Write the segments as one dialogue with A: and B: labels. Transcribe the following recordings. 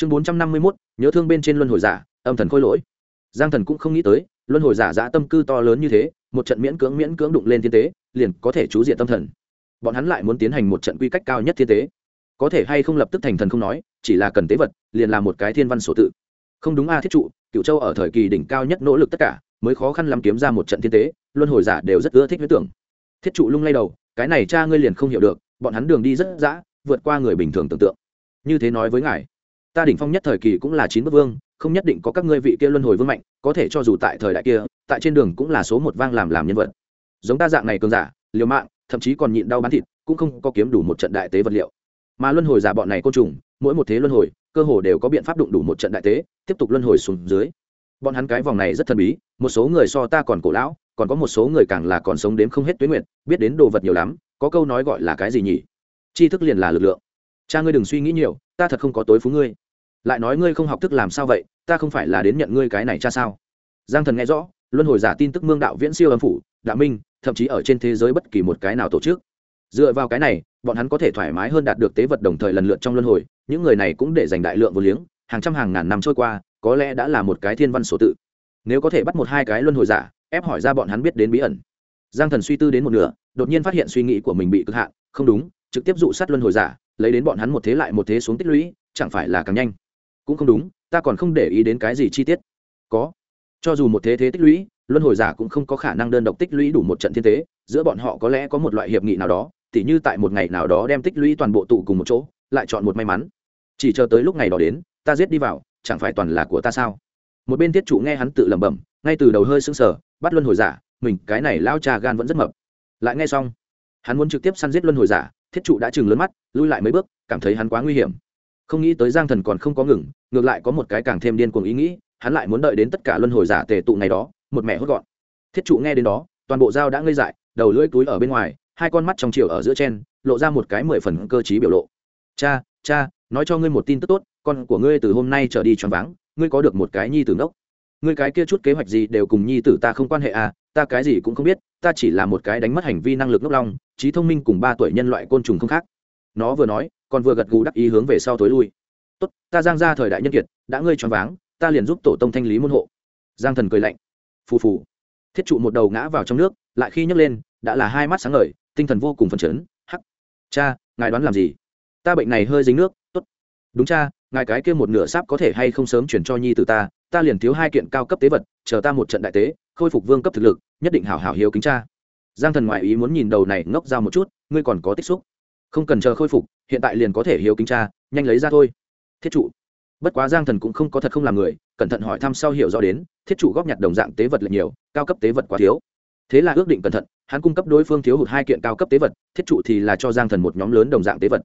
A: chương bốn trăm năm mươi mốt, nhớ thương bên trên luân hồi giả, âm thần khôi lỗi. Giang thần cũng không nghĩ tới, luân hồi giả giã tâm cư to lớn như thế, một trận miễn cưỡng miễn cưỡng đụng lên thiên tế, liền có thể chú diện tâm thần. Bọn hắn lại muốn tiến hành một trận quy cách cao nhất thiên tế. Có thể hay không lập tức thành thần không nói, chỉ là cần tế vật, liền là một cái thiên văn sổ tự. Không đúng a à, thiết trụ cựu châu ở thời kỳ đỉnh cao nhất nỗ lực tất cả, mới khó khăn lắm kiếm ra một trận thiên tế, luân hồi giả đều rất ưa thích huyết tưởng. Thiết trụ lung lay đầu, cái này cha ngươi liền không hiểu được, bọn hắn đường đi rất dã, vượt qua người bình thường tưởng tượng. Như thế nói với ngài ta đỉnh phong nhất thời kỳ cũng là chín bức vương, không nhất định có các ngươi vị kia luân hồi vương mạnh, có thể cho dù tại thời đại kia, tại trên đường cũng là số một vang làm làm nhân vật. Giống ta dạng này cường giả, liều mạng, thậm chí còn nhịn đau bán thịt, cũng không có kiếm đủ một trận đại tế vật liệu. Mà luân hồi giả bọn này côn trùng, mỗi một thế luân hồi, cơ hồ đều có biện pháp đụng đủ một trận đại tế, tiếp tục luân hồi xuống dưới. Bọn hắn cái vòng này rất thần bí, một số người so ta còn cổ lão, còn có một số người càng là còn sống đến không hết tuyến nguyện biết đến đồ vật nhiều lắm, có câu nói gọi là cái gì nhỉ? Tri thức liền là lực lượng. Cha ngươi đừng suy nghĩ nhiều, ta thật không có tối phú ngươi lại nói ngươi không học thức làm sao vậy, ta không phải là đến nhận ngươi cái này cha sao? Giang thần nghe rõ, luân hồi giả tin tức mương đạo viễn siêu âm phủ đạo minh, thậm chí ở trên thế giới bất kỳ một cái nào tổ chức. Dựa vào cái này, bọn hắn có thể thoải mái hơn đạt được tế vật đồng thời lần lượt trong luân hồi, những người này cũng để dành đại lượng vô liếng, hàng trăm hàng ngàn năm trôi qua, có lẽ đã là một cái thiên văn số tự. Nếu có thể bắt một hai cái luân hồi giả, ép hỏi ra bọn hắn biết đến bí ẩn. Giang thần suy tư đến một nửa, đột nhiên phát hiện suy nghĩ của mình bị cực hạn, không đúng, trực tiếp dụ sát luân hồi giả, lấy đến bọn hắn một thế lại một thế xuống tích lũy, chẳng phải là càng nhanh cũng không đúng, ta còn không để ý đến cái gì chi tiết. Có. Cho dù một thế thế tích lũy, luân hồi giả cũng không có khả năng đơn độc tích lũy đủ một trận thiên tế giữa bọn họ có lẽ có một loại hiệp nghị nào đó, tỉ như tại một ngày nào đó đem tích lũy toàn bộ tụ cùng một chỗ, lại chọn một may mắn. Chỉ chờ tới lúc ngày đó đến, ta giết đi vào, chẳng phải toàn là của ta sao? Một bên thiết chủ nghe hắn tự lẩm bẩm, ngay từ đầu hơi sững sờ, bắt luân hồi giả, mình, cái này lao trà gan vẫn rất mập. Lại nghe xong, hắn muốn trực tiếp săn giết luân hồi giả, thiết trụ đã chừng lớn mắt, lui lại mấy bước, cảm thấy hắn quá nguy hiểm không nghĩ tới giang thần còn không có ngừng, ngược lại có một cái càng thêm điên cuồng ý nghĩ, hắn lại muốn đợi đến tất cả luân hồi giả tề tụ ngày đó, một mẹ hốt gọn. Thiết trụ nghe đến đó, toàn bộ dao đã ngây dại, đầu lưỡi túi ở bên ngoài, hai con mắt trong chiều ở giữa chen lộ ra một cái mười phần cơ t biểu lộ. Cha cha, nói cho ngươi một tin tức tốt, con của ngươi từ hôm nay trở đi choáng váng, ngươi có được một cái nhi tử ngốc. Ngươi cái kia chút kế hoạch gì đều cùng nhi tử ta không quan hệ à ta cái gì cũng không biết, ta chỉ là một cái đánh mất hành vi năng lực ngốc long, trí thông minh cùng ba tuổi nhân loại côn trùng không khác. Nó vừa nói còn vừa gật gù đắc ý hướng về sau tối lui. Tốt, ta giang ra thời đại nhân kiệt, đã ngươi choáng váng, ta liền giúp tổ tông thanh lý môn hộ. Giang thần cười lạnh. Phù phù. Thiết trụ một đầu ngã vào trong nước, lại khi nhấc lên, đã là hai mắt sáng ngời, tinh thần vô cùng phấn chấn. Hắc. Cha, ngài đoán làm gì? Ta bệnh này hơi dính nước, tốt. Đúng cha, ngài cái kia một nửa sáp có thể hay không sớm chuyển cho nhi từ ta ta liền thiếu hai kiện cao cấp tế vật, chờ ta một trận đại tế, khôi phục vương cấp thực lực, nhất định hảo hảo hiếu kính cha. Giang thần ngoại ý muốn nhìn đầu này ngốc ra một chút, ngươi còn có tích xúc? Không cần chờ khôi phục, hiện tại liền có thể hiếu kính cha nhanh lấy ra thôi. Thiết trụ. Bất quá giang thần cũng không có thật không làm người, cẩn thận hỏi thăm sau hiểu rõ đến, thiết trụ góp nhặt đồng dạng tế vật lệch nhiều, cao cấp tế vật quá thiếu. Thế là ước định cẩn thận, hắn cung cấp đối phương thiếu hụt hai kiện cao cấp tế vật, thiết trụ thì là cho giang thần một nhóm lớn đồng dạng tế vật.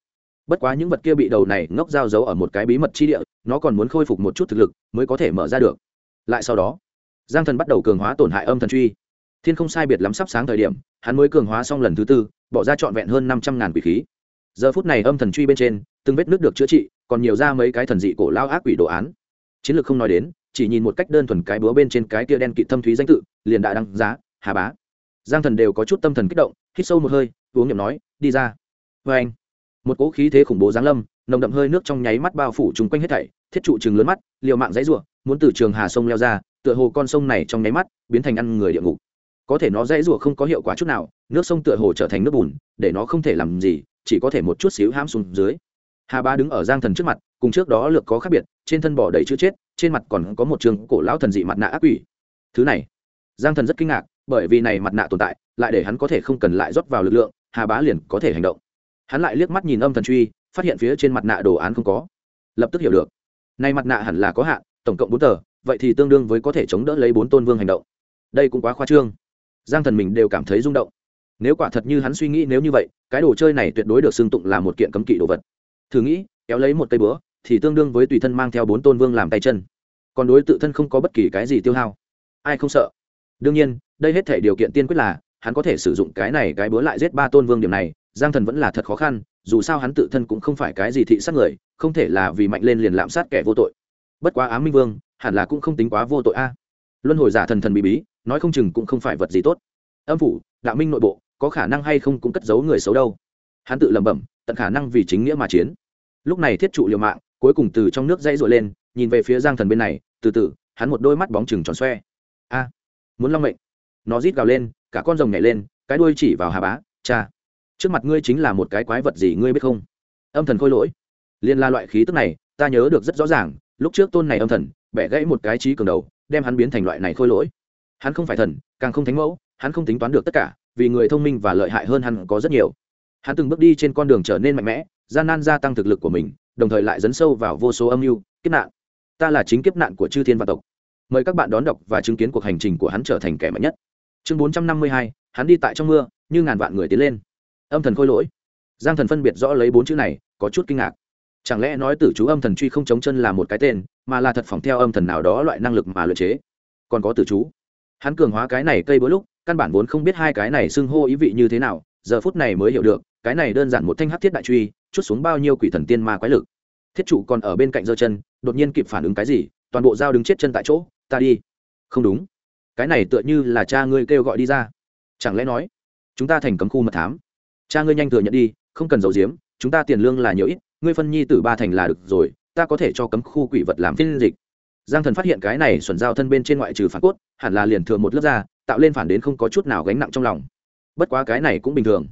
A: Bất quá những vật kia bị đầu này ngốc giao giấu ở một cái bí mật chi địa, nó còn muốn khôi phục một chút thực lực mới có thể mở ra được. Lại sau đó, giang thần bắt đầu cường hóa tổn hại âm thần truy thiên không sai biệt lắm sắp sáng thời điểm, hắn mới cường hóa xong lần thứ tư, bỏ ra trọn vẹn hơn năm trăm ngàn quỷ khí. Giờ phút này âm thần truy bên trên, từng vết nước được chữa trị, còn nhiều ra mấy cái thần dị cổ lao ác quỷ đồ án. Chiến lược không nói đến, chỉ nhìn một cách đơn thuần cái búa bên trên cái kia đen kịt thâm thúy danh tự, liền đã đăng giá, hà bá. Giang thần đều có chút tâm thần kích động, hít sâu một hơi, uống nhậm nói, đi ra. Vê anh, một cỗ khí thế khủng bố giáng lâm, nồng đậm hơi nước trong nháy mắt bao phủ chung quanh hết thảy, thiết trụ chừng lớn mắt, liều mạng dãy ruộng muốn từ trường hà sông leo ra, tựa hồ con sông này trong nháy mắt biến thành ăn người địa ngục có thể nó dãy rủa không có hiệu quả chút nào, nước sông tựa hồ trở thành nước bùn, để nó không thể làm gì, chỉ có thể một chút xíu hãm xuống dưới. Hà ba đứng ở giang thần trước mặt, cùng trước đó lược có khác biệt, trên thân bỏ đầy chữ chết, trên mặt còn có một trường cổ lão thần dị mặt nạ ác quỷ. Thứ này, giang thần rất kinh ngạc, bởi vì này mặt nạ tồn tại, lại để hắn có thể không cần lại rót vào lực lượng, hà bá liền có thể hành động. Hắn lại liếc mắt nhìn âm thần truy, phát hiện phía trên mặt nạ đồ án không có. Lập tức hiểu được nay mặt nạ hẳn là có hạn, tổng cộng bốn tờ, vậy thì tương đương với có thể chống đỡ lấy bốn tôn vương hành động. Đây cũng quá khoa trương giang thần mình đều cảm thấy rung động. Nếu quả thật như hắn suy nghĩ nếu như vậy, cái đồ chơi này tuyệt đối được xưng tụng là một kiện cấm kỵ đồ vật. Thử nghĩ, kéo lấy một cây búa, thì tương đương với tùy thân mang theo bốn tôn vương làm tay chân. Còn đối tự thân không có bất kỳ cái gì tiêu hao. Ai không sợ? Đương nhiên, đây hết thể điều kiện tiên quyết là, hắn có thể sử dụng cái này cái búa lại giết ba tôn vương điểm này, giang thần vẫn là thật khó khăn, dù sao hắn tự thân cũng không phải cái gì thị sát người, không thể là vì mạnh lên liền lạm sát kẻ vô tội. Bất quá á minh vương, hẳn là cũng không tính quá vô tội a. Luân hồi giả thần thần bí bí nói không chừng cũng không phải vật gì tốt. Âm phủ, đạo minh nội bộ, có khả năng hay không cũng cất giấu người xấu đâu. Hắn tự lẩm bẩm, tận khả năng vì chính nghĩa mà chiến. Lúc này thiết trụ liều mạng, cuối cùng từ trong nước dãy rụa lên, nhìn về phía giang thần bên này, từ từ, hắn một đôi mắt bóng chừng tròn xoe. A, muốn long mệnh. Nó rít gào lên, cả con rồng nhảy lên, cái đuôi chỉ vào hà bá, cha, trước mặt ngươi chính là một cái quái vật gì ngươi biết không? Âm thần khôi lỗi. Liên la loại khí tức này, ta nhớ được rất rõ ràng, lúc trước tôn này âm thần, bẻ gãy một cái trí cường đầu, đem hắn biến thành loại này khôi lỗi hắn không phải thần, càng không thánh mẫu, hắn không tính toán được tất cả, vì người thông minh và lợi hại hơn hắn có rất nhiều. Hắn từng bước đi trên con đường trở nên mạnh mẽ, gian nan gia tăng thực lực của mình, đồng thời lại dấn sâu vào vô số âm mưu, kiếp nạn. Ta là chính kiếp nạn của chư thiên và tộc. Mời các bạn đón đọc và chứng kiến cuộc hành trình của hắn trở thành kẻ mạnh nhất. Chương bốn trăm năm mươi hai, hắn đi tại trong mưa, như ngàn vạn người tiến lên. Âm thần khôi lỗi. Giang thần phân biệt rõ lấy bốn chữ này, có chút kinh ngạc. Chẳng lẽ nói tử chú âm thần truy không chống chân là một cái tên, mà là thật phỏng theo âm thần nào đó loại năng lực mà luyện chế? Còn có tử chú hắn cường hóa cái này cây bữa lúc, căn bản vốn không biết hai cái này xưng hô ý vị như thế nào, giờ phút này mới hiểu được, cái này đơn giản một thanh hát thiết đại truy, chút xuống bao nhiêu quỷ thần tiên ma quái lực. Thiết trụ còn ở bên cạnh giơ chân, đột nhiên kịp phản ứng cái gì, toàn bộ dao đứng chết chân tại chỗ, ta đi. Không đúng. Cái này tựa như là cha ngươi kêu gọi đi ra. Chẳng lẽ nói, chúng ta thành cấm khu mật thám? Cha ngươi nhanh thừa nhận đi, không cần giấu giếm, chúng ta tiền lương là nhiều ít, ngươi phân nhi từ ba thành là được rồi, ta có thể cho cấm khu quỷ vật làm phiên dịch. Giang thần phát hiện cái này xuẩn giao thân bên trên ngoại trừ phản cốt hẳn là liền thừa một lớp da tạo lên phản đến không có chút nào gánh nặng trong lòng. Bất quá cái này cũng bình thường.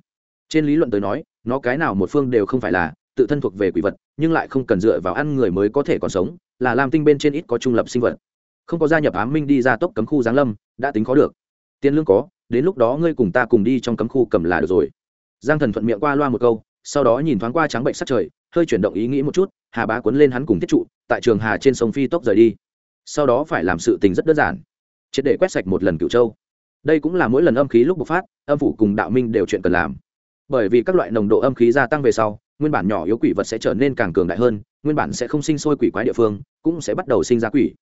A: Trên lý luận tới nói, nó cái nào một phương đều không phải là tự thân thuộc về quỷ vật, nhưng lại không cần dựa vào ăn người mới có thể còn sống, là làm tinh bên trên ít có trung lập sinh vật. Không có gia nhập ám minh đi ra tốc cấm khu giáng lâm, đã tính khó được. Tiền lương có, đến lúc đó ngươi cùng ta cùng đi trong cấm khu cầm là được rồi. Giang thần thuận miệng qua loa một câu, sau đó nhìn thoáng qua trắng bệnh sắc trời, hơi chuyển động ý nghĩ một chút, hà bá cuốn lên hắn cùng thiết trụ, tại trường hà trên sông phi tốc rời đi. Sau đó phải làm sự tình rất đơn giản triệt để quét sạch một lần cựu châu. Đây cũng là mỗi lần âm khí lúc bộc phát, âm phủ cùng đạo minh đều chuyện cần làm. Bởi vì các loại nồng độ âm khí gia tăng về sau, nguyên bản nhỏ yếu quỷ vật sẽ trở nên càng cường đại hơn, nguyên bản sẽ không sinh sôi quỷ quái địa phương, cũng sẽ bắt đầu sinh ra quỷ.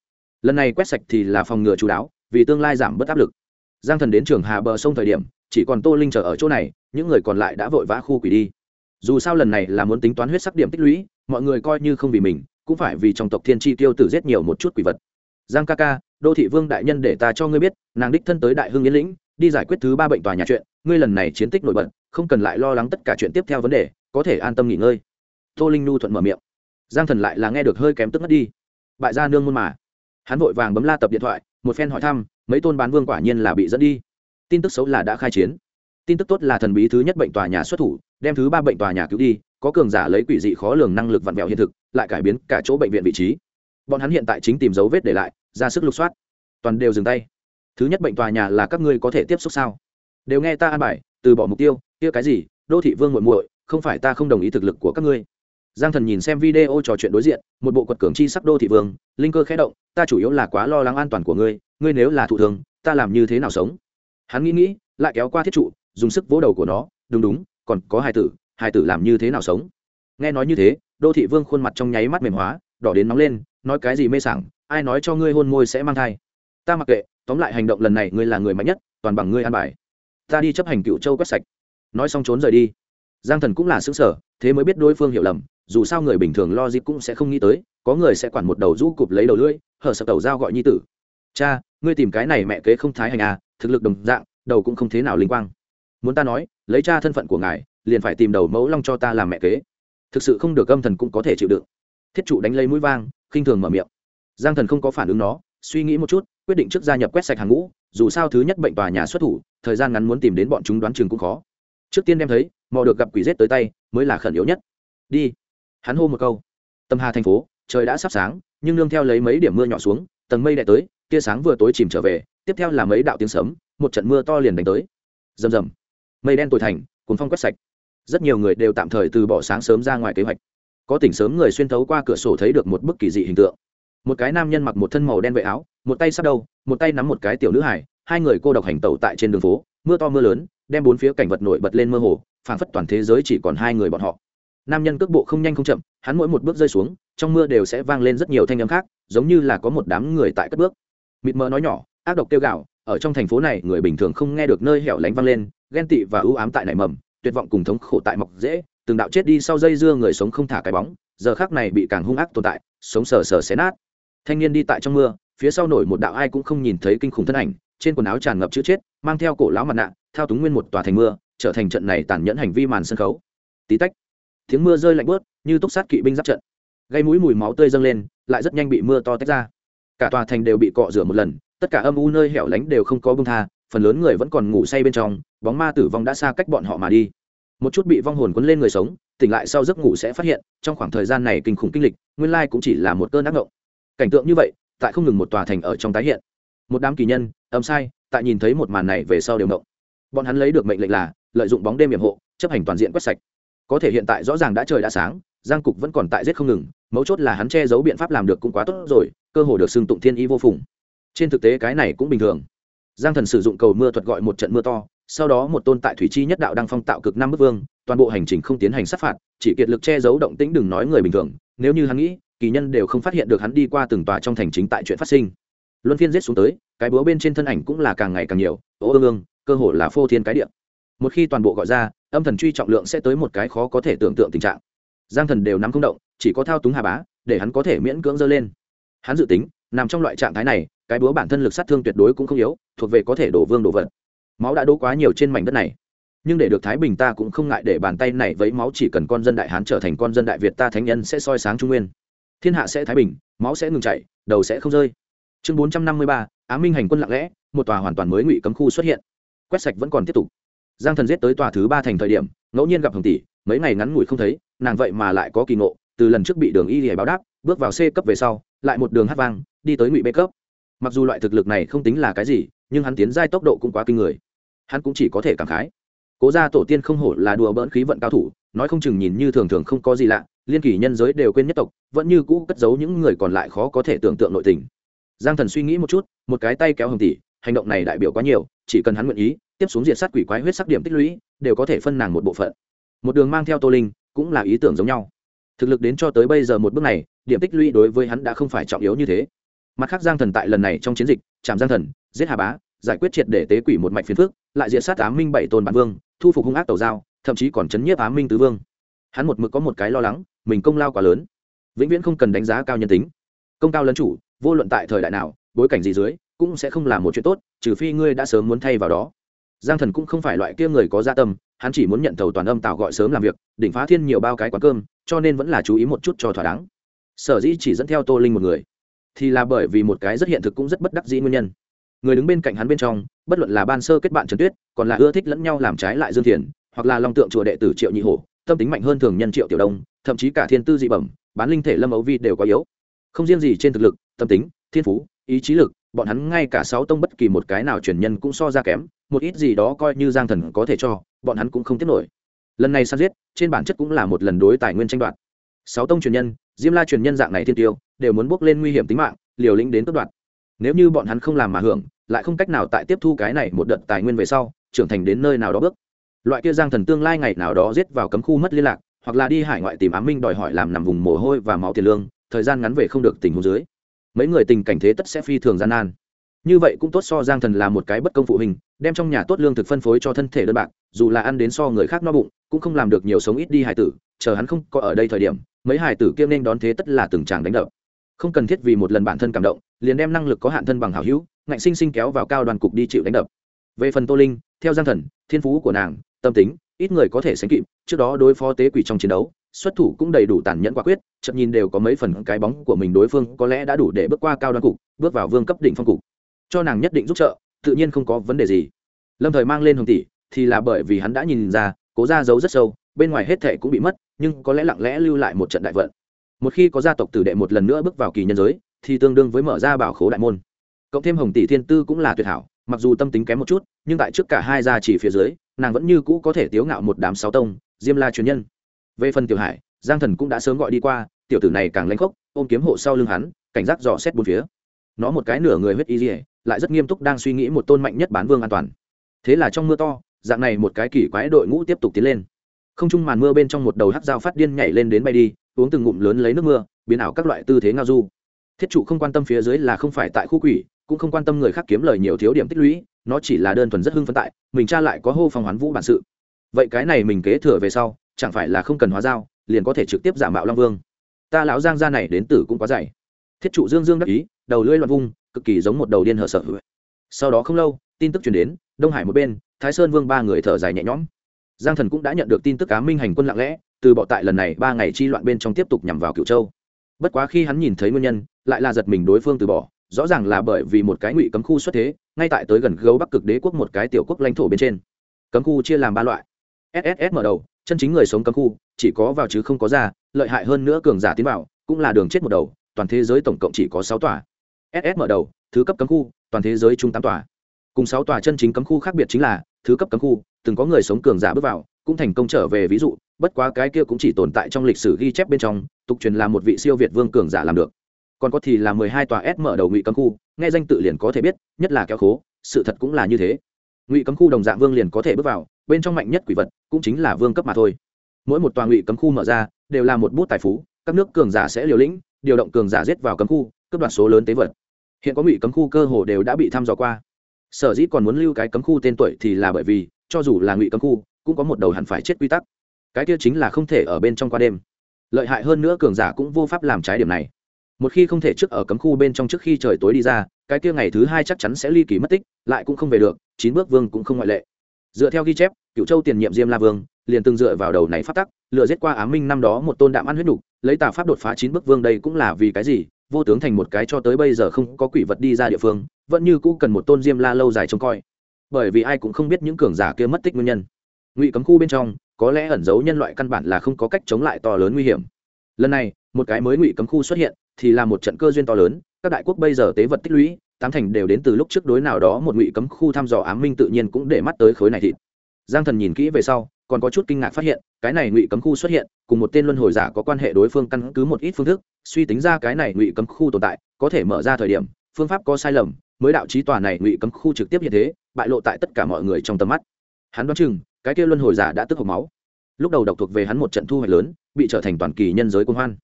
A: Lần này quét sạch thì là phòng ngừa chú đáo, vì tương lai giảm bớt áp lực. Giang thần đến trường hà bờ sông thời điểm, chỉ còn tô linh chờ ở chỗ này, những người còn lại đã vội vã khu quỷ đi. Dù sao lần này là muốn tính toán huyết sắc điểm tích lũy, mọi người coi như không vì mình, cũng phải vì trong tộc thiên tri tiêu tử giết nhiều một chút quỷ vật. Giang ca ca đô thị vương đại nhân để ta cho ngươi biết, nàng đích thân tới đại hưng yên lĩnh, đi giải quyết thứ ba bệnh tòa nhà chuyện, ngươi lần này chiến tích nổi bật, không cần lại lo lắng tất cả chuyện tiếp theo vấn đề, có thể an tâm nghỉ ngơi. Tô linh nu thuận mở miệng. Giang thần lại là nghe được hơi kém tức mất đi. Bại gia nương môn mà. Hắn vội vàng bấm la tập điện thoại, một phen hỏi thăm, mấy tôn bán vương quả nhiên là bị dẫn đi. Tin tức xấu là đã khai chiến. Tin tức tốt là thần bí thứ nhất bệnh tòa nhà xuất thủ, đem thứ ba bệnh tòa nhà cứu đi, có cường giả lấy quỷ dị khó lường năng lực vặn vẹo hiện thực, lại cải biến cả chỗ bệnh viện vị trí bọn hắn hiện tại chính tìm dấu vết để lại, ra sức lục soát. Toàn đều dừng tay. Thứ nhất bệnh tòa nhà là các ngươi có thể tiếp xúc sao? Đều nghe ta an bài, từ bỏ mục tiêu, kia cái gì, đô thị vương muội muội, không phải ta không đồng ý thực lực của các ngươi. Giang thần nhìn xem video trò chuyện đối diện, một bộ quật cường chi sắc đô thị vương, linh cơ khẽ động, ta chủ yếu là quá lo lắng an toàn của ngươi ngươi nếu là thụ thường ta làm như thế nào sống? Hắn nghĩ nghĩ, lại kéo qua thiết trụ, dùng sức vỗ đầu của nó, đúng đúng, còn có hai tử hai tử làm như thế nào sống? Nghe nói như thế, đô thị vương khuôn mặt trong nháy mắt mềm hóa, đỏ đến nóng lên nói cái gì mê sảng, ai nói cho ngươi hôn môi sẽ mang thai. Ta mặc kệ, tóm lại hành động lần này ngươi là người mạnh nhất, toàn bằng ngươi an bài. Ta đi chấp hành cựu châu quét sạch. Nói xong trốn rời đi. Giang thần cũng là xứng sở thế mới biết đối phương hiểu lầm, dù sao người bình thường lo dịp cũng sẽ không nghĩ tới, có người sẽ quản một đầu rũ cụp lấy đầu lưỡi, hở sập đầu dao gọi nhi tử. Cha, ngươi tìm cái này mẹ kế không thái hành à thực lực đồng dạng, đầu cũng không thế nào linh quang. Muốn ta nói, lấy cha thân phận của ngài, liền phải tìm đầu mẫu long cho ta làm mẹ kế. Thực sự không được âm thần cũng có thể chịu đựng. Thiết trụ đánh lấy mũi vang khinh thường mở miệng. Giang thần không có phản ứng nó, suy nghĩ một chút, quyết định trước gia nhập quét sạch hàng ngũ, dù sao thứ nhất bệnh tòa nhà xuất thủ, thời gian ngắn muốn tìm đến bọn chúng đoán chừng cũng khó. Trước tiên đem thấy, mò được gặp quỷ rết tới tay, mới là khẩn yếu nhất. Đi. Hắn hô một câu. Tâm hà thành phố, trời đã sắp sáng, nhưng nương theo lấy mấy điểm mưa nhỏ xuống, tầng mây đ tới, tia sáng vừa tối chìm trở về, tiếp theo là mấy đạo tiếng sấm, một trận mưa to liền đánh tới. Rầm rầm. Mây đen tồi thành, cuốn phong quét sạch. Rất nhiều người đều tạm thời từ bỏ sáng sớm ra ngoài kế hoạch có tỉnh sớm người xuyên thấu qua cửa sổ thấy được một bức kỳ dị hình tượng. Một cái nam nhân mặc một thân màu đen vệ áo, một tay sắp đầu một tay nắm một cái tiểu nữ hải hai người cô độc hành tẩu tại trên đường phố, mưa to mưa lớn, đem bốn phía cảnh vật nổi bật lên mơ hồ, phảng phất toàn thế giới chỉ còn hai người bọn họ. Nam nhân cước bộ không nhanh không chậm, hắn mỗi một bước rơi xuống, trong mưa đều sẽ vang lên rất nhiều thanh âm khác, giống như là có một đám người tại cất bước. Mịt mờ nói nhỏ, ác độc tiêu gạo ở trong thành phố này người bình thường không nghe được nơi hẻo lánh vang lên, ghen tị và ưu ám tại nảy mầm, tuyệt vọng cùng thống khổ tại mọc dễ từng đạo chết đi sau dây dưa người sống không thả cái bóng, giờ khác này bị càng hung ác tồn tại, sống sờ sờ xé nát. Thanh niên đi tại trong mưa, phía sau nổi một đạo ai cũng không nhìn thấy kinh khủng thân ảnh, trên quần áo tràn ngập chữ chết, mang theo cổ lão mặt nạ, thao túng nguyên một tòa thành mưa, trở thành trận này tàn nhẫn hành vi màn sân khấu. Tí tách, tiếng mưa rơi lạnh bớt như túc sát kỵ binh giáp trận. Gây mũi mùi máu tươi dâng lên, lại rất nhanh bị mưa to tách ra. Cả tòa thành đều bị cọ rửa một lần, tất cả âm u nơi hẻo lánh đều không có bông tha, phần lớn người vẫn còn ngủ say bên trong, bóng ma tử vong đã xa cách bọn họ mà đi một chút bị vong hồn quấn lên người sống, tỉnh lại sau giấc ngủ sẽ phát hiện, trong khoảng thời gian này kinh khủng kinh lịch, nguyên lai cũng chỉ là một cơn ác ngộng. Cảnh tượng như vậy, tại không ngừng một tòa thành ở trong tái hiện. Một đám kỳ nhân, âm sai, tại nhìn thấy một màn này về sau đều ngộng. Bọn hắn lấy được mệnh lệnh là, lợi dụng bóng đêm hiểm hộ, chấp hành toàn diện quét sạch. Có thể hiện tại rõ ràng đã trời đã sáng, giang cục vẫn còn tại giết không ngừng, mấu chốt là hắn che giấu biện pháp làm được cũng quá tốt rồi, cơ hồ được xưng tụng thiên y vô phùng. Trên thực tế cái này cũng bình thường. Giang thần sử dụng cầu mưa thuật gọi một trận mưa to sau đó một tôn tại thủy chi nhất đạo đang phong tạo cực năm bức vương, toàn bộ hành trình không tiến hành sát phạt, chỉ kiệt lực che giấu động tĩnh đừng nói người bình thường, nếu như hắn nghĩ, kỳ nhân đều không phát hiện được hắn đi qua từng tòa trong thành chính tại chuyện phát sinh. Luân phiên giết xuống tới, cái búa bên trên thân ảnh cũng là càng ngày càng nhiều ố ương ương, cơ hồ là phô thiên cái địa. Một khi toàn bộ gọi ra, âm thần truy trọng lượng sẽ tới một cái khó có thể tưởng tượng tình trạng. Giang thần đều nắm không động, chỉ có thao túng hà bá, để hắn có thể miễn cưỡng dơ lên. Hắn dự tính, nằm trong loại trạng thái này, cái búa bản thân lực sát thương tuyệt đối cũng không yếu, thuộc về có thể đổ vương đổ vật máu đã đổ quá nhiều trên mảnh đất này. Nhưng để được thái bình ta cũng không ngại để bàn tay này với máu, chỉ cần con dân đại hán trở thành con dân đại việt ta thánh nhân sẽ soi sáng trung nguyên. Thiên hạ sẽ thái bình, máu sẽ ngừng chảy, đầu sẽ không rơi. Chương bốn trăm năm mươi ba, á minh hành quân lặng lẽ, một tòa hoàn toàn mới ngụy cấm khu xuất hiện. Quét sạch vẫn còn tiếp tục. Giang thần giết tới tòa thứ ba thành thời điểm, ngẫu nhiên gặp hồng tỷ, mấy ngày ngắn ngủi không thấy, nàng vậy mà lại có kỳ ngộ, từ lần trước bị đường y hề báo đáp, bước vào c cấp về sau, lại một đường hát vang, đi tới ngụy b cấp. Mặc dù loại thực lực này không tính là cái gì, nhưng hắn tiến giai tốc độ cũng quá kinh người hắn cũng chỉ có thể cảm khái. Cố gia tổ tiên không hổ là đùa bỡn khí vận cao thủ, nói không chừng nhìn như thường thường không có gì lạ, liên kỳ nhân giới đều quên nhất tộc, vẫn như cũ cất giấu những người còn lại khó có thể tưởng tượng nội tình. Giang thần suy nghĩ một chút, một cái tay kéo hồng tỷ, hành động này đại biểu quá nhiều, chỉ cần hắn nguyện ý, tiếp xuống diện sát quỷ quái huyết sắc điểm tích lũy, đều có thể phân nàng một bộ phận. Một đường mang theo tô linh, cũng là ý tưởng giống nhau. Thực lực đến cho tới bây giờ một bước này, điểm tích lũy đối với hắn đã không phải trọng yếu như thế. Mặt khác giang thần tại lần này trong chiến dịch trạm giang thần, giết hà bá giải quyết triệt để tế quỷ một mạch phiền phước lại diệt sát ám minh bảy tôn bản vương, thu phục hung ác tàu giao, thậm chí còn chấn nhiếp ám minh tứ vương. Hắn một mực có một cái lo lắng, mình công lao quá lớn. Vĩnh viễn không cần đánh giá cao nhân tính. Công cao lấn chủ, vô luận tại thời đại nào, bối cảnh gì dưới, cũng sẽ không làm một chuyện tốt, trừ phi ngươi đã sớm muốn thay vào đó. Giang thần cũng không phải loại kia người có gia tâm, hắn chỉ muốn nhận thầu toàn âm tạo gọi sớm làm việc, đỉnh phá thiên nhiều bao cái quán cơm, cho nên vẫn là chú ý một chút cho thỏa đáng. Sở dĩ chỉ dẫn theo tô linh một người, thì là bởi vì một cái rất hiện thực cũng rất bất đắc dĩ nguyên nhân người đứng bên cạnh hắn bên trong, bất luận là ban sơ kết bạn trần tuyết, còn là ưa thích lẫn nhau làm trái lại dương thiền, hoặc là long tượng chùa đệ tử triệu nhị hổ, tâm tính mạnh hơn thường nhân triệu tiểu đông, thậm chí cả thiên tư dị bẩm, bán linh thể lâm ấu vi đều có yếu. Không riêng gì trên thực lực, tâm tính, thiên phú, ý chí lực, bọn hắn ngay cả sáu tông bất kỳ một cái nào truyền nhân cũng so ra kém, một ít gì đó coi như giang thần có thể cho, bọn hắn cũng không tiếp nổi. Lần này săn giết, trên bản chất cũng là một lần đối tài nguyên tranh đoạt. Sáu tông truyền nhân, diêm la truyền nhân dạng này thiên tiêu, đều muốn bước lên nguy hiểm tính mạng, liều lĩnh đến cướp đoạt nếu như bọn hắn không làm mà hưởng lại không cách nào tại tiếp thu cái này một đợt tài nguyên về sau trưởng thành đến nơi nào đó bước. Loại kia giang thần tương lai ngày nào đó giết vào cấm khu mất liên lạc hoặc là đi hải ngoại tìm ám minh đòi hỏi làm nằm vùng mồ hôi và máu tiền lương thời gian ngắn về không được tình huống dưới mấy người tình cảnh thế tất sẽ phi thường gian nan. Như vậy cũng tốt so giang thần là một cái bất công phụ hình, đem trong nhà tốt lương thực phân phối cho thân thể đơn bạc dù là ăn đến so người khác no bụng cũng không làm được nhiều sống ít đi hải tử chờ hắn không có ở đây thời điểm mấy hải tử kia nên đón thế tất là từng tràng đánh đập. Không cần thiết vì một lần bản thân cảm động liền đem năng lực có hạn thân bằng hảo hữu, ngạnh sinh sinh kéo vào cao đoàn cục đi chịu đánh đập. Về phần tô linh, theo giang thần, thiên phú của nàng, tâm tính, ít người có thể sánh kịp, trước đó đối phó tế quỷ trong chiến đấu, xuất thủ cũng đầy đủ tàn nhẫn quả quyết chậm nhìn đều có mấy phần cái bóng của mình đối phương, có lẽ đã đủ để bước qua cao đoàn cục, bước vào vương cấp đỉnh phong cục. Cho nàng nhất định giúp trợ, tự nhiên không có vấn đề gì. Lâm thời mang lên hồng tỷ, thì là bởi vì hắn đã nhìn ra, cố ra giấu rất sâu, bên ngoài hết thệ cũng bị mất, nhưng có lẽ lặng lẽ lưu lại một trận đại vận. Một khi có gia tộc tử đệ một lần nữa bước vào kỳ nhân giới thì tương đương với mở ra bảo khố đại môn. Cộng thêm hồng tỷ thiên tư cũng là tuyệt hảo, mặc dù tâm tính kém một chút, nhưng tại trước cả hai gia chỉ phía dưới, nàng vẫn như cũ có thể tiếu ngạo một đám sáu tông, diêm la truyền nhân. Về phần tiểu hải, giang thần cũng đã sớm gọi đi qua, tiểu tử này càng lanh khốc, ôm kiếm hộ sau lưng hắn, cảnh giác dò xét bốn phía. Nó một cái nửa người huyết y dỉa lại rất nghiêm túc đang suy nghĩ một tôn mạnh nhất bán vương an toàn. Thế là trong mưa to, dạng này một cái kỳ quái đội ngũ tiếp tục tiến lên. Không chung màn mưa bên trong một đầu hắc dao phát điên nhảy lên đến bay đi, uống từng ngụm lớn lấy nước mưa, biến ảo các loại tư thế ngao du thiết trụ không quan tâm phía dưới là không phải tại khu quỷ, cũng không quan tâm người khác kiếm lời nhiều thiếu điểm tích lũy, nó chỉ là đơn thuần rất hưng phấn tại, mình cha lại có hô phong hoán vũ bản sự. Vậy cái này mình kế thừa về sau, chẳng phải là không cần hóa dao liền có thể trực tiếp giả mạo long vương. Ta lão giang gia này đến tử cũng quá dày. Thiết trụ dương dương đắc ý, đầu lưỡi loạn vung, cực kỳ giống một đầu điên hở sợ sau đó không lâu, tin tức truyền đến, đông hải một bên, thái sơn vương ba người thở dài nhẹ nhõm. Giang thần cũng đã nhận được tin tức cá minh hành quân lặng lẽ, từ bọ tại lần này ba ngày chi loạn bên trong tiếp tục nhằm vào cựu châu. Bất quá khi hắn nhìn thấy nguyên nhân lại là giật mình đối phương từ bỏ, rõ ràng là bởi vì một cái ngụy cấm khu xuất thế, ngay tại tới gần gấu bắc cực đế quốc một cái tiểu quốc lãnh thổ bên trên. Cấm khu chia làm ba loại. Sss mở đầu, chân chính người sống cấm khu, chỉ có vào chứ không có ra, lợi hại hơn nữa cường giả tiến vào, cũng là đường chết một đầu, toàn thế giới tổng cộng chỉ có sáu tòa. Ss mở đầu, thứ cấp cấm khu, toàn thế giới chung tám tòa. Cùng sáu tòa chân chính cấm khu khác biệt chính là, thứ cấp cấm khu, từng có người sống cường giả bước vào, cũng thành công trở về ví dụ, bất quá cái kia cũng chỉ tồn tại trong lịch sử ghi chép bên trong, tục truyền là một vị siêu việt vương cường giả làm được còn có thì là mười hai tòa s mở đầu ngụy cấm khu, nghe danh tự liền có thể biết, nhất là kéo khố, sự thật cũng là như thế. Ngụy cấm khu đồng dạng vương liền có thể bước vào, bên trong mạnh nhất quỷ vật cũng chính là vương cấp mà thôi. Mỗi một tòa ngụy cấm khu mở ra, đều là một bút tài phú, các nước cường giả sẽ liều lĩnh, điều động cường giả giết vào cấm khu cấp đoạt số lớn tế vật. Hiện có ngụy cấm khu cơ hồ đều đã bị thăm dò qua. Sở dĩ còn muốn lưu cái cấm khu tên tuổi thì là bởi vì, cho dù là ngụy cấm khu, cũng có một đầu hẳn phải chết quy tắc. Cái kia chính là không thể ở bên trong qua đêm. Lợi hại hơn nữa cường giả cũng vô pháp làm trái điểm này một khi không thể trước ở cấm khu bên trong trước khi trời tối đi ra, cái kia ngày thứ hai chắc chắn sẽ ly kỳ mất tích, lại cũng không về được, chín bước vương cũng không ngoại lệ. Dựa theo ghi chép cựu châu tiền nhiệm diêm la vương, liền từng dựa vào đầu này phát tắc lựa giết qua á minh năm đó một tôn đạm ăn huyết đủ lấy tà pháp đột phá chín bước vương đây cũng là vì cái gì? Vô tướng thành một cái cho tới bây giờ không có quỷ vật đi ra địa phương, vẫn như cũ cần một tôn diêm la lâu dài trông coi. Bởi vì ai cũng không biết những cường giả kia mất tích nguyên nhân. Ngụy cấm khu bên trong, có lẽ ẩn giấu nhân loại căn bản là không có cách chống lại to lớn nguy hiểm. Lần này, một cái mới ngụy cấm khu xuất hiện thì là một trận cơ duyên to lớn, các đại quốc bây giờ tế vật tích lũy, tám thành đều đến từ lúc trước đối nào đó một ngụy cấm khu thăm dò ám minh tự nhiên cũng để mắt tới khối này thịt. Giang thần nhìn kỹ về sau, còn có chút kinh ngạc phát hiện, cái này ngụy cấm khu xuất hiện, cùng một tên luân hồi giả có quan hệ đối phương căn cứ một ít phương thức, suy tính ra cái này ngụy cấm khu tồn tại, có thể mở ra thời điểm, phương pháp có sai lầm, mới đạo trí tòa này ngụy cấm khu trực tiếp hiện thế, bại lộ tại tất cả mọi người trong tầm mắt. Hắn đoán chừng, cái kia luân hồi giả đã tức hộc máu. Lúc đầu độc thuộc về hắn một trận thu hoạch lớn, bị trở thành toàn kỳ nhân giới công hoan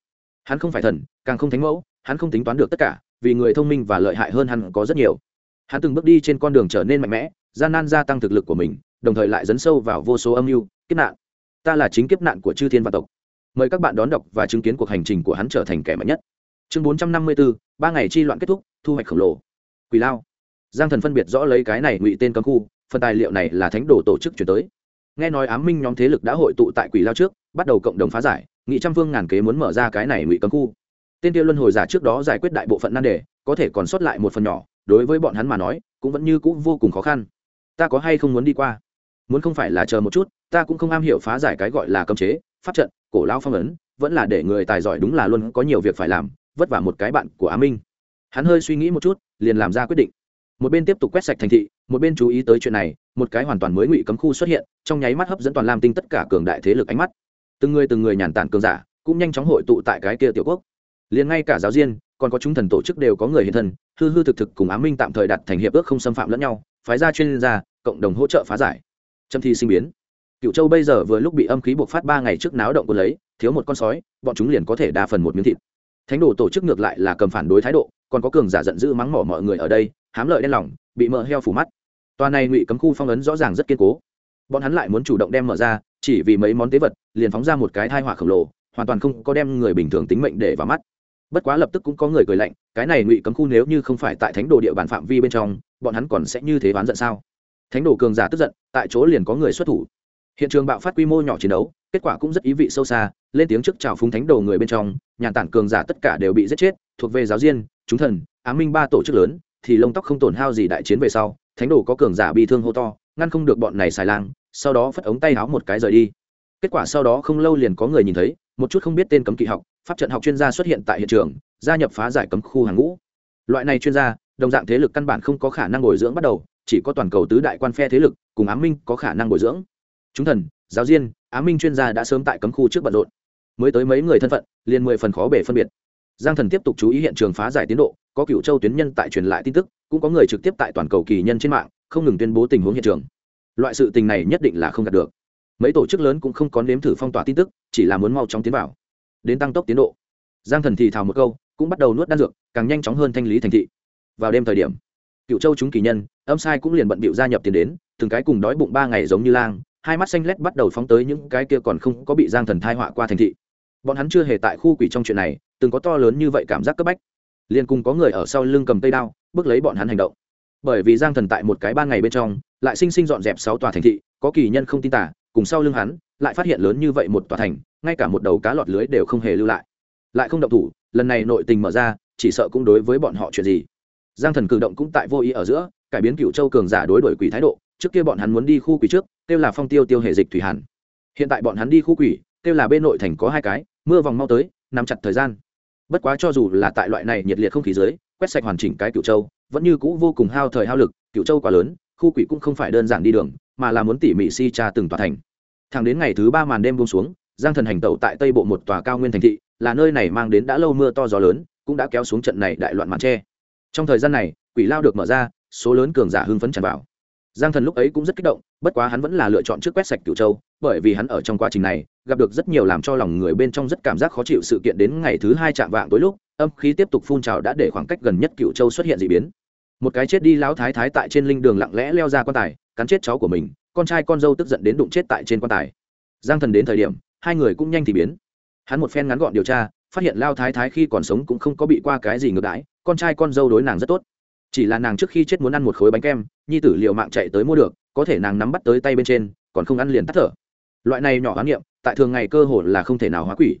A: hắn không phải thần, càng không thánh mẫu, hắn không tính toán được tất cả, vì người thông minh và lợi hại hơn hắn có rất nhiều. Hắn từng bước đi trên con đường trở nên mạnh mẽ, gian nan gia tăng thực lực của mình, đồng thời lại dấn sâu vào vô số âm mưu, kiếp nạn. Ta là chính kiếp nạn của chư thiên văn tộc. Mời các bạn đón đọc và chứng kiến cuộc hành trình của hắn trở thành kẻ mạnh nhất. Chương bốn trăm năm mươi bốn ba ngày chi loạn kết thúc, thu hoạch khổng lồ. Quỳ lao. Giang thần phân biệt rõ lấy cái này ngụy tên cấm khu, phần tài liệu này là thánh đồ tổ chức chuyển tới. Nghe nói ám minh nhóm thế lực đã hội tụ tại quỷ lao trước, bắt đầu cộng đồng phá giải nghị trăm phương ngàn kế muốn mở ra cái này ngụy cấm khu. Tên tiêu luân hồi giả trước đó giải quyết đại bộ phận nan đề, có thể còn sót lại một phần nhỏ, đối với bọn hắn mà nói, cũng vẫn như cũ vô cùng khó khăn. Ta có hay không muốn đi qua? Muốn không phải là chờ một chút, ta cũng không am hiểu phá giải cái gọi là cấm chế, pháp trận, cổ lao phong ấn, vẫn là để người tài giỏi đúng là luôn có nhiều việc phải làm, vất vả một cái bạn của á minh. Hắn hơi suy nghĩ một chút, liền làm ra quyết định. Một bên tiếp tục quét sạch thành thị, một bên chú ý tới chuyện này, một cái hoàn toàn mới ngụy cấm khu xuất hiện, trong nháy mắt hấp dẫn toàn lam tinh tất cả cường đại thế lực ánh mắt từng người từng người nhàn tản cường giả, cũng nhanh chóng hội tụ tại cái kia tiểu quốc. Liền ngay cả giáo diên, còn có chúng thần tổ chức đều có người hiện thân, hư hư thực thực cùng á minh tạm thời đặt thành hiệp ước không xâm phạm lẫn nhau, phái ra chuyên gia, cộng đồng hỗ trợ phá giải. Trâm thi sinh biến. Cựu châu bây giờ vừa lúc bị âm khí buộc phát ba ngày trước náo động quân lấy, thiếu một con sói, bọn chúng liền có thể đa phần một miếng thịt. Thánh đồ tổ chức ngược lại là cầm phản đối thái độ, còn có cường giả giận dữ mắng mỏ mọi người ở đây, hám lợi đen lòng, bị mỡ heo phủ mắt. Toa này ngụy cấm khu phong ấn rõ ràng rất kiên cố bọn hắn lại muốn chủ động đem mở ra, chỉ vì mấy món tế vật, liền phóng ra một cái thai họa khổng lồ, hoàn toàn không có đem người bình thường tính mệnh để vào mắt. Bất quá lập tức cũng có người cười lạnh, cái này ngụy cấm khu nếu như không phải tại thánh đồ địa bàn phạm vi bên trong, bọn hắn còn sẽ như thế oán giận sao? Thánh đồ cường giả tức giận, tại chỗ liền có người xuất thủ. Hiện trường bạo phát quy mô nhỏ chiến đấu, kết quả cũng rất ý vị sâu xa, lên tiếng trước chào phúng thánh đồ người bên trong, nhàn tản cường giả tất cả đều bị giết chết, thuộc về giáo diên, chúng thần, á minh ba tổ chức lớn, thì lông tóc không tổn hao gì đại chiến về sau, thánh đồ có cường giả bị thương hô to ngăn không được bọn này xài lang, sau đó phất ống tay háo một cái rời đi. Kết quả sau đó không lâu liền có người nhìn thấy, một chút không biết tên cấm kỵ học, pháp trận học chuyên gia xuất hiện tại hiện trường, gia nhập phá giải cấm khu hàng ngũ. Loại này chuyên gia, đồng dạng thế lực căn bản không có khả năng bồi dưỡng bắt đầu, chỉ có toàn cầu tứ đại quan phe thế lực, cùng ám minh có khả năng bồi dưỡng. Chúng thần, giáo diên ám minh chuyên gia đã sớm tại cấm khu trước bận rộn. Mới tới mấy người thân phận, liền mười phần khó bể phân biệt. Giang thần tiếp tục chú ý hiện trường phá giải tiến độ, có cựu châu tuyến nhân tại truyền lại tin tức, cũng có người trực tiếp tại toàn cầu kỳ nhân trên mạng không ngừng tuyên bố tình huống hiện trường. Loại sự tình này nhất định là không đạt được. Mấy tổ chức lớn cũng không có nếm thử phong tỏa tin tức, chỉ là muốn mau chóng tiến vào. Đến tăng tốc tiến độ. Giang thần thì thào một câu, cũng bắt đầu nuốt đan dược, càng nhanh chóng hơn thanh lý thành thị. Vào đêm thời điểm, cựu châu chúng kỳ nhân, âm sai cũng liền bận bịu gia nhập tiền đến, từng cái cùng đói bụng ba ngày giống như lang, hai mắt xanh lét bắt đầu phóng tới những cái kia còn không có bị giang thần thai họa qua thành thị. Bọn hắn chưa hề tại khu quỷ trong chuyện này, từng có to lớn như vậy cảm giác cấp bách. Liền cùng có người ở sau lưng cầm tay đao, bước lấy bọn hắn hành động bởi vì giang thần tại một cái ba ngày bên trong, lại sinh sinh dọn dẹp sáu tòa thành thị, có kỳ nhân không tin tả, cùng sau lưng hắn, lại phát hiện lớn như vậy một tòa thành, ngay cả một đầu cá lọt lưới đều không hề lưu lại. Lại không động thủ, lần này nội tình mở ra, chỉ sợ cũng đối với bọn họ chuyện gì. Giang thần cử động cũng tại vô ý ở giữa, cải biến cựu châu cường giả đối đổi quỷ thái độ, trước kia bọn hắn muốn đi khu quỷ trước, kêu là phong tiêu tiêu hệ dịch thủy hàn. Hiện tại bọn hắn đi khu quỷ, kêu là bên nội thành có hai cái, mưa vòng mau tới, nắm chặt thời gian. Bất quá cho dù là tại loại này nhiệt liệt không khí dưới quét sạch hoàn chỉnh cái cựu châu, vẫn như cũ vô cùng hao thời hao lực cựu châu quá lớn, khu quỷ cũng không phải đơn giản đi đường, mà là muốn tỉ mỉ si tra từng tòa thành. Thẳng đến ngày thứ ba màn đêm buông xuống, giang thần hành tẩu tại tây bộ một tòa cao nguyên thành thị, là nơi này mang đến đã lâu mưa to gió lớn, cũng đã kéo xuống trận này đại loạn màn tre. Trong thời gian này, quỷ lao được mở ra, số lớn cường giả hưng phấn tràn vào giang thần lúc ấy cũng rất kích động, bất quá hắn vẫn là lựa chọn trước quét sạch cửu châu, bởi vì hắn ở trong quá trình này, gặp được rất nhiều làm cho lòng người bên trong rất cảm giác khó chịu sự kiện đến ngày thứ hai chạm vạng tối lúc, âm khí tiếp tục phun trào đã để khoảng cách gần nhất cửu châu xuất hiện d ị biến. Một cái chết đi lão thái thái tại trên linh đường lặng lẽ leo ra quan tài, cắn chết cháu của mình, con trai con dâu tức giận đến đụng chết tại trên quan tài. Giang thần đến thời điểm, hai người cũng nhanh thì biến. Hắn một phen ngắn gọn điều tra, phát hiện lao thái thái khi còn sống cũng không có bị qua cái gì ngược đãi, con trai con dâu đối nàng rất tốt chỉ là nàng trước khi chết muốn ăn một khối bánh kem, nhi tử liệu mạng chạy tới mua được, có thể nàng nắm bắt tới tay bên trên, còn không ăn liền tắt thở. Loại này nhỏ hoán niệm, tại thường ngày cơ hồ là không thể nào hóa quỷ.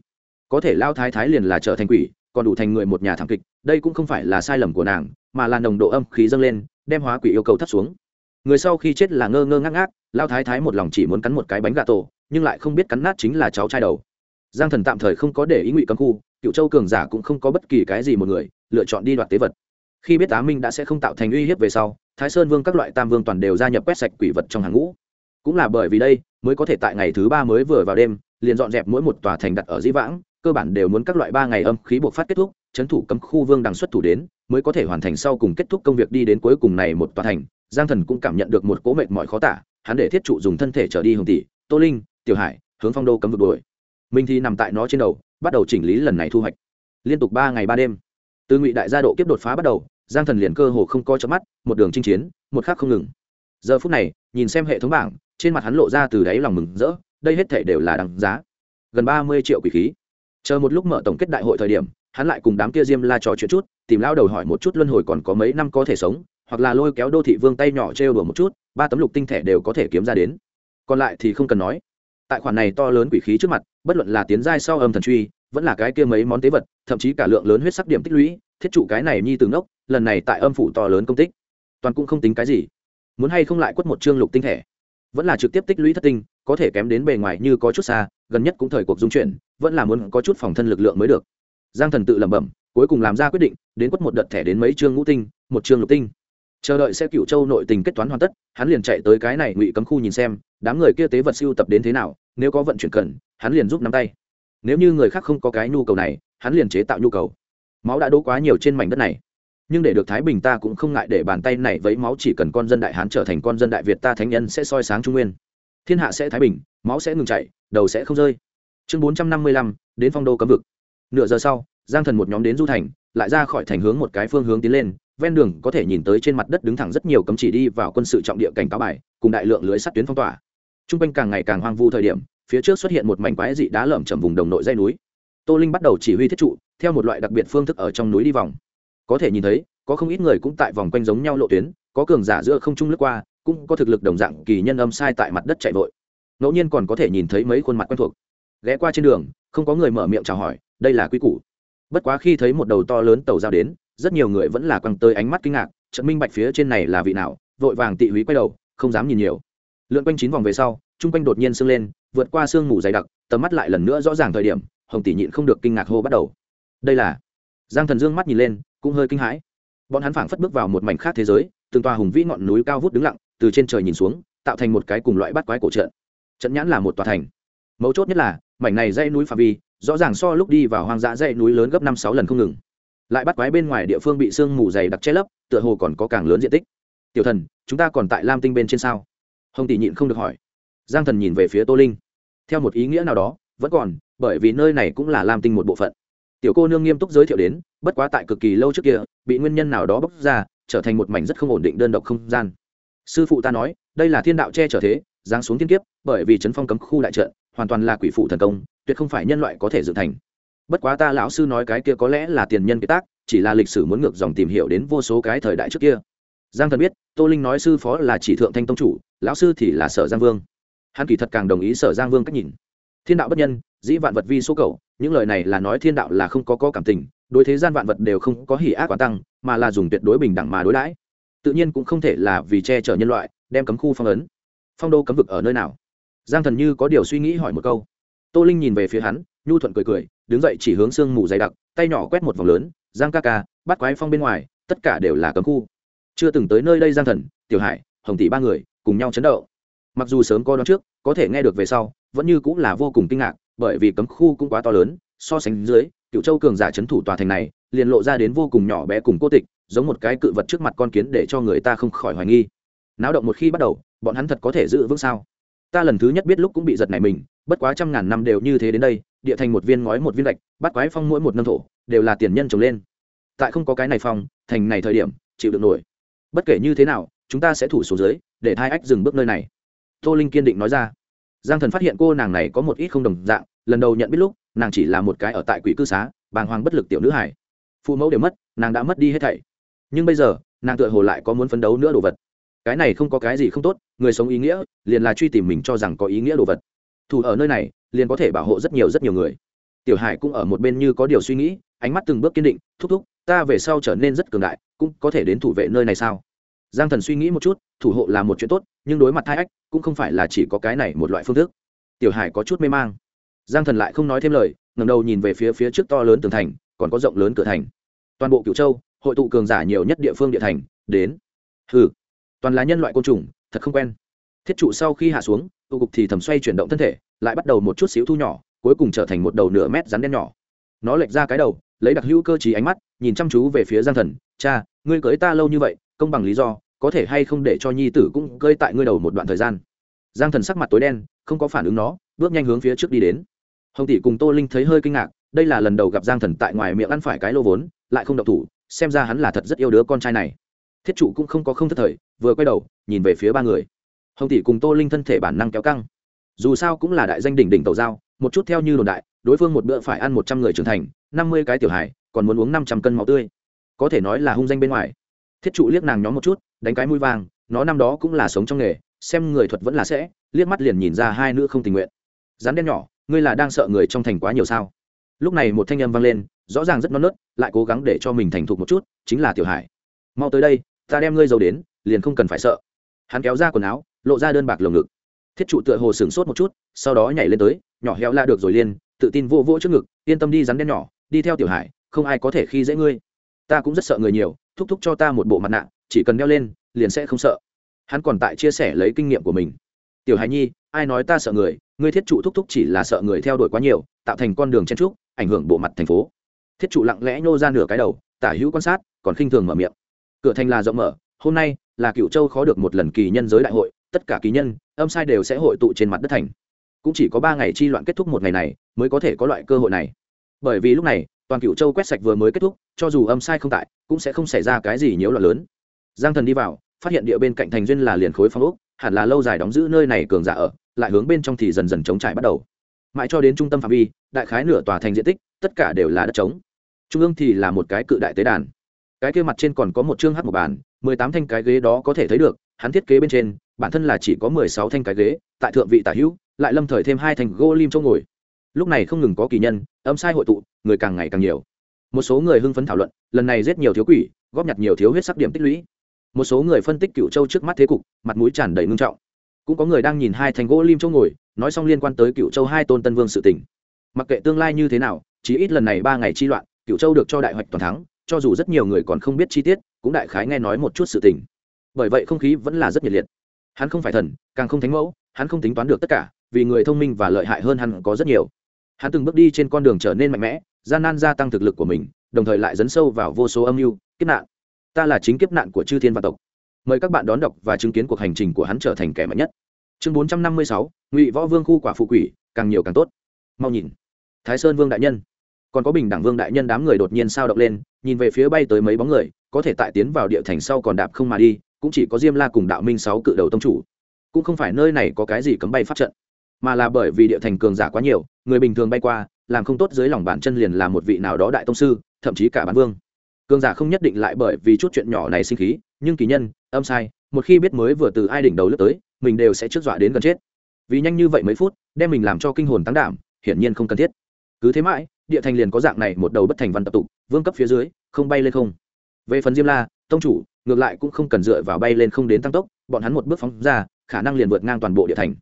A: Có thể lao thái thái liền là trở thành quỷ, còn đủ thành người một nhà thảm kịch, đây cũng không phải là sai lầm của nàng, mà là nồng độ âm khí dâng lên, đem hóa quỷ yêu cầu thắt xuống. Người sau khi chết là ngơ ngơ ngác ngác, lao thái thái một lòng chỉ muốn cắn một cái bánh gà tổ, nhưng lại không biết cắn nát chính là cháu trai đầu. Giang thần tạm thời không có để ý ngụy cấm khu, cựu châu cường giả cũng không có bất kỳ cái gì một người, lựa chọn đi đoạt tế vật khi biết á minh đã sẽ không tạo thành uy hiếp về sau, thái sơn vương các loại tam vương toàn đều gia nhập quét sạch quỷ vật trong hàng ngũ. Cũng là bởi vì đây mới có thể tại ngày thứ ba mới vừa vào đêm, liền dọn dẹp mỗi một tòa thành đặt ở dĩ vãng, cơ bản đều muốn các loại ba ngày âm khí buộc phát kết thúc trấn thủ cấm khu vương đằng xuất thủ đến, mới có thể hoàn thành sau cùng kết thúc công việc đi đến cuối cùng này một tòa thành. Giang thần cũng cảm nhận được một cố mệt mỏi khó tả, hắn để thiết trụ dùng thân thể trở đi hồng tỷ, tô linh, tiểu hải, hướng phong đô cấm vực đuổi. Minh thi nằm tại nó trên đầu, bắt đầu chỉnh lý lần này thu hoạch. Liên tục ba ngày ba đêm từ ngụy đại gia độ kiếp đột phá bắt đầu giang thần liền cơ hồ không coi chớp mắt, một đường chinh chiến, một khác không ngừng. Giờ phút này, nhìn xem hệ thống bảng, trên mặt hắn lộ ra từ đáy lòng mừng rỡ, đây hết thể đều là đằng giá. Gần ba mươi triệu quỷ khí. Chờ một lúc mở tổng kết đại hội thời điểm, hắn lại cùng đám kia diêm la trò chuyện chút, tìm lao đầu hỏi một chút luân hồi còn có mấy năm có thể sống, hoặc là lôi kéo đô thị vương tay nhỏ trêu đùa một chút, ba tấm lục tinh thể đều có thể kiếm ra đến. Còn lại thì không cần nói. Tại khoản này to lớn quỷ khí trước mặt, bất luận là tiến giai sau âm thần truy, vẫn là cái kia mấy món tế vật, thậm chí cả lượng lớn huyết sắc điểm tích lũy, thiết trụ cái này nhi từng ốc lần này tại âm phủ to lớn công tích, toàn cũng không tính cái gì. Muốn hay không lại quất một chương lục tinh thể? Vẫn là trực tiếp tích lũy thất tinh, có thể kém đến bề ngoài như có chút xa, gần nhất cũng thời cuộc dung chuyển, vẫn là muốn có chút phòng thân lực lượng mới được. Giang thần tự lẩm bẩm, cuối cùng làm ra quyết định, đến quất một đợt thẻ đến mấy chương ngũ tinh, một chương lục tinh. Chờ đợi sẽ cựu châu nội tình kết toán hoàn tất, hắn liền chạy tới cái này ngụy cấm khu nhìn xem, đám người kia tế vật siêu tập đến thế nào, nếu có vận chuyển cần, hắn liền giúp nắm tay. Nếu như người khác không có cái nhu cầu này, hắn liền chế tạo nhu cầu. Máu đã đỗ quá nhiều trên mảnh đất này nhưng để được thái bình ta cũng không ngại để bàn tay này vấy máu chỉ cần con dân đại hán trở thành con dân đại việt ta thánh nhân sẽ soi sáng trung nguyên. Thiên hạ sẽ thái bình, máu sẽ ngừng chảy, đầu sẽ không rơi. Chương bốn trăm năm mươi lăm, đến phong đô cấm vực. Nửa giờ sau, giang thần một nhóm đến du thành, lại ra khỏi thành hướng một cái phương hướng tiến lên, ven đường có thể nhìn tới trên mặt đất đứng thẳng rất nhiều cấm chỉ đi vào quân sự trọng địa cảnh cáo bài, cùng đại lượng lưới sắt tuyến phong tỏa. T r u n g quanh càng ngày càng hoang vu thời điểm, phía trước xuất hiện một mảnh quái dị đá lởm chầm vùng đồng nội dây núi. Tô linh bắt đầu chỉ huy thiết trụ, theo một loại đặc biệt phương thức ở trong núi đi vòng có thể nhìn thấy, có không ít người cũng tại vòng quanh giống nhau lộ tuyến, có cường giả giữa không trung lướt qua, cũng có thực lực đồng dạng kỳ nhân âm sai tại mặt đất chạy vội. Ngẫu nhiên còn có thể nhìn thấy mấy khuôn mặt quen thuộc. Ghé qua trên đường, không có người mở miệng chào hỏi, đây là quy củ. Bất quá khi thấy một đầu to lớn tàu giao đến, rất nhiều người vẫn là quăng tới ánh mắt kinh ngạc trận minh bạch phía trên này là vị nào, vội vàng tị húy quay đầu, không dám nhìn nhiều. Lượn quanh chín vòng về sau, chung quanh đột nhiên sưng lên, vượt qua sương mù dày đặc, tầm mắt lại lần nữa rõ ràng thời điểm, hồng tỷ nhịn không được kinh ngạc hô bắt đầu. Đây là giang thần dương mắt nhìn lên cũng hơi kinh hãi. Bọn hắn phảng phất bước vào một mảnh khác thế giới, từng tòa hùng vĩ ngọn núi cao vút đứng lặng, từ trên trời nhìn xuống, tạo thành một cái cùng loại bắt quái cổ trận. Trận nhãn là một tòa thành. Mấu chốt nhất là, mảnh này dãy núi phạm vi, rõ ràng so lúc đi vào hoang dã dãy núi lớn gấp năm sáu lần không ngừng. Lại bắt quái bên ngoài địa phương bị sương mù dày đặc che lấp, tựa hồ còn có càng lớn diện tích. Tiểu thần, chúng ta còn tại lam tinh bên trên sao? Hồng tỷ nhịn không được hỏi. Giang thần nhìn về phía tô linh. Theo một ý nghĩa nào đó, vẫn còn, bởi vì nơi này cũng là lam tinh một bộ phận. Tiểu cô nương nghiêm túc giới thiệu đến bất quá tại cực kỳ lâu trước kia, bị nguyên nhân nào đó bóc ra, trở thành một mảnh rất không ổn định đơn độc không gian. Sư phụ ta nói, đây là thiên đạo che trở thế, giáng xuống thiên kiếp, bởi vì trấn phong cấm khu đại trận, hoàn toàn là quỷ phụ thần công, tuyệt không phải nhân loại có thể dựng thành. Bất quá ta lão sư nói cái kia có lẽ là tiền nhân kế tác, chỉ là lịch sử muốn ngược dòng tìm hiểu đến vô số cái thời đại trước kia. Giang thần biết, tô linh nói sư phó là chỉ thượng thanh tông chủ, lão sư thì là sở giang vương. Hắn kỳ thật càng đồng ý sở giang vương cách nhìn. Thiên đạo bất nhân, dĩ vạn vật vi số cầu, những lời này là nói thiên đạo là không có có cảm tình đối thế gian vạn vật đều không có hỉ ác quá tăng, mà là dùng tuyệt đối bình đẳng mà đối đãi. Tự nhiên cũng không thể là vì che chở nhân loại, đem cấm khu phong ấn. Phong đô cấm vực ở nơi nào? Giang thần như có điều suy nghĩ hỏi một câu. Tô linh nhìn về phía hắn, nhu thuận cười cười, đứng dậy chỉ hướng sương mù dày đặc, tay nhỏ quét một vòng lớn, giang ca ca, bắt quái phong bên ngoài, tất cả đều là cấm khu. Chưa từng tới nơi đây giang thần, tiểu hải, hồng tỷ ba người, cùng nhau chấn động. Mặc dù sớm có đón trước, có thể nghe được về sau, vẫn như cũng là vô cùng kinh ngạc, bởi vì cấm khu cũng quá to lớn, so sánh dưới cựu châu cường giả c h ấ n thủ tòa thành này, liền lộ ra đến vô cùng nhỏ bé cùng cô tịch, giống một cái cự vật trước mặt con kiến để cho người ta không khỏi hoài nghi. Náo động một khi bắt đầu, bọn hắn thật có thể giữ vững sao? Ta lần thứ nhất biết lúc cũng bị giật này mình, bất quá trăm ngàn năm đều như thế đến đây, địa thành một viên ngói một viên lạch bắt quái phong mỗi một năm thổ, đều là tiền nhân trồng lên. Tại không có cái này phong, thành này thời điểm, chịu được nổi. Bất kể như thế nào, chúng ta sẽ thủ số dưới, để thai ách dừng bước nơi này. Tô linh kiên định nói ra. Giang thần phát hiện cô nàng này có một ít không đồng dạng, lần đầu nhận biết lúc nàng chỉ là một cái ở tại quỷ cư xá, bàng hoàng bất lực tiểu nữ hải phụ mẫu đều mất, nàng đã mất đi hết thảy. Nhưng bây giờ, nàng tựa hồ lại có muốn phấn đấu nữa đồ vật. Cái này không có cái gì không tốt, người sống ý nghĩa, liền là truy tìm mình cho rằng có ý nghĩa đồ vật. Thủ ở nơi này, liền có thể bảo hộ rất nhiều rất nhiều người. Tiểu hải cũng ở một bên như có điều suy nghĩ, ánh mắt từng bước kiên định, thúc thúc, ta về sau trở nên rất cường đại, cũng có thể đến thủ vệ nơi này sao? Giang thần suy nghĩ một chút, thủ hộ là một chuyện tốt, nhưng đối mặt thai ách, cũng không phải là chỉ có cái này một loại phương thức. Tiểu hải có chút mê mang giang thần lại không nói thêm lời ngầm đầu nhìn về phía phía trước to lớn tường thành, còn có rộng lớn cửa thành. Toàn bộ cựu châu, hội tụ cường giả nhiều nhất địa phương địa thành, đến. Ừ toàn là nhân loại côn trùng, thật không quen. Thiết trụ sau khi hạ xuống, tụ cục thì thầm xoay chuyển động thân thể, lại bắt đầu một chút xíu thu nhỏ, cuối cùng trở thành một đầu nửa mét rắn đen nhỏ. Nó lệch ra cái đầu, lấy đặc hữu cơ trí ánh mắt, nhìn chăm chú về phía giang thần. Cha, ngươi cưới ta lâu như vậy, công bằng lý do, có thể hay không để cho nhi tử cũng cơi tại ngươi đầu một đoạn thời gian? Giang thần sắc mặt tối đen, không có phản ứng nó, bước nhanh hướng phía trước đi đến hồng tỷ cùng tô linh thấy hơi kinh ngạc, đây là lần đầu gặp giang thần tại ngoài miệng ăn phải cái lô vốn, lại không độc thủ, xem ra hắn là thật rất yêu đứa con trai này. Thiết Chủ cũng không có không thất thời, vừa quay đầu, nhìn về phía ba người. Hồng tỷ cùng tô linh thân thể bản năng kéo căng. Dù sao cũng là đại danh đỉnh đỉnh tàu giao, một chút theo như đồn đại, đối phương một bữa phải ăn một trăm người trưởng thành, năm mươi cái tiểu hài, còn muốn uống năm trăm cân máu tươi. Có thể nói là hung danh bên ngoài. Thiết trụ liếc nàng nhóm một chút, đánh cái mũi vàng, nó năm đó cũng là sống trong nghề, xem người thuật vẫn là sẽ, liếc mắt liền nhìn ra hai nữ không tình nguyện. Rắn đen nhỏ ngươi là đang sợ người trong thành quá nhiều sao? Lúc này một thanh âm vang lên, rõ ràng rất non nớt, lại cố gắng để cho mình thành thục một chút, chính là tiểu hải. Mau tới đây, ta đem ngươi giàu đến, liền không cần phải sợ. Hắn kéo ra quần áo, lộ ra đơn bạc lồng ngực. Thiết trụ tựa hồ sửng sốt một chút, sau đó nhảy lên tới, nhỏ héo la được rồi liền, tự tin vô vô trước ngực, yên tâm đi rắn đen nhỏ, đi theo tiểu hải, không ai có thể khi dễ ngươi. Ta cũng rất sợ người nhiều, thúc thúc cho ta một bộ mặt nạ, chỉ cần đeo lên, liền sẽ không sợ. Hắn còn tại chia sẻ lấy kinh nghiệm của mình. Tiểu Hải nhi, ai nói ta sợ người ngươi thiết trụ thúc thúc chỉ là sợ người theo đuổi quá nhiều, tạo thành con đường chen trúc, ảnh hưởng bộ mặt thành phố. Thiết trụ lặng lẽ nhô ra nửa cái đầu, tả hữu quan sát, còn khinh thường mở miệng. Cửa thành là rộng mở, hôm nay là cựu châu khó được một lần kỳ nhân giới đại hội, tất cả kỳ nhân, âm sai đều sẽ hội tụ trên mặt đất thành. Cũng chỉ có ba ngày chi loạn kết thúc một ngày này, mới có thể có loại cơ hội này. Bởi vì lúc này, toàn cựu châu quét sạch vừa mới kết thúc, cho dù âm sai không tại, cũng sẽ không xảy ra cái gì nhiễu loạn lớn. Giang thần đi vào, phát hiện địa bên cạnh thành duyên là liền khối phong ốc hẳn là lâu dài đóng giữ nơi này cường giả ở, lại hướng bên trong thì dần dần chống trải bắt đầu. Mãi cho đến trung tâm phạm vi, đại khái nửa tòa thành diện tích, tất cả đều là đất trống. Trung ương thì là một cái cự đại tế đàn. Cái kia mặt trên còn có một chương hát một bàn mười tám thanh cái ghế đó có thể thấy được, hắn thiết kế bên trên, bản thân là chỉ có mười sáu thanh cái ghế, tại thượng vị tả hữu, lại lâm thời thêm hai thành gỗ lim chỗ ngồi. Lúc này không ngừng có kỳ nhân, âm sai hội tụ, người càng ngày càng nhiều. Một số người hưng phấn thảo luận, lần này giết nhiều thiếu quỷ, góp nhặt nhiều thiếu huyết sắc điểm tích lũy một số người phân tích cựu châu trước mắt thế cục, mặt mũi tràn đầy ngưng trọng. Cũng có người đang nhìn hai thành gỗ lim châu ngồi, nói xong liên quan tới cựu châu hai tôn tân vương sự tỉnh mặc kệ tương lai như thế nào chỉ ít lần này ba ngày chi loạn, cựu châu được cho đại hoạch toàn thắng, cho dù rất nhiều người còn không biết chi tiết, cũng đại khái nghe nói một chút sự tình. Bởi vậy không khí vẫn là rất nhiệt liệt. Hắn không phải thần, càng không thánh mẫu, hắn không tính toán được tất cả, vì người thông minh và lợi hại hơn hắn có rất nhiều. Hắn từng bước đi trên con đường trở nên mạnh mẽ, gian nan gia tăng thực lực của mình, đồng thời lại dấn sâu vào vô số âm mưu, kiếp nạn ta là chính kiếp nạn của chư thiên và tộc. Mời các bạn đón đọc và chứng kiến cuộc hành trình của hắn trở thành kẻ mạnh nhất. Chương bốn trăm năm mươi sáu, ngụy võ vương khu quả phụ quỷ, càng nhiều càng tốt. Mau nhìn. Thái sơn vương đại nhân. Còn có bình đẳng vương đại nhân đám người đột nhiên sao động lên, nhìn về phía bay tới mấy bóng người, có thể tại tiến vào địa thành sau còn đạp không mà đi, cũng chỉ có diêm la cùng đạo minh sáu cự đầu tông chủ. Cũng không phải nơi này có cái gì cấm bay phát trận, mà là bởi vì địa thành cường giả quá nhiều, người bình thường bay qua, làm không tốt dưới lòng bàn chân liền là một vị nào đó đại tông sư, thậm chí cả bán vương cường giả không nhất định lại bởi vì chút chuyện nhỏ này sinh khí, nhưng kỳ nhân, âm sai, một khi biết mới vừa từ ai đỉnh đầu lướt tới, mình đều sẽ trước dọa đến gần chết. Vì nhanh như vậy mấy phút, đem mình làm cho kinh hồn tăng đảm, hiển nhiên không cần thiết. Cứ thế mãi, địa thành liền có dạng này một đầu bất thành văn tập tục, vương cấp phía dưới, không bay lên không. Về phần diêm la, tông chủ, ngược lại cũng không cần dựa vào bay lên không đến tăng tốc, bọn hắn một bước phóng ra, khả năng liền vượt ngang toàn bộ địa thành.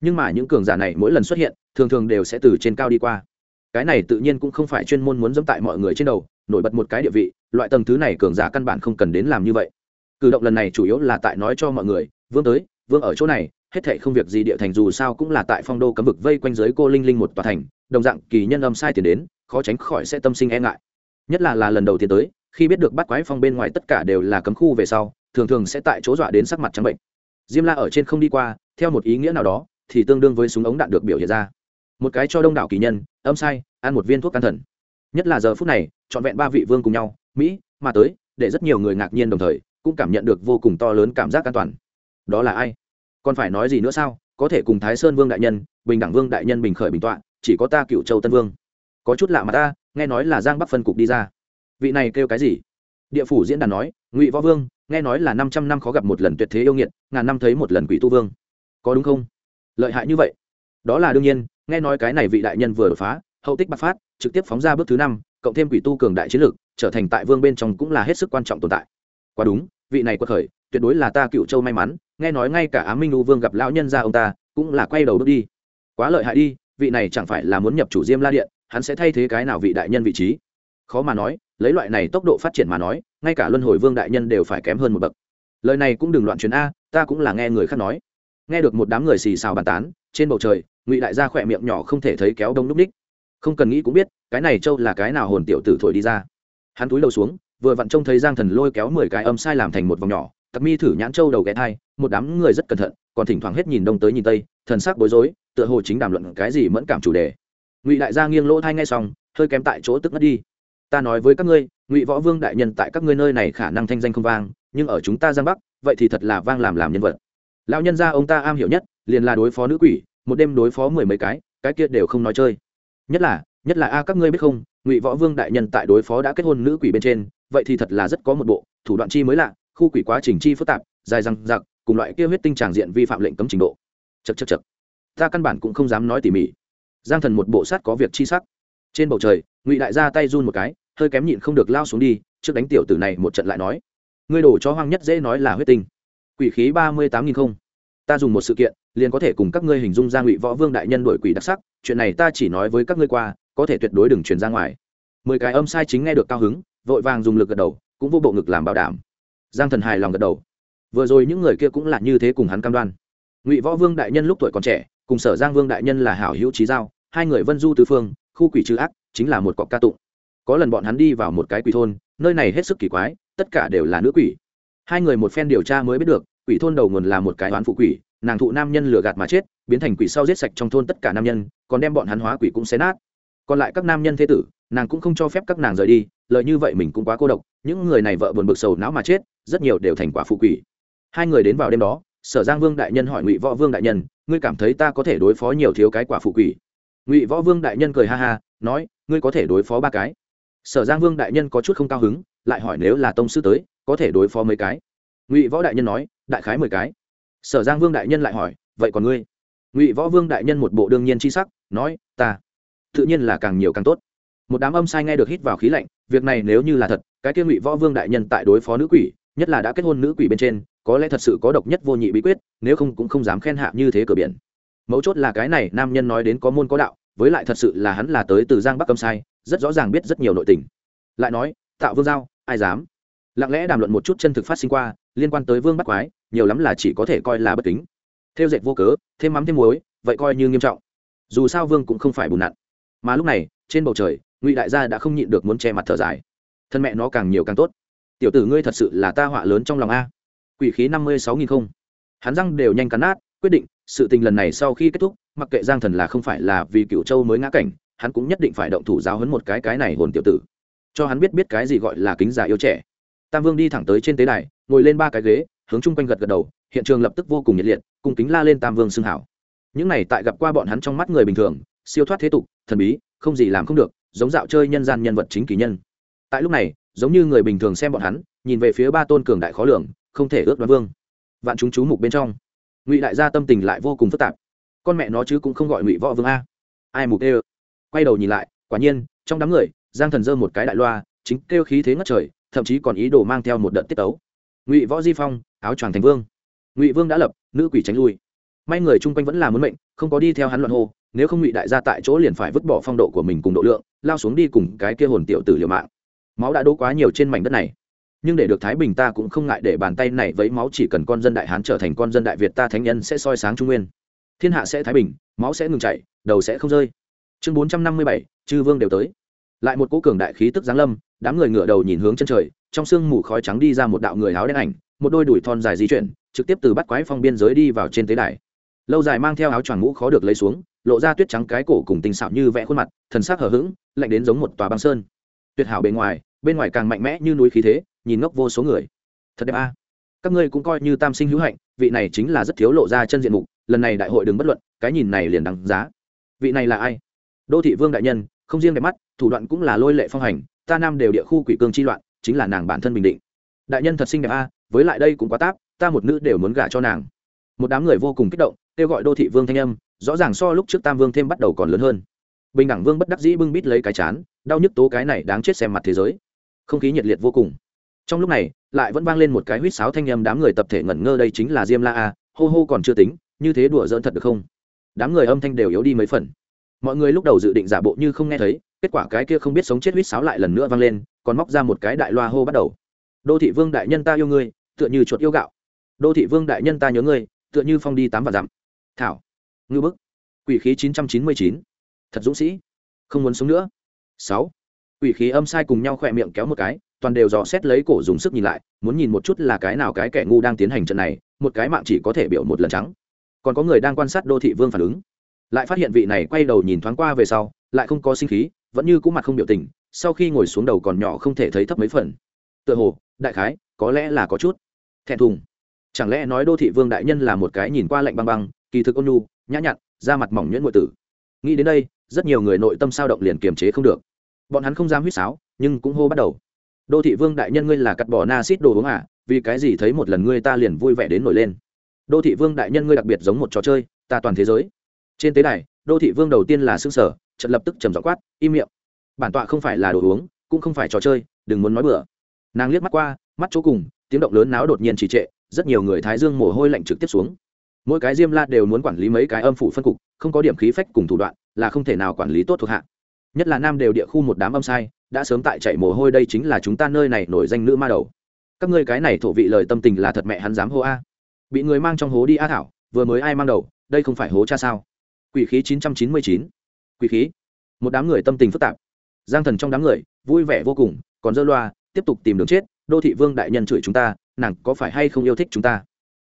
A: Nhưng mà những cường giả này mỗi lần xuất hiện, thường thường đều sẽ từ trên cao đi qua. Cái này tự nhiên cũng không phải chuyên môn muốn dẫm tại mọi người trên đầu, nổi bật một cái địa vị loại tầng thứ này cường giả căn bản không cần đến làm như vậy. Cử động lần này chủ yếu là tại nói cho mọi người, vương tới, vương ở chỗ này, hết thệ không việc gì địa thành dù sao cũng là tại phong đô cấm vực vây quanh giới cô linh linh một tòa thành, đồng dạng kỳ nhân âm sai tiền đến, khó tránh khỏi sẽ tâm sinh e ngại. Nhất là là lần đầu tiên tới, khi biết được bắt quái phong bên ngoài tất cả đều là cấm khu về sau, thường thường sẽ tại chỗ dọa đến sắc mặt trắng bệnh. Diêm la ở trên không đi qua, theo một ý nghĩa nào đó, thì tương đương với súng ống đạn được biểu hiện ra. Một cái cho đông đảo kỳ nhân, âm sai, ăn một viên thuốc can thần. Nhất là giờ phút này, trọn vẹn ba vị vương cùng nhau mỹ, mà tới, để rất nhiều người ngạc nhiên đồng thời, cũng cảm nhận được vô cùng to lớn cảm giác an toàn. Đó là ai? Còn phải nói gì nữa sao? Có thể cùng thái sơn vương đại nhân, bình đẳng vương đại nhân bình khởi bình tọa, chỉ có ta cựu châu tân vương. Có chút lạ mà ta, nghe nói là giang bắc phân cục đi ra. Vị này kêu cái gì? Địa phủ diễn đàn nói, ngụy võ vương, nghe nói là năm trăm năm khó gặp một lần tuyệt thế yêu nghiệt, ngàn năm thấy một lần quỷ tu vương. Có đúng không? Lợi hại như vậy. Đó là đương nhiên, nghe nói cái này vị đại nhân vừa đột phá, hậu tích bạc phát, trực tiếp phóng ra bước thứ năm, cộng thêm quỷ tu cường đại chiến lược trở thành tại vương bên trong cũng là hết sức quan trọng tồn tại. Quá đúng, vị này quật khởi, tuyệt đối là ta cựu châu may mắn, nghe nói ngay cả á minh u vương gặp lão nhân ra ông ta, cũng là quay đầu bước đi. Quá lợi hại đi, vị này chẳng phải là muốn nhập chủ diêm la điện, hắn sẽ thay thế cái nào vị đại nhân vị trí? Khó mà nói, lấy loại này tốc độ phát triển mà nói, ngay cả luân hồi vương đại nhân đều phải kém hơn một bậc. Lời này cũng đừng loạn truyền a, ta cũng là nghe người khác nói. Nghe được một đám người xì xào bàn tán, trên bầu trời, ngụy đại gia khỏe miệng nhỏ không thể thấy kéo đông núp ních. Không cần nghĩ cũng biết, cái này châu là cái nào hồn tiểu tử thổi đi ra hắn túi đầu xuống, vừa vặn trông thấy giang thần lôi kéo mười cái âm sai làm thành một vòng nhỏ, tặc mi thử nhãn châu đầu ghé thai, một đám người rất cẩn thận, còn thỉnh thoảng hết nhìn đông tới nhìn tây, thần sắc bối rối, tựa hồ chính đàm luận cái gì mẫn cảm chủ đề. Ngụy đại gia nghiêng lỗ thai ngay xong, hơi kém tại chỗ tức mất đi. Ta nói với các ngươi, ngụy võ vương đại nhân tại các ngươi nơi này khả năng thanh danh không vang, nhưng ở chúng ta giang bắc, vậy thì thật là vang làm làm nhân vật. Lão nhân gia ông ta am hiểu nhất, liền là đối phó nữ quỷ, một đêm đối phó mười mấy cái cái kia đều không nói chơi. Nhất là nhất là, a, các ngươi biết không, ngụy võ vương đại nhân tại đối phó đã kết hôn nữ quỷ bên trên, vậy thì thật là rất có một bộ, thủ đoạn chi mới lạ, khu quỷ quá trình chi phức tạp, dài răng giặc cùng loại kia huyết tinh tràng diện vi phạm lệnh cấm trình độ. Chật chật chật ta căn bản cũng không dám nói tỉ mỉ. Giang thần một bộ sát có việc chi sắc. Trên bầu trời, ngụy đại ra tay run một cái, hơi kém nhịn không được lao xuống đi, trước đánh tiểu tử này một trận lại nói. Ngươi đổ cho hoang nhất dễ nói là huyết tinh. Quỷ khí ba mươi tám nghìn không. Ta dùng một sự kiện, liền có thể cùng các ngươi hình dung ra ngụy võ vương đại nhân đổi quỷ đặc sắc, chuyện này ta chỉ nói với các ngươi qua có thể tuyệt đối đừng truyền ra ngoài. Mười cái âm sai chính nghe được cao hứng, vội vàng dùng lực gật đầu, cũng vô bộ ngực làm bảo đảm. Giang thần hài lòng gật đầu. Vừa rồi những người kia cũng là như thế cùng hắn cam đoan. Ngụy võ vương đại nhân lúc tuổi còn trẻ, cùng sở giang vương đại nhân là hảo hữu trí giao, hai người vân du tứ phương, khu quỷ trừ ác, chính là một cọc ca tụng. Có lần bọn hắn đi vào một cái quỷ thôn, nơi này hết sức kỳ quái, tất cả đều là nữ quỷ. Hai người một phen điều tra mới biết được, quỷ thôn đầu nguồn là một cái oán phụ quỷ, nàng thụ nam nhân lừa gạt mà chết, biến thành quỷ sau giết sạch trong thôn tất cả nam nhân, còn đem bọn hắn hóa quỷ cũng xé nát còn lại các nam nhân thế tử, nàng cũng không cho phép các nàng rời đi, lợi như vậy mình cũng quá cô độc, những người này vợ buồn bực sầu não mà chết, rất nhiều đều thành quả phụ quỷ. Hai người đến vào đêm đó, sở giang vương đại nhân hỏi ngụy võ vương đại nhân, ngươi cảm thấy ta có thể đối phó nhiều thiếu cái quả phụ quỷ? Ngụy võ vương đại nhân cười ha ha, nói, ngươi có thể đối phó ba cái. Sở giang vương đại nhân có chút không cao hứng, lại hỏi nếu là tông sư tới, có thể đối phó mấy cái? Ngụy võ đại nhân nói, đại khái mười cái. Sở giang vương đại nhân lại hỏi, vậy còn ngươi? Ngụy võ vương đại nhân một bộ đương nhiên c h i sắc, nói, ta tự nhiên là càng nhiều càng tốt. Một đám âm sai nghe được hít vào khí lạnh, việc này nếu như là thật, cái kia ngụy võ vương đại nhân tại đối phó nữ quỷ, nhất là đã kết hôn nữ quỷ bên trên, có lẽ thật sự có độc nhất vô nhị bí quyết, nếu không cũng không dám khen hạ như thế cửa biển. Mấu chốt là cái này nam nhân nói đến có môn có đạo, với lại thật sự là hắn là tới từ giang bắc âm sai, rất rõ ràng biết rất nhiều nội tình. Lại nói, tạo vương giao, ai dám? Lặng lẽ đàm luận một chút chân thực phát sinh qua, liên quan tới vương bắt quái, nhiều lắm là chỉ có thể coi là bất kính. Theo dệt vô cớ, thêm mắm thêm muối, vậy coi như nghiêm trọng. Dù sao vương cũng không phải bùn nặn mà lúc này, trên bầu trời, ngụy đại gia đã không nhịn được muốn che mặt thở dài. Thân mẹ nó càng nhiều càng tốt. Tiểu tử ngươi thật sự là ta họa lớn trong lòng a. Quỷ khí năm mươi sáu nghìn không. Hắn răng đều nhanh cắn nát, quyết định, sự tình lần này sau khi kết thúc, mặc kệ giang thần là không phải là vì cựu châu mới ngã cảnh, hắn cũng nhất định phải động thủ giáo hấn một cái cái này hồn tiểu tử. Cho hắn biết biết cái gì gọi là kính già yêu trẻ. Tam vương đi thẳng tới trên tế đài, ngồi lên ba cái ghế, hướng chung quanh gật gật đầu, hiện trường lập tức vô cùng nhiệt liệt cùng kính la lên tam vương xưng hảo. Những này tại gặp qua bọn hắn trong mắt người bình thường siêu thoát thế tục, thần bí, không gì làm không được, giống dạo chơi nhân gian nhân vật chính kỳ nhân. Tại lúc này, giống như người bình thường xem bọn hắn, nhìn về phía ba tôn cường đại khó lường, không thể ước đoán vương. Vạn chúng chú mục bên trong. Ngụy đại gia tâm tình lại vô cùng phức tạp. Con mẹ nó chứ cũng không gọi ngụy võ vương a. Ai mục ê quay đầu nhìn lại, quả nhiên, trong đám người, giang thần dơ một cái đại loa, chính kêu khí thế ngất trời, thậm chí còn ý đồ mang theo một đợt tiết tấu. Ngụy võ di phong, áo choàng thành vương. Ngụy vương đã lập, nữ quỷ tránh lui. May người chung quanh vẫn là muốn mệnh, không có đi theo hắn luận hô nếu không ngụy đại gia tại chỗ liền phải vứt bỏ phong độ của mình cùng độ lượng, lao xuống đi cùng cái kia hồn tiểu tử liều mạng. Máu đã đỗ quá nhiều trên mảnh đất này. Nhưng để được thái bình ta cũng không ngại để bàn tay này vấy máu, chỉ cần con dân đại hán trở thành con dân đại việt ta thánh nhân sẽ soi sáng trung nguyên. Thiên hạ sẽ thái bình, máu sẽ ngừng chảy, đầu sẽ không rơi. Chương bốn trăm năm mươi bảy, chư vương đều tới. Lại một cỗ cường đại khí tức giáng lâm, đám người ngửa đầu nhìn hướng chân trời, trong sương mù khói trắng đi ra một đạo người áo đen ảnh, một đôi đùi thon dài di chuyển, trực tiếp từ bắt quái phong biên giới đi vào trên tế đài. Lâu dài mang theo áo choàng mũ khó được lấy xuống lộ ra tuyết trắng cái cổ cùng tinh xảo như vẽ khuôn mặt, thần sắc hở h ữ g lạnh đến giống một tòa băng sơn. Tuyệt hảo bề ngoài, bên ngoài càng mạnh mẽ như núi khí thế, nhìn ngốc vô số người. Thật đẹp a. Các ngươi cũng coi như tam sinh hữu hạnh, vị này chính là rất thiếu lộ ra chân diện mục, lần này đại hội đừng bất luận, cái nhìn này liền đằng giá. Vị này là ai? Đô thị vương đại nhân, không riêng đẹp mắt, thủ đoạn cũng là lôi lệ phong hành, ta nam đều địa khu quỷ cương chi loạn, chính là nàng bản thân bình định. Đại nhân thật xinh đẹp a, với lại đây cũng quá táp, ta một nữ đều muốn gả cho nàng. Một đám người vô cùng kích động, kêu gọi đô thị vương thanh âm rõ ràng so lúc trước tam vương thêm bắt đầu còn lớn hơn. Bình đẳng vương bất đắc dĩ bưng bít lấy cái chán, đau nhức tố cái này đáng chết xem mặt thế giới. Không khí nhiệt liệt vô cùng. Trong lúc này, lại vẫn vang lên một cái huýt sáo thanh âm đám người tập thể ngẩn ngơ đây chính là diêm la a, hô hô còn chưa tính, như thế đùa dỡn thật được không? Đám người âm thanh đều yếu đi mấy phần. Mọi người lúc đầu dự định giả bộ như không nghe thấy, kết quả cái kia không biết sống chết huýt sáo lại lần nữa vang lên, còn móc ra một cái đại loa hô bắt đầu. Đô thị vương đại nhân ta yêu ngươi, tựa như chuột yêu gạo. Đô thị vương đại nhân ta nhớ ngươi, tựa như phong đi tám và dặm. Thảo ngư bức. Quỷ khí chín trăm chín mươi chín. Thật dũng sĩ. Không muốn sống nữa. Sáu. Quỷ khí âm sai cùng nhau khỏe miệng kéo một cái, toàn đều dò xét lấy cổ dùng sức nhìn lại, muốn nhìn một chút là cái nào cái kẻ ngu đang tiến hành trận này, một cái mạng chỉ có thể biểu một lần trắng. Còn có người đang quan sát đô thị vương phản ứng. Lại phát hiện vị này quay đầu nhìn thoáng qua về sau, lại không có sinh khí, vẫn như cũ mặt không biểu tình, sau khi ngồi xuống đầu còn nhỏ không thể thấy thấp mấy phần. Tựa hồ, đại khái, có lẽ là có chút thẹn thùng. Chẳng lẽ nói đô thị vương đại nhân là một cái nhìn qua lạnh băng băng, kỳ thực ôn nhu nhã nhặn, da mặt mỏng nhuyễn ngụy tử. Nghĩ đến đây, rất nhiều người nội tâm sao động liền kiềm chế không được. Bọn hắn không dám huýt sáo, nhưng cũng hô bắt đầu. Đô thị vương đại nhân ngươi là cắt bỏ na xít đồ uống à vì cái gì thấy một lần ngươi ta liền vui vẻ đến nổi lên. Đô thị vương đại nhân ngươi đặc biệt giống một trò chơi, ta toàn thế giới. Trên tế đài, đô thị vương đầu tiên là xương sở trận lập tức trầm dọ quát, im miệng. Bản tọa không phải là đồ uống, cũng không phải trò chơi, đừng muốn nói bừa. Nàng liếc mắt qua, mắt chỗ cùng, tiếng động lớn náo đột nhiên trì trệ, rất nhiều người thái dương mồ hôi lạnh trực tiếp xuống mỗi cái diêm la đều muốn quản lý mấy cái âm phủ phân cục, không có điểm khí phách cùng thủ đoạn, là không thể nào quản lý tốt thuộc hạ. Nhất là nam đều địa khu một đám âm sai, đã sớm tại chạy mồ hôi đây chính là chúng ta nơi này nổi danh nữ ma đầu. Các ngươi cái này thổ vị lời tâm tình là thật mẹ hắn dám hô a. Bị người mang trong hố đi a thảo, vừa mới ai mang đầu, đây không phải hố cha sao? Quỷ khí chín trăm chín mươi chín, quỷ khí. Một đám người tâm tình phức tạp. Giang thần trong đám người, vui vẻ vô cùng, còn dơ loa, tiếp tục tìm đường chết, đô thị vương đại nhân chửi chúng ta, nàng có phải hay không yêu thích chúng ta?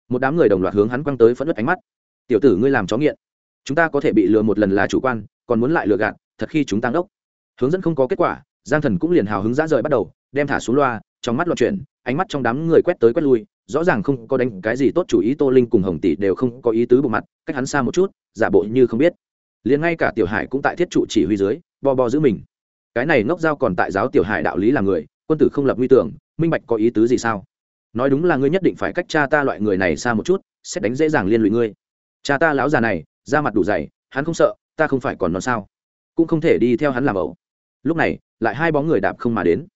A: Một đám người đồng loạt hướng hắn quăng tới phẫn nứt ánh mắt. Tiểu tử ngươi làm chó nghiện, chúng ta có thể bị lừa một lần là chủ quan, còn muốn lại lừa gạt, thật khi chúng tăng đốc hướng dẫn không có kết quả, giang thần cũng liền hào hứng dã rời bắt đầu, đem thả xuống loa, trong mắt loạn chuyển, ánh mắt trong đám người quét tới quét lui, rõ ràng không có đánh cái gì tốt chủ ý, tô linh cùng hồng tỷ đều không có ý tứ bộ mặt, cách hắn xa một chút, giả bộ như không biết. Liền ngay cả tiểu hải cũng tại thiết trụ chỉ huy dưới, bo bo giữ mình. Cái này ngốc dao còn tại giáo tiểu hải đạo lý là người, quân tử không lập nguy tưởng, minh bạch có ý tứ gì sao? Nói đúng là ngươi nhất định phải cách cha ta loại người này xa một chút, sẽ đánh dễ dàng liên lụy ngươi. Cha ta lão già này, da mặt đủ dày, hắn không sợ, ta không phải còn nó sao? Cũng không thể đi theo hắn làm ẩu. Lúc này, lại hai bóng người đạp không mà đến.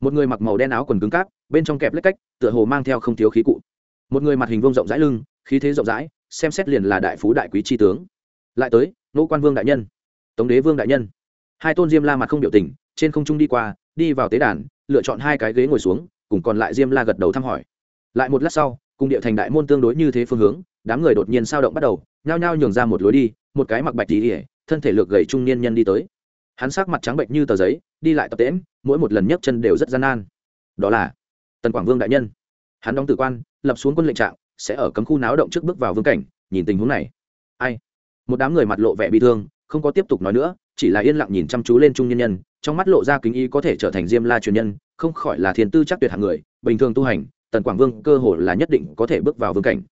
A: Một người mặc màu đen áo quần cứng cáp, bên trong kẹp lách cách, tựa hồ mang theo không thiếu khí cụ. Một người mặt hình vông rộng rãi lưng, khí thế rộng rãi, xem xét liền là đại phú đại quý tri tướng. Lại tới nỗ quan vương đại nhân. Tống đế vương đại nhân. Hai tôn diêm la mặt không biểu tình, trên không trung đi qua, đi vào tế đàn, lựa chọn hai cái ghế ngồi xuống cùng còn lại diêm la gật đầu thăm hỏi. Lại một lát sau, cùng địa thành đại môn tương đối như thế phương hướng, đám người đột nhiên sao động bắt đầu, nhao nhao nhường ra một lối đi, một cái mặc bạch tỉ ỉa thân thể lược gầy trung niên nhân đi tới. Hắn sắc mặt trắng bệnh như tờ giấy, đi lại tập tễm mỗi một lần nhấc chân đều rất gian nan. Đó là tần quảng vương đại nhân. Hắn đóng tử quan, lập xuống quân lệnh trạng, sẽ ở cấm khu náo động trước bước vào vương cảnh, nhìn tình huống này. Ai? Một đám người mặt lộ vẻ bị thương, không có tiếp tục nói nữa chỉ là yên lặng nhìn chăm chú lên trung nhân nhân, trong mắt lộ ra kính y có thể trở thành diêm la truyền nhân, không khỏi là thiên tư chắc tuyệt hạng người, bình thường tu hành, tần quảng vương cơ hồ là nhất định có thể bước vào vương cảnh.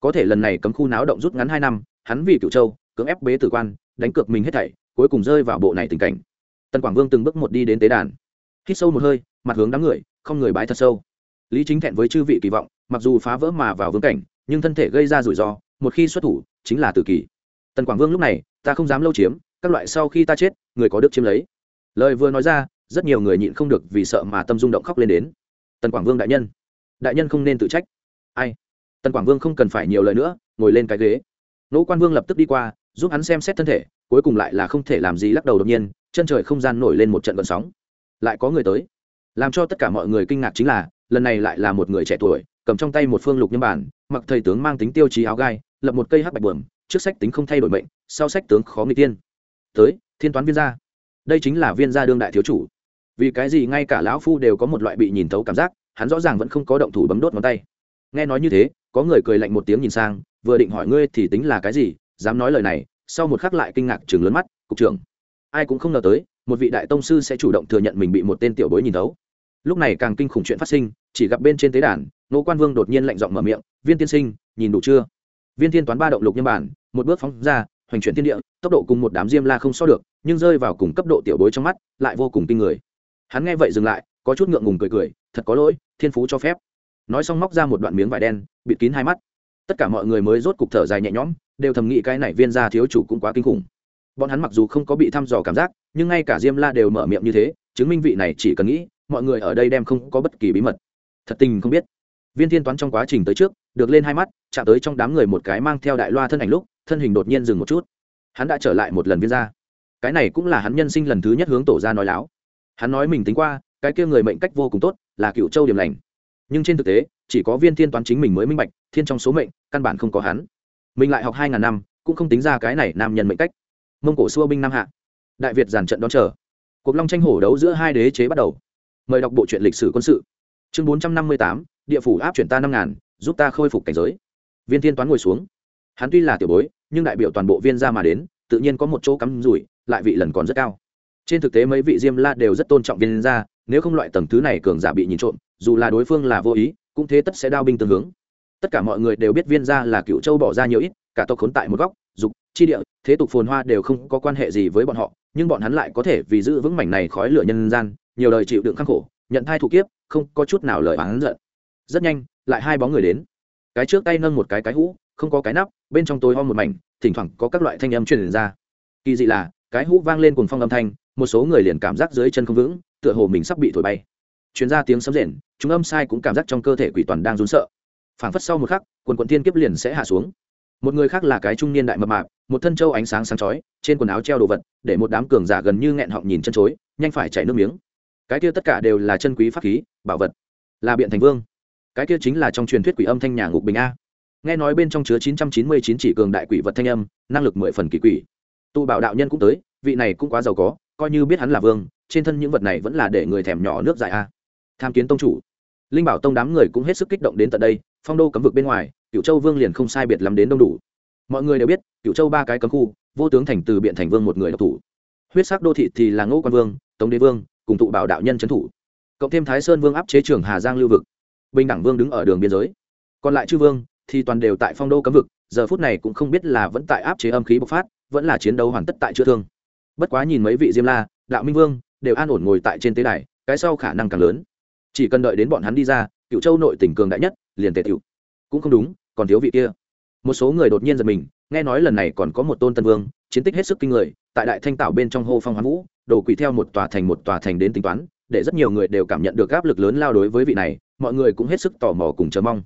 A: Có thể lần này cấm khu náo động rút ngắn hai năm, hắn vì cựu châu, cưỡng ép bế tử quan, đánh cược mình hết thảy, cuối cùng rơi vào bộ này tình cảnh. Tần quảng vương từng bước một đi đến tế đàn. Hít sâu một hơi, mặt hướng đám người, không người bái thật sâu. Lý chính thẹn với chư vị kỳ vọng, mặc dù phá vỡ mà vào vương cảnh, nhưng thân thể gây ra rủi ro, một khi xuất thủ, chính là tử kỳ. Tần quảng vương lúc này, ta không dám lâu chiếm các loại sau khi ta chết, người có đức chiếm lấy. Lời vừa nói ra, rất nhiều người nhịn không được vì sợ mà tâm rung động khóc lên đến. Tần quảng vương đại nhân đại nhân không nên tự trách. Ai? Tần quảng vương không cần phải nhiều lời nữa, ngồi lên cái ghế. Nỗ quan vương lập tức đi qua, giúp hắn xem xét thân thể, cuối cùng lại là không thể làm gì lắc đầu đột nhiên, chân trời không gian nổi lên một trận vận sóng. Lại có người tới. Làm cho tất cả mọi người kinh ngạc chính là, lần này lại là một người trẻ tuổi, cầm trong tay một phương lục nhân bản, mặc thầy tướng mang tính tiêu chí áo gai, lập một cây hắc bạch bờm trước sách tính không thay đổi mệnh, sau sách tướng khó người tiên tới, thiên toán viên gia. Đây chính là viên gia đương đại thiếu chủ. Vì cái gì ngay cả lão phu đều có một loại bị nhìn thấu cảm giác, hắn rõ ràng vẫn không có động thủ bấm đốt ngón tay. Nghe nói như thế, có người cười lạnh một tiếng nhìn sang, vừa định hỏi ngươi thì tính là cái gì, dám nói lời này, sau một khắc lại kinh ngạc chừng lớn mắt, cục trưởng, ai cũng không ngờ tới, một vị đại tông sư sẽ chủ động thừa nhận mình bị một tên tiểu bối nhìn thấu. Lúc này càng kinh khủng chuyện phát sinh, chỉ gặp bên trên tế đàn nô quan vương đột nhiên lạnh giọng mở miệng, viên tiên sinh, nhìn đủ chưa? Viên thiên toán ba động lục nhân bản, một bước phóng ra hoành chuyển thiên địa, tốc độ cùng một đám diêm la không so được, nhưng rơi vào cùng cấp độ tiểu bối trong mắt, lại vô cùng kinh người. Hắn nghe vậy dừng lại, có chút ngượng ngùng cười cười, thật có lỗi, thiên phú cho phép. Nói xong móc ra một đoạn miếng vải đen, bịt kín hai mắt. Tất cả mọi người mới rốt cục thở dài nhẹ nhõm, đều thầm nghĩ cái này viên gia thiếu chủ cũng quá kinh khủng. Bọn hắn mặc dù không có bị thăm dò cảm giác, nhưng ngay cả diêm la đều mở miệng như thế, chứng minh vị này chỉ cần nghĩ, mọi người ở đây đem không có bất kỳ bí mật. Thật tình không biết. Viên thiên toán trong quá trình tới trước, được lên hai mắt, chạm tới trong đám người một cái mang theo đại loa thân ảnh lúc thân hình đột nhiên dừng một chút. Hắn đã trở lại một lần viên gia. Cái này cũng là hắn nhân sinh lần thứ nhất hướng tổ ra nói láo. Hắn nói mình tính qua, cái kia người mệnh cách vô cùng tốt, là cựu châu điểm lành. Nhưng trên thực tế, chỉ có viên thiên toán chính mình mới minh bạch, thiên trong số mệnh, căn bản không có hắn. Mình lại học hai ngàn năm, cũng không tính ra cái này nam nhân mệnh cách. Mông cổ xua binh nam hạ. Đại việt giàn trận đón chờ. Cuộc long tranh hổ đấu giữa hai đế chế bắt đầu. Mời đọc bộ truyện lịch sử quân sự. Chương bốn trăm năm mươi tám, địa phủ áp chuyển ta năm ngàn, giúp ta khôi phục cảnh giới. Viên thiên toán ngồi xuống. Hắn tuy là tiểu bối nhưng đại biểu toàn bộ viên ra mà đến, tự nhiên có một chỗ cắm rủi, lại vị lần còn rất cao. Trên thực tế mấy vị diêm la đều rất tôn trọng viên ra nếu không loại tầng thứ này cường giả bị nhìn trộm, dù là đối phương là vô ý, cũng thế tất sẽ đao binh tương hướng. Tất cả mọi người đều biết viên ra là cựu châu bỏ ra nhiều ít, cả tộc khốn tại một góc, dục, chi địa, thế tục phồn hoa đều không có quan hệ gì với bọn họ, nhưng bọn hắn lại có thể vì giữ vững mảnh này khói lửa nhân gian, nhiều đời chịu đựng khắc khổ, nhận thai thủ kiếp, không có chút nào lời oán giận. Rất nhanh, lại hai bóng người đến. Cái trước tay nâng một cái cái hũ không có cái nắp, bên trong tối om một mảnh, thỉnh thoảng có các loại thanh âm truyền ra. Kỳ dị là, cái hũ vang lên cùng phong âm thanh, một số người liền cảm giác dưới chân không vững, tựa hồ mình sắp bị thổi bay. Chuyến ra tiếng sấm rền, chúng âm sai cũng cảm giác trong cơ thể quỷ toàn đang run sợ. Phảng phất sau một khắc, quần quận thiên kiếp liền sẽ hạ xuống. Một người khác là cái trung niên đại mập mạp, một thân trâu ánh sáng sáng chói, trên quần áo treo đồ vật, để một đám cường giả gần như nghẹn họng nhìn chân chối, nhanh phải chảy nước miếng. Cái kia tất cả đều là chân quý pháp khí, bảo vật, là biện thành vương. Cái kia chính là trong truyền thuyết quỷ âm thanh nhà ngục bình a nghe nói bên trong chứa chín trăm chín mươi chín chỉ cường đại quỷ vật thanh âm, năng lực mười phần kỳ quỷ. Tụ bảo đạo nhân cũng tới, vị này cũng quá giàu có, coi như biết hắn là vương, trên thân những vật này vẫn là để người thèm nhỏ nước dài a. Tham kiến tông chủ. Linh bảo tông đám người cũng hết sức kích động đến tận đây, phong đô cấm vực bên ngoài cựu châu vương liền không sai biệt lắm đến đông đủ. Mọi người đều biết cựu châu ba cái cấm khu, vô tướng thành từ biện thành vương một người độc thủ. Huyết sắc đô thị thì là ngô quan vương, tống đế vương, cùng tụ bảo đạo nhân trấn thủ. Cộng thêm thái sơn vương áp chế trường hà giang lưu vực. Bình đẳng vương đứng ở đường biên giới. Còn lại chư vương thì toàn đều tại phong đô cấm vực, giờ phút này cũng không biết là vẫn tại áp chế âm khí bộc phát, vẫn là chiến đấu hoàn tất tại chữa thương. Bất quá nhìn mấy vị diêm la, đạo minh vương, đều an ổn ngồi tại trên tế đài, cái sau khả năng càng lớn. Chỉ cần đợi đến bọn hắn đi ra cựu châu nội tỉnh cường đại nhất, liền tề cựu cũng không đúng, còn thiếu vị kia. Một số người đột nhiên giật mình, nghe nói lần này còn có một tôn tân vương, chiến tích hết sức kinh người, tại đại thanh Tảo bên trong hô phong hoán vũ đổ quỷ theo một tòa thành một tòa thành đến tính toán, để rất nhiều người đều cảm nhận được áp lực lớn lao đối với vị này, mọi người cũng hết sức tò mò cùng chờ mong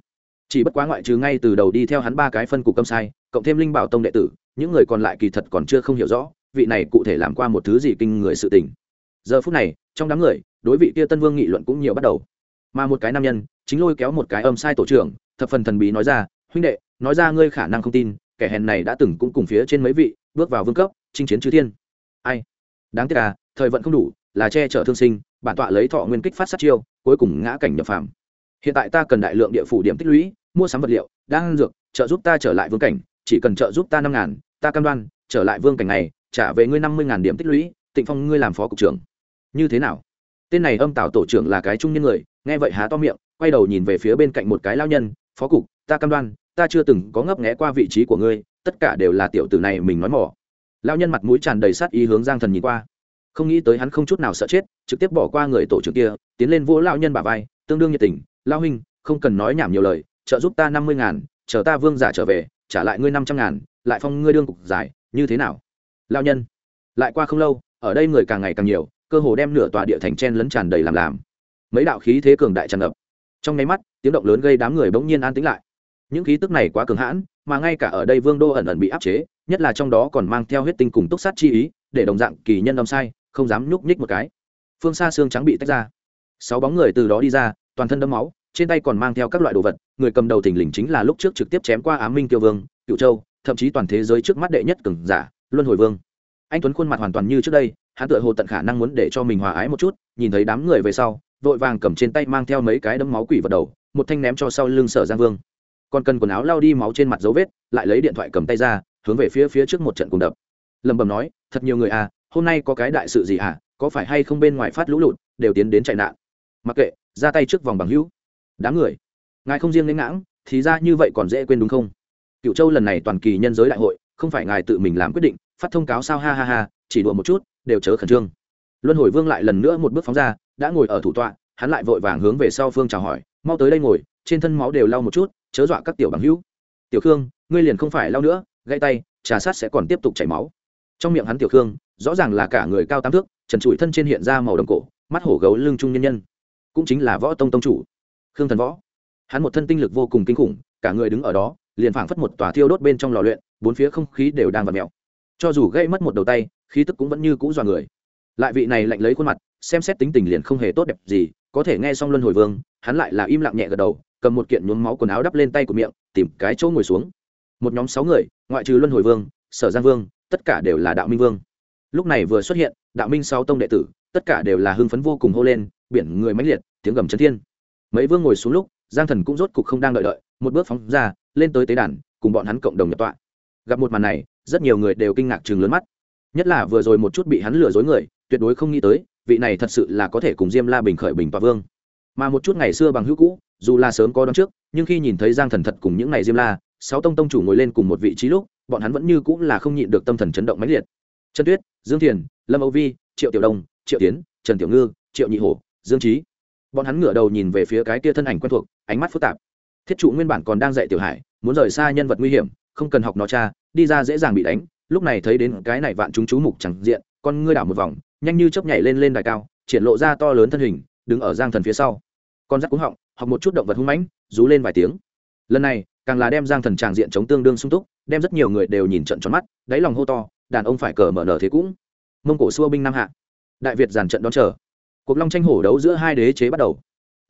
A: chỉ bất quá ngoại trừ ngay từ đầu đi theo hắn ba cái phân cục câm sai, cộng thêm linh bảo tông đệ tử, những người còn lại kỳ thật còn chưa không hiểu rõ, vị này cụ thể làm qua một thứ gì kinh người sự tình. Giờ phút này, trong đám người, đối vị kia tân vương nghị luận cũng nhiều bắt đầu. Mà một cái nam nhân, chính lôi kéo một cái âm sai tổ trưởng, thập phần thần bí nói ra, huynh đệ, nói ra ngươi khả năng không tin, kẻ hèn này đã từng cũng cùng phía trên mấy vị, bước vào vương cấp, chinh chiến chư thiên. Ai? Đáng tiếc à thời vận không đủ, là che chở thương sinh, bản tọa lấy thọ nguyên kích phát sát chiêu, cuối cùng ngã cảnh nhập phàm. Hiện tại ta cần đại lượng địa phủ điểm tích lũy mua sắm vật liệu, đang dược, trợ giúp ta trở lại vương cảnh, chỉ cần trợ giúp ta năm ngàn, ta cam đoan, trở lại vương cảnh này, trả về ngươi năm mươi ngàn điểm tích lũy, tịnh phong ngươi làm phó cục trưởng. Như thế nào? Tên này âm tạo tổ trưởng là cái trung nhân người, nghe vậy há to miệng, quay đầu nhìn về phía bên cạnh một cái lao nhân, phó cục, ta cam đoan, ta chưa từng có ngấp nghé qua vị trí của ngươi, tất cả đều là tiểu tử này mình nói mỏ lao nhân mặt mũi tràn đầy sát ý hướng giang thần nhìn qua. Không nghĩ tới hắn không chút nào sợ chết, trực tiếp bỏ qua người tổ trưởng kia, tiến lên vỗ lao nhân bà vai, tương đương nhiệt tình, lao huynh, không cần nói nhảm nhiều lời trợ giúp ta năm mươi ngàn, chờ ta vương giả trở về, trả lại ngươi năm trăm ngàn, lại phong ngươi đương cục giải, như thế nào? Lao nhân. Lại qua không lâu, ở đây người càng ngày càng nhiều, cơ hồ đem nửa tòa địa thành chen lấn tràn đầy làm làm. Mấy đạo khí thế cường đại tràn ngập. Trong nháy mắt, tiếng động lớn gây đám người bỗng nhiên an tĩnh lại. Những khí tức này quá cường hãn, mà ngay cả ở đây vương đô ẩn ẩn bị áp chế, nhất là trong đó còn mang theo huyết tinh cùng túc sát chi ý, để đồng dạng kỳ nhân âm sai, không dám nhúc nhích một cái. Phương xa xương trắng bị tách ra. Sáu bóng người từ đó đi ra, toàn thân đẫm máu trên tay còn mang theo các loại đồ vật, người cầm đầu thình lình chính là lúc trước trực tiếp chém qua ám minh kiêu vương cựu châu, thậm chí toàn thế giới trước mắt đệ nhất cường giả, luân hồi vương. Anh tuấn khuôn mặt hoàn toàn như trước đây, hắn tựa hồ tận khả năng muốn để cho mình hòa ái một chút, nhìn thấy đám người về sau, vội vàng cầm trên tay mang theo mấy cái đấm máu quỷ vào đầu, một thanh ném cho sau lưng sở giang vương. Còn cần quần áo lao đi máu trên mặt dấu vết, lại lấy điện thoại cầm tay ra, hướng về phía phía trước một trận cùng đập. Lầm bầm nói, thật nhiều người à hôm nay có cái đại sự gì à có phải hay không bên ngoài phát lũ lụt, đều tiến đến chạy nạn? Mặc kệ, ra tay trước vòng bằng hữu đám người, ngài không riêng đến ngãng, thì ra như vậy còn dễ quên đúng không? Cựu châu lần này toàn kỳ nhân giới đại hội, không phải ngài tự mình làm quyết định, phát thông cáo sao ha ha ha, chỉ đùa một chút, đều chớ khẩn trương. Luân hồi vương lại lần nữa một bước phóng ra, đã ngồi ở thủ tọa, hắn lại vội vàng hướng về sau phương chào hỏi, mau tới đây ngồi, trên thân máu đều lau một chút, chớ dọa các tiểu bằng hữu. Tiểu khương, ngươi liền không phải lau nữa, gãy tay, trà sát sẽ còn tiếp tục chảy máu. Trong miệng hắn tiểu khương, rõ ràng là cả người cao tám thước, trần trụi thân trên hiện ra màu đồng cổ, mắt hổ gấu lưng trung nhân nhân. Cũng chính là võ tông tông chủ khương thần võ. Hắn một thân tinh lực vô cùng kinh khủng, cả người đứng ở đó, liền phảng phất một tòa thiêu đốt bên trong lò luyện, bốn phía không khí đều đang vặt mèo. Cho dù gây mất một đầu tay, khí tức cũng vẫn như cũ dọa người. Lại vị này lạnh lấy khuôn mặt, xem xét tính tình liền không hề tốt đẹp gì, có thể nghe xong luân hồi vương, hắn lại là im lặng nhẹ gật đầu, cầm một kiện nhuốm máu quần áo đắp lên tay của miệng, tìm cái chỗ ngồi xuống. Một nhóm sáu người, ngoại trừ luân hồi vương, sở giang vương, tất cả đều là đạo minh vương. Lúc này vừa xuất hiện, đạo minh sáu tông đệ tử, tất cả đều là hưng phấn vô cùng hô lên, biển người mãnh liệt, tiếng gầm chấn thiên mấy vương ngồi xuống lúc, giang thần cũng rốt cục không đang đợi đợi, một bước phóng ra, lên tới tế đàn, cùng bọn hắn cộng đồng nhập tọa. Gặp một màn này, rất nhiều người đều kinh ngạc chừng lớn mắt. Nhất là vừa rồi một chút bị hắn lừa dối người, tuyệt đối không nghĩ tới, vị này thật sự là có thể cùng diêm la bình khởi bình tọa vương. Mà một chút ngày xưa bằng hữu cũ, dù là sớm có đón trước, nhưng khi nhìn thấy giang thần thật cùng những ngày diêm la, sáu tông tông chủ ngồi lên cùng một vị trí lúc, bọn hắn vẫn như cũng là không nhịn được tâm thần chấn động mãnh liệt. Trần tuyết, dương thiền, lâm âu vi, triệu tiểu đông, triệu tiến, trần tiểu ngư, triệu nhị hổ, dương trí bọn hắn ngửa đầu nhìn về phía cái kia thân ảnh quen thuộc, ánh mắt phức tạp. Thiết trụ nguyên bản còn đang dạy tiểu hải, muốn rời xa nhân vật nguy hiểm, không cần học nó cha, đi ra dễ dàng bị đánh, lúc này thấy đến cái này vạn chúng chú mục chẳng diện, con ngươi đảo một vòng, nhanh như chớp nhảy lên lên đài cao, triển lộ ra to lớn thân hình, đứng ở giang thần phía sau. Con rắc cúng họng, học một chút động vật hung mãnh, rú lên vài tiếng. Lần này, càng là đem giang thần tràng diện chống tương đương sung túc, đem rất nhiều người đều nhìn trận tròn mắt, đáy lòng hô to, đàn ông phải cờ mở nở thế cũng. Mông cổ xua binh nam hạ. Đại việt giàn trận đón chờ cuộc long tranh hổ đấu giữa hai đế chế bắt đầu.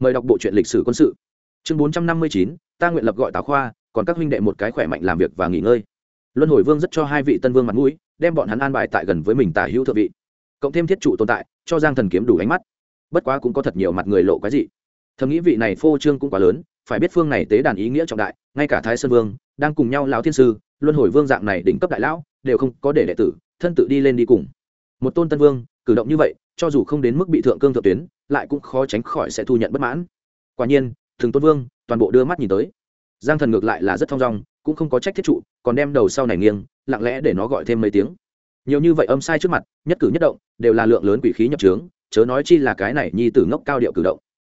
A: Mời đọc bộ truyện lịch sử quân sự. Chương bốn trăm năm mươi chín, ta nguyện lập gọi tào khoa, còn các huynh đệ một cái khỏe mạnh làm việc và nghỉ ngơi. Luân hồi vương rất cho hai vị tân vương mặt mũi, đem bọn hắn an bài tại gần với mình tả hữu thượng vị. Cộng thêm thiết trụ tồn tại, cho giang thần kiếm đủ ánh mắt. Bất quá cũng có thật nhiều mặt người lộ cái gì thầm nghĩ vị này phô trương cũng quá lớn, phải biết phương này tế đàn ý nghĩa trọng đại, ngay cả thái sơn vương, đang cùng nhau lão thiên sư, luân hồi vương dạng này đỉnh cấp đại lão, đều không có để đệ tử, thân tự đi lên đi cùng. Một tôn tân vương, cử động như vậy cho dù không đến mức bị thượng cương thượng tuyến, lại cũng khó tránh khỏi sẽ thu nhận bất mãn. Quả nhiên, thường tôn vương toàn bộ đưa mắt nhìn tới. Giang thần ngược lại là rất thong dong, cũng không có trách thiết trụ, còn đem đầu sau này nghiêng, lặng lẽ để nó gọi thêm mấy tiếng. Nhiều như vậy âm sai trước mặt, nhất cử nhất động, đều là lượng lớn quỷ khí nhập trướng, chớ nói chi là cái này nhi tử ngốc cao điệu cử động.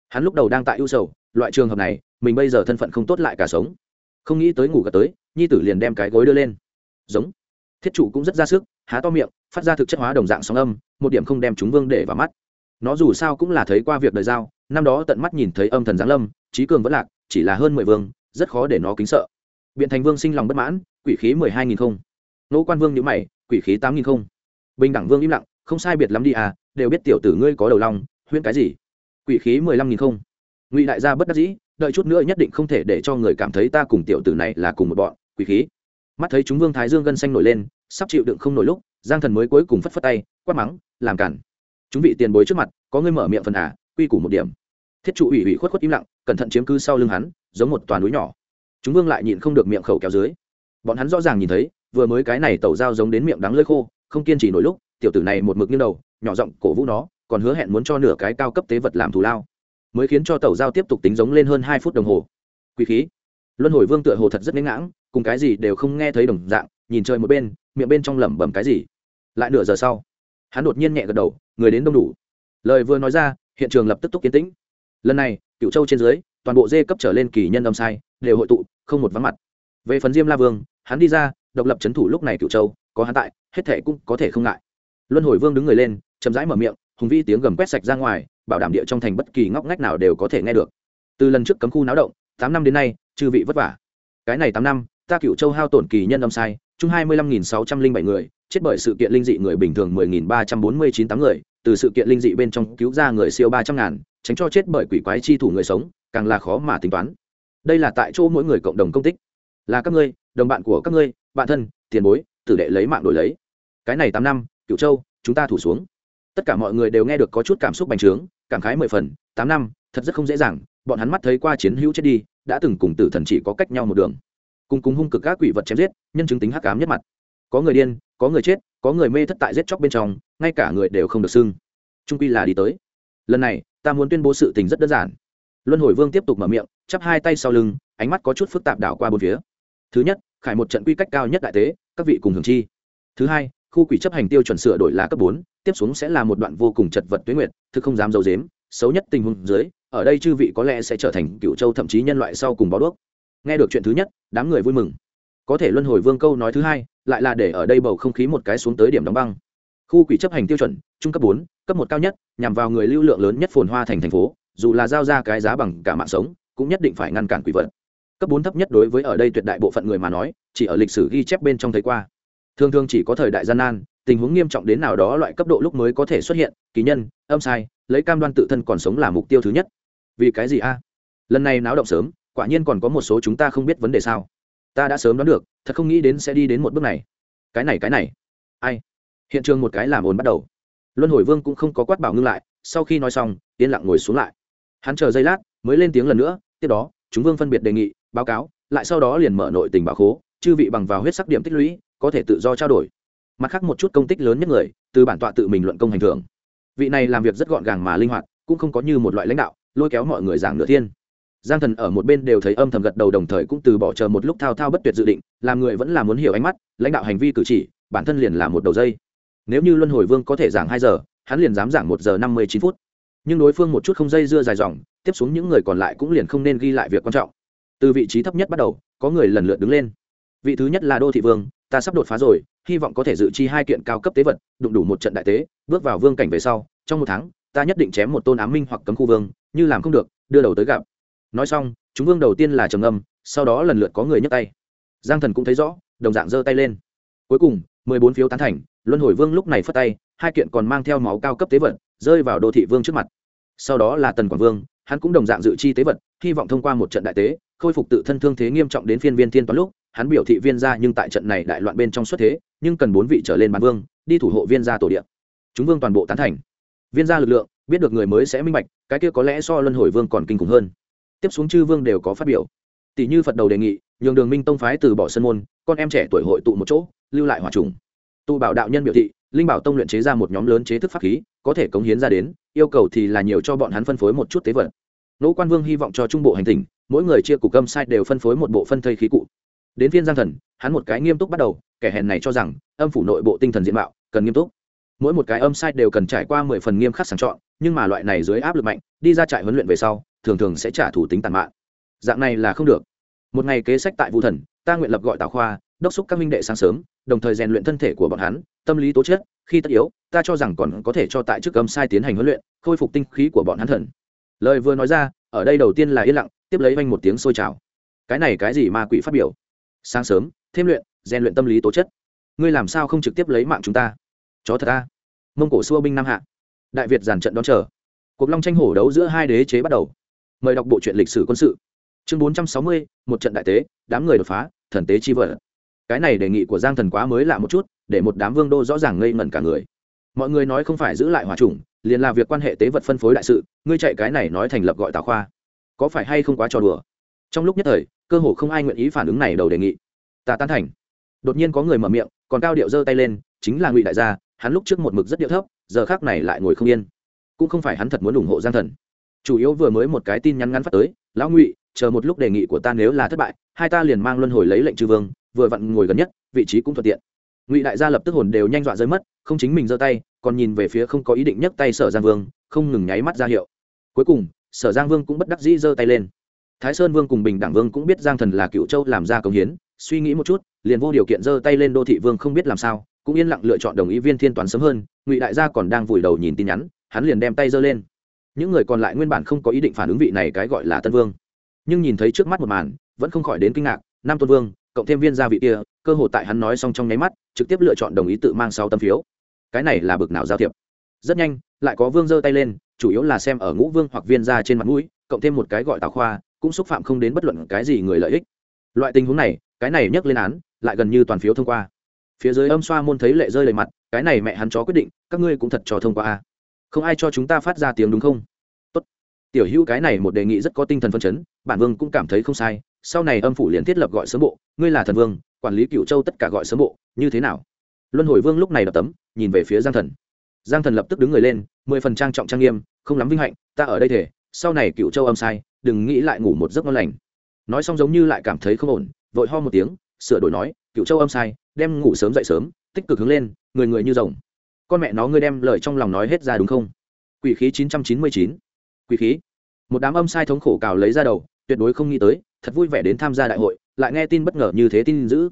A: Hắn lúc đầu đang tại ưu sầu, loại trường hợp này, mình bây giờ thân phận không tốt lại cả sống. Không nghĩ tới ngủ cả tới, nhi tử liền đem cái gối đưa lên. Giống. Thiết trụ cũng rất ra sức, há to miệng, phát ra thực chất hóa đồng dạng sóng âm một điểm không đem chúng vương để vào mắt. Nó dù sao cũng là thấy qua việc đời giao, năm đó tận mắt nhìn thấy âm thần giáng lâm, trí cường vẫn lạc, chỉ là hơn mười vương, rất khó để nó kính sợ. Biện thành vương sinh lòng bất mãn, quỷ khí mười hai nghìn không. Nỗ quan vương nhữ mày, quỷ khí tám nghìn không. Bình đẳng vương im lặng, không sai biệt lắm đi à đều biết tiểu tử ngươi có đầu long huyễn cái gì? Quỷ khí mười lăm nghìn không. Ngụy đại gia bất đắc dĩ, đợi chút nữa nhất định không thể để cho người cảm thấy ta cùng tiểu tử này là cùng một bọn, quỷ khí. Mắt thấy chúng vương thái dương gân xanh nổi lên, sắp chịu đựng không nổi lúc, giang thần mới cuối cùng phất phất tay, quát mắng làm cản. Chúng vị tiền bối trước mặt, có người mở miệng phần à quy củ một điểm. Thiết trụ ủy ủy khuất khuất im lặng, cẩn thận chiếm cứ sau lưng hắn, giống một toàn núi nhỏ. Chúng vương lại nhịn không được miệng khẩu kéo dưới. Bọn hắn rõ ràng nhìn thấy, vừa mới cái này tẩu dao giống đến miệng đắng lơi khô, không kiên trì nổi lúc, tiểu tử này một mực như đầu, nhỏ giọng cổ vũ nó, còn hứa hẹn muốn cho nửa cái cao cấp tế vật làm thù lao. Mới khiến cho tẩu dao tiếp tục tính giống lên hơn hai phút đồng hồ. Quý khí. Luân hồi vương tựa hồ thật rất nghẽn ngãng, cùng cái gì đều không nghe thấy đồng dạng, nhìn chơi một bên, miệng bên trong lẩm bẩm cái gì. Lại nửa giờ sau hắn đột nhiên nhẹ gật đầu, người đến đông đủ. Lời vừa nói ra, hiện trường lập tức túc kiến tĩnh. Lần này cựu châu trên dưới, toàn bộ dê cấp trở lên kỳ nhân âm sai, đều hội tụ, không một vắng mặt. Về phần diêm la vương, hắn đi ra, độc lập c h ấ n thủ lúc này cựu châu, có hắn tại, hết thệ cũng có thể không ngại. Luân hồi vương đứng người lên, chậm rãi mở miệng, hùng vĩ tiếng gầm quét sạch ra ngoài, bảo đảm địa trong thành bất kỳ ngóc ngách nào đều có thể nghe được. Từ lần trước cấm khu náo động, tám năm đến nay, chư vị vất vả. Cái này tám năm, ta cựu châu hao tổn kỳ nhân âm sai, chung hai mươi lăm nghìn sáu trăm linh bảy người chết bởi sự kiện linh dị người bình thường mười nghìn ba trăm bốn mươi chín tám người, từ sự kiện linh dị bên trong cứu ra người siêu ba trăm ngàn, tránh cho chết bởi quỷ quái chi thủ người sống, càng là khó mà tính toán. Đây là tại chỗ mỗi người cộng đồng công tích. Là các ngươi, đồng bạn của các ngươi, bạn thân, tiền bối, tử đệ lấy mạng đổi lấy. Cái này tám năm cựu châu, chúng ta thủ xuống. Tất cả mọi người đều nghe được có chút cảm xúc bành trướng, cảm khái mười phần, tám năm, thật rất không dễ dàng, bọn hắn mắt thấy qua chiến hữu chết đi, đã từng cùng tử thần chỉ có cách nhau một đường. Cùng cùng hung cực các quỷ vật chém giết, nhân chứng tính hắc ám nhất mặt có người điên, có người chết, có người mê thất tại giết chóc bên trong, ngay cả người đều không được xưng. Trung quy là đi tới. Lần này, ta muốn tuyên bố sự tình rất đơn giản. Luân hồi vương tiếp tục mở miệng, chắp hai tay sau lưng, ánh mắt có chút phức tạp đảo qua bốn phía. Thứ nhất, khải một trận quy cách cao nhất đại tế, các vị cùng hưởng chi. Thứ hai, khu quỷ chấp hành tiêu chuẩn sửa đổi là cấp bốn, tiếp xuống sẽ là một đoạn vô cùng chật vật tuyến nguyệt, thực không dám dầu dếm xấu nhất tình huống dưới, ở đây chư vị có lẽ sẽ trở thành cựu châu thậm chí nhân loại sau cùng bó đuốc. Nghe được chuyện thứ nhất, đám người vui mừng. Có thể luân hồi vương câu nói thứ hai lại là để ở đây bầu không khí một cái xuống tới điểm đóng băng. Khu quỷ chấp hành tiêu chuẩn, trung cấp bốn, cấp một cao nhất, nhằm vào người lưu lượng lớn nhất phồn hoa thành thành phố, dù là giao ra cái giá bằng cả mạng sống, cũng nhất định phải ngăn cản quỷ vật. Cấp bốn thấp nhất đối với ở đây tuyệt đại bộ phận người mà nói, chỉ ở lịch sử ghi chép bên trong thấy qua. Thường thường chỉ có thời đại gian nan, tình huống nghiêm trọng đến nào đó loại cấp độ lúc mới có thể xuất hiện, kỳ nhân, âm sai, lấy cam đoan tự thân còn sống là mục tiêu thứ nhất. Vì cái gì a? Lần này náo động sớm, quả nhiên còn có một số chúng ta không biết vấn đề sao ta đã sớm đoán được, thật không nghĩ đến sẽ đi đến một bước này. Cái này cái này. Ai? Hiện trường một cái làm ồn bắt đầu. Luân hồi vương cũng không có quát bảo ngưng lại, sau khi nói xong, yên lặng ngồi xuống lại. Hắn chờ giây lát, mới lên tiếng lần nữa, tiếp đó, chúng vương phân biệt đề nghị, báo cáo, lại sau đó liền mở nội tình bảo khố, chư vị bằng vào huyết sắc điểm tích lũy, có thể tự do trao đổi. Mặt khác một chút công tích lớn nhất người, từ bản tọa tự mình luận công hành thưởng. Vị này làm việc rất gọn gàng mà linh hoạt, cũng không có như một loại lãnh đạo, lôi kéo mọi người giảng nửa thiên giang thần ở một bên đều thấy âm thầm gật đầu đồng thời cũng từ bỏ chờ một lúc thao thao bất tuyệt dự định, làm người vẫn là muốn hiểu ánh mắt, lãnh đạo hành vi cử chỉ, bản thân liền là một đầu dây. Nếu như luân hồi vương có thể giảng hai giờ, hắn liền dám giảng một giờ năm mươi chín phút. Nhưng đối phương một chút không dây dưa dài dòng, tiếp xuống những người còn lại cũng liền không nên ghi lại việc quan trọng. Từ vị trí thấp nhất bắt đầu, có người lần lượt đứng lên. Vị thứ nhất là đô thị vương, ta sắp đột phá rồi, hy vọng có thể dự chi hai kiện cao cấp tế vật, đụng đủ một trận đại tế, bước vào vương cảnh về sau, trong một tháng, ta nhất định chém một tôn ám minh hoặc cấm khu vương, như làm không được, đưa đầu tới gặp nói xong, chúng vương đầu tiên là trầm âm sau đó lần lượt có người nhấc tay. Giang thần cũng thấy rõ, đồng dạng giơ tay lên. Cuối cùng, mười bốn phiếu tán thành, luân hồi vương lúc này phất tay, hai kiện còn mang theo máu cao cấp tế vật, rơi vào đô thị vương trước mặt. Sau đó là tần quảng vương, hắn cũng đồng dạng dự chi tế vật, hy vọng thông qua một trận đại tế, khôi phục tự thân thương thế nghiêm trọng đến phiên viên thiên toán lúc, hắn biểu thị viên ra nhưng tại trận này đại loạn bên trong xuất thế, nhưng cần bốn vị trở lên bàn vương, đi thủ hộ viên gia tổ điện chúng vương toàn bộ tán thành. Viên gia lực lượng, biết được người mới sẽ minh bạch, cái kia có lẽ so luân hồi vương còn kinh khủng hơn tiếp xuống chư vương đều có phát biểu. Tỷ như phật đầu đề nghị, nhường đường minh tông phái từ bỏ sân môn, con em trẻ tuổi hội tụ một chỗ, lưu lại hòa trùng. Tụ bảo đạo nhân biểu thị, linh bảo tông luyện chế ra một nhóm lớn chế thức pháp khí, có thể cống hiến ra đến, yêu cầu thì là nhiều cho bọn hắn phân phối một chút tế vật. Nỗ quan vương hy vọng cho trung bộ hành tình mỗi người chia cục âm sai đều phân phối một bộ phân thây khí cụ. Đến phiên giang thần, hắn một cái nghiêm túc bắt đầu, kẻ hèn này cho rằng, âm phủ nội bộ tinh thần diện mạo, cần nghiêm túc. Mỗi một cái âm sai đều cần trải qua mười phần nghiêm khắc sàng chọn, nhưng mà loại này dưới áp lực mạnh, đi ra trại huấn luyện về sau thường thường sẽ trả thủ tính tàn mạng dạng này là không được. Một ngày kế sách tại vũ thần, ta nguyện lập gọi tào khoa, đốc xúc các minh đệ sáng sớm, đồng thời rèn luyện thân thể của bọn hắn, tâm lý tố chất, khi tất yếu, ta cho rằng còn có thể cho tại chức âm sai tiến hành huấn luyện, khôi phục tinh khí của bọn hắn thần. Lời vừa nói ra, ở đây đầu tiên là yên lặng, tiếp lấy vanh một tiếng sôi trào. Cái này cái gì ma quỷ phát biểu? Sáng sớm, thêm luyện, rèn luyện tâm lý tố chất. Ngươi làm sao không trực tiếp lấy mạng chúng ta? Chó thật ta mông cổ xua binh nam hạ. Đại việt giàn trận đón chờ. Cuộc long tranh hổ đấu giữa hai đế chế bắt đầu mời đọc bộ truyện lịch sử quân sự. Chương bốn trăm sáu mươi, một trận đại tế, đám người đột phá, thần tế chi vợ. Cái này đề nghị của giang thần quá mới lạ một chút, để một đám vương đô rõ ràng ngây ngẩn cả người. Mọi người nói không phải giữ lại hòa trùng liền là việc quan hệ tế vật phân phối đại sự, ngươi chạy cái này nói thành lập gọi tào khoa. Có phải hay không quá trò đùa? Trong lúc nhất thời, cơ hồ không ai nguyện ý phản ứng này đầu đề nghị. Ta tán thành. Đột nhiên có người mở miệng, còn cao điệu giơ tay lên, chính là ngụy đại gia, hắn lúc trước một mực rất điệu thấp, giờ khác này lại ngồi không yên. Cũng không phải hắn thật muốn ủng hộ giang thần chủ yếu vừa mới một cái tin nhắn ngắn phát tới, lão ngụy, chờ một lúc đề nghị của ta nếu là thất bại, hai ta liền mang luân hồi lấy lệnh trừ vương, vừa vặn ngồi gần nhất, vị trí cũng thuận tiện. Ngụy đại gia lập tức hồn đều nhanh dọa rơi mất, không chính mình giơ tay, còn nhìn về phía không có ý định nhấc tay sở giang vương, không ngừng nháy mắt ra hiệu. Cuối cùng, sở giang vương cũng bất đắc dĩ giơ tay lên. Thái sơn vương cùng bình đẳng vương cũng biết giang thần là cựu châu làm ra công hiến, suy nghĩ một chút, liền vô điều kiện giơ tay lên đô thị vương không biết làm sao, cũng yên lặng lựa chọn đồng ý viên thiên toán sớm hơn. Ngụy đại gia còn đang vùi đầu nhìn tin nhắn, hắn liền đem tay giơ lên những người còn lại nguyên bản không có ý định phản ứng vị này cái gọi là tân vương. Nhưng nhìn thấy trước mắt một màn, vẫn không khỏi đến kinh ngạc, nam tôn vương, cộng thêm viên gia vị kia, cơ hội tại hắn nói xong trong nháy mắt, trực tiếp lựa chọn đồng ý tự mang sau tâm phiếu. Cái này là bực nào giao thiệp? Rất nhanh, lại có vương giơ tay lên, chủ yếu là xem ở ngũ vương hoặc viên gia trên mặt mũi, cộng thêm một cái gọi tào khoa, cũng xúc phạm không đến bất luận cái gì người lợi ích. Loại tình huống này, cái này nhắc lên án, lại gần như toàn phiếu thông qua. Phía dưới âm xoa môn thấy lệ rơi lệ mặt, cái này mẹ hắn chó quyết định, các ngươi cũng thật cho thông qua a không ai cho chúng ta phát ra tiếng đúng không? Tốt. Tiểu hữu cái này một đề nghị rất có tinh thần phân chấn, bản vương cũng cảm thấy không sai, sau này âm phủ liền thiết lập gọi sớm bộ, ngươi là thần vương, quản lý cựu châu tất cả gọi sớm bộ, như thế nào? Luân hồi vương lúc này đập tấm, nhìn về phía giang thần. Giang thần lập tức đứng người lên, mười phần trang trọng trang nghiêm, không lắm vinh hạnh, ta ở đây thể sau này cựu châu âm sai, đừng nghĩ lại ngủ một giấc ngon lành. Nói xong giống như lại cảm thấy không ổn, vội ho một tiếng, sửa đổi nói cựu châu âm sai, đem ngủ sớm dậy sớm, tích cực hướng lên, người người như rồng con mẹ nó ngươi đem lời trong lòng nói hết ra đúng không? Quỷ khí chín trăm chín mươi chín. Quỷ khí. Một đám âm sai thống khổ cào lấy ra đầu, tuyệt đối không nghĩ tới, thật vui vẻ đến tham gia đại hội, lại nghe tin bất ngờ như thế tin dữ.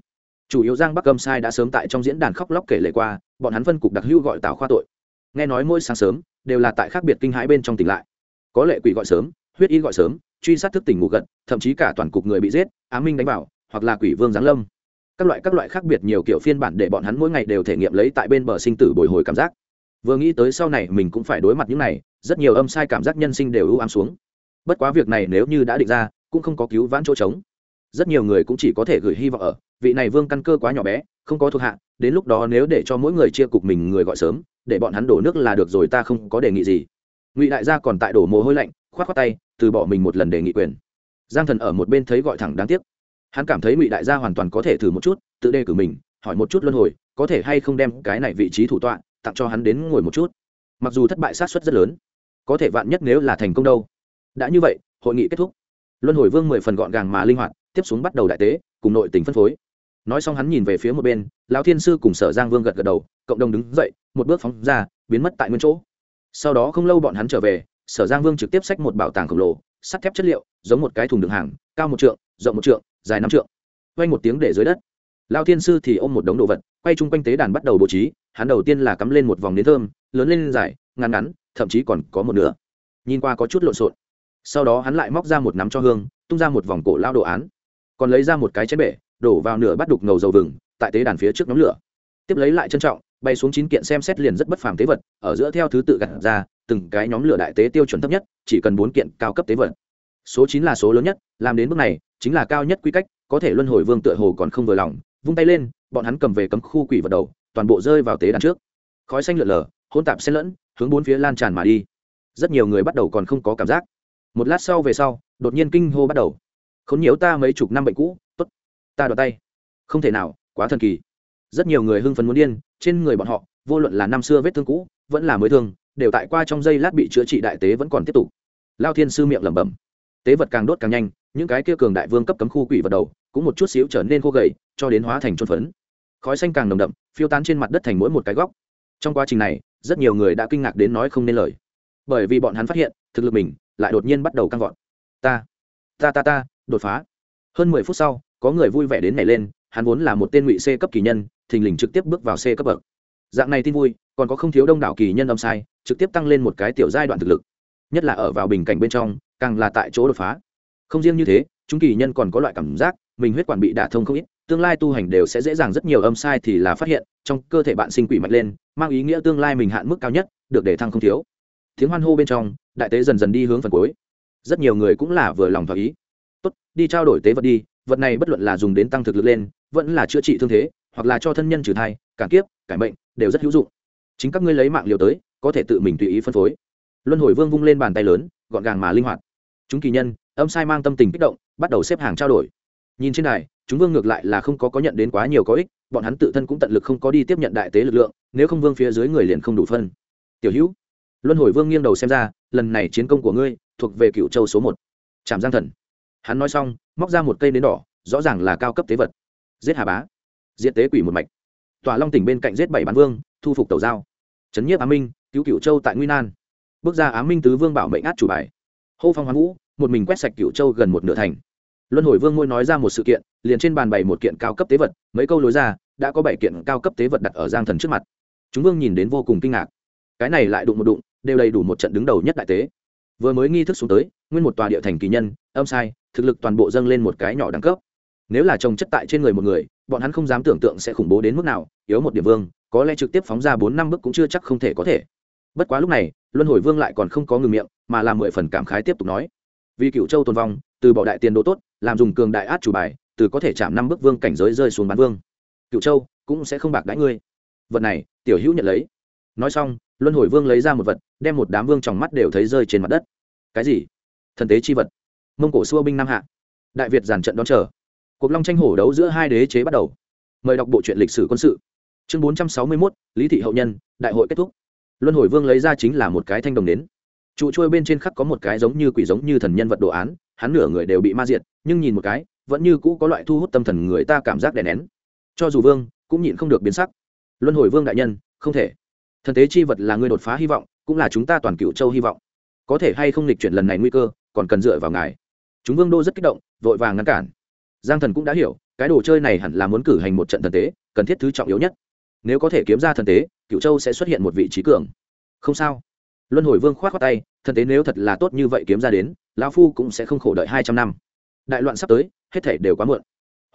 A: Chủ yếu giang bắc âm sai đã sớm tại trong diễn đàn khóc lóc kể lệ qua, bọn hắn phân cục đặc hữu gọi tào khoa tội. Nghe nói mỗi sáng sớm, đều là tại khác biệt kinh hãi bên trong tỉnh lại. Có lệ quỷ gọi sớm, huyết y gọi sớm, truy sát thức tỉnh ngủ gật, thậm chí cả toàn cục người bị giết ám minh đánh bảo hoặc là quỷ vương giáng lâm các loại các loại khác biệt nhiều kiểu phiên bản để bọn hắn mỗi ngày đều thể nghiệm lấy tại bên bờ sinh tử bồi hồi cảm giác. Vừa nghĩ tới sau này mình cũng phải đối mặt những này, rất nhiều âm sai cảm giác nhân sinh đều ưu ám xuống. Bất quá việc này nếu như đã định ra, cũng không có cứu vãn chỗ trống. Rất nhiều người cũng chỉ có thể gửi hy vọng ở, vị này vương căn cơ quá nhỏ bé, không có thuộc hạ, đến lúc đó nếu để cho mỗi người chia cục mình người gọi sớm, để bọn hắn đổ nước là được rồi ta không có đề nghị gì. Ngụy đại gia còn tại đổ mồ hôi lạnh k h o á t k tay, từ bỏ mình một lần đề nghị quyền. Giang thần ở một bên thấy gọi thẳng đáng tiếc hắn cảm thấy ngụy đại gia hoàn toàn có thể thử một chút, tự đề cử mình, hỏi một chút luân hồi, có thể hay không đem cái này vị trí thủ tọa, tặng cho hắn đến ngồi một chút. Mặc dù thất bại sát xuất rất lớn, có thể vạn nhất nếu là thành công đâu. Đã như vậy, hội nghị kết thúc. Luân hồi vương mười phần gọn gàng mà linh hoạt, tiếp xuống bắt đầu đại tế, cùng nội tình phân phối. Nói xong hắn nhìn về phía một bên, lão thiên sư cùng sở giang vương gật gật đầu, cộng đồng đứng dậy, một bước phóng ra, biến mất tại nguyên chỗ. Sau đó không lâu bọn hắn trở về, sở giang vương trực tiếp xách một bảo tàng khổng lồ, sắt thép chất liệu, giống một cái thùng đựng hàng, cao một trượng, rộng một trượng dài năm trượng, quay một tiếng để dưới đất. Lao thiên sư thì ôm một đống đồ vật, quay chung quanh tế đàn bắt đầu bố trí, hắn đầu tiên là cắm lên một vòng nến thơm, lớn lên dài, ngắn ngắn, thậm chí còn có một nửa. Nhìn qua có chút lộn xộn. Sau đó hắn lại móc ra một nắm cho hương, tung ra một vòng cổ lao đồ án. Còn lấy ra một cái chén bể, đổ vào nửa bắt đục ngầu dầu vừng, tại tế đàn phía trước nhóm lửa. Tiếp lấy lại trân trọng, bay xuống chín kiện xem xét liền rất bất phàm tế vật, ở giữa theo thứ tự gặt ra, từng cái nhóm lửa đại tế tiêu chuẩn thấp nhất, chỉ cần bốn kiện cao cấp tế vật. Số chín là số lớn nhất, làm đến bước này chính là cao nhất quy cách, có thể luân hồi vương tựa hồ còn không vừa lòng, vung tay lên, bọn hắn cầm về cấm khu quỷ vật đầu, toàn bộ rơi vào tế đàn trước. Khói xanh lượn lờ hôn tạp xen lẫn, hướng bốn phía lan tràn mà đi. Rất nhiều người bắt đầu còn không có cảm giác. Một lát sau về sau, đột nhiên kinh hô bắt đầu. Khốn nhiễu ta mấy chục năm bệnh cũ, tốt, ta đoạt tay. Không thể nào, quá thần kỳ. Rất nhiều người hưng phấn muốn điên, trên người bọn họ, vô luận là năm xưa vết thương cũ, vẫn là mới thương, đều tại qua trong giây lát bị chữa trị đại tế vẫn còn tiếp tục. Lao thiên sư miệng lẩm bẩm. Tế vật càng đốt càng nhanh những cái kia cường đại vương cấp cấm khu quỷ vật đầu, cũng một chút xíu trở nên khô gầy, cho đến hóa thành trôn phấn. Khói xanh càng nồng đậm, phiêu tán trên mặt đất thành mỗi một cái góc. Trong quá trình này, rất nhiều người đã kinh ngạc đến nói không nên lời. Bởi vì bọn hắn phát hiện, thực lực mình lại đột nhiên bắt đầu căng vọt. Ta ta ta ta, đột phá. Hơn mười phút sau, có người vui vẻ đến nảy lên, hắn vốn là một tên ngụy c cấp kỳ nhân, thình lình trực tiếp bước vào c cấp bậc. Dạng này tin vui, còn có không thiếu đông đảo kỳ nhân âm sai, trực tiếp tăng lên một cái tiểu giai đoạn thực lực. Nhất là ở vào bình cảnh bên trong, càng là tại chỗ đột phá không riêng như thế, chúng kỳ nhân còn có loại cảm giác, mình huyết quản bị đả thông không ít, tương lai tu hành đều sẽ dễ dàng rất nhiều âm sai thì là phát hiện, trong cơ thể bạn sinh quỷ mạnh lên, mang ý nghĩa tương lai mình hạn mức cao nhất, được để thăng không thiếu. Tiếng hoan hô bên trong, đại tế dần dần đi hướng phần cuối. Rất nhiều người cũng là vừa lòng thỏa ý. Tốt, đi trao đổi tế vật đi, vật này bất luận là dùng đến tăng thực lực lên, vẫn là chữa trị thương thế, hoặc là cho thân nhân trừ thai cản kiếp cải bệnh đều rất hữu dụng. Chính các ngươi lấy mạng liều tới, có thể tự mình tùy ý phân phối. Luân hồi vương vung lên bàn tay lớn, gọn gàng mà linh hoạt. Chúng kỳ nhân âm sai mang tâm tình kích động, bắt đầu xếp hàng trao đổi. Nhìn trên này chúng vương ngược lại là không có có nhận đến quá nhiều có ích, bọn hắn tự thân cũng tận lực không có đi tiếp nhận đại tế lực lượng, nếu không vương phía dưới người liền không đủ phân. Tiểu hữu, luân hồi vương nghiêng đầu xem ra, lần này chiến công của ngươi thuộc về cựu châu số một. Trạm giang thần. Hắn nói xong, móc ra một cây nến đỏ, rõ ràng là cao cấp tế vật. Giết hà bá. Diệt tế quỷ một mạch. Tòa long tỉnh bên cạnh giết bảy bán vương, thu phục tàu giao. Trấn nhiếp á minh, cứu cựu châu tại nguy nan. Bước ra á minh tứ vương bảo mệnh át chủ bài. Hô phong hoán vũ một mình quét sạch cựu châu gần một nửa thành. Luân hồi vương ngôi nói ra một sự kiện, liền trên bàn bày một kiện cao cấp tế vật, mấy câu lối ra, đã có bảy kiện cao cấp tế vật đặt ở giang thần trước mặt. Chúng vương nhìn đến vô cùng kinh ngạc. Cái này lại đụng một đụng, đều đầy đủ một trận đứng đầu nhất đại tế. Vừa mới nghi thức xuống tới, nguyên một tòa địa thành kỳ nhân, âm sai, thực lực toàn bộ dâng lên một cái nhỏ đẳng cấp. Nếu là trồng chất tại trên người một người, bọn hắn không dám tưởng tượng sẽ khủng bố đến mức nào, yếu một điểm vương, có lẽ trực tiếp phóng ra bốn năm bước cũng chưa chắc không thể có thể. Bất quá lúc này, luân hồi vương lại còn không có ngừng miệng, mà là mười phần cảm khái tiếp tục nói vì cựu châu tồn vong, từ bỏ đại tiền đồ tốt, làm dùng cường đại át chủ bài, từ có thể chạm năm bước vương cảnh giới rơi xuống bán vương. Cựu châu cũng sẽ không bạc đãi ngươi. Vật này, tiểu hữu nhận lấy. Nói xong, luân hồi vương lấy ra một vật, đem một đám vương trong mắt đều thấy rơi trên mặt đất. Cái gì? Thần tế chi vật. Mông cổ xua binh nam hạ. Đại việt giàn trận đón chờ. Cuộc long tranh hổ đấu giữa hai đế chế bắt đầu. Mời đọc bộ truyện lịch sử quân sự. Chương bốn trăm sáu mươi mốt, lý thị hậu nhân, đại hội kết thúc. Luân hồi vương lấy ra chính là một cái thanh đồng đến trụ trôi bên trên khắc có một cái giống như quỷ giống như thần nhân vật đồ án, hắn nửa người đều bị ma diệt, nhưng nhìn một cái, vẫn như cũ có loại thu hút tâm thần người ta cảm giác đè nén. Cho dù vương, cũng nhịn không được biến sắc. Luân hồi vương đại nhân, không thể. Thần tế chi vật là người đột phá hy vọng, cũng là chúng ta toàn cựu châu hy vọng. Có thể hay không lịch chuyển lần này nguy cơ, còn cần dựa vào ngài. Chúng vương đô rất kích động, vội vàng ngăn cản. Giang thần cũng đã hiểu, cái đồ chơi này hẳn là muốn cử hành một trận thần tế, cần thiết thứ trọng yếu nhất. Nếu có thể kiếm ra thần tế cựu châu sẽ xuất hiện một vị trí cường. Không sao luân hồi vương k h o á t tay, thần tế nếu thật là tốt như vậy kiếm ra đến, lão phu cũng sẽ không khổ đợi hai trăm năm. Đại loạn sắp tới, hết thể đều quá muộn.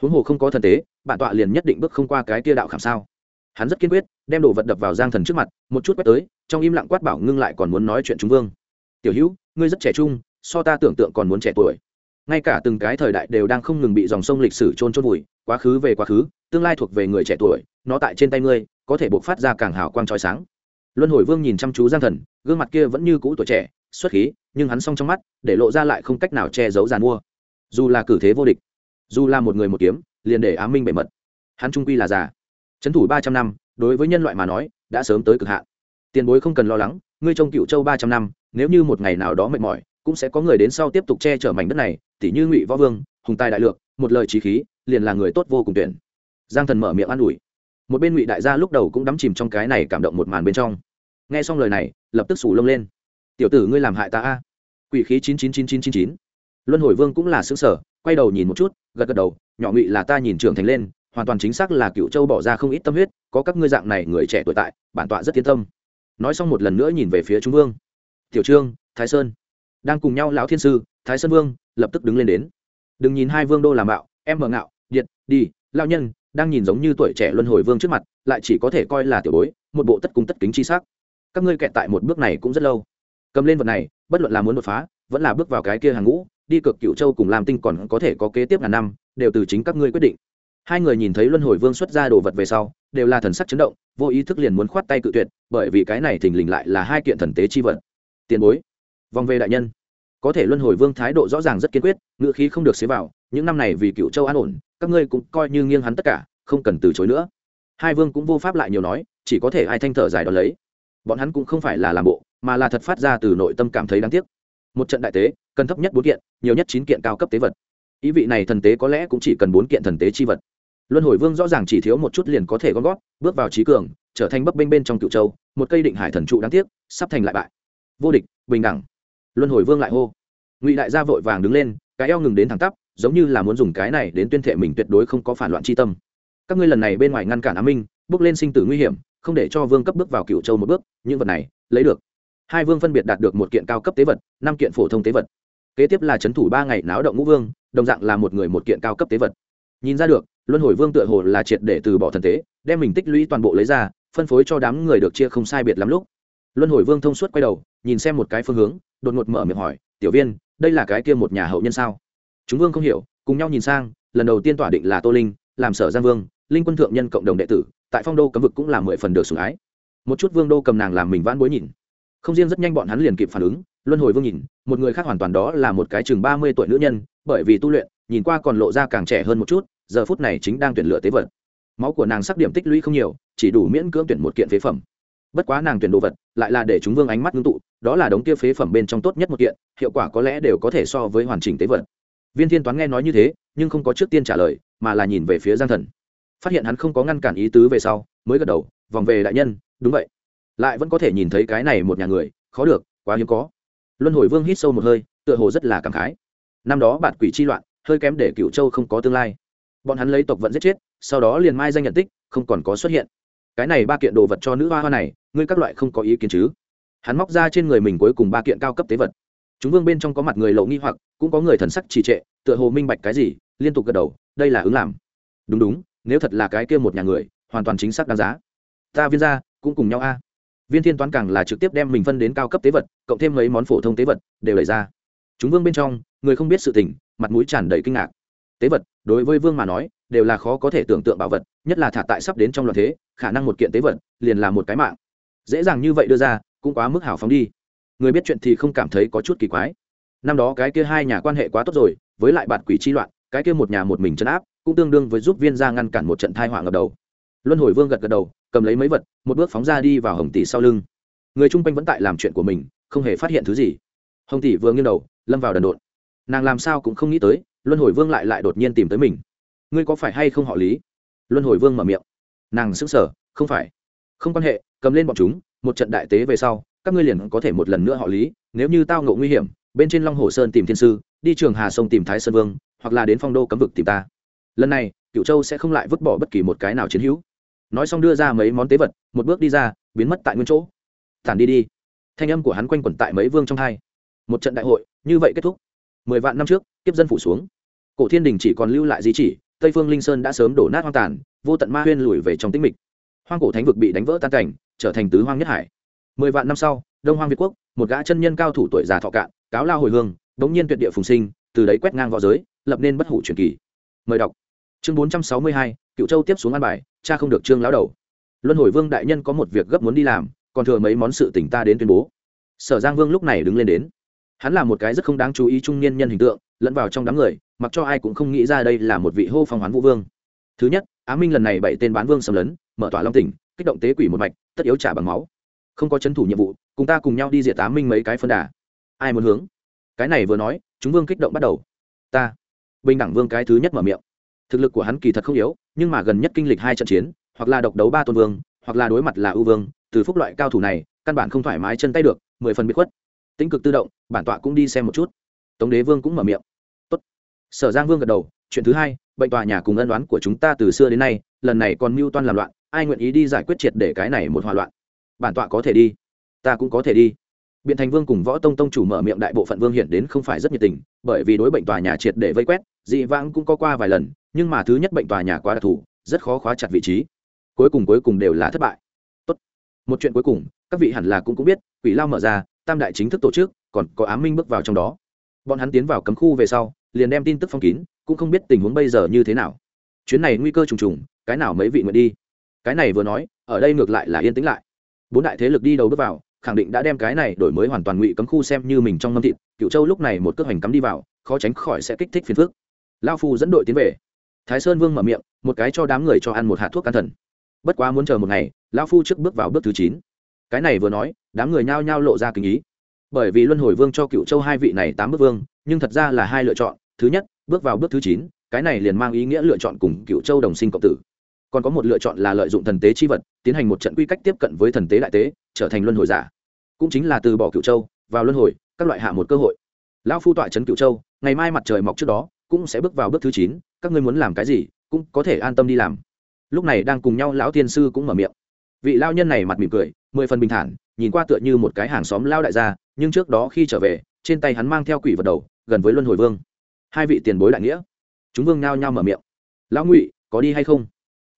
A: Huống hồ không có thần tế, bản tọa liền nhất định bước không qua cái tia đạo khảm sao. Hắn rất kiên quyết, đem đồ vật đập vào giang thần trước mặt, một chút quét tới, trong im lặng quát bảo ngưng lại còn muốn nói chuyện chúng vương. Tiểu hữu, ngươi rất trẻ trung, so ta tưởng tượng còn muốn trẻ tuổi. Ngay cả từng cái thời đại đều đang không ngừng bị dòng sông lịch sử trôn trôn vùi, quá khứ về quá khứ, tương lai thuộc về người trẻ tuổi, nó tại trên tay ngươi, có thể buộc phát ra càng hào quang trói sáng luân hồi vương nhìn chăm chú giang thần, gương mặt kia vẫn như cũ tuổi trẻ, xuất khí, nhưng hắn s trong mắt, để lộ ra lại không cách nào che giấu giàn mua. Dù là cử thế vô địch, dù là một người một kiếm, liền để ám minh bề mật. Hắn trung quy là già. Trấn thủ ba trăm năm, đối với nhân loại mà nói, đã sớm tới cực hạn. Tiền bối không cần lo lắng, ngươi trong cựu châu ba trăm năm, nếu như một ngày nào đó mệt mỏi, cũng sẽ có người đến sau tiếp tục che chở mảnh đất này, tỉ như ngụy võ vương, hùng tài đại lược, một lời trí khí, liền là người tốt vô cùng tuyển. Giang thần mở miệng an ủi. Một bên ngụy đại gia lúc đầu cũng đắm chìm trong cái này cảm động một màn bên trong nghe xong lời này, lập tức sủ lông lên. Tiểu tử ngươi làm hại ta a. Quỷ khí chín chín chín chín chín chín. Luân hồi vương cũng là xứng sở quay đầu nhìn một chút, gật gật đầu, nhỏ ngụy là ta nhìn trưởng thành lên, hoàn toàn chính xác là cựu châu bỏ ra không ít tâm huyết, có các ngươi dạng này người trẻ tuổi tại, bản tọa rất yên tâm. Nói xong một lần nữa nhìn về phía trung vương. Tiểu trương, thái sơn. Đang cùng nhau lão thiên sư, thái sơn vương, lập tức đứng lên đến. Đừng nhìn hai vương đô làm bạo em mờ ngạo điện đi lao nhân, đang nhìn giống như tuổi trẻ luân hồi vương trước mặt, lại chỉ có thể coi là tiểu bối, một bộ tất cung tất kính chi sắc các ngươi kẹt tại một bước này cũng rất lâu. Cầm lên vật này, bất luận là muốn đột phá, vẫn là bước vào cái kia hàng ngũ, đi cực cựu châu cùng làm tinh còn có thể có kế tiếp ngàn năm, đều từ chính các ngươi quyết định. Hai người nhìn thấy luân hồi vương xuất ra đồ vật về sau, đều là thần sắc chấn động, vô ý thức liền muốn khoát tay cự tuyệt, bởi vì cái này thình lình lại là hai kiện thần tế chi vật. Tiền bối, vòng về đại nhân. Có thể luân hồi vương thái độ rõ ràng rất kiên quyết ngựa khí không được xế vào, những năm này vì cựu châu an ổn, các ngươi cũng coi như nghiêng hắn tất cả, không cần từ chối nữa. Hai vương cũng vô pháp lại nhiều nói, chỉ có thể ai thanh thở dài đón lấy bọn hắn cũng không phải là làm bộ, mà là thật phát ra từ nội tâm cảm thấy đáng tiếc. Một trận đại tế, cần thấp nhất bốn kiện, nhiều nhất chín kiện cao cấp tế vật. Ý vị này thần tế có lẽ cũng chỉ cần bốn kiện thần tế chi vật. Luân hồi vương rõ ràng chỉ thiếu một chút liền có thể gom gót bước vào trí cường, trở thành bấp bênh bên trong cựu châu, một cây định hải thần trụ đáng tiếc, sắp thành lại bại. Vô địch, bình đẳng. Luân hồi vương lại hô. Ngụy đại gia vội vàng đứng lên, cái eo ngừng đến thẳng tắp, giống như là muốn dùng cái này đến tuyên thệ mình tuyệt đối không có phản loạn c h i tâm. Các ngươi lần này bên ngoài ngăn cản á minh, bước lên sinh tử nguy hiểm không để cho vương cấp bước vào cựu châu một bước, những vật này, lấy được. Hai vương phân biệt đạt được một kiện cao cấp tế vật, năm kiện phổ thông tế vật. Kế tiếp là c h ấ n thủ ba ngày náo động ngũ vương, đồng dạng là một người một kiện cao cấp tế vật. Nhìn ra được, luân hồi vương tựa hồ là triệt để từ bỏ thần tế, đem mình tích lũy toàn bộ lấy ra, phân phối cho đám người được chia không sai biệt lắm lúc. Luân hồi vương thông suốt quay đầu, nhìn xem một cái phương hướng, đột ngột mở miệng hỏi, tiểu viên, đây là cái kia một nhà hậu nhân sao? Chúng vương không hiểu, cùng nhau nhìn sang, lần đầu tiên tỏa định là tô linh, làm sở giang vương linh quân thượng nhân cộng đồng đệ tử, tại phong đô cấm vực cũng là mười phần được sủng ái. Một chút vương đô cầm nàng làm mình vãn bối nhìn. Không riêng rất nhanh bọn hắn liền kịp phản ứng, luân hồi vương nhìn, một người khác hoàn toàn đó là một cái chừng ba mươi tuổi nữ nhân, bởi vì tu luyện, nhìn qua còn lộ ra càng trẻ hơn một chút, giờ phút này chính đang tuyển lựa tế vật. Máu của nàng sắc điểm tích lũy không nhiều, chỉ đủ miễn cưỡng tuyển một kiện phế phẩm. Bất quá nàng tuyển đồ vật, lại là để chúng vương ánh mắt ngưng tụ, đó là đống kia phế phẩm bên trong tốt nhất một kiện, hiệu quả có lẽ đều có thể so với hoàn chỉnh tế vật. Viên thiên toán nghe nói như thế, nhưng không có trước tiên trả lời, mà là nhìn về phía giang thần phát hiện hắn không có ngăn cản ý tứ về sau, mới gật đầu, vòng về đại nhân, đúng vậy. Lại vẫn có thể nhìn thấy cái này một nhà người, khó được, quá hiếm có. Luân hồi vương hít sâu một hơi, tựa hồ rất là cảm khái. Năm đó bạn quỷ chi loạn, hơi kém để cựu châu không có tương lai. Bọn hắn lấy tộc vẫn giết chết, sau đó liền mai danh nhận tích, không còn có xuất hiện. Cái này ba kiện đồ vật cho nữ hoa hoa này, ngươi các loại không có ý kiến chứ? Hắn móc ra trên người mình cuối cùng ba kiện cao cấp tế vật. Chúng vương bên trong có mặt người lậu nghi hoặc, cũng có người thần sắc trì trệ, tựa hồ minh bạch cái gì, liên tục gật đầu, đây là ứng làm. Đúng đúng nếu thật là cái kia một nhà người, hoàn toàn chính xác đáng giá. Ta viên ra cũng cùng nhau a. Viên thiên toán càng là trực tiếp đem mình phân đến cao cấp tế vật, cộng thêm mấy món phổ thông tế vật, đều đẩy ra. Chúng vương bên trong, người không biết sự tình, mặt mũi tràn đầy kinh ngạc. Tế vật, đối với vương mà nói, đều là khó có thể tưởng tượng bảo vật, nhất là thả tại sắp đến trong loạn thế, khả năng một kiện tế vật, liền là một cái mạng. Dễ dàng như vậy đưa ra, cũng quá mức hào phóng đi. Người biết chuyện thì không cảm thấy có chút kỳ quái. Năm đó cái kia hai nhà quan hệ quá tốt rồi, với lại bạn quỷ chi loạn, cái kia một nhà một mình chấn áp cũng tương đương với giúp viên gia ngăn cản một trận thai họa ngập đầu. Luân hồi vương gật gật đầu, cầm lấy mấy vật, một bước phóng ra đi vào hồng tỷ sau lưng. Người chung quanh vẫn tại làm chuyện của mình, không hề phát hiện thứ gì. Hồng tỷ vừa nghiêng đầu, lâm vào đần độn. Nàng làm sao cũng không nghĩ tới, luân hồi vương lại lại đột nhiên tìm tới mình. Ngươi có phải hay không họ lý? Luân hồi vương mở miệng. Nàng sững sờ, không phải. Không quan hệ, cầm lên bọn chúng, một trận đại tế về sau, các ngươi liền có thể một lần nữa họ lý, nếu như tao ngộ nguy hiểm, bên trên long hồ sơn tìm thiên sư, đi trường hà sông tìm thái sơn vương, hoặc là đến phong đô cấm vực tìm ta lần này cựu châu sẽ không lại vứt bỏ bất kỳ một cái nào chiến hữu nói xong đưa ra mấy món tế vật một bước đi ra biến mất tại nguyên chỗ tản đi đi thanh âm của hắn quanh quẩn tại mấy vương trong hai một trận đại hội như vậy kết thúc mười vạn năm trước tiếp dân phủ xuống cổ thiên đình chỉ còn lưu lại di chỉ tây phương linh sơn đã sớm đổ nát hoang tàn vô tận ma huyên lùi về trong tĩnh mịch hoang cổ thánh vực bị đánh vỡ tan cảnh trở thành tứ hoang nhất hải mười vạn năm sau đông hoang việt quốc một gã chân nhân cao thủ tuổi già thọ cạn cáo lao hồi hương bỗng nhiên tuyệt địa phùng sinh từ đấy quét ngang v õ giới lập nên bất hủ truyền kỳ mời đọc chương bốn trăm sáu mươi hai, cựu châu tiếp xuống an bài, cha không được trương lão đầu. Luân hồi vương đại nhân có một việc gấp muốn đi làm, còn thừa mấy món sự tỉnh ta đến tuyên bố. Sở giang vương lúc này đứng lên đến. Hắn là một cái rất không đáng chú ý trung niên nhân hình tượng, lẫn vào trong đám người, mặc cho ai cũng không nghĩ ra đây là một vị hô phong hoán vũ vương. Thứ nhất, á minh lần này bảy tên bán vương xâm lấn, mở tỏa long tỉnh, kích động tế quỷ một mạch, tất yếu trả bằng máu. Không có c thủ nhiệm vụ, cùng ta cùng nhau đi diệt á minh mấy cái phân đà. Ai muốn hướng? Cái này vừa nói, chúng vương kích động bắt đầu. Ta. Bình đẳng vương cái thứ nhất mở miệng thực lực của hắn kỳ thật không yếu, nhưng mà gần nhất kinh lịch hai trận chiến, hoặc là độc đấu ba tôn vương, hoặc là đối mặt là ưu vương, từ phúc loại cao thủ này, căn bản không thoải mái chân tay được, mười phần bị khuất. Tính cực tự động, bản tọa cũng đi xem một chút. Tống đế vương cũng mở miệng. Tốt. sở giang vương gật đầu, chuyện thứ hai, bệnh tòa nhà cùng ân đoán của chúng ta từ xưa đến nay, lần này còn mưu toan làm loạn, ai nguyện ý đi giải quyết triệt để cái này một hòa loạn? Bản tọa có thể đi. Ta cũng có thể đi. Biện thành vương cùng võ tông tông chủ mở miệng đại bộ phận vương hiện đến không phải rất nhiệt tình, bởi vì đối bệnh tòa nhà triệt để vây quét, dị vãng cũng có qua vài lần nhưng mà thứ nhất bệnh tòa nhà quá đặc thù, rất khó khóa chặt vị trí. Cuối cùng cuối cùng đều là thất bại. Tốt. một chuyện cuối cùng, các vị hẳn là cũng cũng biết, quỷ lao mở ra, tam đại chính thức tổ chức, còn có ám minh bước vào trong đó. Bọn hắn tiến vào cấm khu về sau, liền đem tin tức phong kín, cũng không biết tình huống bây giờ như thế nào. Chuyến này nguy cơ trùng trùng, cái nào mấy vị nguyện đi? Cái này vừa nói, ở đây ngược lại là yên tĩnh lại. Bốn đại thế lực đi đầu bước vào, khẳng định đã đem cái này đổi mới hoàn toàn ngụy cấm khu xem như mình trong ngâm thịt. Cựu châu lúc này một cước hành cắm đi vào, khó tránh khỏi sẽ kích thích phiền phước lao phu dẫn đội tiến về thái sơn vương mở miệng, một cái cho đám người cho ăn một hạt thuốc can thần. Bất quá muốn chờ một ngày lao phu trước bước vào bước thứ chín. Cái này vừa nói, đám người nhao nhao lộ ra kinh ý. Bởi vì luân hồi vương cho cựu châu hai vị này tám bước vương, nhưng thật ra là hai lựa chọn. Thứ nhất, bước vào bước thứ chín, cái này liền mang ý nghĩa lựa chọn cùng cựu châu đồng sinh cộng tử. Còn có một lựa chọn là lợi dụng thần tế chi vật, tiến hành một trận quy cách tiếp cận với thần tế đại tế, trở thành luân hồi giả. Cũng chính là từ bỏ cựu châu, vào luân hồi, các loại hạ một cơ hội. Lão phu tọa trấn cựu châu, ngày mai mặt trời mọc trước đó, cũng sẽ bước vào bước thứ chín các ngươi muốn làm cái gì cũng có thể an tâm đi làm. Lúc này đang cùng nhau lão thiên sư cũng mở miệng. Vị lao nhân này mặt mỉm cười, mười phần bình thản, nhìn qua tựa như một cái hàng xóm lao đại gia, nhưng trước đó khi trở về, trên tay hắn mang theo quỷ vật đầu, gần với luân hồi vương. Hai vị tiền bối đại nghĩa. Chúng vương nhao nhao mở miệng. Lão ngụy, có đi hay không?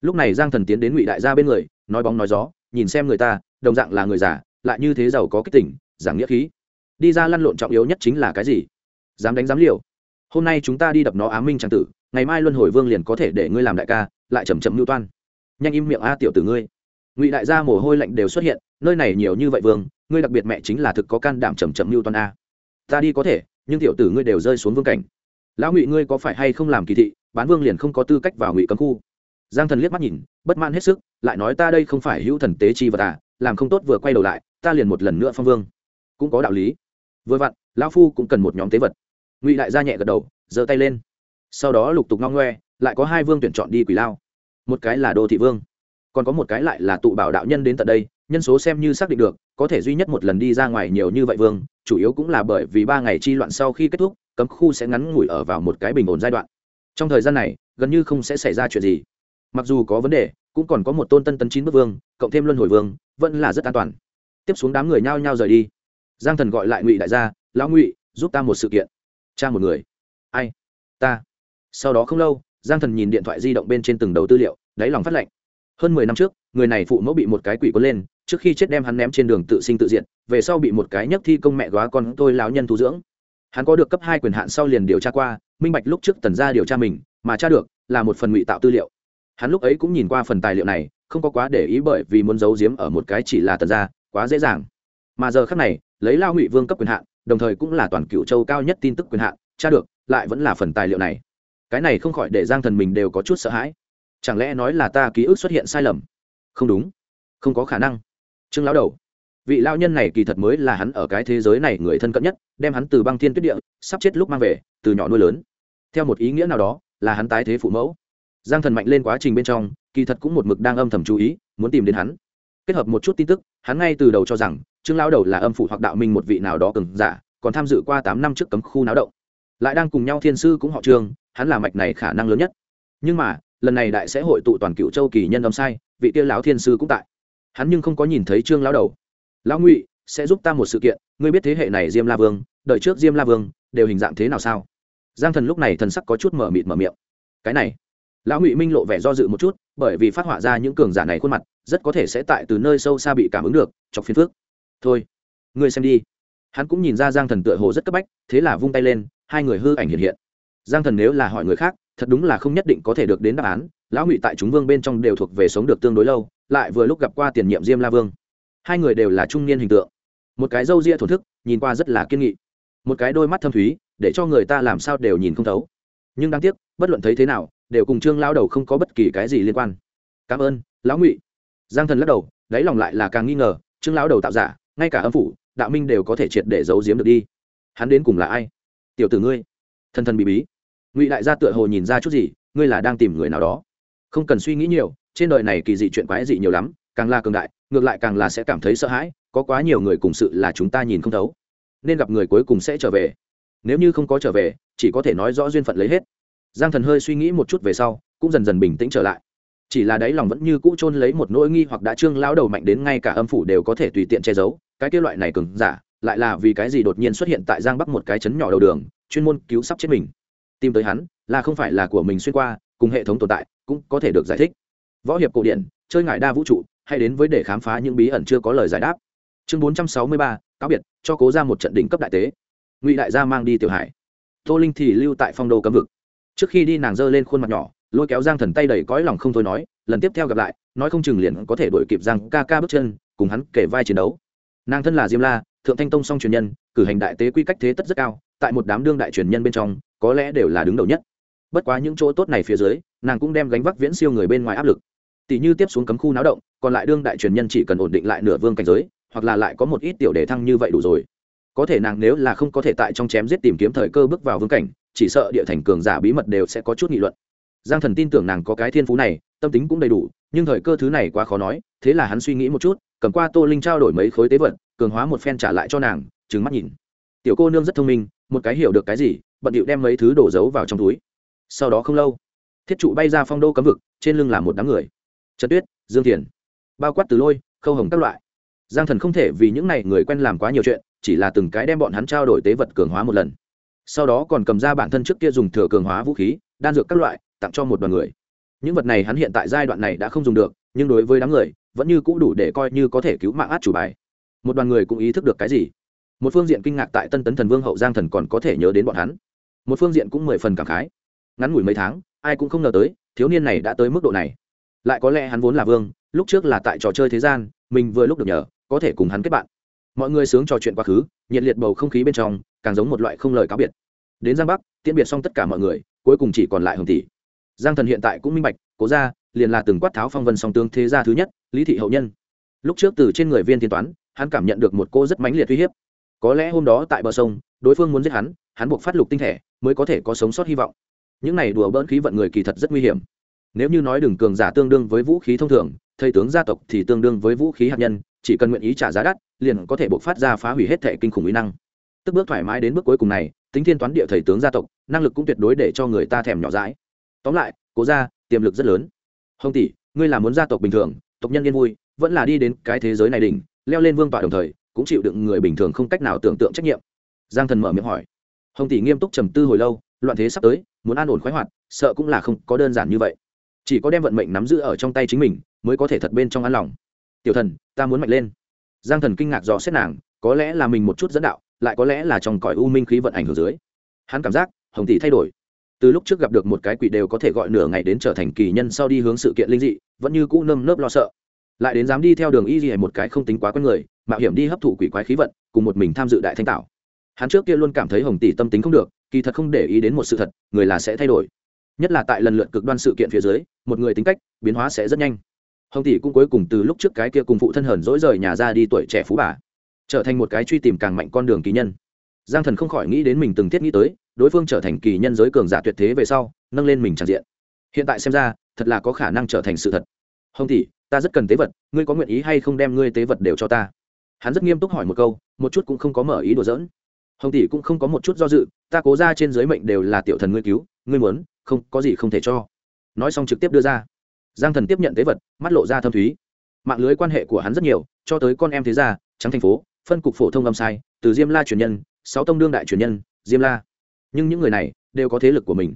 A: Lúc này giang thần tiến đến ngụy đại gia bên người, nói bóng nói gió, nhìn xem người ta, đồng dạng là người già, lại như thế giàu có kích tỉnh giảng nghĩa khí. Đi ra lăn lộn trọng yếu nhất chính là cái gì? Dám đánh dám liều. Hôm nay chúng ta đi đập nó á minh trang tử ngày mai luân hồi vương liền có thể để ngươi làm đại ca, lại chầm chậm mưu toan. Nhanh im miệng a, tiểu tử ngươi. Ngụy đại gia mồ hôi lạnh đều xuất hiện, nơi này nhiều như vậy vương, ngươi đặc biệt mẹ chính là thực có can đảm chầm chậm mưu toan a. Ta đi có thể, nhưng tiểu tử ngươi đều rơi xuống vương cảnh. Lão ngụy ngươi có phải hay không làm kỳ thị, bán vương liền không có tư cách vào ngụy cấm khu. Giang thần liếc mắt nhìn, bất mãn hết sức, lại nói ta đây không phải hữu thần tế chi vật à làm không tốt vừa quay đầu lại, ta liền một lần nữa phong vương. Cũng có đạo lý. Vừa vặn, lão phu cũng cần một nhóm tế vật. Ngụy đại gia nhẹ gật đầu, giơ tay lên sau đó lục tục ngong ngoe, lại có hai vương tuyển chọn đi quỷ lao. Một cái là đô thị vương, còn có một cái lại là tụ bảo đạo nhân đến tận đây, nhân số xem như xác định được, có thể duy nhất một lần đi ra ngoài nhiều như vậy vương, chủ yếu cũng là bởi vì ba ngày chi loạn sau khi kết thúc, cấm khu sẽ ngắn ngủi ở vào một cái bình ổn giai đoạn. Trong thời gian này, gần như không sẽ xảy ra chuyện gì. Mặc dù có vấn đề, cũng còn có một tôn tân tấn chín bước vương, cộng thêm luân hồi vương, vẫn là rất an toàn. Tiếp xuống đám người nhao nhao rời đi. Giang thần gọi lại ngụy đại gia, lão ngụy, giúp ta một sự kiện. Cha một người. Ai? Ta sau đó không lâu, giang thần nhìn điện thoại di động bên trên từng đầu tư liệu, đáy lòng phát lệnh. Hơn mười năm trước, người này phụ mẫu bị một cái quỷ quấn lên, trước khi chết đem hắn ném trên đường tự sinh tự diện về sau bị một cái nhấc thi công mẹ góa con tôi lão nhân thu dưỡng. Hắn có được cấp hai quyền hạn sau liền điều tra qua, minh bạch lúc trước tần ra điều tra mình, mà tra được là một phần ngụy tạo tư liệu. Hắn lúc ấy cũng nhìn qua phần tài liệu này, không có quá để ý bởi vì muốn giấu giếm ở một cái chỉ là tần ra quá dễ dàng. Mà giờ khác này, lấy lao ngụy vương cấp quyền hạn, đồng thời cũng là toàn cựu châu cao nhất tin tức quyền hạn, tra được, lại vẫn là phần tài liệu này cái này không khỏi để giang thần mình đều có chút sợ hãi. Chẳng lẽ nói là ta ký ức xuất hiện sai lầm? Không đúng. Không có khả năng. Trương lão đầu, vị lao nhân này kỳ thật mới là hắn ở cái thế giới này người thân cận nhất, đem hắn từ băng thiên tuyết địa, sắp chết lúc mang về, từ nhỏ nuôi lớn. Theo một ý nghĩa nào đó, là hắn tái thế phụ mẫu. Giang thần mạnh lên quá trình bên trong, kỳ thật cũng một mực đang âm thầm chú ý, muốn tìm đến hắn. Kết hợp một chút tin tức, hắn ngay từ đầu cho rằng, trương lão đầu là âm phủ hoặc đạo minh một vị nào đó cường giả, còn tham dự qua tám năm trước cấm khu náo động lại đang cùng nhau thiên sư cũng họ trương hắn là mạch này khả năng lớn nhất. Nhưng mà, lần này đại sẽ hội tụ toàn cựu châu kỳ nhân âm sai, vị tiêu lão thiên sư cũng tại. Hắn nhưng không có nhìn thấy trương lão đầu. Lão ngụy, sẽ giúp ta một sự kiện, ngươi biết thế hệ này diêm la vương đợi trước diêm la vương, đều hình dạng thế nào sao? Giang thần lúc này thần sắc có chút mở mịt mở miệng. Cái này. Lão ngụy minh lộ vẻ do dự một chút, bởi vì phát họa ra những cường giả này khuôn mặt, rất có thể sẽ tại từ nơi sâu xa bị cảm ứng được, chọc phiền phước thôi, ngươi xem đi. Hắn cũng nhìn ra giang thần tựa hồ rất cấp bách, thế là vung tay lên hai người hư ảnh hiện hiện. Giang thần nếu là hỏi người khác, thật đúng là không nhất định có thể được đến đáp án, lão ngụy tại chúng vương bên trong đều thuộc về sống được tương đối lâu, lại vừa lúc gặp qua tiền nhiệm diêm la vương. Hai người đều là trung niên hình tượng. Một cái râu ria thổn thức, nhìn qua rất là kiên nghị. Một cái đôi mắt thâm thúy, để cho người ta làm sao đều nhìn không thấu. Nhưng đáng tiếc, bất luận thấy thế nào, đều cùng trương lao đầu không có bất kỳ cái gì liên quan. Cảm ơn, lão ngụy. Giang thần lắc đầu, đáy lòng lại là càng nghi ngờ, trương lão đầu tạo giả, ngay cả âm phủ, đạo minh đều có thể triệt để giấu giếm được đi. Hắn đến cùng là ai? Tiểu tử ngươi. Thần thần bị bí. Ngụy đại gia tựa hồ nhìn ra chút gì, ngươi là đang tìm người nào đó. Không cần suy nghĩ nhiều, trên đời này kỳ dị chuyện quái dị nhiều lắm, càng là cường đại, ngược lại càng là sẽ cảm thấy sợ hãi, có quá nhiều người cùng sự là chúng ta nhìn không thấu. Nên gặp người cuối cùng sẽ trở về. Nếu như không có trở về, chỉ có thể nói rõ duyên phận lấy hết. Giang thần hơi suy nghĩ một chút về sau, cũng dần dần bình tĩnh trở lại. Chỉ là đáy lòng vẫn như cũ chôn lấy một nỗi nghi hoặc đã trương lão đầu mạnh đến ngay cả âm phủ đều có thể tùy tiện che giấu, cái kia loại này cường giả lại là vì cái gì đột nhiên xuất hiện tại giang bắc một cái chấn nhỏ đầu đường, chuyên môn cứu sắp chết mình. Tìm tới hắn, là không phải là của mình xuyên qua, cùng hệ thống tồn tại, cũng có thể được giải thích. Võ hiệp cổ điển chơi ngại đa vũ trụ hay đến với để khám phá những bí ẩn chưa có lời giải đáp. Chương bốn trăm sáu mươi ba, cáo biệt, cho cố ra một trận đỉnh cấp đại tế. Ngụy đại gia mang đi tiểu hải. Tô linh thì lưu tại phong đô cấm vực. Trước khi đi nàng giơ lên khuôn mặt nhỏ, lôi kéo giang thần tay đầy cõi lòng không thôi nói, lần tiếp theo gặp lại, nói không chừng liền có thể đổi kịp giang ca ca bước chân, cùng hắn kể vai chiến đấu. Nàng thân là diêm la thượng thanh tông song truyền nhân, cử hành đại tế quy cách thế tất rất cao, tại một đám đương đại truyền nhân bên trong, có lẽ đều là đứng đầu nhất. Bất quá những chỗ tốt này phía dưới, nàng cũng đem gánh vác viễn siêu người bên ngoài áp lực. Tỷ như tiếp xuống cấm khu náo động, còn lại đương đại truyền nhân chỉ cần ổn định lại nửa vương cảnh giới, hoặc là lại có một ít tiểu đề thăng như vậy đủ rồi. Có thể nàng nếu là không có thể tại trong chém giết tìm kiếm thời cơ bước vào vương cảnh, chỉ sợ địa thành cường giả bí mật đều sẽ có chút nghị luận. Giang thần tin tưởng nàng có cái thiên phú này, tâm tính cũng đầy đủ, nhưng thời cơ thứ này quá khó nói, thế là hắn suy nghĩ một chút cầm qua tô linh trao đổi mấy khối tế vật, cường hóa một phen trả lại cho nàng trứng mắt nhìn. Tiểu cô nương rất thông minh, một cái hiểu được cái gì, bận điệu đem mấy thứ đổ giấu vào trong túi. Sau đó không lâu, thiết trụ bay ra phong đô cấm vực, trên lưng là một đám người. Trần tuyết, dương thiền, bao quát từ lôi, khâu hồng các loại. Giang thần không thể vì những n à y người quen làm quá nhiều chuyện, chỉ là từng cái đem bọn hắn trao đổi tế vật cường hóa một lần. Sau đó còn cầm ra bản thân trước kia dùng thừa cường hóa vũ khí, đan dược các loại, tặng cho một đoàn người. Những vật này hắn hiện tại giai đoạn này đã không dùng được, nhưng đối với đám người vẫn như cũ đủ để coi như có thể cứu mạng át chủ bài. Một đoàn người cũng ý thức được cái gì? Một phương diện kinh ngạc tại tân tấn thần vương hậu giang thần còn có thể nhớ đến bọn hắn. Một phương diện cũng mười phần cảm khái. Ngắn ngủi mấy tháng, ai cũng không ngờ tới, thiếu niên này đã tới mức độ này. Lại có lẽ hắn vốn là vương, lúc trước là tại trò chơi thế gian, mình vừa lúc được nhờ, có thể cùng hắn kết bạn. Mọi người sướng trò chuyện quá khứ, nhiệt liệt bầu không khí bên trong, càng giống một loại không lời cáo biệt. Đến giang bắc, tiễn biệt xong tất cả mọi người, cuối cùng chỉ còn lại hồng tỷ. Giang thần hiện tại cũng minh bạch, cố ra liền là từng quát tháo phong vân song tướng thế gia thứ nhất, lý thị hậu nhân. Lúc trước từ trên người viên thiên toán, hắn cảm nhận được một cô rất mãnh liệt uy hiếp. Có lẽ hôm đó tại bờ sông, đối phương muốn giết hắn hắn buộc phát lục tinh thể, mới có thể có sống sót hy vọng. Những này đùa bỡn khí vận người kỳ thật rất nguy hiểm. Nếu như nói đường cường giả tương đương với vũ khí thông thường, thầy tướng gia tộc thì tương đương với vũ khí hạt nhân, chỉ cần nguyện ý trả giá đắt, liền có thể buộc phát ra phá hủy hết thể kinh khủng uy năng. Tức bước thoải mái đến bước cuối cùng này, tính thiên toán địa thầy tướng gia tộc, năng lực cũng tuyệt đối để cho người ta thèm nhỏ dãi. Tóm lại, cố ra tiềm lực rất lớn hồng tỷ, ngươi là muốn gia tộc bình thường, tộc nhân yên vui, vẫn là đi đến cái thế giới này đỉnh, leo lên vương tọa đồng thời, cũng chịu đựng người bình thường không cách nào tưởng tượng trách nhiệm. Giang thần mở miệng hỏi. Hồng tỷ nghiêm túc trầm tư hồi lâu, loạn thế sắp tới, muốn an ổn khoái hoạt, sợ cũng là không có đơn giản như vậy. Chỉ có đem vận mệnh nắm giữ ở trong tay chính mình, mới có thể thật bên trong an lòng. Tiểu thần, ta muốn mạnh lên. Giang thần kinh ngạc dò xét nàng, có lẽ là mình một chút dẫn đạo, lại có lẽ là trong cõi u minh khí vận ảnh hưởng dưới. Hắn cảm giác, hồng tỷ thay đổi từ lúc trước gặp được một cái quỷ đều có thể gọi nửa ngày đến trở thành kỳ nhân sau đi hướng sự kiện linh dị, vẫn như cũ nơm nớp lo sợ. Lại đến dám đi theo đường y gì hay một cái không tính quá con người, mạo hiểm đi hấp thụ quỷ quái khí vận, cùng một mình tham dự đại thanh tạo hắn trước kia luôn cảm thấy hồng tỷ tâm tính không được, kỳ thật không để ý đến một sự thật, người là sẽ thay đổi. Nhất là tại lần lượt cực đoan sự kiện phía dưới, một người tính cách, biến hóa sẽ rất nhanh. Hồng tỷ cũng cuối cùng từ lúc trước cái kia cùng phụ thân hờn dỗi rời nhà ra đi tuổi trẻ phú bà, trở thành một cái truy tìm càng mạnh con đường kỳ nhân. Giang thần không khỏi nghĩ đến mình từng thiết nghĩ tới đối phương trở thành kỳ nhân giới cường giả tuyệt thế về sau, nâng lên mình tràn diện. Hiện tại xem ra, thật là có khả năng trở thành sự thật. Hồng tỷ, ta rất cần tế vật, ngươi có nguyện ý hay không đem ngươi tế vật đều cho ta? Hắn rất nghiêm túc hỏi một câu, một chút cũng không có mở ý đồ dỡn hồng tỷ cũng không có một chút do dự, ta cố ra trên giới mệnh đều là tiểu thần ngươi cứu, ngươi muốn, không, có gì không thể cho. Nói xong trực tiếp đưa ra. Giang thần tiếp nhận tế vật, mắt lộ ra thâm thúy. Mạng lưới quan hệ của hắn rất nhiều, cho tới con em thế gia, trắng thành phố, phân cục phổ thông âm sai, từ diêm la truyền nhân, sáu tông đương đại truyền nhân, diêm la nhưng những người này đều có thế lực của mình.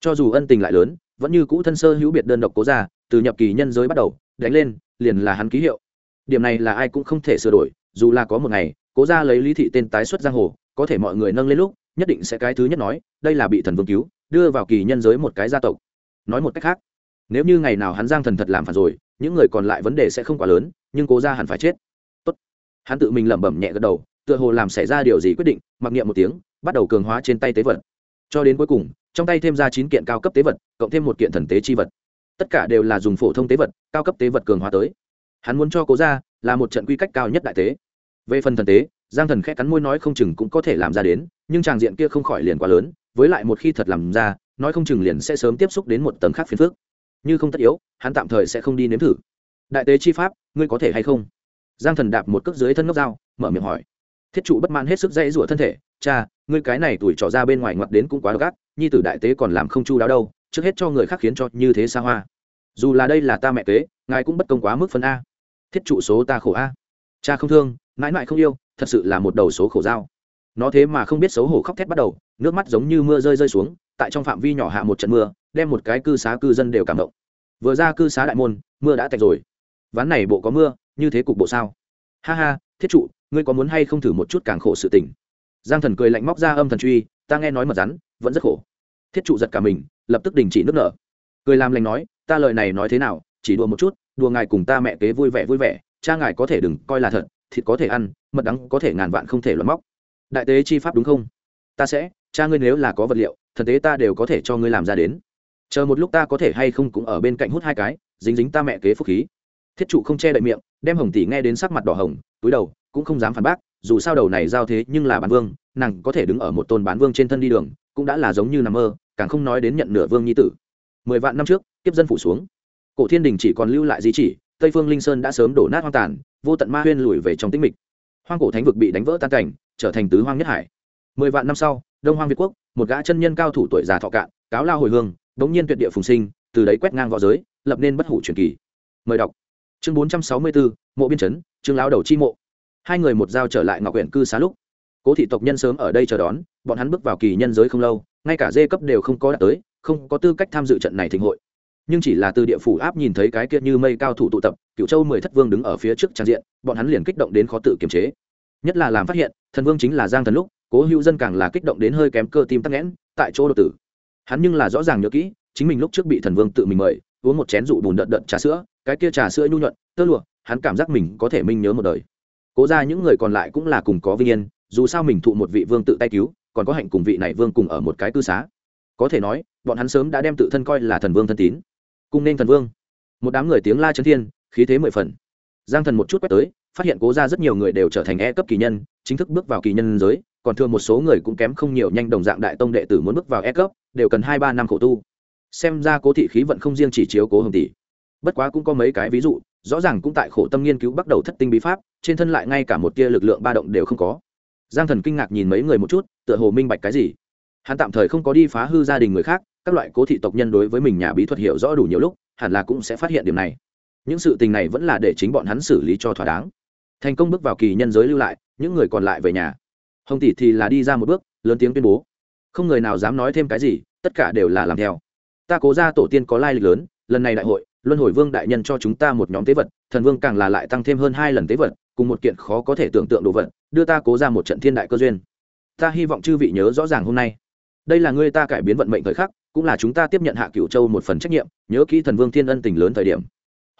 A: Cho dù ân tình lại lớn, vẫn như cũ thân sơ hữu biệt đơn độc cố ra từ nhập kỳ nhân giới bắt đầu, đánh lên, liền là hắn ký hiệu. Điểm này là ai cũng không thể sửa đổi, dù là có một ngày, cố ra lấy lý thị tên tái xuất giang hồ, có thể mọi người nâng lên lúc, nhất định sẽ cái thứ nhất nói, đây là bị thần vương cứu, đưa vào kỳ nhân giới một cái gia tộc. Nói một cách khác, nếu như ngày nào hắn giang thần thật làm phản rồi, những người còn lại vấn đề sẽ không quá lớn, nhưng cố ra hẳn phải chết. Tốt. hắn tự mình lẩm bẩm nhẹ gật đầu, tựa hồ làm xảy ra điều gì quyết định, mặc niệm một tiếng bắt đầu cường hóa trên tay tế vật. Cho đến cuối cùng, trong tay thêm ra chín kiện cao cấp tế vật, cộng thêm một kiện thần tế chi vật. Tất cả đều là dùng phổ thông tế vật, cao cấp tế vật cường hóa tới. Hắn muốn cho cố ra là một trận quy cách cao nhất đại tế. Về phần thần tế, giang thần khẽ cắn môi nói không chừng cũng có thể làm ra đến, nhưng tràng diện kia không khỏi liền quá lớn, với lại một khi thật làm ra, nói không chừng liền sẽ sớm tiếp xúc đến một tầng khác phiền phước như không tất yếu, hắn tạm thời sẽ không đi nếm thử. Đại tế chi pháp, ngươi có thể hay không? Giang thần đạp một cước dưới thân ngốc dao, mở miệng hỏi thiết trụ bất mãn hết sức dãy rủa thân thể, cha, ngươi cái này tuổi trỏ ra bên ngoài ngoặt đến cũng quá gắt, nhi tử đại tế còn làm không chu đáo đâu, trước hết cho người khác khiến cho như thế xa hoa. Dù là đây là ta mẹ kế, ngài cũng bất công quá mức phân a. Thiết trụ số ta khổ a. Cha không thương, mãi mãi không yêu, thật sự là một đầu số khổ dao. Nó thế mà không biết xấu hổ khóc thét bắt đầu, nước mắt giống như mưa rơi rơi xuống, tại trong phạm vi nhỏ hạ một trận mưa, đem một cái cư xá cư dân đều cảm động. Vừa ra cư xá đại môn, mưa đã tạch rồi. Ván này bộ có mưa, như thế cục bộ sao? Ha ha, thiết trụ ngươi có muốn hay không thử một chút càng khổ sự tình? Giang thần cười lạnh móc ra âm thần truy, ta nghe nói mật rắn, vẫn rất khổ. Thiết trụ giật cả mình, lập tức đình chỉ nước nở. Cười làm lành nói, ta lời này nói thế nào, chỉ đùa một chút, đùa ngài cùng ta mẹ kế vui vẻ vui vẻ, cha ngài có thể đừng coi là thật, thịt có thể ăn, mật đắng có thể ngàn vạn không thể loạn móc. Đại tế chi pháp đúng không? Ta sẽ, cha ngươi nếu là có vật liệu, thần tế ta đều có thể cho ngươi làm ra đến. Chờ một lúc ta có thể hay không cũng ở bên cạnh hút hai cái, dính dính ta mẹ kế phúc khí. Thiết trụ không che đậy miệng, đem hồng tỷ nghe đến sắc mặt đỏ hồng, túi đầu cũng không dám phản bác, dù sao đầu này giao thế nhưng là bán vương, nàng có thể đứng ở một tôn bán vương trên thân đi đường, cũng đã là giống như nằm mơ, càng không nói đến nhận nửa vương nhi tử. Mười vạn năm trước, kiếp dân phủ xuống. Cổ thiên đình chỉ còn lưu lại di chỉ, tây phương linh sơn đã sớm đổ nát hoang tàn, vô tận ma huyên lùi về trong tĩnh mịch. Hoang cổ thánh vực bị đánh vỡ tan cảnh, trở thành tứ hoang nhất hải. Mười vạn năm sau, đông hoang việt quốc, một gã chân nhân cao thủ tuổi già thọ cạn, cáo lao hồi hương, đống nhiên tuyệt địa phùng sinh, từ đấy quét ngang v õ giới, lập nên bất hủ truyền kỳ. Mời đọc. Chương bốn trăm sáu mươi bốn, mộ biên chấn chương lao đầu chi mộ hai người một giao trở lại ngọc huyện cư xá lúc, cố thị tộc nhân sớm ở đây chờ đón, bọn hắn bước vào kỳ nhân giới không lâu, ngay cả dê cấp đều không có đạt tới, không có tư cách tham dự trận này thịnh hội. Nhưng chỉ là từ địa phủ áp nhìn thấy cái kia như mây cao thủ tụ tập cựu châu mười thất vương đứng ở phía trước trang diện, bọn hắn liền kích động đến khó tự kiềm chế. Nhất là làm phát hiện, thần vương chính là giang thần lúc, cố hữu dân càng là kích động đến hơi kém cơ tim tắc nghẽn, tại chỗ đột tử. Hắn nhưng là rõ ràng nhớ kỹ, chính mình lúc trước bị thần vương tự mình mời, uống một chén rụ bùn đợt đợt trà sữa, cái kia trà sữa nhu nhuận, tơ lụa, hắn cảm giác mình có thể minh nhớ một đời cố ra những người còn lại cũng là cùng có vinh yên, dù sao mình thụ một vị vương tự tay cứu, còn có hạnh cùng vị này vương cùng ở một cái cư xá. Có thể nói, bọn hắn sớm đã đem tự thân coi là thần vương thân tín. Cùng nên thần vương. Một đám người tiếng la chấn thiên, khí thế mười phần. Giang thần một chút quét tới, phát hiện cố ra rất nhiều người đều trở thành e cấp kỳ nhân, chính thức bước vào kỳ nhân giới, còn thường một số người cũng kém không nhiều nhanh đồng dạng đại tông đệ tử muốn bước vào e cấp, đều cần hai ba năm khổ tu. Xem ra cố thị khí vận không riêng chỉ chiếu cố hồng tỷ. Bất quá cũng có mấy cái ví dụ rõ ràng cũng tại khổ tâm nghiên cứu bắt đầu thất tinh bí pháp, trên thân lại ngay cả một tia lực lượng ba động đều không có. Giang thần kinh ngạc nhìn mấy người một chút, tựa hồ minh bạch cái gì. Hắn tạm thời không có đi phá hư gia đình người khác, các loại cố thị tộc nhân đối với mình nhà bí thuật hiểu rõ đủ nhiều lúc, hẳn là cũng sẽ phát hiện điểm này. Những sự tình này vẫn là để chính bọn hắn xử lý cho thỏa đáng. Thành công bước vào kỳ nhân giới lưu lại, những người còn lại về nhà. Hồng tỷ thì là đi ra một bước, lớn tiếng tuyên bố. Không người nào dám nói thêm cái gì, tất cả đều là làm theo. Ta cố ra tổ tiên có lai lịch lớn, lần này đại hội luân hồi vương đại nhân cho chúng ta một nhóm tế vật, thần vương càng là lại tăng thêm hơn hai lần tế vật, cùng một kiện khó có thể tưởng tượng đồ vật, đưa ta cố ra một trận thiên đại cơ duyên. Ta hy vọng chư vị nhớ rõ ràng hôm nay. Đây là ngươi ta cải biến vận mệnh thời khắc, cũng là chúng ta tiếp nhận hạ cửu châu một phần trách nhiệm, nhớ kỹ thần vương thiên ân tình lớn thời điểm.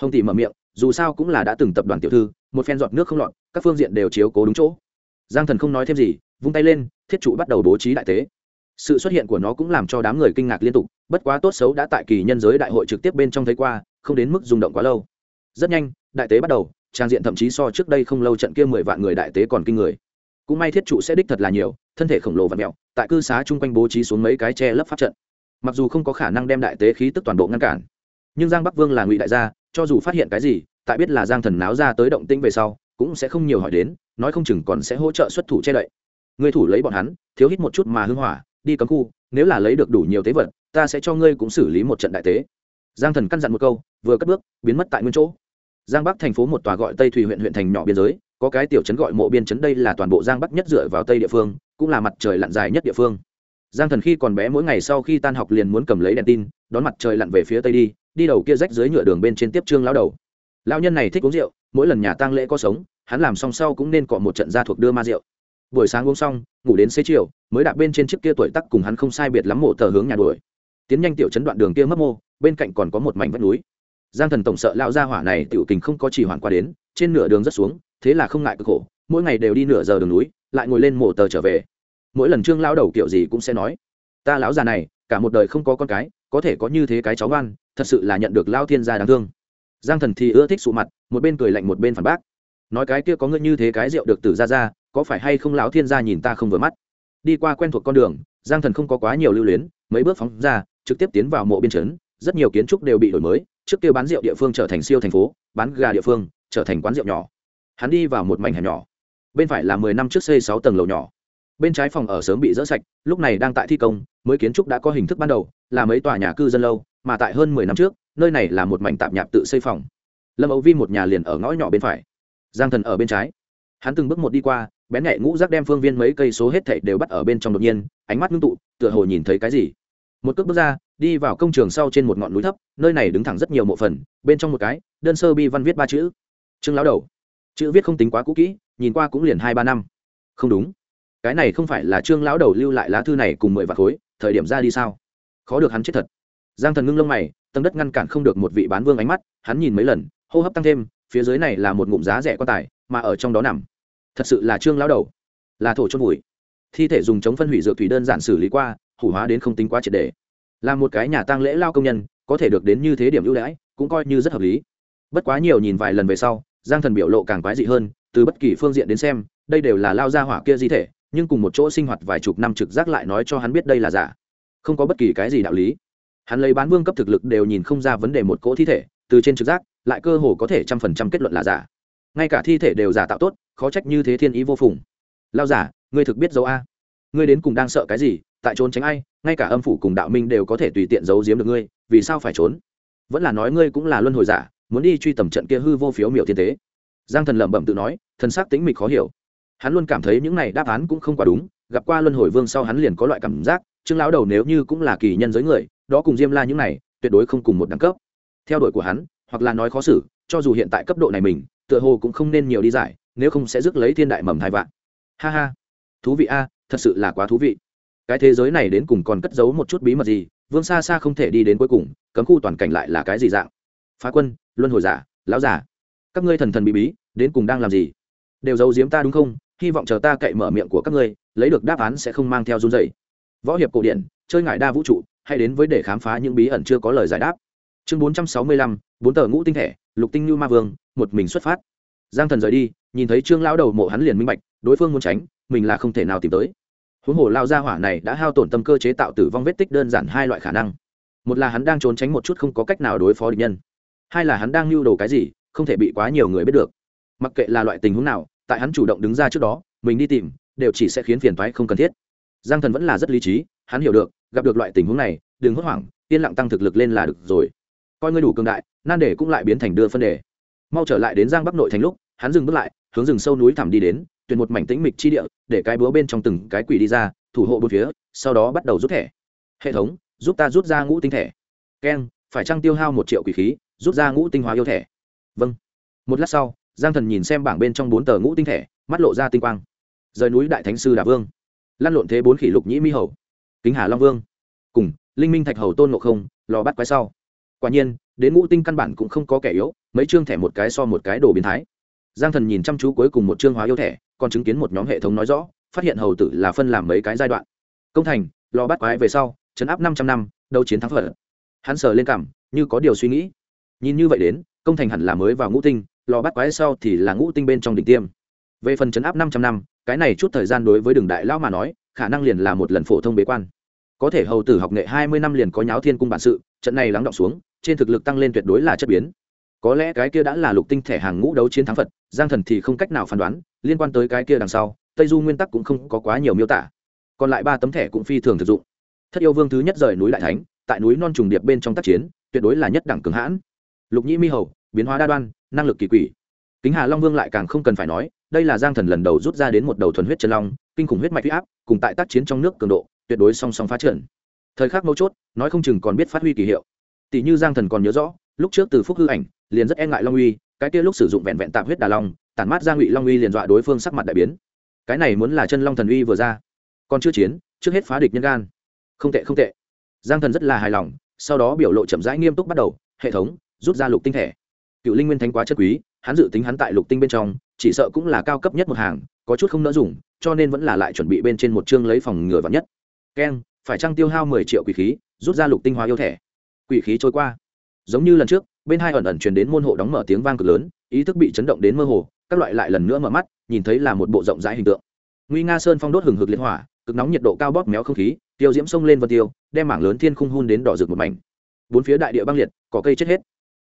A: Hồng tỷ mở miệng, dù sao cũng là đã từng tập đoàn tiểu thư, một phen giọt nước không lọt, các phương diện đều chiếu cố đúng chỗ. Giang thần không nói thêm gì, vung tay lên, thiết trụ bắt đầu bố trí đại tế. Sự xuất hiện của nó cũng làm cho đám người kinh ngạc liên tục, bất quá tốt xấu đã tại kỳ nhân giới đại hội trực tiếp bên trong thấy qua không đến mức rung động quá lâu. Rất nhanh, đại tế bắt đầu, trang diện thậm chí so trước đây không lâu trận kia mười vạn người đại tế còn kinh người. Cũng may thiết trụ sẽ đích thật là nhiều, thân thể khổng lồ và mẹo, tại cư xá chung quanh bố trí xuống mấy cái che lấp pháp trận. Mặc dù không có khả năng đem đại tế khí tức toàn bộ ngăn cản, nhưng giang bắc vương là ngụy đại gia, cho dù phát hiện cái gì, tại biết là giang thần náo ra tới động tĩnh về sau, cũng sẽ không nhiều hỏi đến, nói không chừng còn sẽ hỗ trợ xuất thủ che đậy. Người thủ lấy bọn hắn, thiếu hít một chút mà hưng hỏa, đi cấm khu, nếu là lấy được đủ nhiều tế vật, ta sẽ cho ngươi cũng xử lý một trận đại tế giang thần căn dặn một câu, vừa cất bước, biến mất tại nguyên chỗ. Giang bắc thành phố một tòa gọi tây thủy huyện huyện thành nhỏ biên giới, có cái tiểu trấn gọi mộ biên trấn, đây là toàn bộ giang bắc nhất dựa vào tây địa phương, cũng là mặt trời lặn dài nhất địa phương. Giang thần khi còn bé mỗi ngày sau khi tan học liền muốn cầm lấy đèn tin, đón mặt trời lặn về phía tây đi đi đầu kia rách dưới nhựa đường bên trên tiếp trương lao đầu. Lao nhân này thích uống rượu, mỗi lần nhà tang lễ có sống, hắn làm xong sau cũng nên cọ một trận gia thuộc đưa ma rượu. Buổi sáng uống xong, ngủ đến xế chiều, mới đạp bên trên chiếc kia tuổi tắc cùng hắn không sai biệt lắm mộ tờ hướng nhà đuổi tiến nhanh tiểu chấn đoạn đường kia mất mô, bên cạnh còn có một mảnh vách núi. Giang thần tổng sợ lao ra hỏa này tiểu tình không có chỉ hoàn qua đến, trên nửa đường rất xuống, thế là không ngại cực khổ, mỗi ngày đều đi nửa giờ đường núi, lại ngồi lên mộ tờ trở về. Mỗi lần trương lao đầu kiểu gì cũng sẽ nói, ta lão già này, cả một đời không có con cái, có thể có như thế cái cháu ngoan, thật sự là nhận được lao thiên gia đáng thương. Giang thần thì ưa thích sụ mặt, một bên cười lạnh một bên phản bác, nói cái kia có ngươi như thế cái rượu được tử ra ra, có phải hay không lão thiên gia nhìn ta không vừa mắt? Đi qua quen thuộc con đường, giang thần không có quá nhiều lưu luyến, mấy bước phóng ra trực tiếp tiến vào mộ biên chấn rất nhiều kiến trúc đều bị đổi mới, trước kia bán rượu địa phương trở thành siêu thành phố, bán gà địa phương trở thành quán rượu nhỏ. Hắn đi vào một mảnh hẻm nhỏ, bên phải là mười năm trước xây sáu tầng lầu nhỏ. Bên trái phòng ở sớm bị dỡ sạch, lúc này đang tại thi công, mới kiến trúc đã có hình thức ban đầu, là mấy tòa nhà cư dân lâu, mà tại hơn mười năm trước, nơi này là một mảnh tạp nhạp tự xây phòng. Lâm âu vi một nhà liền ở ngõ nhỏ bên phải, giang thần ở bên trái. Hắn từng bước một đi qua, bén nhẹ ngũ rác đem phương viên mấy cây số hết thảy đều bắt ở bên trong đột nhiên, ánh mắt ngưng tụ, tựa hồ nhìn thấy cái gì một cước bước ra, đi vào công trường sau trên một ngọn núi thấp, nơi này đứng thẳng rất nhiều mộ phần, bên trong một cái, đơn sơ bi văn viết ba chữ. Trương lão đầu. Chữ viết không tính quá cũ kỹ, nhìn qua cũng liền hai ba năm. Không đúng. Cái này không phải là trương lão đầu lưu lại lá thư này cùng mười vạt khối, thời điểm ra đi sao? Khó được hắn chết thật. Giang thần ngưng lông mày, tầng đất ngăn cản không được một vị bán vương ánh mắt, hắn nhìn mấy lần, hô hấp tăng thêm, phía dưới này là một ngụm giá rẻ quan tài, mà ở trong đó nằm. Thật sự là trương lão đầu. Là thổ chôn vùi. Thi thể dùng chống phân hủy dược thủy đơn giản xử lý qua hủ hóa đến không tính quá triệt đề. Là một cái nhà tang lễ lao công nhân, có thể được đến như thế điểm ưu đãi, cũng coi như rất hợp lý. Bất quá nhiều nhìn vài lần về sau, giang thần biểu lộ càng quái dị hơn, từ bất kỳ phương diện đến xem, đây đều là lao ra hỏa kia di thể, nhưng cùng một chỗ sinh hoạt vài chục năm trực giác lại nói cho hắn biết đây là giả. Không có bất kỳ cái gì đạo lý. Hắn lấy bán vương cấp thực lực đều nhìn không ra vấn đề một cỗ thi thể, từ trên trực giác, lại cơ hồ có thể trăm phần trăm kết luận là giả. Ngay cả thi thể đều giả tạo tốt, khó trách như thế thiên ý vô phùng. Lao giả, ngươi thực biết dấu a ngươi đến cùng đang sợ cái gì, tại trốn tránh ai, ngay cả âm phủ cùng đạo minh đều có thể tùy tiện giấu giếm được ngươi, vì sao phải trốn? Vẫn là nói ngươi cũng là luân hồi giả, muốn đi truy tầm trận kia hư vô phiếu miểu thiên tế giang thần lẩm bẩm tự nói, thần sắc tính mịch khó hiểu. Hắn luôn cảm thấy những này đáp án cũng không quá đúng, gặp qua luân hồi vương sau hắn liền có loại cảm giác, trương lão đầu nếu như cũng là kỳ nhân giới người, đó cùng diêm la những này, tuyệt đối không cùng một đẳng cấp. Theo đuổi của hắn, hoặc là nói khó xử, cho dù hiện tại cấp độ này mình, tựa hồ cũng không nên nhiều đi giải, nếu không sẽ rước lấy thiên đại mầm thai vạn. Ha ha. Thú vị a thật sự là quá thú vị. Cái thế giới này đến cùng còn cất giấu một chút bí mật gì, vương xa xa không thể đi đến cuối cùng, cấm khu toàn cảnh lại là cái gì dạng? Phá quân, luân hồi giả, lão giả. Các ngươi thần thần bí bí, đến cùng đang làm gì? Đều giấu giếm ta đúng không? Hy vọng chờ ta cậy mở miệng của các ngươi, lấy được đáp án sẽ không mang theo run dày võ hiệp cổ điển, chơi ngại đa vũ trụ hay đến với để khám phá những bí ẩn chưa có lời giải đáp. Chương bốn trăm sáu mươi lăm, bốn tờ ngũ tinh thể, lục tinh như ma vương, một mình xuất phát. Giang thần rời đi, nhìn thấy trương lão đầu mộ hắn liền minh bạch, đối phương muốn tránh mình là không thể nào tìm tới. Huống hồ lao ra hỏa này đã hao tổn tâm cơ chế tạo tử vong vết tích đơn giản hai loại khả năng. Một là hắn đang trốn tránh một chút không có cách nào đối phó địch nhân. Hai là hắn đang lưu đồ cái gì, không thể bị quá nhiều người biết được. Mặc kệ là loại tình huống nào, tại hắn chủ động đứng ra trước đó, mình đi tìm, đều chỉ sẽ khiến phiền toái không cần thiết. Giang thần vẫn là rất lý trí, hắn hiểu được, gặp được loại tình huống này, đừng hốt hoảng, yên lặng tăng thực lực lên là được rồi. Coi ngươi đủ cường đại, nan để cũng lại biến thành đưa phân đề. Mau trở lại đến giang bắc nội thành lúc, hắn dừng bước lại, hướng rừng sâu núi thẳm đi đến tuyển một mảnh tĩnh mịch chi địa, để cái búa bên trong từng cái quỷ đi ra, thủ hộ bốn phía, sau đó bắt đầu rút thẻ. Hệ thống, giúp ta rút ra ngũ tinh thẻ. Keng phải trăng tiêu hao một triệu quỷ khí, rút ra ngũ tinh hóa yêu thẻ? Vâng. Một lát sau, giang thần nhìn xem bảng bên trong bốn tờ ngũ tinh thẻ, mắt lộ ra tinh quang. Rời núi đại thánh sư đà vương. Lăn lộn thế bốn khỉ lục nhĩ mi hầu. Kính hà long vương. Cùng, linh minh thạch hầu tôn ngộ không, lò bắt quái sau. Quả nhiên, đến ngũ tinh căn bản cũng không có kẻ yếu, mấy chương thẻ một cái so một cái đồ biến thái giang thần nhìn chăm chú cuối cùng một chương hóa yêu thẻ, còn chứng kiến một nhóm hệ thống nói rõ, phát hiện hầu tử là phân làm mấy cái giai đoạn. Công thành, lò bắt quái về sau, chấn áp năm trăm năm, đấu chiến thắng phở. Hắn sờ lên cảm, như có điều suy nghĩ. Nhìn như vậy đến, công thành hẳn là mới vào ngũ tinh, lò bắt quái sau thì là ngũ tinh bên trong đỉnh tiêm. Về phần chấn áp năm trăm năm, cái này chút thời gian đối với đường đại lão mà nói, khả năng liền là một lần phổ thông bế quan. Có thể hầu tử học nghệ hai mươi năm liền có nháo thiên cung bản sự, trận này lắng động xuống, trên thực lực tăng lên tuyệt đối là chất biến. Có lẽ cái kia đã là lục tinh thể hàng ngũ đấu chiến thắng phật giang thần thì không cách nào phán đoán, liên quan tới cái kia đằng sau, tây du nguyên tắc cũng không có quá nhiều miêu tả. Còn lại ba tấm thẻ cũng phi thường thực dụng. Thất yêu vương thứ nhất rời núi đại thánh, tại núi non trùng điệp bên trong tác chiến, tuyệt đối là nhất đẳng cường hãn. Lục nhĩ mi hầu, biến hóa đa đoan, năng lực kỳ quỷ. Kính hà long vương lại càng không cần phải nói, đây là giang thần lần đầu rút ra đến một đầu thuần huyết chân long, kinh khủng huyết mạch huy áp, cùng tại tác chiến trong nước cường độ, tuyệt đối song song phá triển. thời khắc mấu chốt, nói không chừng còn biết phát huy kỳ hiệu. Tỷ như giang thần còn nhớ rõ, lúc trước từ phúc hư ảnh, liền rất e ngại long uy cái kia lúc sử dụng vẹn vẹn tạm huyết đà long, tản mát ra ngụy long uy liền dọa đối phương sắc mặt đại biến. Cái này muốn là chân long thần uy vừa ra, còn chưa chiến, trước hết phá địch nhân gan. Không tệ không tệ. Giang thần rất là hài lòng, sau đó biểu lộ chậm rãi nghiêm túc bắt đầu, hệ thống, rút ra lục tinh thể. Cựu linh nguyên thánh quá chất quý, hắn dự tính hắn tại lục tinh bên trong, chỉ sợ cũng là cao cấp nhất một hàng, có chút không nỡ dùng, cho nên vẫn là lại chuẩn bị bên trên một chương lấy phòng ngừa vắn nhất. Keng, phải trăng tiêu hao mười triệu quỷ khí, rút ra lục tinh hóa yêu thẻ quỷ khí trôi qua. Giống như lần trước bên hai ẩn ẩn truyền đến môn hộ đóng mở tiếng vang cực lớn, ý thức bị chấn động đến mơ hồ, các loại lại lần nữa mở mắt, nhìn thấy là một bộ rộng rãi hình tượng. Nguy nga sơn phong đốt hừng hực liên hỏa, cực nóng nhiệt độ cao bóp méo không khí, tiêu diễm sông lên vân tiêu, đem mảng lớn thiên khung hun đến đỏ rực một mảnh. Bốn phía đại địa băng liệt, có cây chết hết.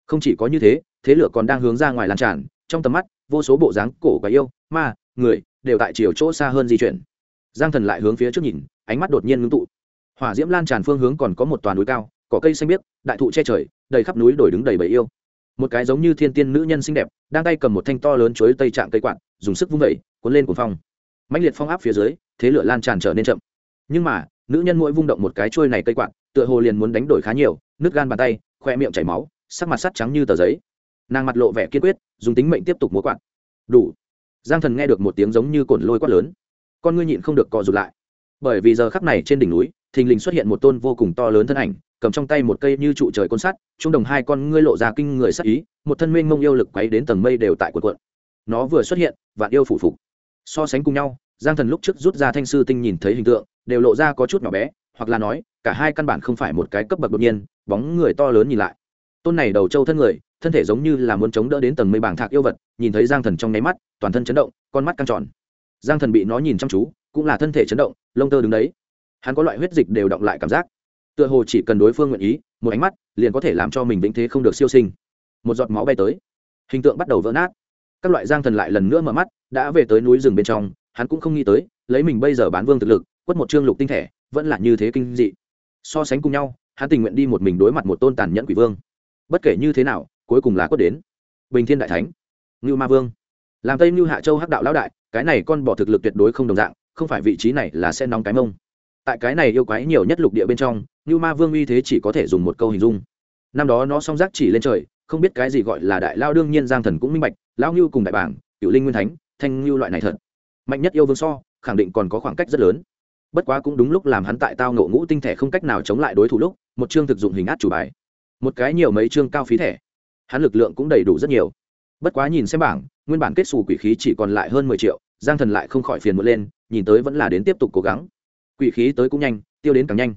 A: Không chỉ có như thế thế lửa còn đang hướng ra ngoài lan tràn, trong tầm mắt, vô số bộ dáng cổ và yêu, ma, người, đều tại chiều chỗ xa hơn di chuyển. Giang thần lại hướng phía trước nhìn, ánh mắt đột nhiên ngưng tụ. Hỏa diễm lan tràn phương hướng còn có một toàn núi cao cỏ cây xanh biếc, đại thụ che trời đầy khắp núi đổi đứng đầy bầy yêu. Một cái giống như thiên tiên nữ nhân xinh đẹp, đang tay cầm một thanh to lớn chuối tây trạng cây quạt, dùng sức vung vẩy, cuốn lên cuồng phong. Mãnh liệt phong áp phía dưới, thế lửa lan tràn trở nên chậm. Nhưng mà, nữ nhân mỗi vung động một cái trôi này cây quạt, tựa hồ liền muốn đánh đổi khá nhiều nước gan bàn tay, khoe miệng chảy máu, sắc mặt sắt trắng như tờ giấy. Nàng mặt lộ vẻ kiên quyết, dùng tính mệnh tiếp tục múa quạt. Đủ. Giang thần nghe được một tiếng giống như cồn lôi quát lớn. Con ngươi nhịn không được cọ rụt lại. Bởi vì giờ khắc này trên đỉnh núi, thình lình xuất hiện một tôn vô cùng to lớn thân ảnh cầm trong tay một cây như trụ trời côn sắt trung đồng hai con ngươi lộ ra kinh người sắc ý, một thân mênh mông yêu lực quấy đến tầng mây đều tại cuộn cuộn. Nó vừa xuất hiện, vạn yêu phủ phục. So sánh cùng nhau, giang thần lúc trước rút ra thanh sư tinh nhìn thấy hình tượng, đều lộ ra có chút nhỏ bé, hoặc là nói, cả hai căn bản không phải một cái cấp bậc đột nhiên, bóng người to lớn nhìn lại. Tôn này đầu trâu thân người, thân thể giống như là muốn chống đỡ đến tầng mây bảng thạc yêu vật, nhìn thấy giang thần trong nháy mắt, toàn thân chấn động, con mắt căng tròn. Giang thần bị nó nhìn chăm chú, cũng là thân thể chấn động, lông tơ đứng đấy. Hắn có loại huyết dịch đều động lại cảm giác tựa hồ chỉ cần đối phương nguyện ý, một ánh mắt liền có thể làm cho mình vĩnh thế không được siêu sinh. Một giọt máu bay tới, hình tượng bắt đầu vỡ nát. Các loại giang thần lại lần nữa mở mắt, đã về tới núi rừng bên trong, hắn cũng không nghĩ tới, lấy mình bây giờ bán vương thực lực, quất một chương lục tinh thể, vẫn là như thế kinh dị. So sánh cùng nhau, hắn tình nguyện đi một mình đối mặt một tôn tàn nhẫn quỷ vương. Bất kể như thế nào, cuối cùng là quất đến. Bình thiên đại thánh, ngưu ma vương. Làm tây ngưu hạ châu hắc đạo lão đại, cái này con bỏ thực lực tuyệt đối không đồng dạng, không phải vị trí này là sẽ nóng cái mông. Tại cái này yêu quái nhiều nhất lục địa bên trong như ma vương uy thế chỉ có thể dùng một câu hình dung. Năm đó nó song giác chỉ lên trời, không biết cái gì gọi là đại lao đương nhiên giang thần cũng minh bạch lao ngưu cùng đại bảng cựu linh nguyên thánh, thanh ngưu loại này thật. Mạnh nhất yêu vương so, khẳng định còn có khoảng cách rất lớn. Bất quá cũng đúng lúc làm hắn tại tao ngộ ngũ tinh thể không cách nào chống lại đối thủ lúc, một chương thực dụng hình át chủ bài. Một cái nhiều mấy chương cao phí thẻ. Hắn lực lượng cũng đầy đủ rất nhiều. Bất quá nhìn xem bảng, nguyên bản kết xù quỷ khí chỉ còn lại hơn mười triệu, giang thần lại không khỏi phiền một lên, nhìn tới vẫn là đến tiếp tục cố gắng. Quỷ khí tới cũng nhanh, tiêu đến càng nhanh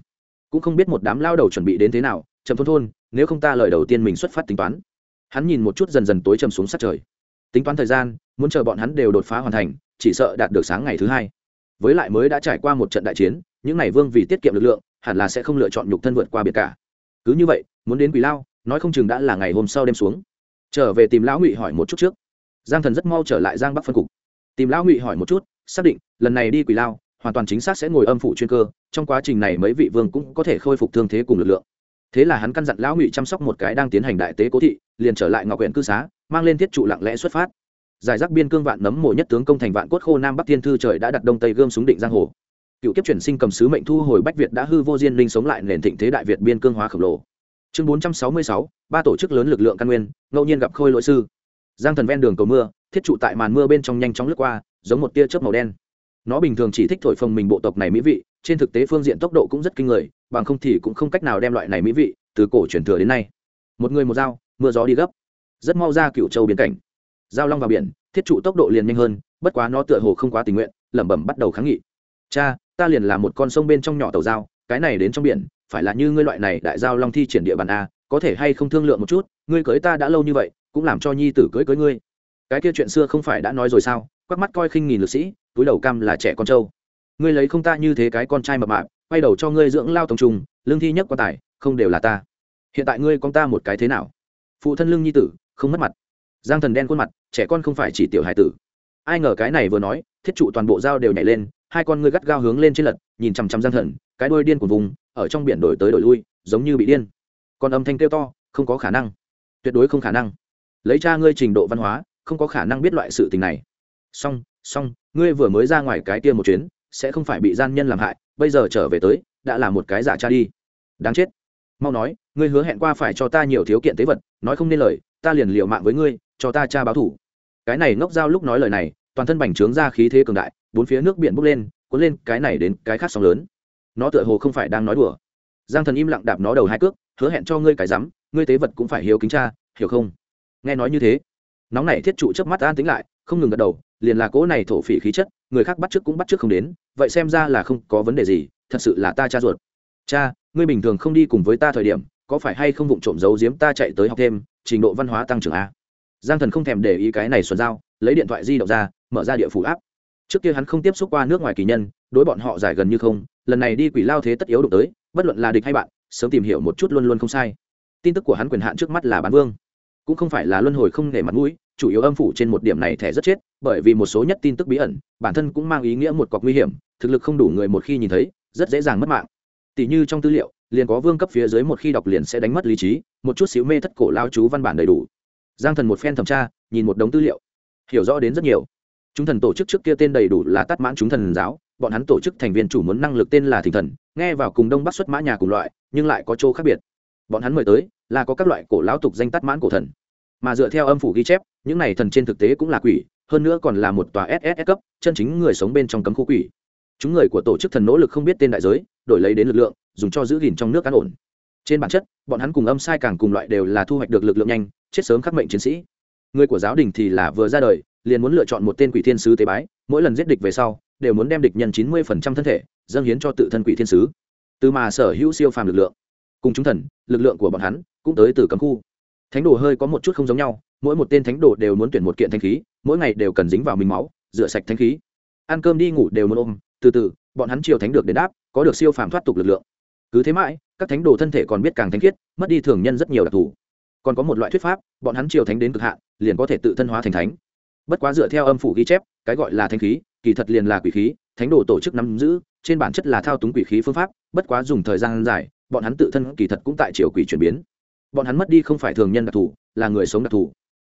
A: cũng không biết một đám lao đầu chuẩn bị đến thế nào, Trầm thôn thôn, nếu không ta lời đầu tiên mình xuất phát tính toán. Hắn nhìn một chút dần dần tối trầm xuống sát trời. Tính toán thời gian, muốn chờ bọn hắn đều đột phá hoàn thành, chỉ sợ đạt được sáng ngày thứ hai. Với lại mới đã trải qua một trận đại chiến, những ngày vương vì tiết kiệm lực lượng, hẳn là sẽ không lựa chọn nhục thân vượt qua biệt cả. Cứ như vậy, muốn đến quỷ lao, nói không chừng đã là ngày hôm sau đêm xuống. Trở về tìm lão ngụy hỏi một chút trước. Giang thần rất mau trở lại giang bắc phân cục. Tìm lão ngụy hỏi một chút, xác định, lần này đi quỷ lao hoàn toàn chính xác sẽ ngồi âm phụ chuyên cơ, trong quá trình này mấy vị vương cũng có thể khôi phục thương thế cùng lực lượng. Thế là hắn căn dặn lão ngụy chăm sóc một cái đang tiến hành đại tế cố thị, liền trở lại ngọc huyện cư xá, mang lên thiết trụ lặng lẽ xuất phát. Giải rác biên cương vạn nấm mộ nhất tướng công thành vạn cốt khô nam bắc thiên thư trời đã đặt đông tây gươm súng định giang hồ. Cựu kiếp chuyển sinh cầm sứ mệnh thu hồi bách việt đã hư vô diên linh sống lại nền thịnh thế đại việt biên cương hóa khổng lồ. Chương bốn trăm sáu mươi sáu, ba tổ chức lớn lực lượng căn nguyên, ngẫu nhiên gặp khôi lỗi sư. Giang thần ven đường cầu mưa, thiết trụ tại màn mưa bên trong nhanh chóng lướt qua, giống một tia chớp màu đen nó bình thường chỉ thích thổi phồng mình bộ tộc này mỹ vị, trên thực tế phương diện tốc độ cũng rất kinh người, bằng không thì cũng không cách nào đem loại này mỹ vị, từ cổ truyền thừa đến nay. Một người một dao, mưa gió đi gấp. Rất mau ra cựu châu biến cảnh. Giao long vào biển, thiết trụ tốc độ liền nhanh hơn, bất quá nó tựa hồ không quá tình nguyện, lẩm bẩm bắt đầu kháng nghị. Cha, ta liền là một con sông bên trong nhỏ tàu dao cái này đến trong biển, phải là như ngươi loại này đại giao long thi triển địa bàn a, có thể hay không thương lượng một chút, ngươi cưới ta đã lâu như vậy, cũng làm cho nhi tử cưới cưới ngươi. Cái kia chuyện xưa không phải đã nói rồi sao? Quắc mắt coi khinh nghìn lực sĩ túi đầu cam là trẻ con trâu. Ngươi lấy không ta như thế cái con trai mập mạp, quay đầu cho ngươi dưỡng lao tổng trùng, lương thi nhất quan tài, không đều là ta. Hiện tại ngươi con ta một cái thế nào? Phụ thân lương nhi tử, không mất mặt. Giang thần đen khuôn mặt, trẻ con không phải chỉ tiểu hải tử. Ai ngờ cái này vừa nói, thiết trụ toàn bộ dao đều nhảy lên, hai con ngươi gắt gao hướng lên trên lật, nhìn chằm chằm giang thần, cái đôi điên của vùng, ở trong biển đổi tới đổi lui, giống như bị điên. Còn âm thanh kêu to, không có khả năng. Tuyệt đối không khả năng. Lấy cha ngươi trình độ văn hóa, không có khả năng biết loại sự tình này. Song song ngươi vừa mới ra ngoài cái kia một chuyến, sẽ không phải bị gian nhân làm hại, bây giờ trở về tới, đã là một cái giả cha đi. Đáng chết. Mau nói, ngươi hứa hẹn qua phải cho ta nhiều thiếu kiện tế vật, nói không nên lời, ta liền liều mạng với ngươi, cho ta cha báo thủ. Cái này ngốc dao lúc nói lời này, toàn thân bành trướng ra khí thế cường đại, bốn phía nước biển bốc lên, cuốn lên cái này đến cái khác sóng lớn. Nó tựa hồ không phải đang nói đùa. Giang thần im lặng đạp nó đầu hai cước, hứa hẹn cho ngươi cái rắm, ngươi tế vật cũng phải hiếu kính cha, hiểu không? Nghe nói như thế, nóng này thiết trụ chớp mắt an tính lại, không ngừng gật đầu liền là cỗ này thổ phỉ khí chất, người khác bắt trước cũng bắt trước không đến, vậy xem ra là không có vấn đề gì, thật sự là ta cha ruột. Cha, ngươi bình thường không đi cùng với ta thời điểm, có phải hay không vụng trộm giấu giếm ta chạy tới học thêm, trình độ văn hóa tăng trưởng a? Giang thần không thèm để ý cái này xuân giao, lấy điện thoại di động ra, mở ra địa phủ áp trước kia hắn không tiếp xúc qua nước ngoài kỳ nhân, đối bọn họ giải gần như không, lần này đi quỷ lao thế tất yếu đụng tới, bất luận là địch hay bạn, sớm tìm hiểu một chút luôn luôn không sai. Tin tức của hắn quyền hạn trước mắt là bán vương, cũng không phải là luân hồi không nể mặt mũi chủ yếu âm phủ trên một điểm này thẻ rất chết, bởi vì một số nhất tin tức bí ẩn, bản thân cũng mang ý nghĩa một cọc nguy hiểm, thực lực không đủ người một khi nhìn thấy, rất dễ dàng mất mạng. Tỷ như trong tư liệu, liền có vương cấp phía dưới một khi đọc liền sẽ đánh mất lý trí, một chút xíu mê thất cổ lao chú văn bản đầy đủ. Giang thần một phen thẩm tra, nhìn một đống tư liệu. Hiểu rõ đến rất nhiều. Chúng thần tổ chức trước kia tên đầy đủ là tắt mãn chúng thần giáo, bọn hắn tổ chức thành viên chủ muốn năng lực tên là thỉnh thần, nghe vào cùng đông bắc xuất mã nhà cùng loại, nhưng lại có chỗ khác biệt. Bọn hắn mời tới là có các loại cổ lão tục danh tắt mãn cổ thần mà dựa theo âm phủ ghi chép, những này thần trên thực tế cũng là quỷ, hơn nữa còn là một tòa ss cấp, chân chính người sống bên trong cấm khu quỷ. Chúng người của tổ chức thần nỗ lực không biết tên đại giới, đổi lấy đến lực lượng, dùng cho giữ gìn trong nước an ổn. Trên bản chất, bọn hắn cùng âm sai càng cùng loại đều là thu hoạch được lực lượng nhanh, chết sớm khắc mệnh chiến sĩ. Người của giáo đình thì là vừa ra đời, liền muốn lựa chọn một tên quỷ thiên sứ tế bái, mỗi lần giết địch về sau, đều muốn đem địch nhân chín mươi phần trăm thân thể, dâng hiến cho tự thân quỷ thiên sứ. Từ mà sở hữu siêu phàm lực lượng, cùng chúng thần, lực lượng của bọn hắn cũng tới từ cấm khu thánh đồ hơi có một chút không giống nhau, mỗi một tên thánh đồ đều muốn tuyển một kiện thanh khí, mỗi ngày đều cần dính vào mình máu, rửa sạch thanh khí. Ăn cơm đi ngủ đều muốn ôm, từ từ, bọn hắn chiều thánh được đến đáp, có được siêu phàm thoát tục lực lượng. Cứ thế mãi, các thánh đồ thân thể còn biết càng thanh khiết, mất đi thường nhân rất nhiều đặc thù. Còn có một loại thuyết pháp, bọn hắn chiều thánh đến cực hạn, liền có thể tự thân hóa thành thánh. Bất quá dựa theo âm phủ ghi chép, cái gọi là thanh khí, kỳ thật liền là quỷ khí, thánh đồ tổ chức nắm giữ, trên bản chất là thao túng quỷ khí phương pháp, bất quá dùng thời gian dài, bọn hắn tự thân kỳ thật cũng tại triều quỷ chuyển biến bọn hắn mất đi không phải thường nhân đặc thù, là người sống đặc thù.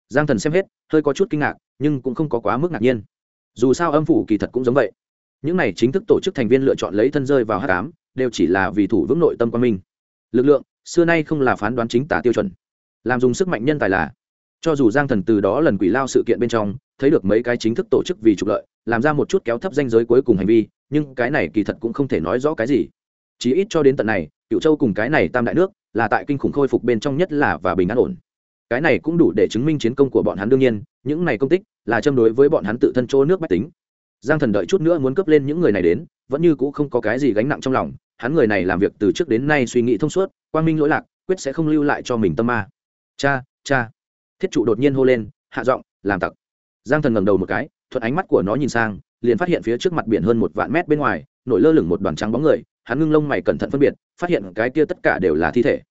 A: Giang thần xem hết, hơi có chút kinh ngạc, nhưng cũng không có quá mức ngạc nhiên. Dù sao âm phủ kỳ thật cũng giống vậy. Những này chính thức tổ chức thành viên lựa chọn lấy thân rơi vào hát cám đều chỉ là vì thủ vững nội tâm quan minh. Lực lượng, xưa nay không là phán đoán chính tả tiêu chuẩn. Làm dùng sức mạnh nhân tài là, cho dù giang thần từ đó lần quỷ lao sự kiện bên trong, thấy được mấy cái chính thức tổ chức vì trục lợi, làm ra một chút kéo thấp danh giới cuối cùng hành vi, nhưng cái này kỳ thật cũng không thể nói rõ cái gì. Chí ít cho đến tận này cựu châu cùng cái này tam đại nước là tại kinh khủng khôi phục bên trong nhất là và bình an ổn. Cái này cũng đủ để chứng minh chiến công của bọn hắn đương nhiên, những này công tích là châm đối với bọn hắn tự thân chỗ nước bách tính. Giang thần đợi chút nữa muốn cấp lên những người này đến, vẫn như c ũ không có cái gì gánh nặng trong lòng, hắn người này làm việc từ trước đến nay suy nghĩ thông suốt, quang minh lỗi lạc, quyết sẽ không lưu lại cho mình tâm ma. Cha cha. Thiết trụ đột nhiên hô lên, hạ giọng, làm tặc. Giang thần ngầm đầu một cái, thuận ánh mắt của nó nhìn sang, liền phát hiện phía trước mặt biển hơn một vạn mét bên ngoài, nổi lơ lửng một đoàn trắng bóng người, hắn ngưng lông mày cẩn thận phân biệt phát hiện cái kia tất cả đều là thi thể.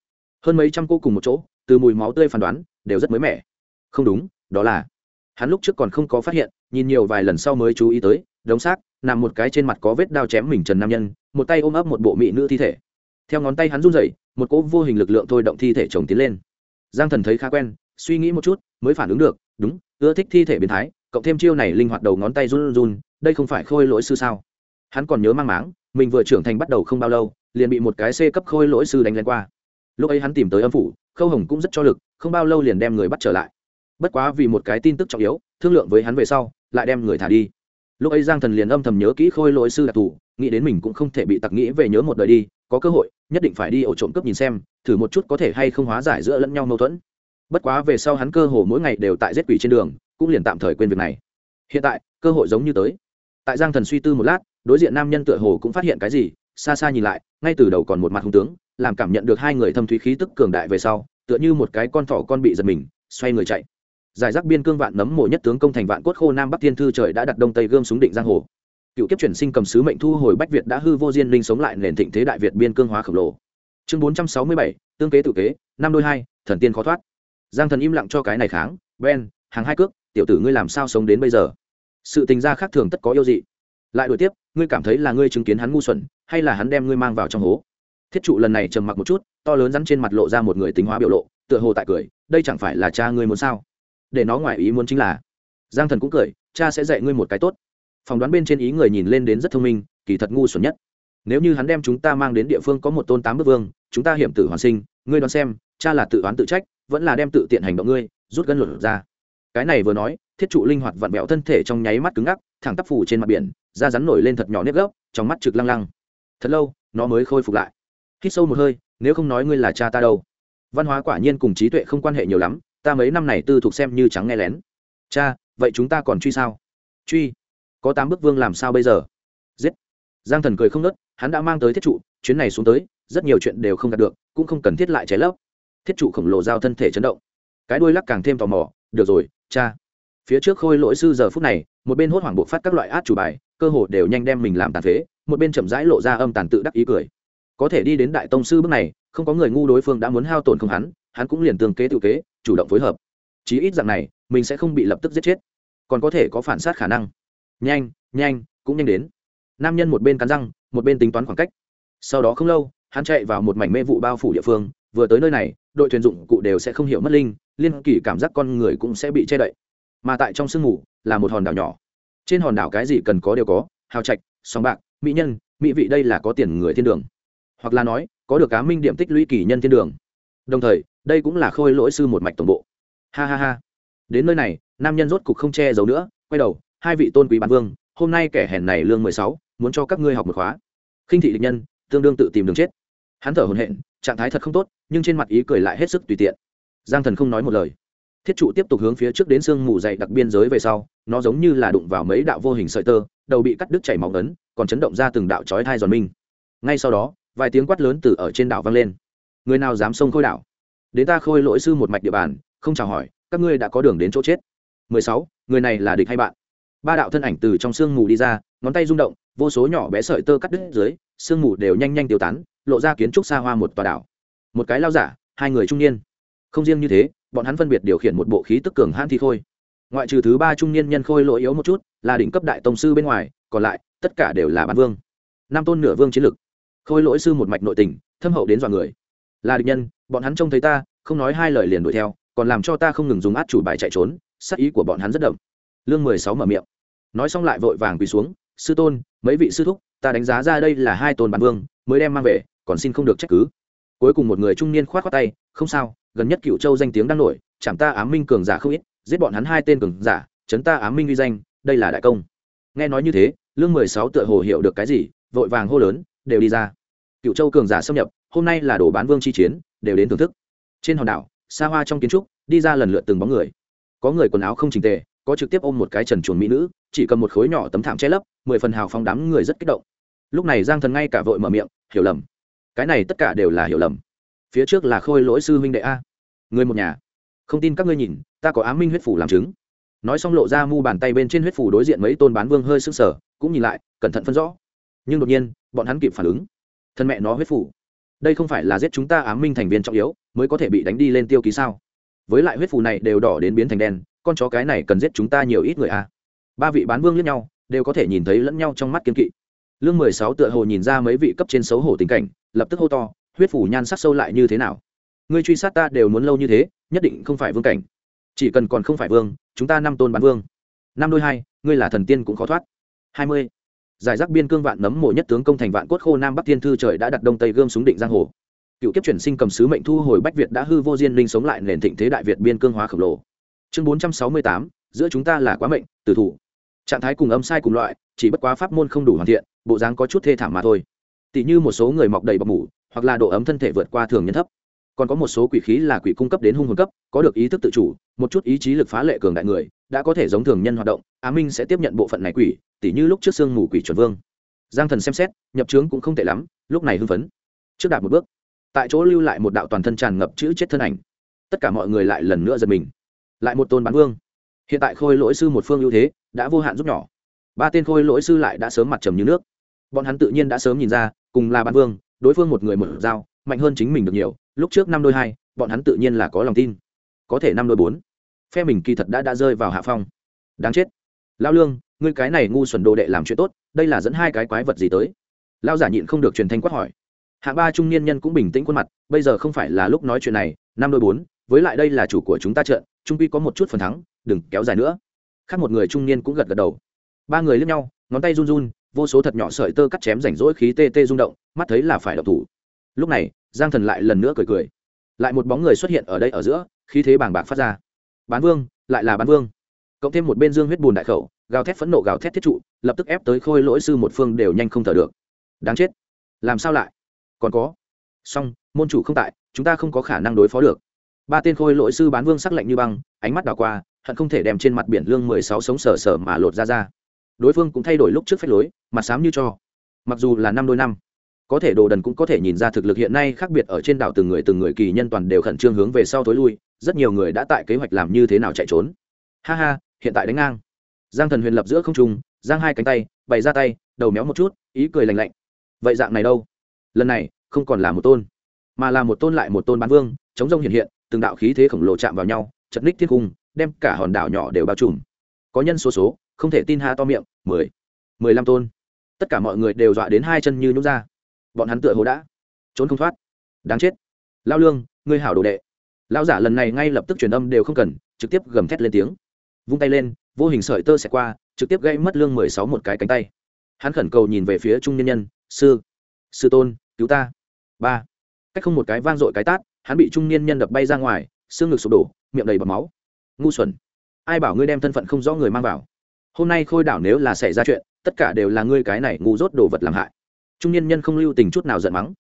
A: Hơn mấy trăm cô cùng một chỗ, từ mùi máu tươi phán đoán, đều rất mới mẻ. Không đúng, đó là. Hắn lúc trước còn không có phát hiện, nhìn nhiều vài lần sau mới chú ý tới, đống xác, nằm một cái trên mặt có vết đao chém mình trần nam nhân, một tay ôm ấp một bộ mỹ nữ thi thể. Theo ngón tay hắn run rẩy, một cỗ vô hình lực lượng thôi động thi thể chồng tiến lên. Giang thần thấy khá quen, suy nghĩ một chút, mới phản ứng được, đúng, ưa thích thi thể biến thái, cộng thêm chiêu này linh hoạt đầu ngón tay run run, đây không phải khôi lỗi sư sao? Hắn còn nhớ mang máng, mình vừa trưởng thành bắt đầu không bao lâu liền bị một cái c cấp khôi lỗi sư đánh lên qua. Lúc ấy hắn tìm tới âm phủ khâu hồng cũng rất cho lực không bao lâu liền đem người bắt trở lại. Bất quá vì một cái tin tức trọng yếu thương lượng với hắn về sau lại đem người thả đi. Lúc ấy giang thần liền âm thầm nhớ kỹ khôi lỗi sư đặc thủ, nghĩ đến mình cũng không thể bị tặc nghĩ về nhớ một đời đi có cơ hội nhất định phải đi ổ trộm cướp nhìn xem thử một chút có thể hay không hóa giải giữa lẫn nhau mâu thuẫn. Bất quá về sau hắn cơ hồ mỗi ngày đều tại giết quỷ trên đường cũng liền tạm thời quên việc này. Hiện tại cơ hội giống như tới. Tại giang thần suy tư một lát đối diện nam nhân tựa hồ cũng phát hiện cái gì xa xa nhìn lại, ngay từ đầu còn một mặt hung tướng, làm cảm nhận được hai người thâm thúy khí tức cường đại về sau, tựa như một cái con thỏ con bị giật mình, xoay người chạy. Giải rác biên cương vạn nấm mộ nhất tướng công thành vạn cốt khô nam bắc thiên thư trời đã đặt đông tây gươm súng định giang hồ. Cựu kiếp chuyển sinh cầm sứ mệnh thu hồi bách việt đã hư vô diên linh sống lại nền thịnh thế đại việt biên cương hóa khổng lồ. Chương bốn trăm sáu mươi bảy, tương kế tự kế, năm đôi hai, thần tiên khó thoát. Giang thần im lặng cho cái này kháng, ben, hàng hai cước, tiểu tử ngươi làm sao sống đến bây giờ? Sự tình gia khác thường tất có yêu dị. Lại đổi tiếp, ngươi cảm thấy là ngươi chứng kiến hắn ngu xuẩn hay là hắn đem ngươi mang vào trong hố? Thiết trụ lần này trầm mặc một chút, to lớn rắn trên mặt lộ ra một người tính hóa biểu lộ, tựa hồ tại cười, đây chẳng phải là cha ngươi muốn sao? Để nó ngoài ý muốn chính là, giang thần cũng cười, cha sẽ dạy ngươi một cái tốt. Phỏng đoán bên trên ý người nhìn lên đến rất thông minh, kỳ thật ngu xuẩn nhất. Nếu như hắn đem chúng ta mang đến địa phương có một tôn tám bức vương, chúng ta hiểm tử hoàn sinh, ngươi đoán xem, cha là tự oán tự trách, vẫn là đem tự tiện hành động ngươi, rút gân luật ra. Cái này vừa nói, thiết trụ linh hoạt vặn vẹo thân thể trong nháy mắt cứng ngắc, thẳng tắp phủ trên mặt biển, da rắn nổi lên thật nhỏ nếp gốc, trong mắt trực lăng lăng thật lâu, nó mới khôi phục lại. Hít sâu một hơi, nếu không nói ngươi là cha ta đâu. Văn hóa quả nhiên cùng trí tuệ không quan hệ nhiều lắm, ta mấy năm này tư thuộc xem như trắng nghe lén. Cha, vậy chúng ta còn truy sao? Truy? Có tám bức vương làm sao bây giờ? Giết! Giang thần cười không nớt, hắn đã mang tới thiết trụ, chuyến này xuống tới, rất nhiều chuyện đều không đạt được, cũng không cần thiết lại cháy lấp. Thiết trụ khổng lồ giao thân thể chấn động. Cái đuôi lắc càng thêm tò mò, được rồi, cha. Phía trước khôi lỗi sư giờ phút này, một bên hốt hoảng bộ phát các loại át chủ bài, cơ hồ đều nhanh đem mình làm tàn phế một bên chậm rãi lộ ra âm tàn tự đắc ý cười. Có thể đi đến đại tông sư bước này, không có người ngu đối phương đã muốn hao tổn không hắn hắn cũng liền tương kế tự kế, chủ động phối hợp. Chí ít dạng này, mình sẽ không bị lập tức giết chết. Còn có thể có phản sát khả năng. Nhanh nhanh, cũng nhanh đến. Nam nhân một bên cắn răng, một bên tính toán khoảng cách. Sau đó không lâu, hắn chạy vào một mảnh mê vụ bao phủ địa phương, vừa tới nơi này, đội thuyền dụng cụ đều sẽ không hiểu mất linh, liên kỳ cảm giác con người cũng sẽ bị che đậy. Mà tại trong sương mù, là một hòn đảo nhỏ. Trên hòn đảo cái gì cần có đều có, hào trạch sóng bạc mỹ nhân, mỹ vị đây là có tiền người thiên đường. Hoặc là nói, có được cá minh điểm tích lũy kỳ nhân thiên đường. Đồng thời, đây cũng là khôi lỗi sư một mạch tổng bộ. Ha ha ha. Đến nơi này, nam nhân rốt cục không che giấu nữa, quay đầu, hai vị tôn quý bán vương, hôm nay kẻ hèn này lương mười sáu, muốn cho các ngươi học một khóa. Khinh thị địch nhân, tương đương tự tìm đường chết. Hắn thở hồn hện trạng thái thật không tốt, nhưng trên mặt ý cười lại hết sức tùy tiện. Giang thần không nói một lời. Thiết trụ tiếp tục hướng phía trước đến sương mù dày đặc biên giới về sau, nó giống như là đụng vào mấy đạo vô hình sợi tơ, đầu bị cắt đứt chảy máu ấn còn chấn động ra từng đạo chói thai giòn minh. Ngay sau đó, vài tiếng quát lớn từ ở trên đảo vang lên. Người nào dám xông khôi đảo? Đến ta khôi lỗi sư một mạch địa bàn, không chào hỏi, các ngươi đã có đường đến chỗ chết. 16. người này là địch hay bạn? Ba đạo thân ảnh từ trong sương mù đi ra, ngón tay rung động, vô số nhỏ bé sợi tơ cắt đứt dưới, sương mù đều nhanh nhanh tiêu tán, lộ ra kiến trúc xa hoa một tòa đảo. Một cái lao giả, hai người trung niên. Không riêng như thế, bọn hắn phân biệt điều khiển một bộ khí tức cường hãn thi khôi ngoại trừ thứ ba trung niên nhân khôi lỗi yếu một chút, là đỉnh cấp đại tông sư bên ngoài, còn lại, tất cả đều là bán vương. Nam tôn nửa vương chiến lực. Khôi lỗi sư một mạch nội tình, thâm hậu đến dọa người. Là địch nhân, bọn hắn trông thấy ta, không nói hai lời liền đuổi theo, còn làm cho ta không ngừng dùng át chủ bài chạy trốn sắc ý của bọn hắn rất đậm. Lương mười sáu mở miệng. Nói xong lại vội vàng quỳ xuống, sư tôn, mấy vị sư thúc, ta đánh giá ra đây là hai tôn bản vương, mới đem mang về, còn xin không được trách cứ. Cuối cùng một người trung niên khoát khoác tay, không sao, gần nhất cựu châu danh tiếng đang nổi chẳng ta ám minh cường giả không ít giết bọn hắn hai tên cường giả, chấn ta ám minh uy danh, đây là đại công. Nghe nói như thế, lương mười sáu tựa hồ hiểu được cái gì, vội vàng hô lớn, đều đi ra. Cựu châu cường giả xâm nhập, hôm nay là đồ bán vương chi chiến, đều đến thưởng thức. Trên hòn đảo, xa hoa trong kiến trúc, đi ra lần lượt từng bóng người. Có người quần áo không trình tề, có trực tiếp ôm một cái trần chuồn mỹ nữ, chỉ cầm một khối nhỏ tấm thảm che lấp, mười phần hào phong đám người rất kích động. Lúc này giang thần ngay cả vội mở miệng, hiểu lầm. Cái này tất cả đều là hiểu lầm. Phía trước là khôi lỗi sư huynh đệ a. Người một nhà không tin các ngươi nhìn, ta có Á minh huyết phủ làm chứng. Nói xong lộ ra mu bàn tay bên trên huyết phủ đối diện mấy tôn bán vương hơi sức sở cũng nhìn lại, cẩn thận phân rõ. Nhưng đột nhiên, bọn hắn kịp phản ứng. Thân mẹ nó huyết phủ, đây không phải là giết chúng ta ám minh thành viên trọng yếu, mới có thể bị đánh đi lên tiêu ký sao? Với lại huyết phù này đều đỏ đến biến thành đen, con chó cái này cần giết chúng ta nhiều ít người à? Ba vị bán vương lẫn nhau, đều có thể nhìn thấy lẫn nhau trong mắt kiên kỵ. Lương mười sáu tựa hồ nhìn ra mấy vị cấp trên xấu hổ tình cảnh, lập tức hô to, huyết phủ nhan sắc sâu lại như thế nào? Ngươi truy sát ta đều muốn lâu như thế, nhất định không phải vương cảnh. Chỉ cần còn không phải vương, chúng ta năm tôn bán vương. Năm đôi hai, ngươi là thần tiên cũng khó thoát. Hai mươi. Giải rác biên cương vạn nấm mộ nhất tướng công thành vạn cốt khô nam bắc thiên thư trời đã đặt đông tây gươm súng định giang hồ. Cựu kiếp chuyển sinh cầm sứ mệnh thu hồi bách việt đã hư vô diên linh sống lại nền thịnh thế đại việt biên cương hóa khổng lồ. Chương bốn trăm sáu mươi tám, giữa chúng ta là quá mệnh, tử thủ. Trạng thái cùng âm sai cùng loại, chỉ bất quá pháp môn không đủ hoàn thiện, bộ dáng có chút thê thảm mà thôi. Tỷ như một số người mọc đầy bọc mủ, hoặc là độ ấm thân thể vượt qua thường nhân thấp còn có một số quỷ khí là quỷ cung cấp đến hung hồn cấp, có được ý thức tự chủ, một chút ý chí lực phá lệ cường đại người, đã có thể giống thường nhân hoạt động á minh sẽ tiếp nhận bộ phận này quỷ tỷ như lúc trước sương mù quỷ chuẩn vương. Giang thần xem xét, nhập trướng cũng không tệ lắm, lúc này hưng phấn. Trước đạt một bước, tại chỗ lưu lại một đạo toàn thân tràn ngập chữ chết thân ảnh. Tất cả mọi người lại lần nữa giật mình. Lại một tôn bán vương. Hiện tại khôi lỗi sư một phương ưu thế, đã vô hạn giúp nhỏ. Ba tên khôi lỗi sư lại đã sớm mặt trầm như nước. Bọn hắn tự nhiên đã sớm nhìn ra, cùng là bán vương, đối phương một người một dao mạnh hơn chính mình được nhiều, lúc trước năm đôi hai, bọn hắn tự nhiên là có lòng tin. Có thể năm đôi bốn. Phe mình kỳ thật đã đã rơi vào hạ phong. Đáng chết. Lao lương, ngươi cái này ngu xuẩn đồ đệ làm chuyện tốt, đây là dẫn hai cái quái vật gì tới? Lao giả nhịn không được truyền thanh quát hỏi. Hạ ba trung niên nhân cũng bình tĩnh khuôn mặt, bây giờ không phải là lúc nói chuyện này, năm đôi bốn, với lại đây là chủ của chúng ta trợn trung quy có một chút phần thắng, đừng kéo dài nữa. Khác một người trung niên cũng gật gật đầu. Ba người lướt nhau, ngón tay run run, vô số thật nhỏ sợi tơ cắt chém rảnh rỗi khí tê tê rung động, mắt thấy là phải độc thủ lúc này, giang thần lại lần nữa cười cười. Lại một bóng người xuất hiện ở đây ở giữa, khí thế bàng bạc phát ra. Bán vương, lại là bán vương. Cộng thêm một bên dương huyết bùn đại khẩu, gào thét phẫn nộ gào thét thiết trụ, lập tức ép tới khôi lỗi sư một phương đều nhanh không thở được. Đáng chết. Làm sao lại? Còn có. Song môn chủ không tại, chúng ta không có khả năng đối phó được. Ba tên khôi lỗi sư bán vương sắc lạnh như băng, ánh mắt đảo qua, hận không thể đem trên mặt biển lương mười sáu sống sờ sờ mà lột ra ra. Đối phương cũng thay đổi lúc trước phép lối, mặt xám như cho. Mặc dù là năm đôi năm có thể đồ đần cũng có thể nhìn ra thực lực hiện nay khác biệt ở trên đảo từng người từng người kỳ nhân toàn đều khẩn trương hướng về sau thối lui, rất nhiều người đã tại kế hoạch làm như thế nào chạy trốn. Ha ha, hiện tại đánh ngang. Giang thần huyền lập giữa không trung, giang hai cánh tay, bày ra tay, đầu méo một chút, ý cười lành lạnh. Vậy dạng này đâu? Lần này, không còn là một tôn, mà là một tôn lại một tôn bán vương, chống rông hiện hiện, từng đạo khí thế khổng lồ chạm vào nhau, chật ních thiên cung, đem cả hòn đảo nhỏ đều bao trùm. Có nhân số số, không thể tin ha to miệng, mười mười lăm tôn. Tất cả mọi người đều dọa đến hai chân như nhút ra bọn hắn tựa hồ đã trốn không thoát. Đáng chết. Lao lương, ngươi hảo đồ đệ. Lao giả lần này ngay lập tức truyền âm đều không cần, trực tiếp gầm thét lên tiếng. Vung tay lên, vô hình sợi tơ xẹt qua, trực tiếp gây mất lương mười sáu một cái cánh tay. Hắn khẩn cầu nhìn về phía trung nhân nhân, sư sư tôn, cứu ta. Ba. Cách không một cái vang dội cái tát, hắn bị trung niên nhân đập bay ra ngoài, xương ngực sụp đổ, miệng đầy bọc máu. Ngu xuẩn. Ai bảo ngươi đem thân phận không rõ người mang vào? Hôm nay khôi đảo nếu là xảy ra chuyện, tất cả đều là ngươi cái này ngu dốt đồ vật làm hại trung niên nhân không lưu tình chút nào giận mắng.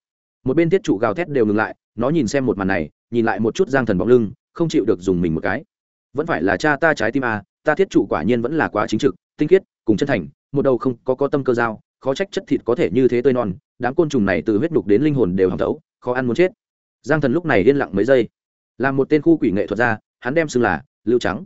A: Một bên Thiết trụ gào thét đều ngừng lại nó nhìn xem một màn này nhìn lại một chút giang thần bóng lưng không chịu được dùng mình một cái. Vẫn phải là cha ta trái tim à, ta thiết trụ quả nhiên vẫn là quá chính trực tinh khiết cùng chân thành một đầu không có có tâm cơ dao khó trách chất thịt có thể như thế tươi non đám côn trùng này từ huyết đục đến linh hồn đều hỏng thấu khó ăn muốn chết. Giang thần lúc này yên lặng mấy giây. Làm một tên khu quỷ nghệ thuật ra hắn đem xưng là lưu trắng.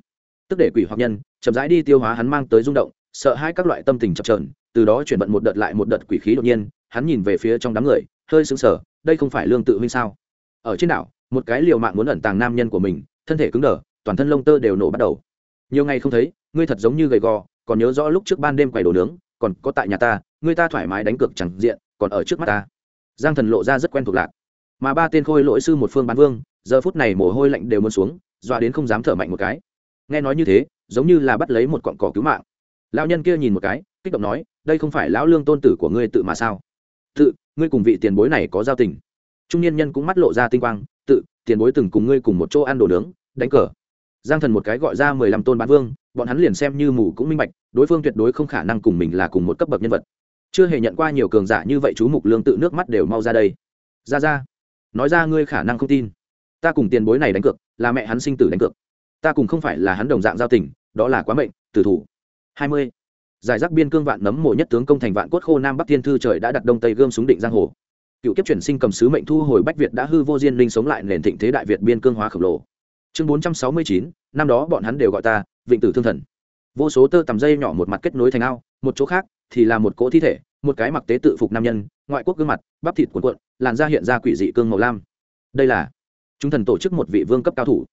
A: Tức để quỷ hoặc nhân chậm rãi đi tiêu hóa hắn mang tới rung động sợ hai các loại tâm tình chập trờn từ đó chuyển vận một đợt lại một đợt quỷ khí đột nhiên hắn nhìn về phía trong đám người, hơi sững sờ, đây không phải lương tự huynh sao? Ở trên đảo, một cái liều mạng muốn ẩn tàng nam nhân của mình, thân thể cứng đờ, toàn thân lông tơ đều nổ bắt đầu. Nhiều ngày không thấy, ngươi thật giống như gầy gò, còn nhớ rõ lúc trước ban đêm quầy đồ nướng, còn có tại nhà ta, ngươi ta thoải mái đánh cược chẳng diện, còn ở trước mắt ta. Giang thần lộ ra rất quen thuộc lạc. Mà ba tên khôi lỗi sư một phương bán vương, giờ phút này mồ hôi lạnh đều muốn xuống, dọa đến không dám thở mạnh một cái. Nghe nói như thế, giống như là bắt lấy một cọn cỏ cứu mạng. Lão nhân kia nhìn một cái, kích động nói, đây không phải lão lương tôn tử của ngươi tự mà sao? Tự, ngươi cùng vị tiền bối này có giao tình. Trung niên nhân cũng mắt lộ ra tinh quang, tự, tiền bối từng cùng ngươi cùng một chỗ ăn đồ nướng, đánh cờ. Giang thần một cái gọi ra mười lăm tôn bán vương, bọn hắn liền xem như mù cũng minh bạch, đối phương tuyệt đối không khả năng cùng mình là cùng một cấp bậc nhân vật. Chưa hề nhận qua nhiều cường giả như vậy chú mục lương tự nước mắt đều mau ra đây. Ra ra, nói ra ngươi khả năng không tin. Ta cùng tiền bối này đánh cược, là mẹ hắn sinh tử đánh cược. Ta cùng không phải là hắn đồng dạng giao tình, đó là quá mệnh, tử thủ. Hai mươi giải rác biên cương vạn nấm mộ nhất tướng công thành vạn cốt khô nam bắc thiên thư trời đã đặt đông tây gươm súng định giang hồ. Cựu kiếp chuyển sinh cầm sứ mệnh thu hồi bách việt đã hư vô diên linh sống lại nền thịnh thế đại việt biên cương hóa khổng lồ. Chương bốn trăm sáu mươi chín, năm đó bọn hắn đều gọi ta vịnh tử thương thần. Vô số tơ tầm dây nhỏ một mặt kết nối thành ao, một chỗ khác thì là một cỗ thi thể, một cái mặc tế tự phục nam nhân, ngoại quốc gương mặt, bắp thịt cuộn cuộn, làn da hiện ra quỷ dị cương màu lam. Đây là chúng thần tổ chức một vị vương cấp cao thủ.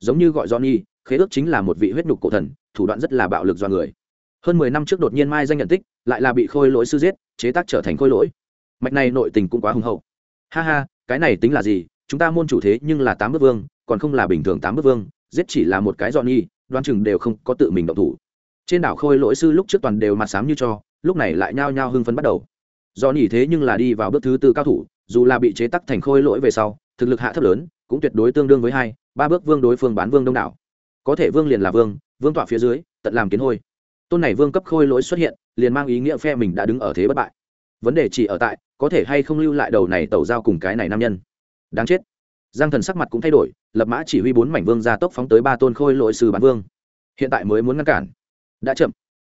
A: Giống như gọi johnny, khế ước chính là một vị huyết nhục cổ thần, thủ đoạn rất là bạo lực do người hơn mười năm trước đột nhiên mai danh nhận tích, lại là bị khôi lỗi sư giết, chế tác trở thành khôi lỗi. Mạch này nội tình cũng quá hùng hậu. Ha ha, cái này tính là gì? Chúng ta môn chủ thế nhưng là tám bước vương, còn không là bình thường tám bước vương, giết chỉ là một cái dọn nghi đoan chừng đều không có tự mình động thủ. Trên đảo khôi lỗi sư lúc trước toàn đều mặt sám như cho, lúc này lại nhao nhao hưng phấn bắt đầu. Do nhỉ thế nhưng là đi vào bước thứ tư cao thủ, dù là bị chế tắc thành khôi lỗi về sau, thực lực hạ thấp lớn, cũng tuyệt đối tương đương với hai, ba bước vương đối phương bán vương đông đảo. Có thể vương liền là vương vương tọa phía dưới, tận làm kiến hôi tôn này vương cấp khôi lỗi xuất hiện, liền mang ý nghĩa phe mình đã đứng ở thế bất bại. Vấn đề chỉ ở tại, có thể hay không lưu lại đầu này tẩu giao cùng cái này nam nhân. Đáng chết. Giang thần sắc mặt cũng thay đổi, lập mã chỉ huy bốn mảnh vương ra tốc phóng tới ba tôn khôi lỗi sư bán vương. Hiện tại mới muốn ngăn cản. Đã chậm.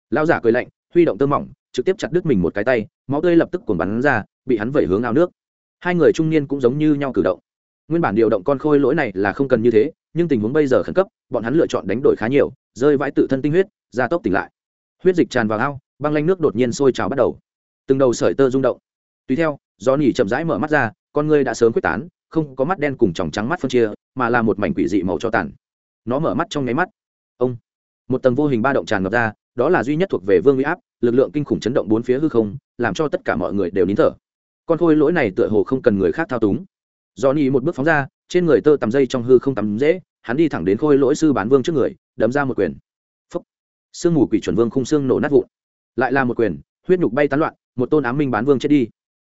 A: Lao giả cười lạnh, huy động tơ mỏng, trực tiếp chặt đứt mình một cái tay, máu tươi lập tức cuồng bắn ra, bị hắn vẩy hướng ao nước. Hai người trung niên cũng giống như nhau cử động. Nguyên bản điều động con khôi lỗi này là không cần như thế, nhưng tình huống bây giờ khẩn cấp, bọn hắn lựa chọn đánh đổi khá nhiều, rơi vãi tự thân tinh huyết, gia tốc tỉnh lại huyết dịch tràn vào ao, băng lanh nước đột nhiên sôi trào bắt đầu. Từng đầu sợi tơ rung động. Tùy theo do nỉ chậm rãi mở mắt ra, con ngươi đã sớm quyết tán, không có mắt đen cùng tròng trắng mắt phân chia, mà là một mảnh quỷ dị màu cho tàn. Nó mở mắt trong nháy mắt. Ông! Một tầng vô hình ba động tràn ngập ra, đó là duy nhất thuộc về vương huy áp, lực lượng kinh khủng chấn động bốn phía hư không, làm cho tất cả mọi người đều nín thở. Con khôi lỗi này tựa hồ không cần người khác thao túng. Do nỉ một bước phóng ra, trên người tơ tầm dây trong hư không tắm dễ, hắn đi thẳng đến khôi lỗi sư bán vương trước người, đấm ra một quyền sương mù quỷ chuẩn vương khung xương nổ nát vụn. Lại là một quyền, huyết nhục bay tán loạn, một tôn ám minh bán vương chết đi.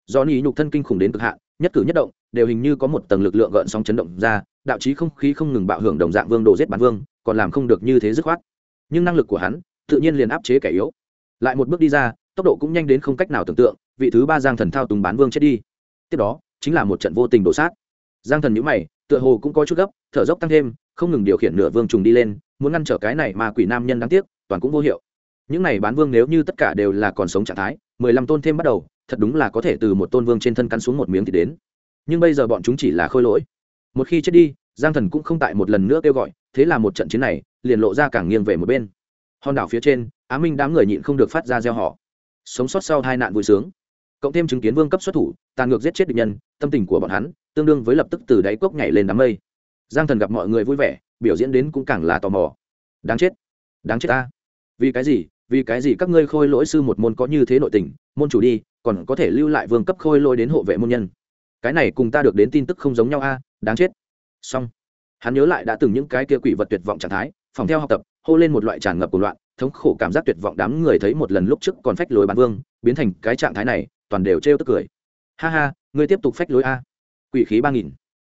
A: Do nỉ nhục thân kinh khủng đến cực hạn, nhất cử nhất động, đều hình như có một tầng lực lượng gợn sóng chấn động ra, đạo trí không khí không ngừng bạo hưởng đồng dạng vương đồ giết bán vương, còn làm không được như thế dứt khoát. Nhưng năng lực của hắn, tự nhiên liền áp chế kẻ yếu. Lại một bước đi ra, tốc độ cũng nhanh đến không cách nào tưởng tượng, vị thứ ba giang thần thao túng bán vương chết đi. Tiếp đó, chính là một trận vô tình đổ sát. Giang thần nhữ mày, tựa hồ cũng có chút gấp, thở dốc tăng thêm, không ngừng điều khiển nửa vương trùng đi lên muốn ngăn trở cái này mà quỷ nam nhân đáng tiếc, toàn cũng vô hiệu. Những này bán vương nếu như tất cả đều là còn sống trạng thái, mười lăm tôn thêm bắt đầu, thật đúng là có thể từ một tôn vương trên thân cắn xuống một miếng thì đến. Nhưng bây giờ bọn chúng chỉ là khôi lỗi. Một khi chết đi, giang thần cũng không tại một lần nữa kêu gọi, thế là một trận chiến này, liền lộ ra càng nghiêng về một bên. Hòn đảo phía trên, á minh đám người nhịn không được phát ra gieo họ sống sót sau hai nạn vui sướng. Cộng thêm chứng kiến vương cấp xuất thủ, tàn ngược giết chết địch nhân, tâm tình của bọn hắn, tương đương với lập tức từ đáy cốc nhảy lên đám mây. Giang thần gặp mọi người vui vẻ biểu diễn đến cũng càng là tò mò. Đáng chết. Đáng chết ta. Vì cái gì? Vì cái gì các ngươi khôi lỗi sư một môn có như thế nội tình? Môn chủ đi, còn có thể lưu lại vương cấp khôi lỗi đến hộ vệ môn nhân. Cái này cùng ta được đến tin tức không giống nhau a, đáng chết. Xong. Hắn nhớ lại đã từng những cái kia quỷ vật tuyệt vọng trạng thái, phòng theo học tập, hô lên một loại tràn ngập của loạn, thống khổ cảm giác tuyệt vọng đám người thấy một lần lúc trước còn phách lối bán vương, biến thành cái trạng thái này, toàn đều trêu tức cười. Ha ha, ngươi tiếp tục phách lối a. Quỷ khí ba nghìn.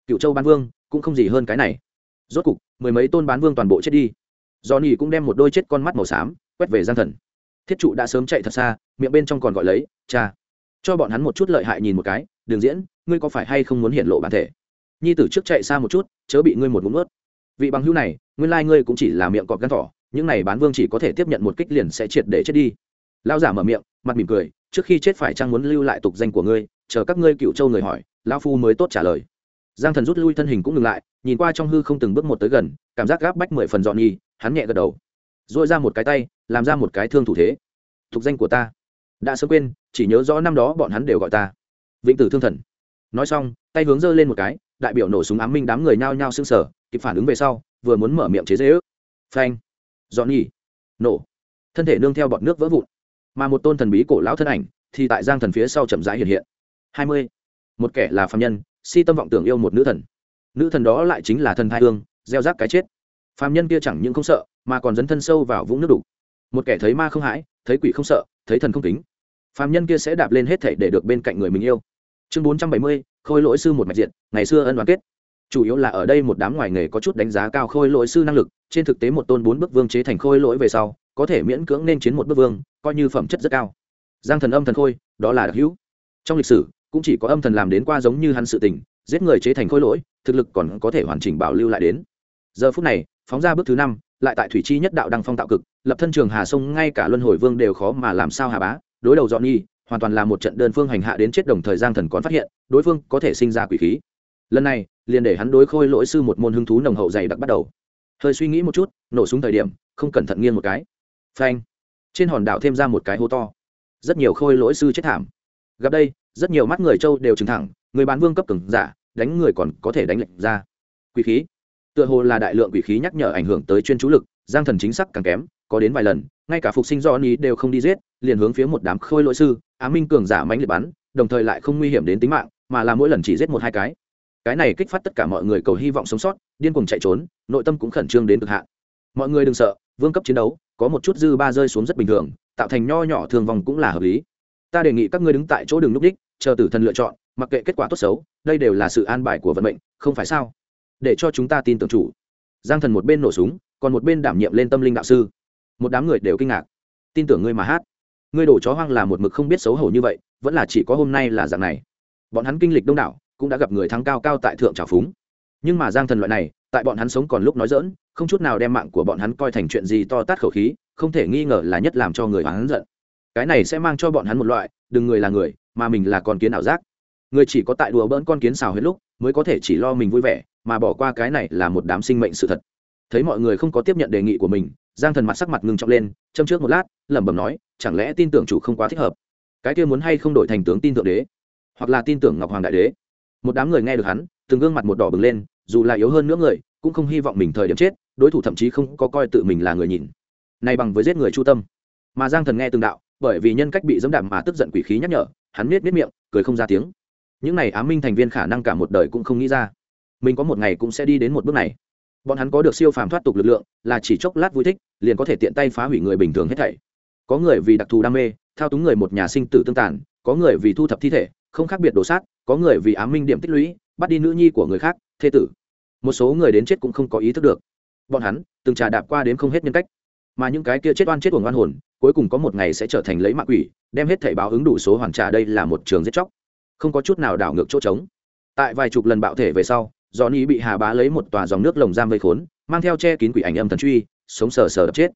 A: Cựu châu bán vương, cũng không gì hơn cái này rốt cục, mười mấy tôn bán vương toàn bộ chết đi. Do nỉ cũng đem một đôi chết con mắt màu xám quét về giang thần. Thiết trụ đã sớm chạy thật xa, miệng bên trong còn gọi lấy, cha, cho bọn hắn một chút lợi hại nhìn một cái đường diễn, ngươi có phải hay không muốn hiện lộ bản thể? Nhi tử trước chạy xa một chút, chớ bị ngươi một ngụm ướt vị bằng hữu này, nguyên lai ngươi cũng chỉ là miệng cọp gắn thỏ, những này bán vương chỉ có thể tiếp nhận một kích liền sẽ triệt để chết đi. Lao giả mở miệng, mặt mỉm cười, trước khi chết phải chăng muốn lưu lại tục danh của ngươi, chờ các ngươi cựu châu người hỏi lao phu mới tốt trả lời giang thần rút lui thân hình cũng ngừng lại, nhìn qua trong hư không từng bước một tới gần, cảm giác gáp bách mười phần dọn nhi hắn nhẹ gật đầu. Dội ra một cái tay, làm ra một cái thương thủ thế. Thuộc danh của ta. Đã sớm quên, chỉ nhớ rõ năm đó bọn hắn đều gọi ta. Vĩnh tử thương thần. Nói xong, tay hướng giơ lên một cái, đại biểu nổ súng ám minh đám người nhao nhao sưng sở kịp phản ứng về sau, vừa muốn mở miệng chế dễ ước. Phanh. Dọn nhỉ nổ. Thân thể nương theo bọn nước vỡ vụn. Mà một tôn thần bí cổ lão thân ảnh, thì tại giang thần phía sau chậm rãi hiện hiện. Hai mươi. Một kẻ là phạm nhân si tâm vọng tưởng yêu một nữ thần. Nữ thần đó lại chính là thần thai hương, gieo rác cái chết. Phàm nhân kia chẳng những không sợ, mà còn dấn thân sâu vào vũng nước đục. Một kẻ thấy ma không hãi, thấy quỷ không sợ, thấy thần không kính. Phàm nhân kia sẽ đạp lên hết thể để được bên cạnh người mình yêu. Chương bốn trăm bảy mươi, khôi lỗi sư một mạch diện ngày xưa ân đoàn kết. Chủ yếu là ở đây một đám ngoài nghề có chút đánh giá cao khôi lỗi sư năng lực, trên thực tế một tôn bốn bức vương chế thành khôi lỗi về sau, có thể miễn cưỡng nên chiến một bức vương, coi như phẩm chất rất cao. Giang thần âm thần khôi, đó là đặc hữu. Trong lịch sử cũng chỉ có âm thần làm đến qua giống như hắn sự tình, giết người chế thành khôi lỗi, thực lực còn có thể hoàn chỉnh bảo lưu lại đến. Giờ phút này, phóng ra bước thứ năm, lại tại thủy chi nhất đạo đăng phong tạo cực, lập thân trường hà sông, ngay cả luân hồi vương đều khó mà làm sao hà bá, đối đầu dọn nhi hoàn toàn là một trận đơn phương hành hạ đến chết đồng thời giang thần còn phát hiện, đối phương có thể sinh ra quỷ khí. Lần này, liền để hắn đối khôi lỗi sư một môn hứng thú nồng hậu dày đặc bắt đầu. Hơi suy nghĩ một chút, nổ súng thời điểm, không cẩn thận nghiêng một cái. Phanh. Trên hòn đảo thêm ra một cái hố to. Rất nhiều khôi lỗi sư chết thảm. Gặp đây rất nhiều mắt người châu đều trừng thẳng, người bán vương cấp cứng giả, đánh người còn có thể đánh lệnh ra. Quỷ khí. Tựa hồ là đại lượng quỷ khí nhắc nhở ảnh hưởng tới chuyên chú lực, giang thần chính xác càng kém, có đến vài lần, ngay cả phục sinh do ni đều không đi giết, liền hướng phía một đám khôi lỗi sư, á minh cường giả mãnh liệt bắn, đồng thời lại không nguy hiểm đến tính mạng, mà là mỗi lần chỉ giết một hai cái. Cái này kích phát tất cả mọi người cầu hy vọng sống sót, điên cuồng chạy trốn, nội tâm cũng khẩn trương đến cực hạn. Mọi người đừng sợ, vương cấp chiến đấu, có một chút dư ba rơi xuống rất bình thường, tạo thành nho nhỏ thương vong cũng là hợp lý. Ta đề nghị các ngươi đứng tại chỗ đường núp đích chờ tử thần lựa chọn, mặc kệ kết quả tốt xấu, đây đều là sự an bài của vận mệnh, không phải sao? Để cho chúng ta tin tưởng chủ. Giang thần một bên nổ súng, còn một bên đảm nhiệm lên tâm linh đạo sư. Một đám người đều kinh ngạc. Tin tưởng ngươi mà hát. Ngươi đổ chó hoang là một mực không biết xấu hổ như vậy, vẫn là chỉ có hôm nay là dạng này. Bọn hắn kinh lịch đông đảo, cũng đã gặp người thắng cao cao tại thượng trào phúng. Nhưng mà giang thần loại này, tại bọn hắn sống còn lúc nói dỡn không chút nào đem mạng của bọn hắn coi thành chuyện gì to tát khẩu khí, không thể nghi ngờ là nhất làm cho người hắn giận. Cái này sẽ mang cho bọn hắn một loại, đừng người là người mà mình là con kiến ảo giác. Người chỉ có tại đùa bỡn con kiến xào hết lúc, mới có thể chỉ lo mình vui vẻ, mà bỏ qua cái này là một đám sinh mệnh sự thật. Thấy mọi người không có tiếp nhận đề nghị của mình, giang thần mặt sắc mặt ngưng trọng lên, châm trước một lát, lẩm bẩm nói, chẳng lẽ tin tưởng chủ không quá thích hợp? Cái kia muốn hay không đổi thành tướng tin thượng đế? Hoặc là tin tưởng ngọc hoàng đại đế? Một đám người nghe được hắn, từng gương mặt một đỏ bừng lên, dù là yếu hơn nữa người, cũng không hy vọng mình thời điểm chết, đối thủ thậm chí không có coi tự mình là người nhìn. Nay bằng với giết người chu tâm. Mà giang thần nghe từng đạo, bởi vì nhân cách bị dẫm đạp mà tức giận quỷ khí nhắc nhở hắn miết miết miệng, cười không ra tiếng. Những này ám minh thành viên khả năng cả một đời cũng không nghĩ ra. Mình có một ngày cũng sẽ đi đến một bước này. Bọn hắn có được siêu phàm thoát tục lực lượng, là chỉ chốc lát vui thích, liền có thể tiện tay phá hủy người bình thường hết thảy. Có người vì đặc thù đam mê, thao túng người một nhà sinh tử tương tàn, có người vì thu thập thi thể, không khác biệt đồ sát, có người vì ám minh điểm tích lũy, bắt đi nữ nhi của người khác, thê tử. Một số người đến chết cũng không có ý thức được. Bọn hắn từng trà đạp qua đến không hết nhân cách mà những cái kia chết oan chết của ngoan hồn, cuối cùng có một ngày sẽ trở thành lấy mạng quỷ, đem hết thảy báo ứng đủ số hoàn trả đây là một trường giết chóc. Không có chút nào đảo ngược chỗ trống. Tại vài chục lần bạo thể về sau do ni bị hà bá lấy một tòa dòng nước lồng giam vây khốn, mang theo che kín quỷ ảnh âm thần truy, sống sờ sờ đập chết.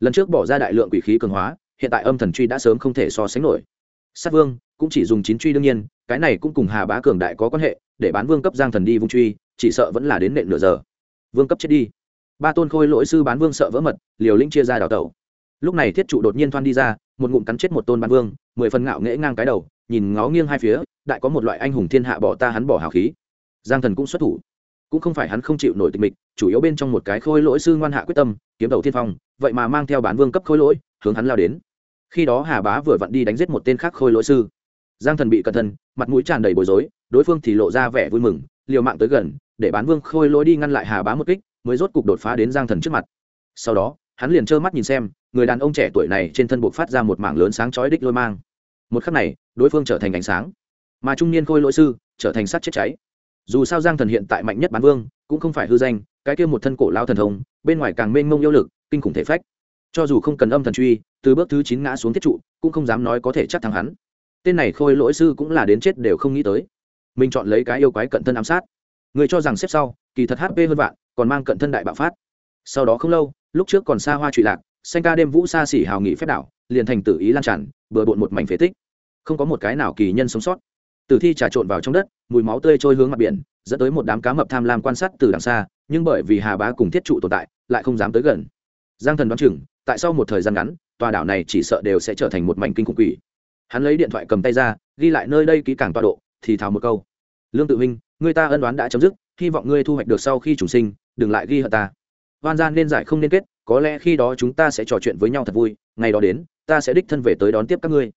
A: Lần trước bỏ ra đại lượng quỷ khí cường hóa, hiện tại âm thần truy đã sớm không thể so sánh nổi. Sát vương cũng chỉ dùng chín truy đương nhiên, cái này cũng cùng hà bá cường đại có quan hệ, để bán vương cấp giang thần đi vung truy, chỉ sợ vẫn là đến nện nửa giờ. Vương cấp chết đi ba tôn khôi lỗi sư bán vương sợ vỡ mật, liều lĩnh chia ra đào tẩu. Lúc này thiết trụ đột nhiên thoan đi ra, một ngụm cắn chết một tôn bán vương, mười phần ngạo nghễ ngang cái đầu, nhìn ngó nghiêng hai phía, đại có một loại anh hùng thiên hạ bỏ ta hắn bỏ hào khí. Giang thần cũng xuất thủ. Cũng không phải hắn không chịu nổi tịch mịch, chủ yếu bên trong một cái khôi lỗi sư ngoan hạ quyết tâm, kiếm đầu thiên phong, vậy mà mang theo bán vương cấp khôi lỗi, hướng hắn lao đến. Khi đó hà bá vừa vặn đi đánh giết một tên khác khôi lỗi sư. Giang thần bị cẩn thân mặt mũi tràn đầy bối rối, đối phương thì lộ ra vẻ vui mừng, liều mạng tới gần, để bán vương khôi lỗi đi ngăn lại hà bá một kích mới rốt cục đột phá đến giang thần trước mặt. Sau đó, hắn liền trơ mắt nhìn xem, người đàn ông trẻ tuổi này trên thân buộc phát ra một mảng lớn sáng chói đích lôi mang. Một khắc này, đối phương trở thành ánh sáng. Mà trung niên khôi lỗi sư trở thành sát chết cháy. Dù sao giang thần hiện tại mạnh nhất bán vương, cũng không phải hư danh, cái kia một thân cổ lao thần thông, bên ngoài càng mênh mông yêu lực, kinh khủng thể phách. Cho dù không cần âm thần truy, từ bước thứ chín ngã xuống thiết trụ, cũng không dám nói có thể chắc thắng hắn. Tên này khôi lỗi sư cũng là đến chết đều không nghĩ tới. Mình chọn lấy cái yêu quái cận thân ám sát. Người cho rằng xếp sau, kỳ thật hp hơn vạn còn mang cận thân đại bạo phát. Sau đó không lâu, lúc trước còn xa hoa trụy lạc, xanh ca đêm vũ xa xỉ hào nghị phép đảo, liền thành tự ý lan tràn, bừa bộn một mảnh phế tích. Không có một cái nào kỳ nhân sống sót. Tử thi trà trộn vào trong đất, mùi máu tươi trôi hướng mặt biển, dẫn tới một đám cá mập tham lam quan sát từ đằng xa, nhưng bởi vì hà bá cùng thiết trụ tồn tại, lại không dám tới gần. Giang thần đoán chừng, tại sau một thời gian ngắn, tòa đảo này chỉ sợ đều sẽ trở thành một mảnh kinh khủng quỷ. Hắn lấy điện thoại cầm tay ra, ghi lại nơi đây kỹ càng tọa độ, thì thào một câu. Lương tự huynh, người ta ân đoán đã chấm dứt, hy vọng ngươi thu hoạch được sau khi trùng sinh đừng lại ghi hận ta. Hoan gian nên giải không nên kết, có lẽ khi đó chúng ta sẽ trò chuyện với nhau thật vui, ngày đó đến, ta sẽ đích thân về tới đón tiếp các ngươi.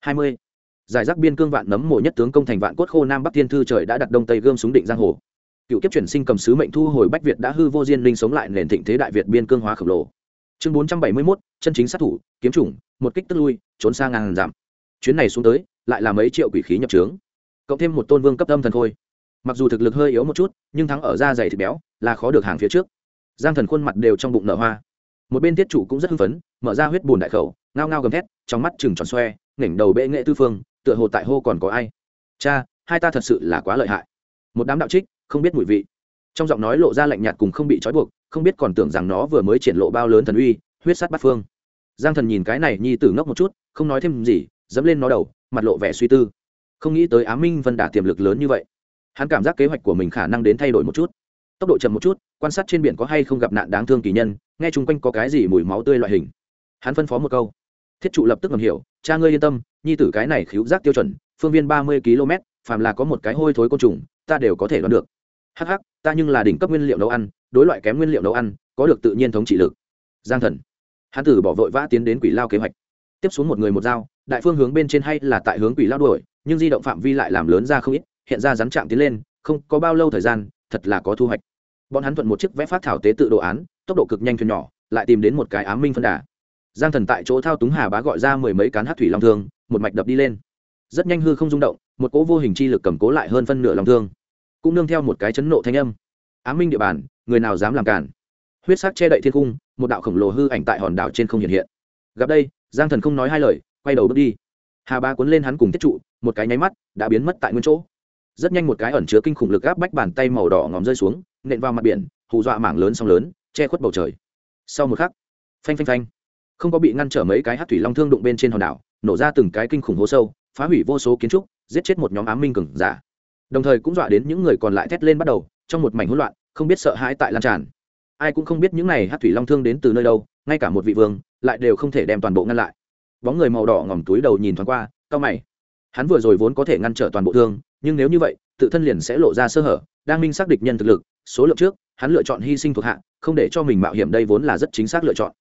A: Hai mươi. Giải rác biên cương vạn nấm mộ nhất tướng công thành vạn cốt khô nam bắc thiên thư trời đã đặt đông tây gươm súng định giang hồ. Cựu kiếp chuyển sinh cầm sứ mệnh thu hồi bách việt đã hư vô diên linh sống lại nền thịnh thế đại việt biên cương hóa khổng lồ. Chương bốn trăm bảy mươi mốt, chân chính sát thủ, kiếm chủng, một kích tức lui, trốn sang ngàn giảm chuyến này xuống tới, lại là mấy triệu quỷ khí nhập trướng. Cộng thêm một tôn vương cấp âm thần khôi mặc dù thực lực hơi yếu một chút, nhưng thắng ở da dày thịt béo là khó được hàng phía trước. Giang thần khuôn mặt đều trong bụng nở hoa. Một bên tiết chủ cũng rất hưng phấn, mở ra huyết bùn đại khẩu, ngao ngao gầm thét, trong mắt chừng tròn xoe nghển đầu bệ nghệ tư phương, tựa hồ tại hô còn có ai. Cha, hai ta thật sự là quá lợi hại. Một đám đạo trích, không biết mùi vị. Trong giọng nói lộ ra lạnh nhạt cùng không bị trói buộc, không biết còn tưởng rằng nó vừa mới triển lộ bao lớn thần uy, huyết sát bắt phương. Giang thần nhìn cái này nhi tử ngốc một chút, không nói thêm gì, dẫm lên nó đầu, mặt lộ vẻ suy tư. Không nghĩ tới á minh vân đả tiềm lực lớn như vậy hắn cảm giác kế hoạch của mình khả năng đến thay đổi một chút. Tốc độ chậm một chút quan sát trên biển có hay không gặp nạn đáng thương kỳ nhân nghe chung quanh có cái gì mùi máu tươi loại hình. Hắn phân phó một câu. Thiết trụ lập tức ngầm hiểu cha ngươi yên tâm nhi tử cái này khíu giác tiêu chuẩn phương viên ba mươi km phàm là có một cái hôi thối côn trùng ta đều có thể đoán được. Hắc hắc, ta nhưng là đỉnh cấp nguyên liệu nấu ăn đối loại kém nguyên liệu nấu ăn có được tự nhiên thống trị lực. Giang thần. Hắn tử bỏ vội vã tiến đến quỷ lao kế hoạch. Tiếp xuống một người một dao đại phương hướng bên trên hay là tại hướng quỷ lao đuổi nhưng di động phạm vi lại làm lớn ra không ít hiện ra rắn chạm tiến lên, không có bao lâu thời gian, thật là có thu hoạch. Bọn hắn thuận một chiếc vẽ phát thảo tế tự đồ án, tốc độ cực nhanh thuyền nhỏ, lại tìm đến một cái ám minh phân đà. Giang thần tại chỗ thao túng hà bá gọi ra mười mấy cán hát thủy long thương, một mạch đập đi lên. Rất nhanh hư không rung động, một cỗ vô hình chi lực cầm cố lại hơn phân nửa long thương, cũng nương theo một cái chấn nộ thanh âm. Á minh địa bàn, người nào dám làm cản? Huyết sắc che đậy thiên cung, một đạo khổng lồ hư ảnh tại hòn đảo trên không hiện hiện. Gặp đây, giang thần không nói hai lời, quay đầu bước đi. Hà bá cuốn lên hắn cùng tiết trụ, một cái nháy mắt, đã biến mất tại nguyên chỗ rất nhanh một cái ẩn chứa kinh khủng lực áp bách bàn tay màu đỏ ngòm rơi xuống, nện vào mặt biển, hù dọa mảng lớn sóng lớn, che khuất bầu trời. Sau một khắc, phanh phanh phanh, không có bị ngăn trở mấy cái hát thủy long thương đụng bên trên hòn đảo, nổ ra từng cái kinh khủng hố sâu, phá hủy vô số kiến trúc, giết chết một nhóm ám minh cừng giả. Đồng thời cũng dọa đến những người còn lại thét lên bắt đầu, trong một mảnh hỗn loạn, không biết sợ hãi tại lan tràn. Ai cũng không biết những này hát thủy long thương đến từ nơi đâu, ngay cả một vị vương, lại đều không thể đem toàn bộ ngăn lại. Bóng người màu đỏ ngòm túi đầu nhìn thoáng qua cao mày hắn vừa rồi vốn có thể ngăn trở toàn bộ thương, nhưng nếu như vậy, tự thân liền sẽ lộ ra sơ hở. Đang minh xác địch nhân thực lực, số lượng trước, hắn lựa chọn hy sinh thuộc hạ, không để cho mình mạo hiểm đây vốn là rất chính xác lựa chọn.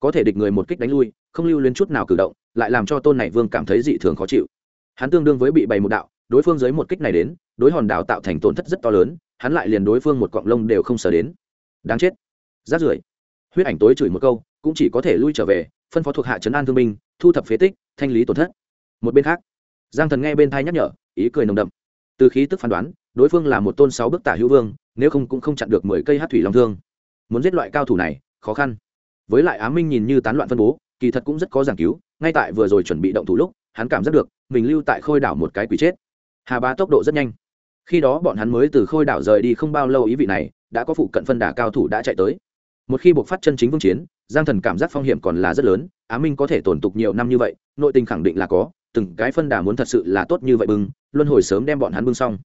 A: Có thể địch người một kích đánh lui, không lưu luyến chút nào cử động, lại làm cho tôn này vương cảm thấy dị thường khó chịu. Hắn tương đương với bị bày một đạo, đối phương dưới một kích này đến, đối hòn đảo tạo thành tổn thất rất to lớn, hắn lại liền đối phương một cọng lông đều không sờ đến. Đáng chết. Rát rưởi. Huyết ảnh tối chửi một câu, cũng chỉ có thể lui trở về, phân phó thuộc hạ trấn an thương binh, thu thập phế tích, thanh lý tổn thất. Một bên khác giang thần nghe bên thai nhắc nhở, ý cười nồng đậm. Từ khí tức phán đoán, đối phương là một tôn sáu bức tả hữu vương, nếu không cũng không chặn được mười cây hát thủy long thương. Muốn giết loại cao thủ này, khó khăn. Với lại á minh nhìn như tán loạn phân bố, kỳ thật cũng rất có giảng cứu, ngay tại vừa rồi chuẩn bị động thủ lúc, hắn cảm giác được, mình lưu tại khôi đảo một cái quỷ chết. Hà bá tốc độ rất nhanh. Khi đó bọn hắn mới từ khôi đảo rời đi không bao lâu ý vị này, đã có phụ cận phân đà cao thủ đã chạy tới. Một khi buộc phát chân chính vương chiến, giang thần cảm giác phong hiểm còn là rất lớn, á minh có thể tổn tục nhiều năm như vậy, nội tình khẳng định là có từng cái phân đà muốn thật sự là tốt như vậy bưng, luân hồi sớm đem bọn hắn bưng xong.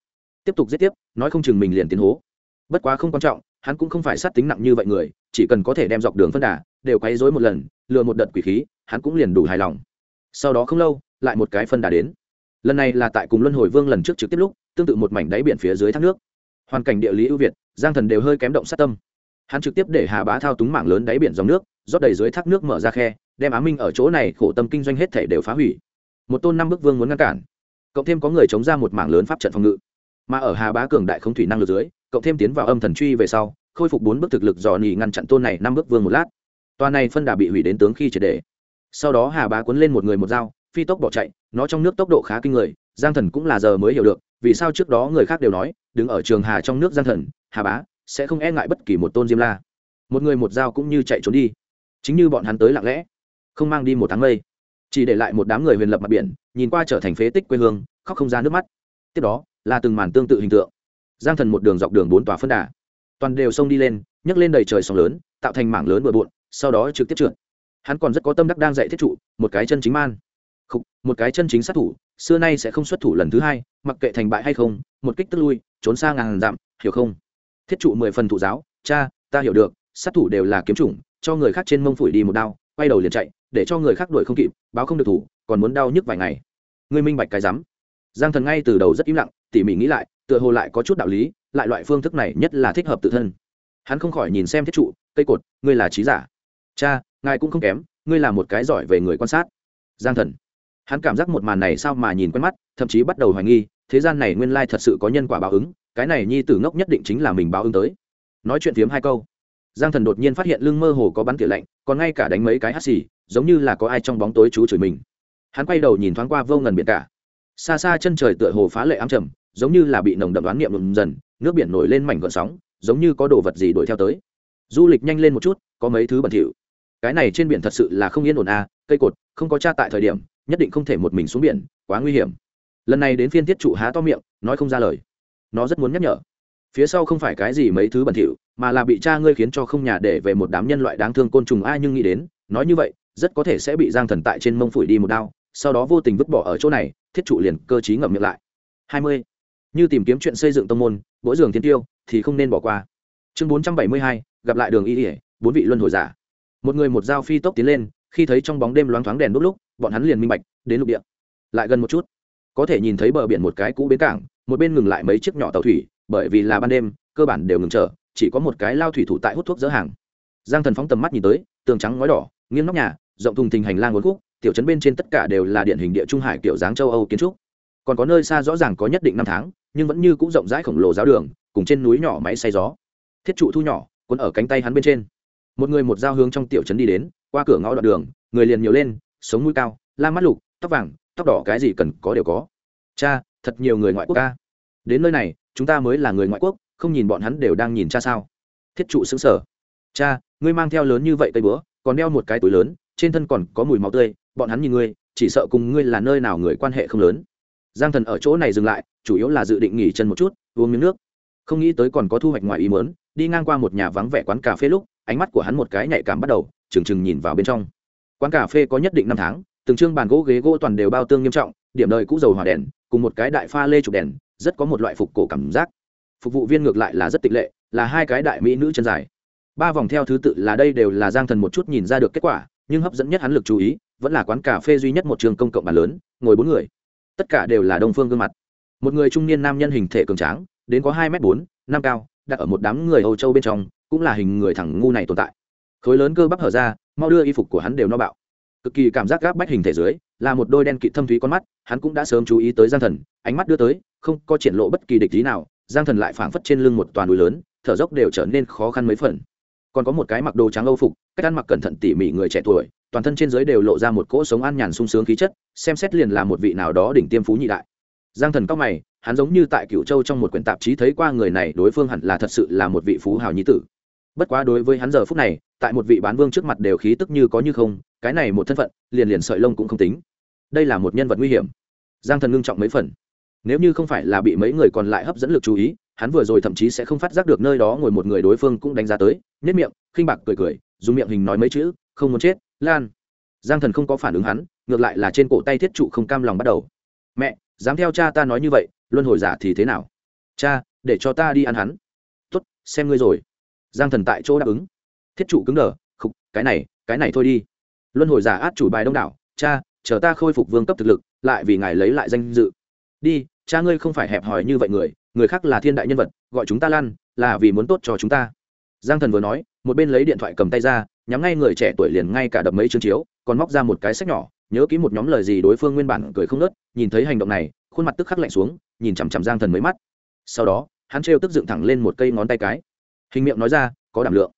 A: Tiếp tục giết tiếp, nói không chừng mình liền tiến hố. Bất quá không quan trọng, hắn cũng không phải sát tính nặng như vậy người, chỉ cần có thể đem dọc đường phân đà, đều quấy rối một lần, lừa một đợt quỷ khí, hắn cũng liền đủ hài lòng. Sau đó không lâu, lại một cái phân đà đến. Lần này là tại cùng luân hồi vương lần trước trực tiếp lúc, tương tự một mảnh đáy biển phía dưới thác nước. Hoàn cảnh địa lý ưu việt, giang thần đều hơi kém động sát tâm. Hắn trực tiếp để hà bá thao túng mảng lớn đáy biển dòng nước, rót đầy dưới thác nước mở ra khe, đem á minh ở chỗ này khổ tâm kinh doanh hết thể đều phá hủy một tôn năm bức vương muốn ngăn cản. Cộng thêm có người chống ra một mảng lớn pháp trận phòng ngự. Mà ở hà bá cường đại không thủy năng lực dưới, cộng thêm tiến vào âm thần truy về sau, khôi phục bốn bước thực lực dò nỉ ngăn chặn tôn này năm bước vương một lát. Toa này phân đà bị hủy đến tướng khi triệt đề sau đó hà bá cuốn lên một người một dao, phi tốc bỏ chạy, nó trong nước tốc độ khá kinh người, giang thần cũng là giờ mới hiểu được, vì sao trước đó người khác đều nói, đứng ở trường hà trong nước giang thần, hà bá sẽ không e ngại bất kỳ một tôn diêm la. Một người một dao cũng như chạy trốn đi. Chính như bọn hắn tới lặng lẽ, không mang đi một tháng mây chỉ để lại một đám người huyền lập mặt biển, nhìn qua trở thành phế tích quê hương, khóc không ra nước mắt. Tiếp đó, là từng màn tương tự hình tượng. Giang thần một đường dọc đường bốn tòa phân đà. Toàn đều sông đi lên, nhấc lên đầy trời sóng lớn, tạo thành mảng lớn bừa bộn, sau đó trực tiếp trượt. Hắn còn rất có tâm đắc đang dạy thiết trụ, một cái chân chính man. Khục, một cái chân chính sát thủ, xưa nay sẽ không xuất thủ lần thứ hai, mặc kệ thành bại hay không, một kích tức lui, trốn xa ngàn dặm, hiểu không? Thiết trụ mười phần thụ giáo, cha, ta hiểu được, sát thủ đều là kiếm chủng, cho người khác trên mông phủi đi một đao quay đầu liền chạy, để cho người khác đuổi không kịp, báo không được thủ, còn muốn đau nhức vài ngày. Ngươi minh bạch cái rắm. Giang thần ngay từ đầu rất im lặng, tỉ mỉ nghĩ lại, tựa hồ lại có chút đạo lý, lại loại phương thức này nhất là thích hợp tự thân. Hắn không khỏi nhìn xem thiết trụ, cây cột, ngươi là trí giả. Cha, ngài cũng không kém, ngươi là một cái giỏi về người quan sát. Giang thần. Hắn cảm giác một màn này sao mà nhìn quen mắt, thậm chí bắt đầu hoài nghi, thế gian này nguyên lai thật sự có nhân quả báo ứng, cái này nhi tử ngốc nhất định chính là mình báo ứng tới. Nói chuyện phiếm hai câu giang thần đột nhiên phát hiện lưng mơ hồ có bắn tỉa lạnh, còn ngay cả đánh mấy cái hắt xì, giống như là có ai trong bóng tối chú chửi mình. Hắn quay đầu nhìn thoáng qua vô ngần biển cả. Xa xa chân trời tựa hồ phá lệ ám trầm, giống như là bị nồng đậm đoán niệm đùm dần, nước biển nổi lên mảnh gợn sóng, giống như có đồ vật gì đuổi theo tới. Du lịch nhanh lên một chút, có mấy thứ bẩn thỉu. Cái này trên biển thật sự là không yên ổn à cây cột, không có cha tại thời điểm, nhất định không thể một mình xuống biển, quá nguy hiểm. Lần này đến phiên tiết trụ há to miệng, nói không ra lời. Nó rất muốn nhắc nhở phía sau không phải cái gì mấy thứ bẩn thỉu, mà là bị cha ngươi khiến cho không nhà để về một đám nhân loại đáng thương côn trùng ai nhưng nghĩ đến, nói như vậy, rất có thể sẽ bị giang thần tại trên mông phủi đi một đao, sau đó vô tình vứt bỏ ở chỗ này, thiết trụ liền cơ chí ngậm miệng lại. Hai mươi. Như tìm kiếm chuyện xây dựng tông môn, mỗi giường thiên tiêu, thì không nên bỏ qua. Chương bốn trăm bảy mươi hai, gặp lại đường y ỉa bốn vị luân hồi giả. Một người một dao phi tốc tiến lên, khi thấy trong bóng đêm loáng thoáng đèn đốt lúc, bọn hắn liền minh bạch, đến lục địa. Lại gần một chút, có thể nhìn thấy bờ biển một cái cũ bến cảng, một bên ngừng lại mấy chiếc nhỏ tàu thủy bởi vì là ban đêm, cơ bản đều ngừng chờ chỉ có một cái lao thủy thủ tại hút thuốc dỡ hàng. Giang thần phóng tầm mắt nhìn tới, tường trắng ngói đỏ, nghiêng nóc nhà, rộng thùng thình hành lang uốn khúc, tiểu trấn bên trên tất cả đều là điện hình địa trung hải kiểu dáng châu âu kiến trúc. Còn có nơi xa rõ ràng có nhất định năm tháng, nhưng vẫn như cũng rộng rãi khổng lồ giáo đường, cùng trên núi nhỏ máy xay gió. Thiết trụ thu nhỏ, cuốn ở cánh tay hắn bên trên. Một người một dao hướng trong tiểu trấn đi đến, qua cửa ngõ đoạn đường, người liền nhiều lên, sống mũi cao, la mắt lục, tóc vàng, tóc đỏ cái gì cần có đều có. Cha, thật nhiều người ngoại quốc ca đến nơi này, chúng ta mới là người ngoại quốc, không nhìn bọn hắn đều đang nhìn cha sao? Thiết trụ xứng sở cha, ngươi mang theo lớn như vậy cây bữa còn đeo một cái túi lớn, trên thân còn có mùi máu tươi, bọn hắn nhìn ngươi, chỉ sợ cùng ngươi là nơi nào người quan hệ không lớn. Giang thần ở chỗ này dừng lại, chủ yếu là dự định nghỉ chân một chút, uống miếng nước. Không nghĩ tới còn có thu hoạch ngoài ý mớn đi ngang qua một nhà vắng vẻ quán cà phê lúc, ánh mắt của hắn một cái nhạy cảm bắt đầu trừng trừng nhìn vào bên trong. Quán cà phê có nhất định năm tháng, từng chương bàn gỗ ghế gỗ toàn đều bao tương nghiêm trọng, điểm đời cũ dầu hỏa đèn, cùng một cái đại pha lê chụp đèn rất có một loại phục cổ cảm giác. Phục vụ viên ngược lại là rất tịch lệ, là hai cái đại mỹ nữ chân dài. Ba vòng theo thứ tự là đây đều là giang thần một chút nhìn ra được kết quả, nhưng hấp dẫn nhất hắn lực chú ý, vẫn là quán cà phê duy nhất một trường công cộng bàn lớn, ngồi bốn người. Tất cả đều là đông phương gương mặt. Một người trung niên nam nhân hình thể cường tráng, đến có hai m bốn, năm cao, đặt ở một đám người âu châu bên trong, cũng là hình người thẳng ngu này tồn tại. Khối lớn cơ bắp hở ra, mau đưa y phục của hắn đều no bạo. Cực kỳ cảm giác gáp bách hình thể dưới, là một đôi đen kịt thâm thúy con mắt, hắn cũng đã sớm chú ý tới giang thần, ánh mắt đưa tới không có triển lộ bất kỳ địch lý nào, giang thần lại phảng phất trên lưng một toàn núi lớn, thở dốc đều trở nên khó khăn mấy phần. Còn có một cái mặc đồ trắng âu phục, cách ăn mặc cẩn thận tỉ mỉ người trẻ tuổi, toàn thân trên giới đều lộ ra một cỗ sống an nhàn sung sướng khí chất, xem xét liền là một vị nào đó đỉnh tiêm phú nhị đại. Giang thần cao mày, hắn giống như tại cựu châu trong một quyển tạp chí thấy qua người này, đối phương hẳn là thật sự là một vị phú hào nhí tử. Bất quá đối với hắn giờ phút này, tại một vị bán vương trước mặt đều khí tức như có như không, cái này một thân phận, liền liền sợi lông cũng không tính. Đây là một nhân vật nguy hiểm. Giang thần ngưng trọng mấy phần nếu như không phải là bị mấy người còn lại hấp dẫn lực chú ý, hắn vừa rồi thậm chí sẽ không phát giác được nơi đó ngồi một người đối phương cũng đánh giá tới nhất miệng, khinh bạc cười cười, dùng miệng hình nói mấy chữ, không muốn chết, lan. Giang thần không có phản ứng hắn, ngược lại là trên cổ tay thiết trụ không cam lòng bắt đầu. Mẹ, dám theo cha ta nói như vậy, luân hồi giả thì thế nào? Cha, để cho ta đi ăn hắn. Tuất xem ngươi rồi. Giang thần tại chỗ đáp ứng. Thiết trụ cứng đờ, khục, cái này cái này thôi đi. Luân hồi giả át chủ bài đông đảo, cha, chờ ta khôi phục vương cấp thực lực, lại vì ngài lấy lại danh dự. Đi cha ngươi không phải hẹp hòi như vậy người người khác là thiên đại nhân vật, gọi chúng ta lăn là vì muốn tốt cho chúng ta. Giang thần vừa nói, một bên lấy điện thoại cầm tay ra, nhắm ngay người trẻ tuổi liền ngay cả đập mấy chương chiếu, còn móc ra một cái sách nhỏ, nhớ ký một nhóm lời gì đối phương nguyên bản cười không nớt, nhìn thấy hành động này, khuôn mặt tức khắc lạnh xuống, nhìn chằm chằm giang thần mấy mắt. Sau đó, hắn trêu tức dựng thẳng lên một cây ngón tay cái. Hình miệng nói ra, có đảm lượng.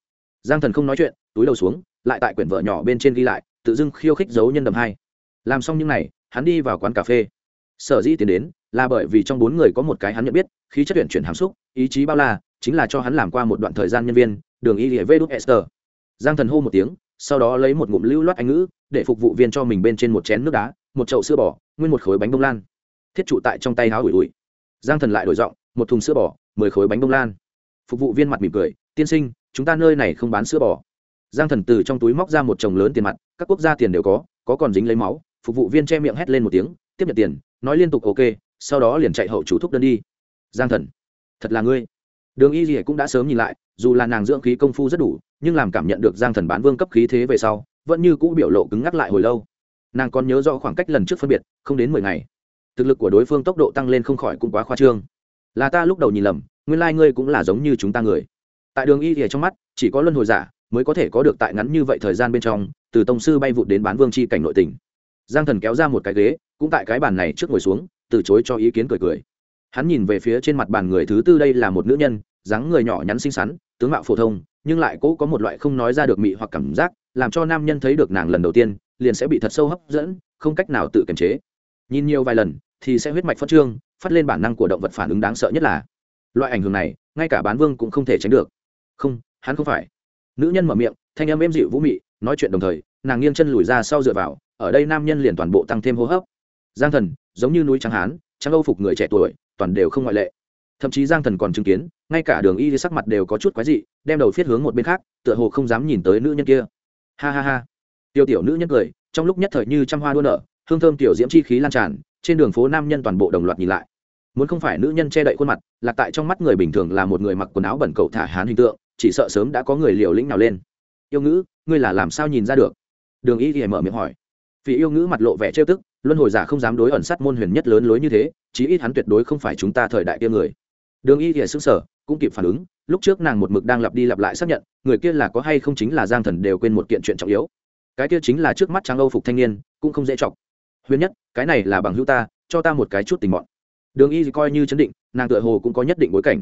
A: Giang thần không nói chuyện, túi đầu xuống, lại tại quyển vợ nhỏ bên trên ghi lại, tự dưng khiêu khích dấu nhân đầm hai. Làm xong những n à y hắn đi vào quán cà phê sở dĩ tiến đến là bởi vì trong bốn người có một cái hắn nhận biết, khí chất tuyển chuyển hàm xúc, ý chí bao la, chính là cho hắn làm qua một đoạn thời gian nhân viên, đường y địa vê đúc esther. Giang thần hô một tiếng, sau đó lấy một ngụm lưu loát anh ngữ, để phục vụ viên cho mình bên trên một chén nước đá, một chậu sữa bò, nguyên một khối bánh bông lan. Thiết trụ tại trong tay háo ủi ủi. Giang thần lại đổi giọng, một thùng sữa bò, mười khối bánh bông lan. Phục vụ viên mặt mỉm cười, tiên sinh, chúng ta nơi này không bán sữa bò. Giang thần từ trong túi móc ra một chồng lớn tiền mặt, các quốc gia tiền đều có có còn dính lấy máu. Phục vụ viên che miệng hét lên một tiếng tiếp nhận tiền, nói liên tục ok, sau đó liền chạy hậu chủ thúc đơn đi. Giang thần, thật là ngươi. Đường y dì cũng đã sớm nhìn lại, dù là nàng dưỡng khí công phu rất đủ, nhưng làm cảm nhận được giang thần bán vương cấp khí thế về sau, vẫn như cũ biểu lộ cứng ngắc lại hồi lâu. Nàng còn nhớ rõ khoảng cách lần trước phân biệt, không đến mười ngày. Thực lực của đối phương tốc độ tăng lên không khỏi cũng quá khoa trương. Là ta lúc đầu nhìn lầm, nguyên lai、like、ngươi cũng là giống như chúng ta người. Tại đường y thì trong mắt, chỉ có luân hồi giả mới có thể có được tại ngắn như vậy thời gian bên trong, từ tông sư bay vụt đến bán vương c h i cảnh nội tỉnh giang thần kéo ra một cái ghế cũng tại cái bàn này trước ngồi xuống, từ chối cho ý kiến cười cười. Hắn nhìn về phía trên mặt bàn người thứ tư đây là một nữ nhân, dáng người nhỏ nhắn xinh xắn, tướng mạo phổ thông, nhưng lại cố có một loại không nói ra được mị hoặc cảm giác, làm cho nam nhân thấy được nàng lần đầu tiên, liền sẽ bị thật sâu hấp dẫn, không cách nào tự kiềm chế. Nhìn nhiều vài lần, thì sẽ huyết mạch phát trương, phát lên bản năng của động vật phản ứng đáng sợ nhất là, loại ảnh hưởng này, ngay cả bán vương cũng không thể tránh được. Không, hắn không phải. Nữ nhân mở miệng, thanh âm êm dịu vũ mị, nói chuyện đồng thời, nàng nghiêng chân lùi ra sau dựa vào, ở đây nam nhân liền toàn bộ tăng thêm hô hấp giang thần, giống như núi trắng hán, trắng âu phục người trẻ tuổi, toàn đều không ngoại lệ. Thậm chí giang thần còn chứng kiến, ngay cả đường y sắc mặt đều có chút quái dị, đem đầu phiết hướng một bên khác, tựa hồ không dám nhìn tới nữ nhân kia. Ha ha ha. Tiêu tiểu nữ nhân cười, trong lúc nhất thời như trăm hoa đua nở, hương thơm tiểu diễm chi khí lan tràn, trên đường phố nam nhân toàn bộ đồng loạt nhìn lại. Muốn không phải nữ nhân che đậy khuôn mặt, lạc tại trong mắt người bình thường là một người mặc quần áo bẩn cầu thả hán hình tượng, chỉ sợ sớm đã có người liều lĩnh nào lên. Yêu ngữ, ngươi là làm sao nhìn ra được? Đường y thì mở miệng hỏi. Vì yêu ngữ mặt lộ vẻ trêu tức luân hồi giả không dám đối ẩn sát môn huyền nhất lớn lối như thế, chí ít hắn tuyệt đối không phải chúng ta thời đại kia người. Đường y thì xứng sở cũng kịp phản ứng, lúc trước nàng một mực đang lặp đi lặp lại xác nhận, người kia là có hay không chính là giang thần đều quên một kiện chuyện trọng yếu. Cái kia chính là trước mắt trang âu phục thanh niên, cũng không dễ chọc. Huyền nhất, cái này là bằng hữu ta, cho ta một cái chút tình bọn đường y coi như chấn định, nàng tựa hồ cũng có nhất định bối cảnh.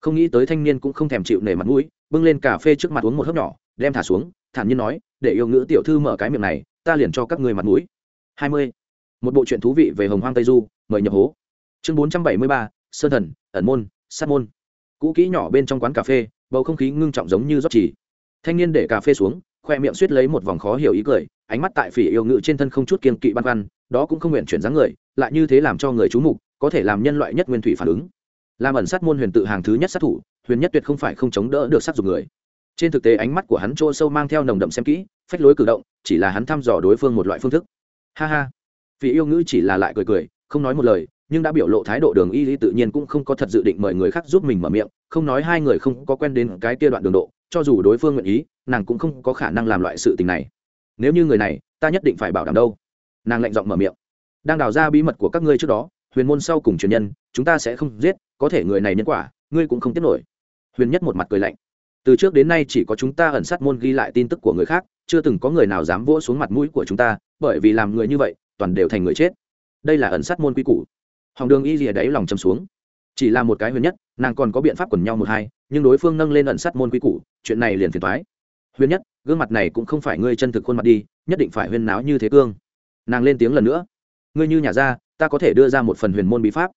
A: Không nghĩ tới thanh niên cũng không thèm chịu nể mặt mũi, bưng lên cà phê trước mặt uống một hớp nhỏ, đem thả xuống, thản nhiên nói, để yêu ngữ tiểu thư mở cái miệng này, ta liền cho các ngươi mặt mũi. Hai mươi một bộ truyện thú vị về hồng hoang tây du, mời nhập hố. Chương bốn trăm bảy mươi ba, sơn thần, ẩn môn, sát môn. Cũ kỹ nhỏ bên trong quán cà phê, bầu không khí ngưng trọng giống như rót chỉ thanh niên để cà phê xuống, khoe miệng suýt lấy một vòng khó hiểu ý cười, ánh mắt tại phỉ yêu ngự trên thân không chút kiên kỵ băn khoăn, đó cũng không nguyện chuyển dáng người, lại như thế làm cho người chú mục, có thể làm nhân loại nhất nguyên thủy phản ứng. Làm ẩn sát môn huyền tự hàng thứ nhất sát thủ, huyền nhất tuyệt không phải không chống đỡ được sát dục người. Trên thực tế ánh mắt của hắn trô sâu mang theo nồng đậm xem kỹ, phách lối cử động, chỉ là hắn thăm dò đối phương một loại phương thức. Ha ha phỉ yêu ngữ chỉ là lại cười cười, không nói một lời, nhưng đã biểu lộ thái độ đường y lý tự nhiên cũng không có thật dự định mời người khác giúp mình mở miệng, không nói hai người không có quen đến cái kia đoạn đường độ, cho dù đối phương nguyện ý, nàng cũng không có khả năng làm loại sự tình này. Nếu như người này, ta nhất định phải bảo đảm đâu. Nàng lạnh giọng mở miệng. Đang đào ra bí mật của các ngươi trước đó, huyền môn sau cùng truyền nhân, chúng ta sẽ không giết, có thể người này nhân quả, ngươi cũng không tiếp nổi. Huyền nhất một mặt cười lạnh. Từ trước đến nay chỉ có chúng ta ẩn sát môn ghi lại tin tức của người khác, chưa từng có người nào dám vỗ xuống mặt mũi của chúng ta, bởi vì làm người như vậy toàn đều thành người chết. Đây là ẩn sát môn quy củ. Hòng đường y rìa đáy lòng châm xuống. Chỉ là một cái huyền nhất, nàng còn có biện pháp quần nhau một hai, nhưng đối phương nâng lên ẩn sát môn quy củ, chuyện này liền phiền thoái huyền nhất, gương mặt này cũng không phải ngươi chân thực khuôn mặt đi, nhất định phải huyên náo như thế cương. Nàng lên tiếng lần nữa. Ngươi như nhà ra ta có thể đưa ra một phần huyền môn bí pháp.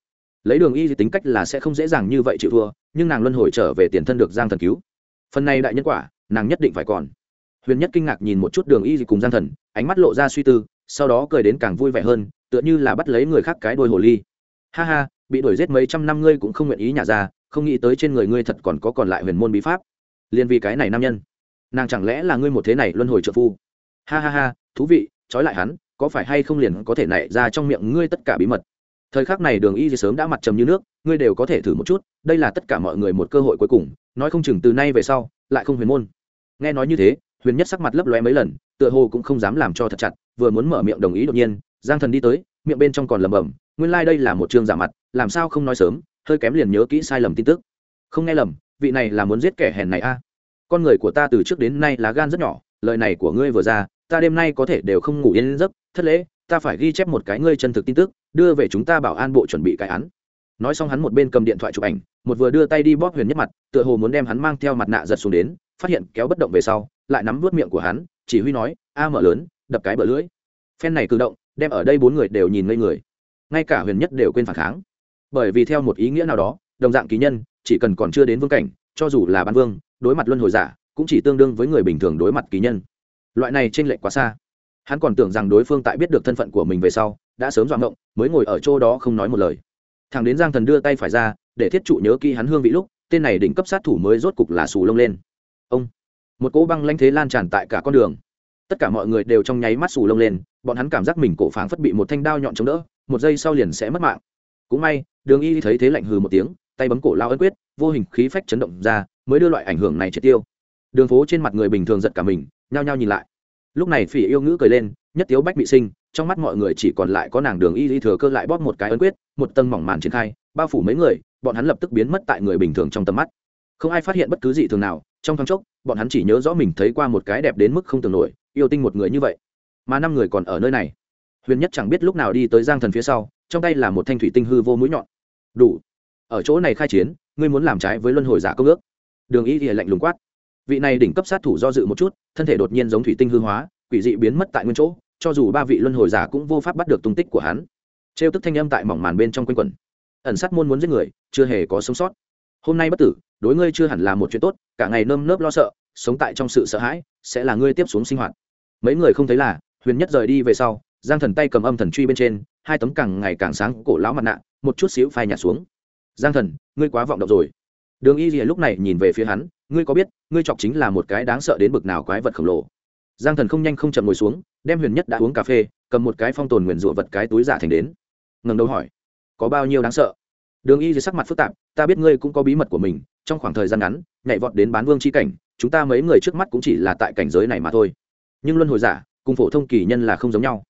A: Lấy đường y tính cách là sẽ không dễ dàng như vậy chịu thua, nhưng nàng luân hồi trở về tiền thân được giang thần cứu. Phần này đại nhân quả, nàng nhất định phải còn. Huyền nhất kinh ngạc nhìn một chút đường y cùng giang thần, ánh mắt lộ ra suy tư sau đó cười đến càng vui vẻ hơn, tựa như là bắt lấy người khác cái đôi hồ ly. Ha ha, bị đuổi giết mấy trăm năm ngươi cũng không nguyện ý nhà ra, không nghĩ tới trên người ngươi thật còn có còn lại huyền môn bí pháp. Liền vì cái này nam nhân. Nàng chẳng lẽ là ngươi một thế này luân hồi trợ phu? Ha ha ha, thú vị, trói lại hắn, có phải hay không liền có thể nảy ra trong miệng ngươi tất cả bí mật? Thời khắc này đường y thì sớm đã mặt trầm như nước, ngươi đều có thể thử một chút, đây là tất cả mọi người một cơ hội cuối cùng, nói không chừng từ nay về sau, lại không huyền môn. Nghe nói như thế, huyền nhất sắc mặt lấp lóe mấy lần, tựa hồ cũng không dám làm cho thật chặt vừa muốn mở miệng đồng ý đột nhiên, giang thần đi tới, miệng bên trong còn lẩm bẩm, nguyên lai、like、đây là một chương giả mặt, làm sao không nói sớm, hơi kém liền nhớ kỹ sai lầm tin tức. Không nghe lầm, vị này là muốn giết kẻ hèn này a. Con người của ta từ trước đến nay là gan rất nhỏ, lời này của ngươi vừa ra, ta đêm nay có thể đều không ngủ yên giấc, thất lễ, ta phải ghi chép một cái ngươi chân thực tin tức, đưa về chúng ta bảo an bộ chuẩn bị cái án. Nói xong hắn một bên cầm điện thoại chụp ảnh, một vừa đưa tay đi bóp huyền nhất mặt, tựa hồ muốn đem hắn mang theo mặt nạ giật xuống đến, phát hiện kéo bất động về sau, lại nắm vớt miệng của hắn, chỉ huy nói, a mở lớn đập cái bờ lưỡi. Phen này cử động, đem ở đây bốn người đều nhìn ngây người. Ngay cả huyền nhất đều quên phản kháng. Bởi vì theo một ý nghĩa nào đó, đồng dạng ký nhân, chỉ cần còn chưa đến vương cảnh, cho dù là ban vương, đối mặt luân hồi giả, cũng chỉ tương đương với người bình thường đối mặt ký nhân. Loại này t r ê n lệch quá xa. Hắn còn tưởng rằng đối phương tại biết được thân phận của mình về sau, đã sớm dọa ngộng, mới ngồi ở chỗ đó không nói một lời. Thằng đến giang thần đưa tay phải ra, để thiết trụ nhớ kỹ hắn hương vị lúc, tên này đỉnh cấp sát thủ mới rốt cục là xù lông lên. Ông. Một cỗ băng lanh thế lan tràn tại cả con đường tất cả mọi người đều trong nháy mắt xù lông lên, bọn hắn cảm giác mình cổ phảng phất bị một thanh đao nhọn chống đỡ, một giây sau liền sẽ mất mạng. Cũng may, đường y thấy thế lạnh hừ một tiếng, tay bấm cổ lao ấn quyết, vô hình khí phách chấn động ra, mới đưa loại ảnh hưởng này triệt tiêu. Đường phố trên mặt người bình thường giật cả mình, nhao nhao nhìn lại. Lúc này phỉ yêu ngữ cười lên, nhất tiếu bách bị sinh, trong mắt mọi người chỉ còn lại có nàng đường y lý thừa cơ lại bóp một cái ấn quyết, một tầng mỏng màn triển khai, bao phủ mấy người, bọn hắn lập tức biến mất tại người bình thường trong tầm mắt. Không ai phát hiện bất cứ gì thường nào, trong thoáng chốc, bọn hắn chỉ nhớ rõ mình thấy qua một cái đẹp đến mức không tưởng nổi yêu tinh một người như vậy, mà năm người còn ở nơi này. Huyền nhất chẳng biết lúc nào đi tới giang thần phía sau, trong tay là một thanh thủy tinh hư vô mũi nhọn. Đủ. Ở chỗ này khai chiến, ngươi muốn làm trái với luân hồi giả công ước. Đường y thì lạnh lùng quát. Vị này đỉnh cấp sát thủ do dự một chút, thân thể đột nhiên giống thủy tinh hư hóa, quỷ dị biến mất tại nguyên chỗ, cho dù ba vị luân hồi giả cũng vô pháp bắt được tung tích của hắn. Trêu tức thanh âm tại mỏng màn bên trong quanh quần ẩn sát môn muốn giết người, chưa hề có sống sót. Hôm nay bất tử, đối ngươi chưa hẳn là một chuyện tốt, cả ngày nơm nớp lo sợ, sống tại trong sự sợ hãi, sẽ là ngươi tiếp xuống sinh hoạt mấy người không thấy là, huyền nhất rời đi về sau, giang thần tay cầm âm thần truy bên trên, hai tấm càng ngày càng sáng cổ lão mặt nạ, một chút xíu phai nhạt xuống. Giang thần, ngươi quá vọng động rồi. Đường y gì lúc này nhìn về phía hắn, ngươi có biết, ngươi chọc chính là một cái đáng sợ đến bực nào quái vật khổng lồ. Giang thần không nhanh không chậm ngồi xuống, đem huyền nhất đã uống cà phê, cầm một cái phong tồn nguyền rủa vật cái túi giả thành đến. Ngần đầu hỏi, có bao nhiêu đáng sợ? Đường y gì sắc mặt phức tạp, ta biết ngươi cũng có bí mật của mình, trong khoảng thời gian ngắn, nhảy vọt đến bán vương c cảnh, chúng ta mấy người trước mắt cũng chỉ là tại cảnh giới này mà thôi nhưng luân hồi giả cùng phổ thông kỳ nhân là không giống nhau.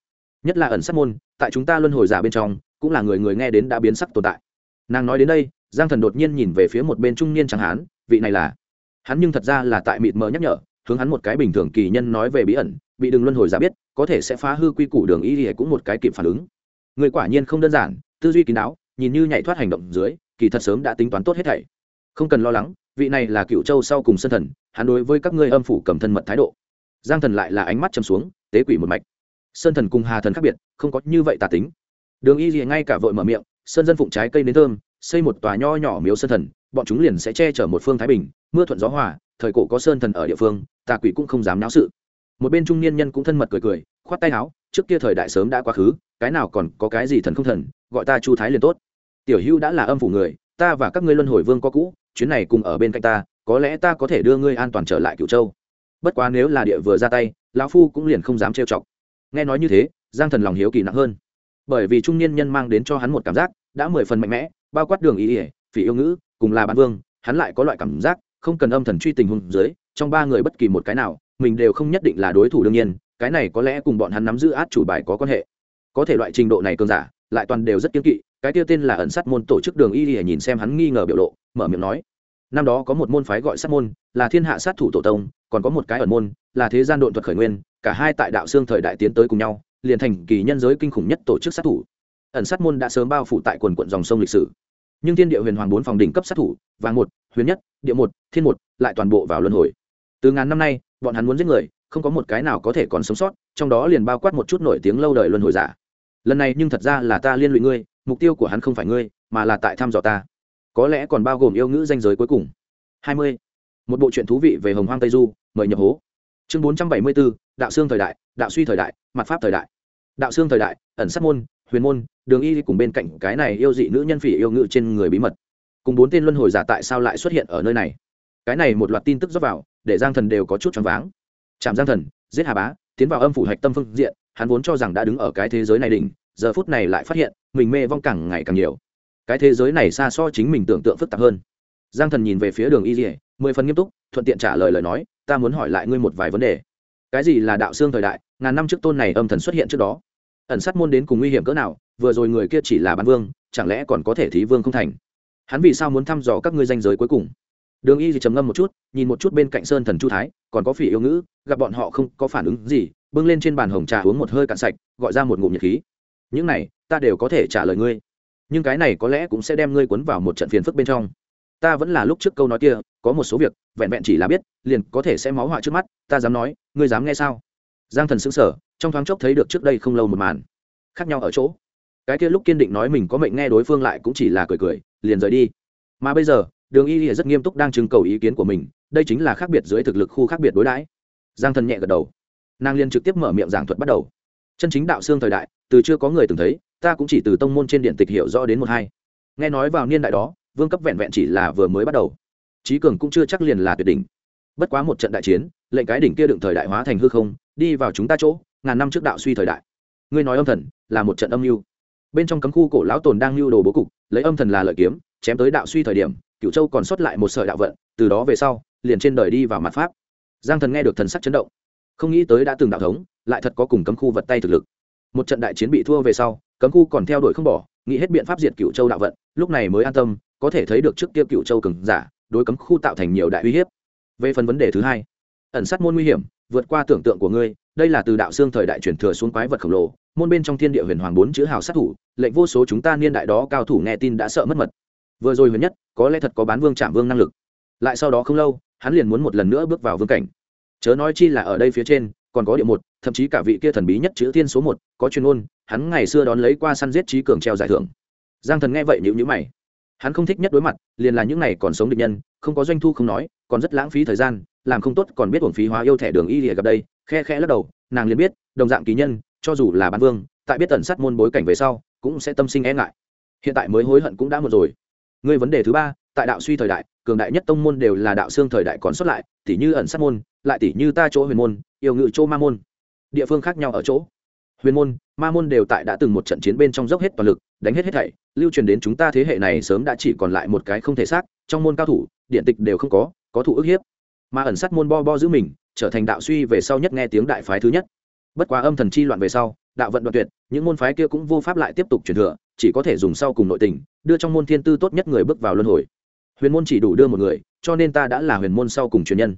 A: Nhất là ẩn sát môn, tại chúng ta luân hồi giả bên trong, cũng là người người nghe đến đã biến sắc tồn tại. Nàng nói đến đây, giang thần đột nhiên nhìn về phía một bên trung niên chẳng hán, vị này là? Hắn nhưng thật ra là tại mịt mờ nhắc nhở, hướng hắn một cái bình thường kỳ nhân nói về bí ẩn, bị đừng luân hồi giả biết, có thể sẽ phá hư quy củ đường y thì cũng một cái kịp phản ứng. Người quả nhiên không đơn giản, tư duy kín đáo, nhìn như nhảy thoát hành động dưới, kỳ thật sớm đã tính toán tốt hết thảy. Không cần lo lắng, vị này là cựu châu sau cùng sân thần, hắn đối với các ngươi âm phủ cầm thân mật thái độ giang thần lại là ánh mắt chầm xuống, tế quỷ một mạch. Sơn thần cùng hà thần khác biệt, không có như vậy tà tính. Đường y gì ngay cả vội mở miệng, sơn dân phụng trái cây nến thơm, xây một tòa nho nhỏ miếu sơn thần, bọn chúng liền sẽ che chở một phương thái bình, mưa thuận gió hòa, thời cổ có sơn thần ở địa phương, tà quỷ cũng không dám náo sự. Một bên trung niên nhân cũng thân mật cười cười, khoát tay áo, trước kia thời đại sớm đã quá khứ, cái nào còn có cái gì thần không thần, gọi ta chu thái liền tốt. Tiểu hưu đã là âm phủ người, ta và các ngươi luân hồi vương có cũ, chuyến này cùng ở bên cạnh ta, có lẽ ta có thể đưa ngươi an toàn trở lại cửu châu bất quá nếu là địa vừa ra tay, lão phu cũng liền không dám trêu chọc. Nghe nói như thế, giang thần lòng hiếu kỳ nặng hơn. Bởi vì trung niên nhân mang đến cho hắn một cảm giác đã mười phần mạnh mẽ, bao quát đường ý ỉa phỉ yêu ngữ, cùng là bán vương, hắn lại có loại cảm giác không cần âm thần truy tình hùng dưới, trong ba người bất kỳ một cái nào, mình đều không nhất định là đối thủ đương nhiên, cái này có lẽ cùng bọn hắn nắm giữ át chủ bài có quan hệ. Có thể loại trình độ này cường giả, lại toàn đều rất kiên kỵ, cái tiêu tên là ẩn sát môn tổ chức đường y ỉa nhìn xem hắn nghi ngờ biểu lộ, mở miệng nói năm đó có một môn phái gọi sát môn, là thiên hạ sát thủ tổ tông, còn có một cái ẩn môn, là thế gian độn thuật khởi nguyên, cả hai tại đạo xương thời đại tiến tới cùng nhau, liền thành kỳ nhân giới kinh khủng nhất tổ chức sát thủ. Ẩn sát môn đã sớm bao phủ tại quần quận dòng sông lịch sử. Nhưng thiên địa huyền hoàng bốn phòng đỉnh cấp sát thủ và một, huyền nhất, địa một, thiên một, lại toàn bộ vào luân hồi. Từ ngàn năm nay, bọn hắn muốn giết người, không có một cái nào có thể còn sống sót, trong đó liền bao quát một chút nổi tiếng lâu đời luân hồi giả. Lần này nhưng thật ra là ta liên lụy ngươi, mục tiêu của hắn không phải ngươi, mà là tại thăm dò ta có lẽ còn bao gồm yêu ngữ danh giới cuối cùng. Hai mươi. Một bộ truyện thú vị về hồng hoang tây du, mời nhập hố. Chương bốn trăm bảy mươi bốn, đạo xương thời đại, đạo suy thời đại mặt pháp thời đại. Đạo xương thời đại, ẩn sát môn, huyền môn, đường y cùng bên cạnh cái này yêu dị nữ nhân phỉ yêu ngữ trên người bí mật. Cùng bốn tên luân hồi giả tại sao lại xuất hiện ở nơi này? Cái này một loạt tin tức dốc vào, để giang thần đều có chút choáng váng. Chạm giang thần, giết hà bá, tiến vào âm phủ hạch tâm phương diện, hắn vốn cho rằng đã đứng ở cái thế giới này đỉnh, giờ phút này lại phát hiện, mình mê vong càng ngày càng nhiều cái thế giới này xa so chính mình tưởng tượng phức tạp hơn. Giang thần nhìn về phía đường y dỉa mười phần nghiêm túc, thuận tiện trả lời lời nói, ta muốn hỏi lại ngươi một vài vấn đề. Cái gì là đạo xương thời đại? Ngàn năm trước tôn này âm thần xuất hiện trước đó. Ẩn sát môn đến cùng nguy hiểm cỡ nào, vừa rồi người kia chỉ là bán vương, chẳng lẽ còn có thể thí vương không thành? Hắn vì sao muốn thăm dò các ngươi danh giới cuối cùng? Đường y thì trầm ngâm một chút, nhìn một chút bên cạnh sơn thần chu thái, còn có phỉ yêu ngữ, gặp bọn họ không có phản ứng gì, bưng lên trên bàn hồng trà uống một hơi cạn sạch, gọi ra một ngụm nhiệt khí. Những này, ta đều có thể trả lời ngươi nhưng cái này có lẽ cũng sẽ đem ngươi cuốn vào một trận phiền phức bên trong. Ta vẫn là lúc trước câu nói kia, có một số việc, vẹn vẹn chỉ là biết, liền có thể sẽ máu họa trước mắt, ta dám nói, ngươi dám nghe sao? Giang thần xứng sở trong thoáng chốc thấy được trước đây không lâu một màn, khác nhau ở chỗ. Cái kia lúc kiên định nói mình có mệnh nghe đối phương lại cũng chỉ là cười cười, liền rời đi. Mà bây giờ, đường y rất nghiêm túc đang trưng cầu ý kiến của mình, đây chính là khác biệt dưới thực lực khu khác biệt đối đãi. Giang thần nhẹ gật đầu. Nàng liên trực tiếp mở miệng giảng thuật bắt đầu chân chính đạo xương thời đại, từ chưa có người từng thấy, ta cũng chỉ từ tông môn trên điện tịch hiểu rõ đến một hai. Nghe nói vào niên đại đó, vương cấp vẹn vẹn chỉ là vừa mới bắt đầu. Trí cường cũng chưa chắc liền là tuyệt đỉnh. Bất quá một trận đại chiến, lệnh cái đỉnh kia đựng thời đại hóa thành hư không, đi vào chúng ta chỗ, ngàn năm trước đạo suy thời đại. Ngươi nói âm thần, là một trận âm mưu. Bên trong cấm khu cổ lão tồn đang lưu đồ bố cục, lấy âm thần là lợi kiếm, chém tới đạo suy thời điểm cựu châu còn sót lại một sợi đạo vận, từ đó về sau, liền trên đời đi vào mặt pháp. Giang thần nghe được thần sắc chấn động, không nghĩ tới đã từng đạo thống lại thật có cùng cấm khu vật tay thực lực. Một trận đại chiến bị thua về sau, cấm khu còn theo đuổi không bỏ, nghĩ hết biện pháp diệt cựu châu đạo vận, lúc này mới an tâm, có thể thấy được trước kia cựu châu cường giả, đối cấm khu tạo thành nhiều đại uy hiếp. Về phần vấn đề thứ hai, ẩn sát môn nguy hiểm, vượt qua tưởng tượng của ngươi, đây là từ đạo xương thời đại truyền thừa xuống quái vật khổng lồ, môn bên trong thiên địa huyền hoàng bốn chữ hào sát thủ, lệnh vô số chúng ta niên đại đó cao thủ nghe tin đã sợ mất mật. Vừa rồi huyền nhất, có lẽ thật có bán vương chạm vương năng lực. Lại sau đó không lâu, hắn liền muốn một lần nữa bước vào vương cảnh. Chớ nói chi là ở đây phía trên, còn có địa một thậm chí cả vị kia thần bí nhất chữ thiên số một, có chuyên môn, hắn ngày xưa đón lấy qua săn giết trí cường treo giải thưởng. Giang thần nghe vậy nhữ nhữ mày. Hắn không thích nhất đối mặt, liền là những này còn sống địch nhân, không có doanh thu không nói, còn rất lãng phí thời gian, làm không tốt còn biết uổng phí hóa yêu thẻ đường y lìa gặp đây, khe khe lắc đầu, nàng liền biết, đồng dạng kỳ nhân, cho dù là bán vương, tại biết tần sát môn bối cảnh về sau, cũng sẽ tâm sinh e ngại. Hiện tại mới hối hận cũng đã một rồi. Ngươi vấn đề thứ ba, tại đạo suy thời đại, cường đại nhất tông môn đều là đạo xương thời đại còn xuất lại tỷ như ẩn sát môn, lại tỷ như ta chỗ huyền môn, yêu ngự chỗ ma môn địa phương khác nhau ở chỗ. Huyền môn, ma môn đều tại đã từng một trận chiến bên trong dốc hết toàn lực, đánh hết hết thảy, lưu truyền đến chúng ta thế hệ này sớm đã chỉ còn lại một cái không thể xác, trong môn cao thủ, điện tịch đều không có có thủ ức hiếp. Mà ẩn sát môn bo bo giữ mình, trở thành đạo suy về sau nhất nghe tiếng đại phái thứ nhất. Bất quá âm thần chi loạn về sau, đạo vận đoạn tuyệt, những môn phái kia cũng vô pháp lại tiếp tục truyền thừa, chỉ có thể dùng sau cùng nội tình, đưa trong môn thiên tư tốt nhất người bước vào luân hồi. Huyền môn chỉ đủ đưa một người, cho nên ta đã là huyền môn sau cùng truyền nhân.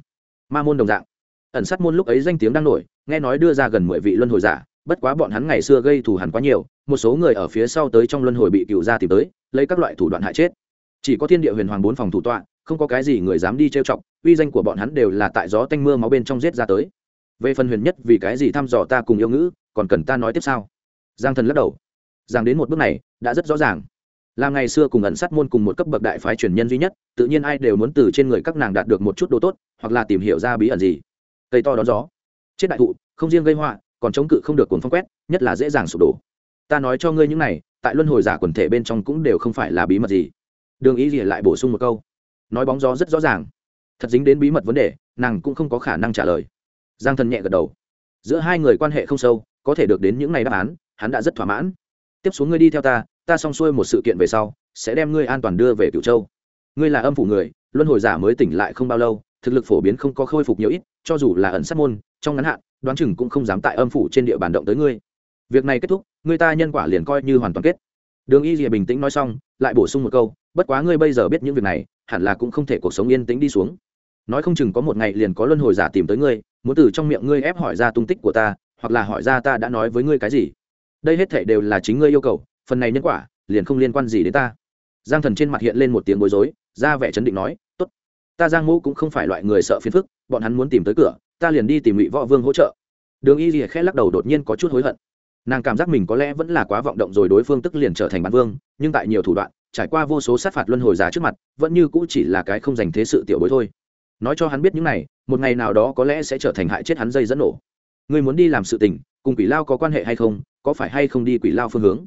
A: Ma môn đồng dạng. Ẩn sát môn lúc ấy danh tiếng đang nổi nghe nói đưa ra gần mười vị luân hồi giả, bất quá bọn hắn ngày xưa gây thù hẳn quá nhiều, một số người ở phía sau tới trong luân hồi bị cựu gia tìm tới, lấy các loại thủ đoạn hại chết. Chỉ có thiên địa huyền hoàng bốn phòng thủ tọa, không có cái gì người dám đi trêu chọc, uy danh của bọn hắn đều là tại gió tanh mưa máu bên trong giết ra tới. Về phần huyền nhất vì cái gì thăm dò ta cùng yêu ngữ, còn cần ta nói tiếp sao? Giang thần lắc đầu. Giang đến một bước này, đã rất rõ ràng. Là ngày xưa cùng ẩn sát môn cùng một cấp bậc đại phái truyền nhân duy nhất, tự nhiên ai đều muốn từ trên người các nàng đạt được một chút đồ tốt, hoặc là tìm hiểu ra bí ẩn gì. Cây to đón gió chết đại thụ, không riêng gây họa, còn chống cự không được cuồng phong quét, nhất là dễ dàng sụp đổ. Ta nói cho ngươi những này, tại luân hồi giả quần thể bên trong cũng đều không phải là bí mật gì. Đường ý gì lại bổ sung một câu. Nói bóng gió rất rõ ràng. Thật dính đến bí mật vấn đề, nàng cũng không có khả năng trả lời. Giang thần nhẹ gật đầu. Giữa hai người quan hệ không sâu, có thể được đến những ngày đáp án, hắn đã rất thỏa mãn. Tiếp xuống ngươi đi theo ta ta xong xuôi một sự kiện về sau, sẽ đem ngươi an toàn đưa về cửu châu. Ngươi là âm phủ người, luân hồi giả mới tỉnh lại không bao lâu thực lực phổ biến không có khôi phục nhiều ít, cho dù là ẩn sát môn, trong ngắn hạn, đoán chừng cũng không dám tại âm phủ trên địa bàn động tới ngươi. Việc này kết thúc, người ta nhân quả liền coi như hoàn toàn kết. Đường y rìa bình tĩnh nói xong, lại bổ sung một câu, bất quá ngươi bây giờ biết những việc này, hẳn là cũng không thể cuộc sống yên tĩnh đi xuống. Nói không chừng có một ngày liền có luân hồi giả tìm tới ngươi, muốn từ trong miệng ngươi ép hỏi ra tung tích của ta, hoặc là hỏi ra ta đã nói với ngươi cái gì. Đây hết thể đều là chính ngươi yêu cầu, phần này nhân quả liền không liên quan gì đến ta. Giang thần trên mặt hiện lên một tiếng bối rối, ra vẻ chấn định nói t ố t ta giang mô cũng không phải loại người sợ phiền phức, bọn hắn muốn tìm tới cửa, ta liền đi tìm ngụy võ vương hỗ trợ. Đường y rìa khẽ lắc đầu đột nhiên có chút hối hận. Nàng cảm giác mình có lẽ vẫn là quá vọng động rồi đối phương tức liền trở thành bản vương, nhưng tại nhiều thủ đoạn, trải qua vô số sát phạt luân hồi giả trước mặt, vẫn như cũ chỉ là cái không dành thế sự tiểu bối thôi. Nói cho hắn biết những này, một ngày nào đó có lẽ sẽ trở thành hại chết hắn dây dẫn nổ. Người muốn đi làm sự tình, cùng quỷ lao có quan hệ hay không, có phải hay không đi quỷ lao phương hướng?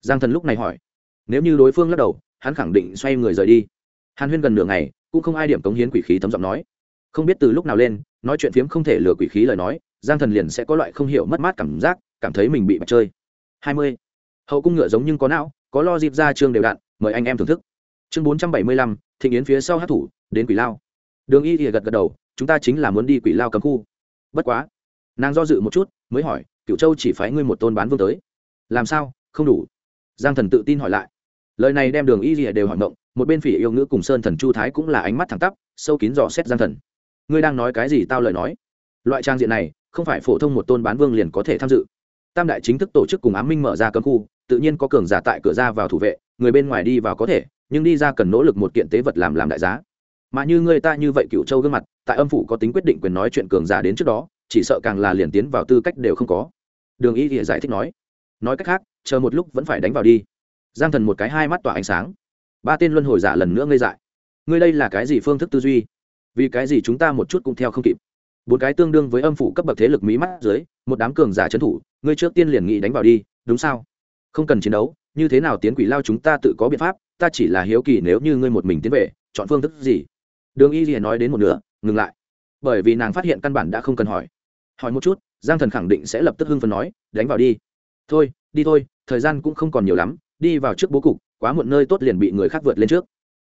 A: Giang thần lúc này hỏi. Nếu như đối phương lắc đầu, hắn khẳng định xoay người rời đi hàn huyên gần nửa ngày cũng không ai điểm cống hiến quỷ khí thấm giọng nói. Không biết từ lúc nào lên nói chuyện phiếm không thể lừa quỷ khí lời nói giang thần liền sẽ có loại không hiểu mất mát cảm giác cảm thấy mình bị bạch chơi. Hai mươi. Hậu cung ngựa giống nhưng có não có lo dịp ra chương đều đạn, mời anh em thưởng thức. Chương bốn trăm bảy mươi lăm thịnh yến phía sau hát thủ đến quỷ lao. Đường y thì gật gật đầu chúng ta chính là muốn đi quỷ lao cấm khu. Bất quá. Nàng do dự một chút mới hỏi cựu châu chỉ phái ngươi một tôn bán vương tới. Làm sao? Không đủ. Giang thần tự tin hỏi lại lời này đem đường y rìa đều hỏi ngộng một bên phỉ yêu ngữ cùng sơn thần chu thái cũng là ánh mắt thẳng tắp, sâu kín dò xét gian thần. Ngươi đang nói cái gì tao lời nói? Loại trang diện này, không phải phổ thông một tôn bán vương liền có thể tham dự. Tam đại chính thức tổ chức cùng ám minh mở ra cấm khu, tự nhiên có cường giả tại cửa ra vào thủ vệ, người bên ngoài đi vào có thể, nhưng đi ra cần nỗ lực một kiện tế vật làm làm đại giá. Mà như người ta như vậy cựu châu gương mặt, tại âm phủ có tính quyết định quyền nói chuyện cường giả đến trước đó, chỉ sợ càng là liền tiến vào tư cách đều không có. Đường y thì giải thích nói. Nói cách khác, chờ một lúc vẫn phải đánh vào đi giang thần một cái hai mắt tỏa ánh sáng. Ba tên luân hồi giả lần nữa ngây dại. Ngươi đây là cái gì phương thức tư duy? Vì cái gì chúng ta một chút cũng theo không kịp? Bốn cái tương đương với âm phủ cấp bậc thế lực mỹ mắt dưới, một đám cường giả trấn thủ, ngươi trước tiên liền nghĩ đánh vào đi, đúng sao? Không cần chiến đấu, như thế nào tiến quỷ lao chúng ta tự có biện pháp, ta chỉ là hiếu kỳ nếu như ngươi một mình tiến về, chọn phương thức gì? Đường y gì nói đến một nửa, ngừng lại. Bởi vì nàng phát hiện căn bản đã không cần hỏi. Hỏi một chút, giang thần khẳng định sẽ lập tức hưng phần nói, đánh vào đi. Thôi đi thôi, thời gian cũng không còn nhiều lắm đi vào trước bố cục, quá muộn nơi tốt liền bị người khác vượt lên trước.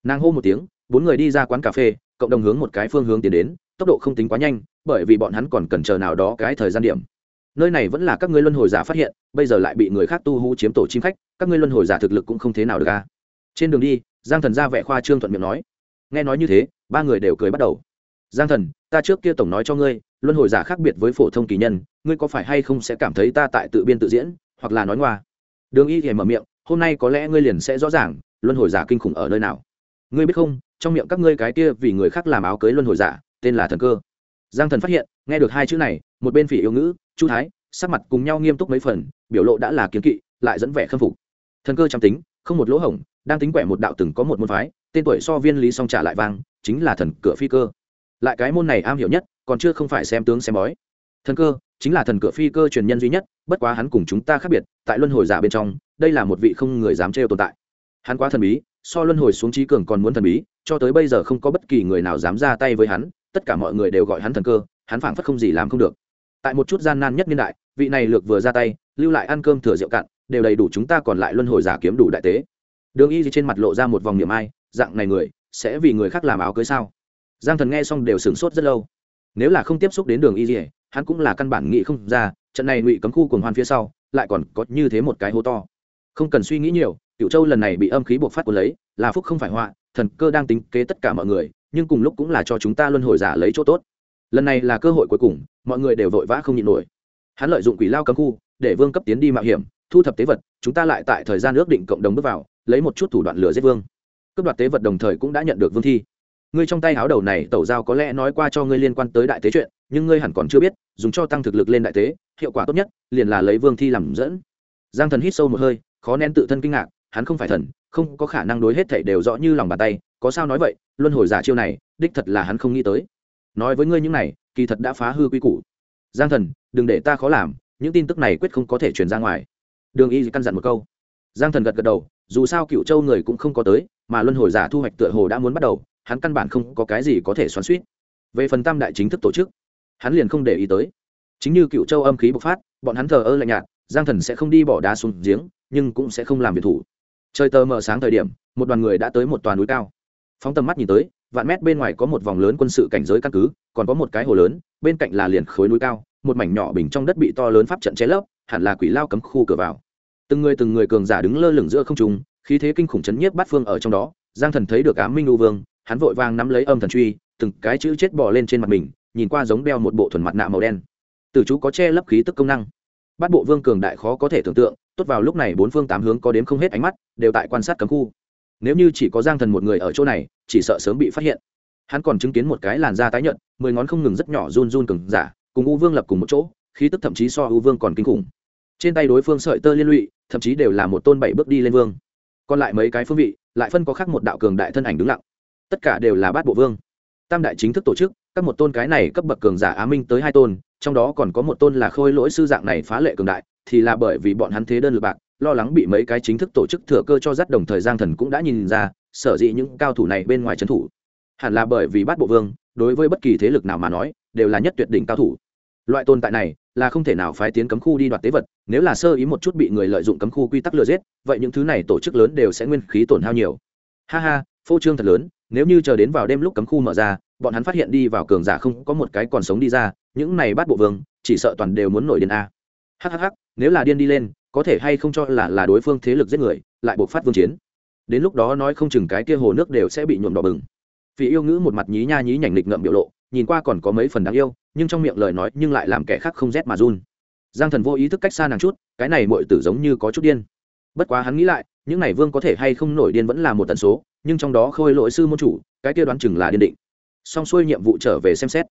A: Nàng hô một tiếng, bốn người đi ra quán cà phê, cộng đồng hướng một cái phương hướng tiến đến, tốc độ không tính quá nhanh, bởi vì bọn hắn còn cần chờ nào đó cái thời gian điểm. Nơi này vẫn là các ngươi luân hồi giả phát hiện, bây giờ lại bị người khác tu hú chiếm tổ chim khách, các ngươi luân hồi giả thực lực cũng không thế nào được ca trên đường đi, giang thần ra vẻ khoa trương thuận miệng nói. Nghe nói như thế, ba người đều cười bắt đầu. Giang thần, ta trước kia tổng nói cho ngươi, luân hồi giả khác biệt với phổ thông kỳ nhân, ngươi có phải hay không sẽ cảm thấy ta tại tự biên tự diễn, hoặc là nói ngoa? Đường y thì mở miệng hôm nay có lẽ ngươi liền sẽ rõ ràng, luân hồi giả kinh khủng ở nơi nào. Ngươi biết không, trong miệng các ngươi cái kia vì người khác làm áo cưới luân hồi giả, tên là thần cơ. Giang thần phát hiện, nghe được hai chữ này, một bên phỉ yêu ngữ, chu thái, sắc mặt cùng nhau nghiêm túc mấy phần, biểu lộ đã là kiến kỵ, lại dẫn vẻ khâm phục. Thần cơ trăm tính, không một lỗ hổng, đang tính quẻ một đạo từng có một môn phái, tên tuổi so viên lý song trả lại vang, chính là thần cửa phi cơ. Lại cái môn này am hiểu nhất, còn chưa không phải xem tướng xem bói thần cơ, chính là thần cửa phi cơ truyền nhân duy nhất, bất quá hắn cùng chúng ta khác biệt, tại luân hồi giả bên trong, đây là một vị không người dám trêu tồn tại. Hắn quá thần bí, so luân hồi xuống trí cường còn muốn thần bí, cho tới bây giờ không có bất kỳ người nào dám ra tay với hắn, tất cả mọi người đều gọi hắn thần cơ, hắn phảng phất không gì làm không được. Tại một chút gian nan nhất niên đại, vị này lược vừa ra tay, lưu lại ăn cơm thừa rượu cạn, đều đầy đủ chúng ta còn lại luân hồi giả kiếm đủ đại tế. Đường y trên mặt lộ ra một vòng niệm ai, dạng này người, sẽ vì người khác làm áo cưới sao? Giang thần nghe xong đều sửng sốt rất lâu. Nếu là không tiếp xúc đến đường y dỉa hắn cũng là căn bản nghĩ không ra, trận này ngụy cấm khu cùng hoan phía sau, lại còn có như thế một cái hố to. Không cần suy nghĩ nhiều cựu châu lần này bị âm khí buộc phát của lấy, là phúc không phải họa, thần cơ đang tính kế tất cả mọi người, nhưng cùng lúc cũng là cho chúng ta luân hồi giả lấy chỗ tốt. Lần này là cơ hội cuối cùng, mọi người đều vội vã không nhịn nổi. Hắn lợi dụng quỷ lao cấm khu, để vương cấp tiến đi mạo hiểm, thu thập tế vật, chúng ta lại tại thời gian ước định cộng đồng bước vào, lấy một chút thủ đoạn lừa giết vương. Cướp đoạt tế vật đồng thời cũng đã nhận được vương thi. Ngươi trong tay háo đầu này, tẩu giao có lẽ nói qua cho ngươi liên quan tới đại tế chuyện nhưng ngươi hẳn còn chưa biết, dùng cho tăng thực lực lên đại tế, hiệu quả tốt nhất liền là lấy vương thi làm dẫn. Giang thần hít sâu một hơi, khó nén tự thân kinh ngạc, hắn không phải thần, không có khả năng đối hết thảy đều rõ như lòng bàn tay, có sao nói vậy, luân hồi giả chiêu này, đích thật là hắn không nghĩ tới. Nói với ngươi những này, kỳ thật đã phá hư quy củ. Giang thần, đừng để ta khó làm, những tin tức này quyết không có thể truyền ra ngoài. Đường y căn dặn một câu. Giang thần gật gật đầu, dù sao cựu châu người cũng không có tới, mà luân hồi giả thu hoạch tựa hồ đã muốn bắt đầu, hắn căn bản không có cái gì có thể xoắn suýt về phần tam đại chính thức tổ chức hắn liền không để ý tới. Chính như cựu châu âm khí bộc phát, bọn hắn thờ ơ lạnh nhạt, giang thần sẽ không đi bỏ đá xuống giếng, nhưng cũng sẽ không làm việc thủ. Trời tờ mờ sáng thời điểm, một đoàn người đã tới một toàn núi cao. Phóng tầm mắt nhìn tới, vạn mét bên ngoài có một vòng lớn quân sự cảnh giới căn cứ, còn có một cái hồ lớn, bên cạnh là liền khối núi cao, một mảnh nhỏ bình trong đất bị to lớn pháp trận che lấp, hẳn là quỷ lao cấm khu cửa vào. Từng người từng người cường giả đứng lơ lửng giữa không trung, khí thế kinh khủng chấn nhiếp bát phương ở trong đó, giang thần thấy được á minh u vương, hắn vội vàng nắm lấy âm thần truy, từng cái chữ chết bỏ lên trên mặt mình nhìn qua giống đeo một bộ thuần mặt nạ màu đen. Từ chú có che lấp khí tức công năng. Bát bộ vương cường đại khó có thể tưởng tượng, tốt vào lúc này bốn phương tám hướng có đếm không hết ánh mắt, đều tại quan sát cấm khu. Nếu như chỉ có giang thần một người ở chỗ này, chỉ sợ sớm bị phát hiện. Hắn còn chứng kiến một cái làn da tái nhợt, mười ngón không ngừng rất nhỏ run run cường giả, cùng u vương lập cùng một chỗ, khí tức thậm chí so u vương còn kinh khủng. Trên tay đối phương sợi tơ liên lụy, thậm chí đều là một tôn bảy bước đi lên vương. Còn lại mấy cái phương vị, lại phân có khác một đạo cường đại thân ảnh đứng lặng. Tất cả đều là bát bộ vương. Tam đại chính thức tổ chức các một tôn cái này cấp bậc cường giả á minh tới hai tôn, trong đó còn có một tôn là khôi lỗi sư dạng này phá lệ cường đại, thì là bởi vì bọn hắn thế đơn lực bạc, lo lắng bị mấy cái chính thức tổ chức thừa cơ cho dắt đồng thời giang thần cũng đã nhìn ra, sở dĩ những cao thủ này bên ngoài trấn thủ. Hẳn là bởi vì bát bộ vương, đối với bất kỳ thế lực nào mà nói, đều là nhất tuyệt đỉnh cao thủ. Loại tồn tại này, là không thể nào phái tiến cấm khu đi đoạt tế vật, nếu là sơ ý một chút bị người lợi dụng cấm khu quy tắc lừa giết, vậy những thứ này tổ chức lớn đều sẽ nguyên khí tổn hao nhiều. Ha ha, phô trương thật lớn, nếu như chờ đến vào đêm lúc cấm khu mở ra bọn hắn phát hiện đi vào cường giả không có một cái còn sống đi ra, những này bắt bộ vương, chỉ sợ toàn đều muốn nổi điên a. Hhh nếu là điên đi lên, có thể hay không cho là là đối phương thế lực giết người, lại buộc phát vương chiến. Đến lúc đó nói không chừng cái kia hồ nước đều sẽ bị nhuộm đỏ bừng. Vì yêu ngữ một mặt nhí nha nhí nhảnh lịch ngậm biểu lộ, nhìn qua còn có mấy phần đáng yêu, nhưng trong miệng lời nói nhưng lại làm kẻ khác không rét mà run. Giang thần vô ý thức cách xa nàng chút, cái này mọi tử giống như có chút điên. Bất quá hắn nghĩ lại, những này vương có thể hay không nổi điên vẫn là một tần số, nhưng trong đó khôi lỗi sư môn chủ, cái kia đoán chừng là điên định xong xuôi nhiệm vụ trở về xem xét.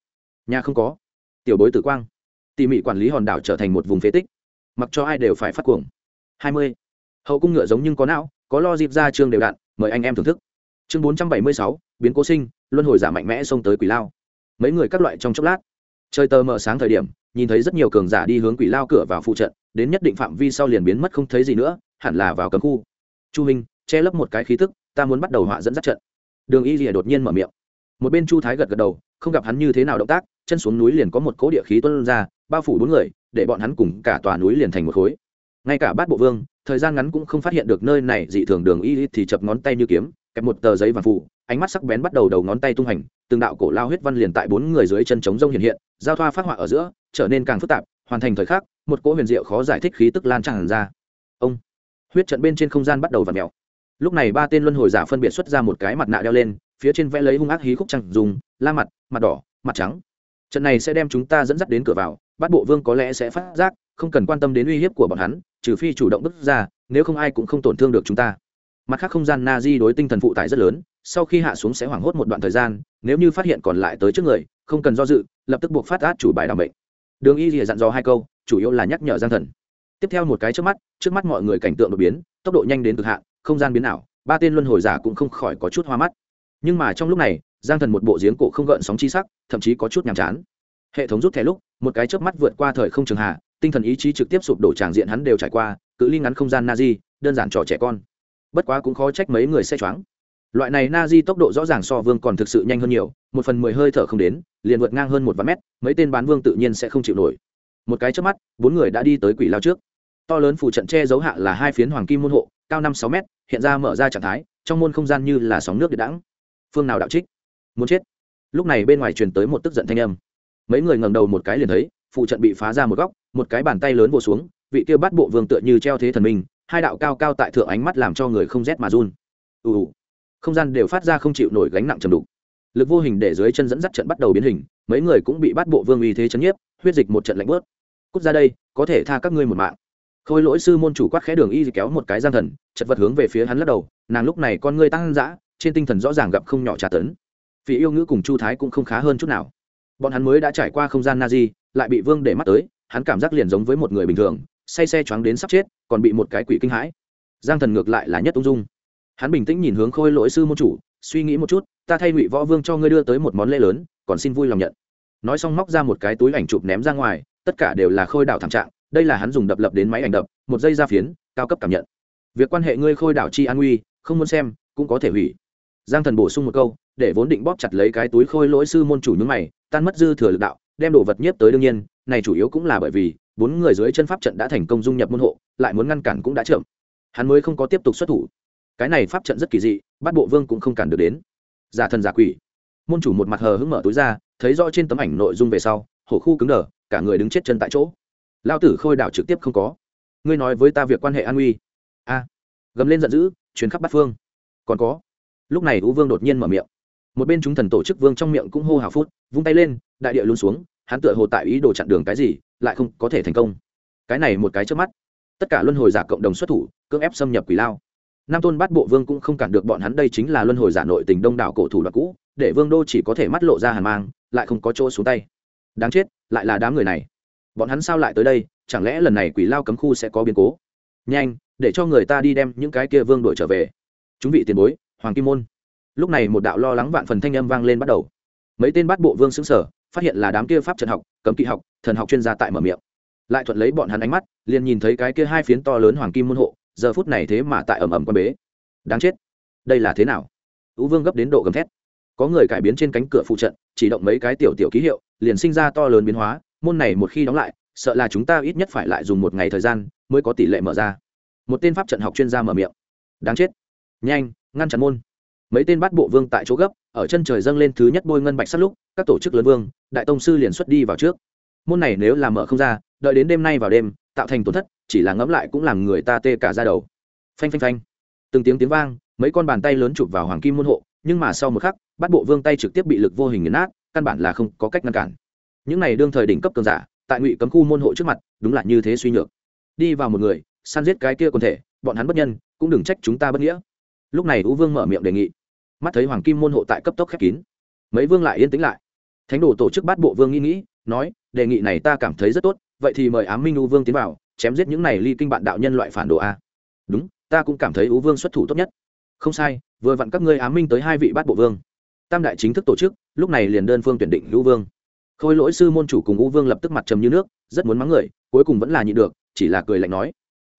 A: Nhà không có. Tiểu bối tử quang. Tỉ mỉ quản lý hòn đảo trở thành một vùng phế tích. Mặc cho ai đều phải phát cuồng. Hai mươi. Hậu cung ngựa giống nhưng có não, có lo dịp ra chương đều đặn mời anh em thưởng thức. Chương bốn trăm bảy mươi sáu, biến cố sinh, luân hồi giả mạnh mẽ xông tới quỷ lao. Mấy người các loại trong chốc lát. Trời tờ mờ sáng thời điểm, nhìn thấy rất nhiều cường giả đi hướng quỷ lao cửa vào phụ trận, đến nhất định phạm vi sau liền biến mất không thấy gì nữa, hẳn là vào cấm khu. Chu hình che lấp một cái khí tức, ta muốn bắt đầu họa dẫn dắt trận. Đường y rìa đột nhiên mở miệng một bên chu thái gật gật đầu, không gặp hắn như thế nào động tác, chân xuống núi liền có một cỗ địa khí tuân ra, bao phủ bốn người, để bọn hắn cùng cả tòa núi liền thành một khối. Ngay cả bát bộ vương, thời gian ngắn cũng không phát hiện được nơi này dị thường đường y thì chập ngón tay như kiếm, kẹp một tờ giấy vàng phủ, ánh mắt sắc bén bắt đầu đầu ngón tay tung hành, từng đạo cổ lao huyết văn liền tại bốn người dưới chân trống rông hiện hiện, giao thoa phát họa ở giữa, trở nên càng phức tạp, hoàn thành thời khắc, một cỗ huyền diệu khó giải thích khí tức lan tràn ra. Ông, huyết trận bên trên không gian bắt đầu vặn mèo. Lúc này ba tên luân hồi giả phân biệt xuất ra một cái mặt nạ đeo lên phía trên vẽ lấy hung ác hí khúc trăng, dùng, la mặt mặt đỏ, mặt trắng. Trận này sẽ đem chúng ta dẫn dắt đến cửa vào bát bộ vương có lẽ sẽ phát giác, không cần quan tâm đến uy hiếp của bọn hắn, trừ phi chủ động bước ra, nếu không ai cũng không tổn thương được chúng ta. Mặt khác không gian na di đối tinh thần phụ tải rất lớn, sau khi hạ xuống sẽ hoảng hốt một đoạn thời gian, nếu như phát hiện còn lại tới trước người, không cần do dự, lập tức buộc phát át chủ bài đảm bệnh đường y rìa dặn dò hai câu, chủ yếu là nhắc nhở gian thần. Tiếp theo một cái trước mắt trước mắt mọi người cảnh tượng đột biến, tốc độ nhanh đến cực hạn, không gian biến ảo, ba tên luân hồi giả cũng không khỏi có chút hoa mắt nhưng mà trong lúc này, giang thần một bộ giếng cổ không gợn sóng chi sắc, thậm chí có chút nhàm chán. Hệ thống rút thẻ lúc, một cái chớp mắt vượt qua thời không trường hạ, tinh thần ý chí trực tiếp sụp đổ tràng diện hắn đều trải qua, cự ly ngắn không gian na di đơn giản trò trẻ con. Bất quá cũng khó trách mấy người xe choáng. Loại này na di tốc độ rõ ràng so vương còn thực sự nhanh hơn nhiều, một phần mười hơi thở không đến, liền vượt ngang hơn một vạn mét, mấy tên bán vương tự nhiên sẽ không chịu nổi. Một cái trước mắt, bốn người đã đi tới quỷ lao trước. To lớn phủ trận che giấu hạ là hai phiến hoàng kim môn hộ, cao năm sáu mét, hiện ra mở ra trạng thái, trong môn không gian như là sóng nước điện đẳng phương nào đạo trích? Muốn chết. Lúc này bên ngoài truyền tới một tức giận thanh âm. Mấy người ngẩng đầu một cái liền thấy, phụ trận bị phá ra một góc, một cái bàn tay lớn vỗ xuống, vị kia bắt bộ vương tựa như treo thế thần minh hai đạo cao cao tại thượng ánh mắt làm cho người không rét mà run. Ù ù. Không gian đều phát ra không chịu nổi gánh nặng trầm đục. Lực vô hình để dưới chân dẫn dắt trận bắt đầu biến hình, mấy người cũng bị bắt bộ vương uy thế chấn nhiếp, huyết dịch một trận lạnh bớt. Cút ra đây, có thể tha các ngươi một mạng. Khôi lỗi sư môn chủ quát khẽ đường y kéo một cái gian thần, chật vật hướng về phía hắn lắc đầu, nàng lúc này con ngươi tăng dã trên tinh thần rõ ràng gặp không nhỏ trà tấn. Vì yêu ngữ cùng chu thái cũng không khá hơn chút nào. Bọn hắn mới đã trải qua không gian na di, lại bị vương để mắt tới, hắn cảm giác liền giống với một người bình thường, say xe choáng đến sắp chết, còn bị một cái quỷ kinh hãi. Giang thần ngược lại là nhất ung dung. Hắn bình tĩnh nhìn hướng khôi lỗi sư môn chủ, suy nghĩ một chút, ta thay ngụy võ vương cho ngươi đưa tới một món lễ lớn, còn xin vui lòng nhận. Nói xong móc ra một cái túi ảnh chụp ném ra ngoài, tất cả đều là khôi đảo thảm trạng, đây là hắn dùng đập lập đến máy ảnh đập, một dây ra phiến, cao cấp cảm nhận. Việc quan hệ ngươi khôi đảo chi an nguy, không muốn xem, cũng có thể hủy giang thần bổ sung một câu, để vốn định bóp chặt lấy cái túi khôi lỗi sư môn chủ nhúng mày, tan mất dư thừa lực đạo, đem đồ vật nhiếp tới đương nhiên, này chủ yếu cũng là bởi vì, bốn người dưới chân pháp trận đã thành công dung nhập môn hộ, lại muốn ngăn cản cũng đã chậm. Hắn mới không có tiếp tục xuất thủ. Cái này pháp trận rất kỳ dị, bắt bộ vương cũng không cản được đến. Giả thần giả quỷ. Môn chủ một mặt hờ hững mở túi ra, thấy rõ trên tấm ảnh nội dung về sau, hổ khu cứng đờ, cả người đứng chết chân tại chỗ. Lao tử khôi đảo trực tiếp không có. Ngươi nói với ta việc quan hệ an uy. a. Gầm lên giận dữ chuyến khắp bát phương. Còn có lúc này u vương đột nhiên mở miệng. Một bên chúng thần tổ chức vương trong miệng cũng hô hào phút, vung tay lên, đại địa luôn xuống, hắn tựa hồ tại ý đồ chặn đường cái gì, lại không có thể thành công. Cái này một cái trước mắt, tất cả luân hồi giả cộng đồng xuất thủ, cưỡng ép xâm nhập quỷ lao. Nam tôn bát bộ vương cũng không cản được bọn hắn, đây chính là luân hồi giả nội tình đông đảo cổ thủ đoạn cũ, để vương đô chỉ có thể mắt lộ ra hàn mang, lại không có chỗ xuống tay. Đáng chết, lại là đám người này. Bọn hắn sao lại tới đây, chẳng lẽ lần này quỷ lao cấm khu sẽ có biến cố? Nhanh, để cho người ta đi đem những cái kia vương đuổi trở về. Chúng vị tiền bối hoàng kim môn. Lúc này một đạo lo lắng vạn phần thanh âm vang lên bắt đầu. Mấy tên bát bộ vương xứng sở phát hiện là đám kia pháp trận học, cấm kỵ học, thần học chuyên gia tại mở miệng. Lại thuận lấy bọn hắn ánh mắt, liền nhìn thấy cái kia hai phiến to lớn hoàng kim môn hộ, giờ phút này thế mà tại ầm ầm quan bế. Đáng chết. Đây là thế nào? Ú vương gấp đến độ gầm thét. Có người cải biến trên cánh cửa phụ trận, chỉ động mấy cái tiểu tiểu ký hiệu, liền sinh ra to lớn biến hóa, môn này một khi đóng lại, sợ là chúng ta ít nhất phải lại dùng một ngày thời gian mới có tỷ lệ mở ra. Một tên pháp trận học chuyên gia mở miệng. Đáng chết. Nhanh ngăn chặn môn. Mấy tên bắt bộ vương tại chỗ gấp, ở chân trời dâng lên thứ nhất bôi ngân bạch sắt lúc, các tổ chức lớn vương, đại tông sư liền xuất đi vào trước. Môn này nếu làm mở không ra, đợi đến đêm nay vào đêm, tạo thành tổn thất, chỉ là ngẫm lại cũng làm người ta tê cả ra đầu. Phanh phanh phanh. Từng tiếng tiếng vang, mấy con bàn tay lớn chụp vào hoàng kim môn hộ, nhưng mà sau một khắc bắt bộ vương tay trực tiếp bị lực vô hình nghiền nát, căn bản là không có cách ngăn cản. Những này đương thời đỉnh cấp cường giả, tại ngụy cấm khu môn hộ trước mặt, đúng là như thế suy nhược. Đi vào một người, săn giết cái kia quần thể, bọn hắn bất nhân, cũng đừng trách chúng ta bất nghĩa lúc này u vương mở miệng đề nghị. Mắt thấy hoàng kim môn hộ tại cấp tốc khép kín. Mấy vương lại yên tĩnh lại. Thánh đồ tổ chức bát bộ vương nghĩ nghĩ, nói, đề nghị này ta cảm thấy rất tốt, vậy thì mời ám minh u vương tiến vào, chém giết những này ly kinh bạn đạo nhân loại phản đồ a. Đúng, ta cũng cảm thấy u vương xuất thủ tốt nhất. Không sai, vừa vặn các ngươi ám minh tới hai vị bát bộ vương. Tam đại chính thức tổ chức, lúc này liền đơn phương tuyển định u vương. Khôi lỗi sư môn chủ cùng u vương lập tức mặt trầm như nước, rất muốn mắng người, cuối cùng vẫn là nhịn được, chỉ là cười lạnh nói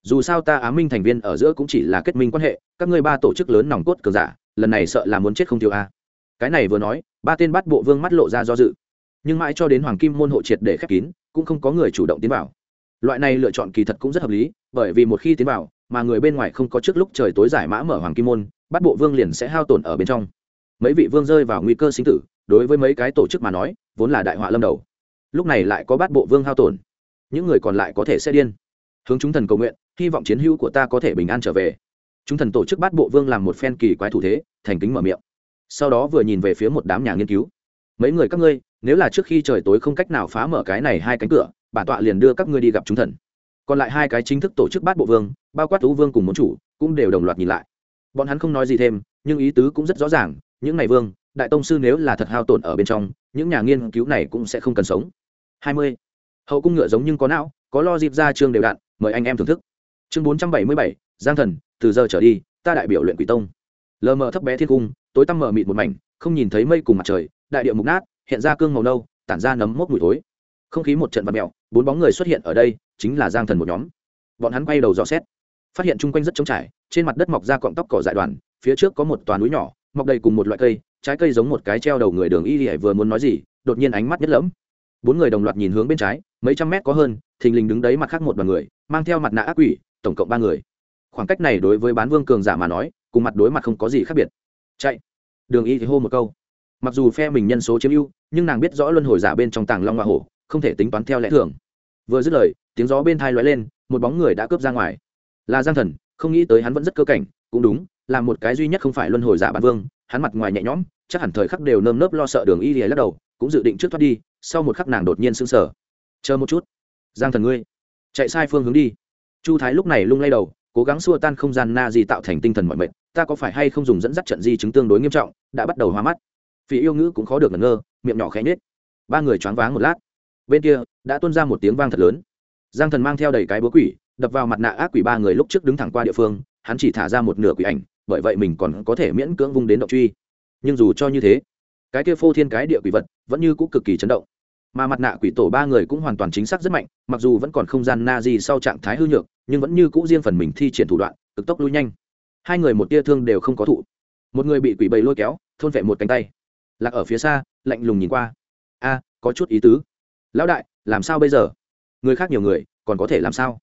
A: dù sao ta ám minh thành viên ở giữa cũng chỉ là kết minh quan hệ, các ngươi ba tổ chức lớn nòng cốt cường giả, lần này sợ là muốn chết không tiêu a. Cái này vừa nói, ba tên bắt bộ vương mắt lộ ra do dự. Nhưng mãi cho đến hoàng kim môn hộ triệt để khép kín, cũng không có người chủ động tiến vào. Loại này lựa chọn kỳ thật cũng rất hợp lý, bởi vì một khi tiến vào, mà người bên ngoài không có trước lúc trời tối giải mã mở hoàng kim môn, bắt bộ vương liền sẽ hao tổn ở bên trong. Mấy vị vương rơi vào nguy cơ sinh tử, đối với mấy cái tổ chức mà nói, vốn là đại họa lâm đầu. Lúc này lại có bắt bộ vương hao tổn. Những người còn lại có thể sẽ điên. Hướng chúng thần cầu nguyện hy vọng chiến hữu của ta có thể bình an trở về. Chúng thần tổ chức bắt bộ vương làm một phen kỳ quái thủ thế, thành kính mở miệng. Sau đó vừa nhìn về phía một đám nhà nghiên cứu. Mấy người các ngươi, nếu là trước khi trời tối không cách nào phá mở cái này hai cánh cửa, bản tọa liền đưa các ngươi đi gặp chúng thần. Còn lại hai cái chính thức tổ chức bát bộ vương, bao quát tú vương cùng muốn chủ, cũng đều đồng loạt nhìn lại. Bọn hắn không nói gì thêm, nhưng ý tứ cũng rất rõ ràng, những ngày vương, đại tông sư nếu là thật hao tổn ở bên trong, những nhà nghiên cứu này cũng sẽ không cần sống. Hai mươi. Hậu cung ngựa giống nhưng có não, có lo dịp ra trường đều đạn, mời anh em thưởng thức chương bốn trăm bảy mươi bảy, giang thần, từ giờ trở đi, ta đại biểu luyện quỷ tông. Lờ mờ thấp bé thiên cung, tối tăm mờ mịt một mảnh, không nhìn thấy mây cùng mặt trời, đại điệu mục nát, hiện ra cương màu nâu, tản ra nấm mốc mùi tối không khí một trận vật mèo, bốn bóng người xuất hiện ở đây, chính là giang thần một nhóm. Bọn hắn quay đầu dò xét, phát hiện chung quanh rất trống trải, trên mặt đất mọc ra cọng tóc cỏ dại đoàn, phía trước có một toàn núi nhỏ, mọc đầy cùng một loại cây, trái cây giống một cái treo đầu người đường y hải vừa muốn nói gì, đột nhiên ánh mắt nhất lẫm. Bốn người đồng loạt nhìn hướng bên trái, mấy trăm mét có hơn, thình lình đứng đấy mặt khác một đoàn người, mang theo mặt nạ ác quỷ tổng cộng ba người. Khoảng cách này đối với bán vương cường giả mà nói, cùng mặt đối mặt không có gì khác biệt. Chạy. Đường y thì hô một câu. Mặc dù phe mình nhân số chiếm ưu, nhưng nàng biết rõ luân hồi giả bên trong tàng long hoa hổ, không thể tính toán theo lẽ thường. Vừa dứt lời, tiếng gió bên thai lóe lên, một bóng người đã cướp ra ngoài. Là giang thần, không nghĩ tới hắn vẫn rất cơ cảnh, cũng đúng, là một cái duy nhất không phải luân hồi giả bản vương, hắn mặt ngoài nhẹ nhõm, chắc hẳn thời khắc đều nơm nớp lo sợ đường y lìa lắc đầu, cũng dự định trước thoát đi, sau một khắc nàng đột nhiên sững sờ. Chờ một chút, giang thần ngươi, chạy sai phương hướng đi chu thái lúc này lung lay đầu, cố gắng xua tan không gian na di tạo thành tinh thần mọi mệnh ta có phải hay không dùng dẫn dắt trận di chứng tương đối nghiêm trọng, đã bắt đầu hoa mắt. Vì yêu ngữ cũng khó được ngẩn ngơ, miệng nhỏ khẽ nhết ba người choáng váng một lát. Bên kia, đã tuôn ra một tiếng vang thật lớn. Giang thần mang theo đầy cái búa quỷ, đập vào mặt nạ ác quỷ ba người lúc trước đứng thẳng qua địa phương, hắn chỉ thả ra một nửa quỷ ảnh, bởi vậy mình còn có thể miễn cưỡng vung đến động truy. Nhưng dù cho như thế, cái kia phô thiên cái địa quỷ vật vẫn như cũng cực kỳ chấn động mà mặt nạ quỷ tổ ba người cũng hoàn toàn chính xác rất mạnh, mặc dù vẫn còn không gian na di sau trạng thái hư nhược, nhưng vẫn như cũ riêng phần mình thi triển thủ đoạn, cực tốc lui nhanh. Hai người một tia thương đều không có thụ. Một người bị quỷ bầy lôi kéo, thôn vệ một cánh tay. Lạc ở phía xa, lạnh lùng nhìn qua. A, có chút ý tứ. Lão đại, làm sao bây giờ? Người khác nhiều người, còn có thể làm sao?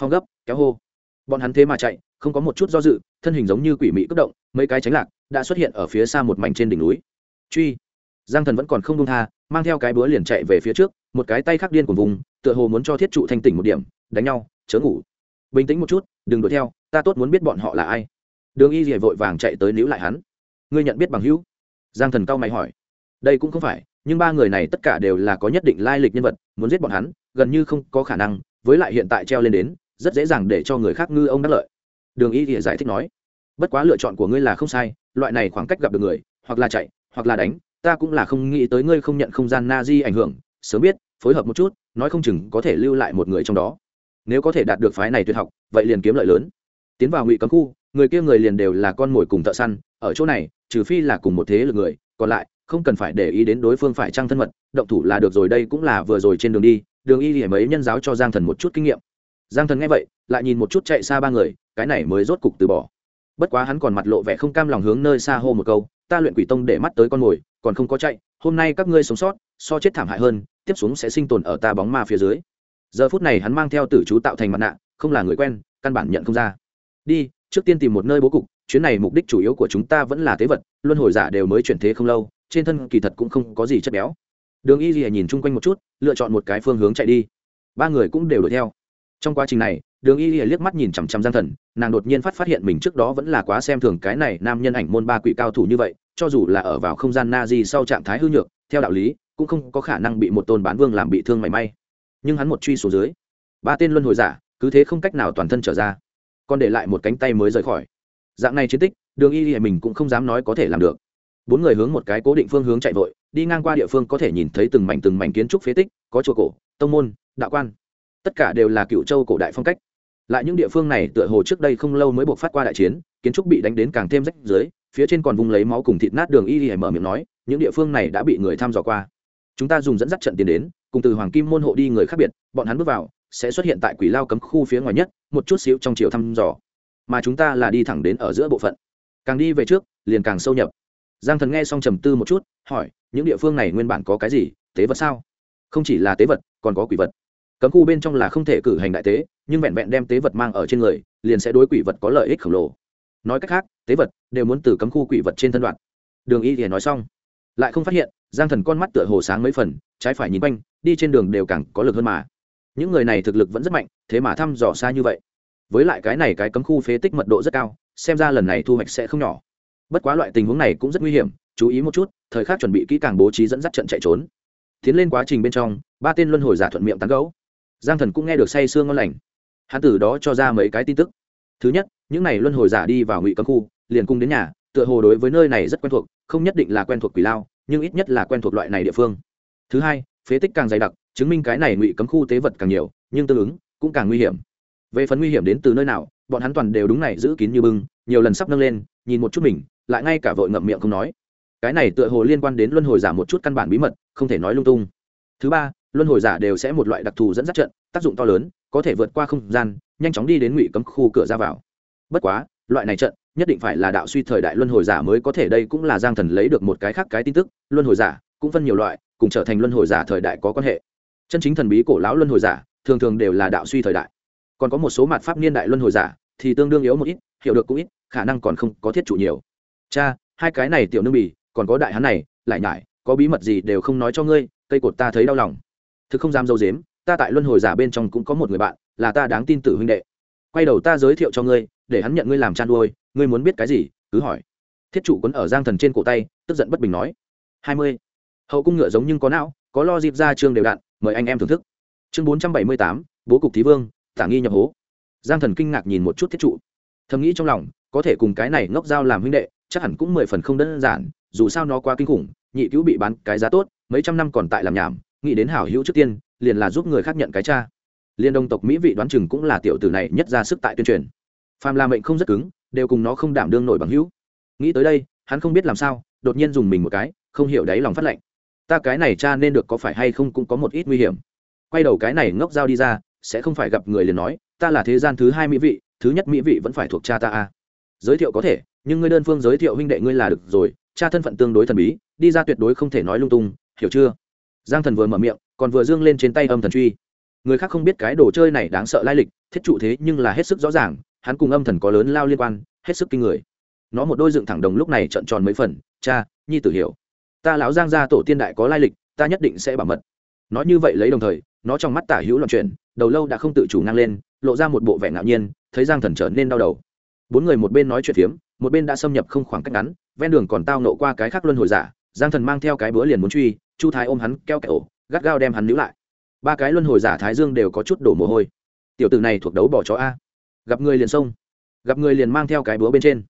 A: Phong gấp, kéo hô. Bọn hắn thế mà chạy, không có một chút do dự, thân hình giống như quỷ mị cất động, mấy cái tránh lạc, đã xuất hiện ở phía xa một mảnh trên đỉnh núi. Truy. Giang thần vẫn còn không đông tha mang theo cái búa liền chạy về phía trước, một cái tay khắc điên của vùng, tựa hồ muốn cho thiết trụ thanh tỉnh một điểm, đánh nhau, chớ ngủ. Bình tĩnh một chút, đừng đuổi theo, ta tốt muốn biết bọn họ là ai. Đường y dỉa vội vàng chạy tới níu lại hắn. Ngươi nhận biết bằng hữu? Giang thần cao mày hỏi. Đây cũng không phải, nhưng ba người này tất cả đều là có nhất định lai lịch nhân vật, muốn giết bọn hắn, gần như không có khả năng, với lại hiện tại treo lên đến, rất dễ dàng để cho người khác ngư ông đắc lợi. Đường y thì giải thích nói. Bất quá lựa chọn của ngươi là không sai, loại này khoảng cách gặp được người, hoặc là chạy, hoặc là đánh ta cũng là không nghĩ tới ngươi không nhận không gian na di ảnh hưởng, sớm biết, phối hợp một chút, nói không chừng có thể lưu lại một người trong đó. Nếu có thể đạt được phái này tuyệt học, vậy liền kiếm lợi lớn. Tiến vào ngụy cấm khu, người kia người liền đều là con mồi cùng thợ săn, ở chỗ này, trừ phi là cùng một thế lực người, còn lại, không cần phải để ý đến đối phương phải trăng thân mật, động thủ là được rồi đây cũng là vừa rồi trên đường đi, đường y thì mấy nhân giáo cho giang thần một chút kinh nghiệm. Giang thần nghe vậy, lại nhìn một chút chạy xa ba người, cái này mới rốt cục từ bỏ. Bất quá hắn còn mặt lộ vẻ không cam lòng hướng nơi xa hô một câu, ta luyện quỷ tông để mắt tới con mồi còn không có chạy, hôm nay các ngươi sống sót, so chết thảm hại hơn, tiếp xuống sẽ sinh tồn ở ta bóng ma phía dưới. Giờ phút này hắn mang theo tử chú tạo thành mặt nạ, không là người quen, căn bản nhận không ra. Đi, trước tiên tìm một nơi bố cục, chuyến này mục đích chủ yếu của chúng ta vẫn là tế vật, luân hồi giả đều mới chuyển thế không lâu, trên thân kỳ thật cũng không có gì chất béo. Đường y gì nhìn chung quanh một chút, lựa chọn một cái phương hướng chạy đi. Ba người cũng đều đuổi theo. Trong quá trình này, đường y lìa liếc mắt nhìn chằm chằm giang thần, nàng đột nhiên phát phát hiện mình trước đó vẫn là quá xem thường cái này nam nhân ảnh môn ba quỷ cao thủ như vậy cho dù là ở vào không gian na di sau trạng thái hư nhược, theo đạo lý, cũng không có khả năng bị một tôn bán vương làm bị thương mảy may. Nhưng hắn một truy xuống dưới, ba tên luân hồi giả, cứ thế không cách nào toàn thân trở ra, còn để lại một cánh tay mới rời khỏi. Dạng này chiến tích, đường y y mình cũng không dám nói có thể làm được. Bốn người hướng một cái cố định phương hướng chạy vội, đi ngang qua địa phương có thể nhìn thấy từng mảnh từng mảnh kiến trúc phế tích, có chùa cổ, tông môn, đạo quan. Tất cả đều là cựu châu cổ đại phong cách. Lại những địa phương này tựa hồ trước đây không lâu mới buộc phát qua đại chiến kiến trúc bị đánh đến càng thêm rách dưới, phía trên còn vung lấy máu cùng thịt nát đường y y mở miệng nói, những địa phương này đã bị người thăm dò qua. Chúng ta dùng dẫn dắt trận tiền đến, cùng từ hoàng kim môn hộ đi người khác biệt, bọn hắn bước vào, sẽ xuất hiện tại quỷ lao cấm khu phía ngoài nhất, một chút xíu trong chiều thăm dò. Mà chúng ta là đi thẳng đến ở giữa bộ phận. Càng đi về trước, liền càng sâu nhập. Giang thần nghe xong trầm tư một chút, hỏi, những địa phương này nguyên bản có cái gì, tế vật sao? Không chỉ là tế vật, còn có quỷ vật. Cấm khu bên trong là không thể cử hành đại tế, nhưng vẹn vẹn đem tế vật mang ở trên người, liền sẽ đối quỷ vật có lợi ích khổng lồ nói cách khác, tế vật đều muốn từ cấm khu quỷ vật trên thân đoạn. Đường y thì nói xong, lại không phát hiện, giang thần con mắt tựa hồ sáng mấy phần, trái phải nhìn quanh, đi trên đường đều càng có lực hơn mà. Những người này thực lực vẫn rất mạnh, thế mà thăm dò xa như vậy. Với lại cái này cái cấm khu phế tích mật độ rất cao, xem ra lần này thu hoạch sẽ không nhỏ. Bất quá loại tình huống này cũng rất nguy hiểm, chú ý một chút, thời khắc chuẩn bị kỹ càng bố trí dẫn dắt trận chạy trốn. Tiến lên quá trình bên trong, ba tên luân hồi giả thuận miệng tán gấu giang thần cũng nghe được say sương ngon lành. Hắn từ đó cho ra mấy cái tin tức. Thứ nhất những này luân hồi giả đi vào ngụy cấm khu, liền cung đến nhà, tựa hồ đối với nơi này rất quen thuộc, không nhất định là quen thuộc quỷ lao, nhưng ít nhất là quen thuộc loại này địa phương. Thứ hai, phế tích càng dày đặc, chứng minh cái này ngụy cấm khu tế vật càng nhiều, nhưng tương ứng, cũng càng nguy hiểm. Về phần nguy hiểm đến từ nơi nào, bọn hắn toàn đều đúng này giữ kín như bưng, nhiều lần sắp nâng lên, nhìn một chút mình, lại ngay cả vội ngậm miệng không nói. Cái này tựa hồ liên quan đến luân hồi giả một chút căn bản bí mật, không thể nói lung tung. Thứ ba, luân hồi giả đều sẽ một loại đặc thù dẫn dắt trận, tác dụng to lớn, có thể vượt qua không gian, nhanh chóng đi đến ngụy cấm khu cửa ra vào bất quá, loại này trận, nhất định phải là đạo suy thời đại luân hồi giả mới có thể, đây cũng là giang thần lấy được một cái khác cái tin tức, luân hồi giả cũng phân nhiều loại, cùng trở thành luân hồi giả thời đại có quan hệ. Chân chính thần bí cổ lão luân hồi giả, thường thường đều là đạo suy thời đại. Còn có một số mặt pháp niên đại luân hồi giả, thì tương đương yếu một ít, hiểu được cũng ít, khả năng còn không có thiết chủ nhiều. Cha, hai cái này tiểu nương bì, còn có đại hán này, lại nhải, có bí mật gì đều không nói cho ngươi, cây cột ta thấy đau lòng. Thực không dám dâu dếm, ta tại luân hồi giả bên trong cũng có một người bạn, là ta đáng tin tử huynh đệ. Quay đầu ta giới thiệu cho ngươi để hắn nhận ngươi làm chăn nuôi, ngươi muốn biết cái gì, cứ hỏi. Thiết trụ quấn ở giang thần trên cổ tay, tức giận bất bình nói. Hai mươi. Hậu cung ngựa giống nhưng có não, có lo dịp ra chương đều đạn, mời anh em thưởng thức. Chương bốn trăm bảy mươi tám, bố cục thí vương, tả nghi nhập hố. Giang thần kinh ngạc nhìn một chút thiết trụ. Thầm nghĩ trong lòng, có thể cùng cái này ngốc dao làm huynh đệ, chắc hẳn cũng mười phần không đơn giản, dù sao nó quá kinh khủng, nhị cứu bị bán cái giá tốt, mấy trăm năm còn tại làm nhảm, nghĩ đến hảo hữu trước tiên, liền là giúp người khác nhận cái cha. Liên đồng tộc mỹ vị đoán chừng cũng là tiểu tử này nhất ra sức tại tuyên truyền phàm là mệnh không rất cứng, đều cùng nó không đảm đương nổi bằng hữu. Nghĩ tới đây, hắn không biết làm sao, đột nhiên dùng mình một cái, không hiểu đáy lòng phát lệnh. Ta cái này cha nên được có phải hay không cũng có một ít nguy hiểm. Quay đầu cái này ngốc dao đi ra, sẽ không phải gặp người liền nói, ta là thế gian thứ hai mỹ vị, thứ nhất mỹ vị vẫn phải thuộc cha ta a. Giới thiệu có thể, nhưng ngươi đơn phương giới thiệu huynh đệ ngươi là được rồi, cha thân phận tương đối thần bí, đi ra tuyệt đối không thể nói lung tung, hiểu chưa? Giang thần vừa mở miệng, còn vừa dương lên trên tay âm thần truy. Người khác không biết cái đồ chơi này đáng sợ lai lịch, thiết trụ thế nhưng là hết sức rõ ràng hắn cùng âm thần có lớn lao liên quan, hết sức kinh người. Nó một đôi dựng thẳng đồng lúc này trận tròn mấy phần, cha, nhi tử hiểu. Ta lão giang gia tổ tiên đại có lai lịch, ta nhất định sẽ bảo mật. Nói như vậy lấy đồng thời, nó trong mắt tả hữu loạn chuyện đầu lâu đã không tự chủ ngang lên, lộ ra một bộ vẻ ngạo nhiên, thấy giang thần trở nên đau đầu. Bốn người một bên nói chuyện phiếm, một bên đã xâm nhập không khoảng cách ngắn, ven đường còn tao nộ qua cái khác luân hồi giả, giang thần mang theo cái bữa liền muốn truy, chu thái ôm hắn keo kẹo, gắt gao đem hắn níu lại. Ba cái luân hồi giả thái dương đều có chút đổ mồ hôi. Tiểu tử này thuộc đấu bỏ chó a gặp người liền xông, gặp người liền mang theo cái búa bên trên.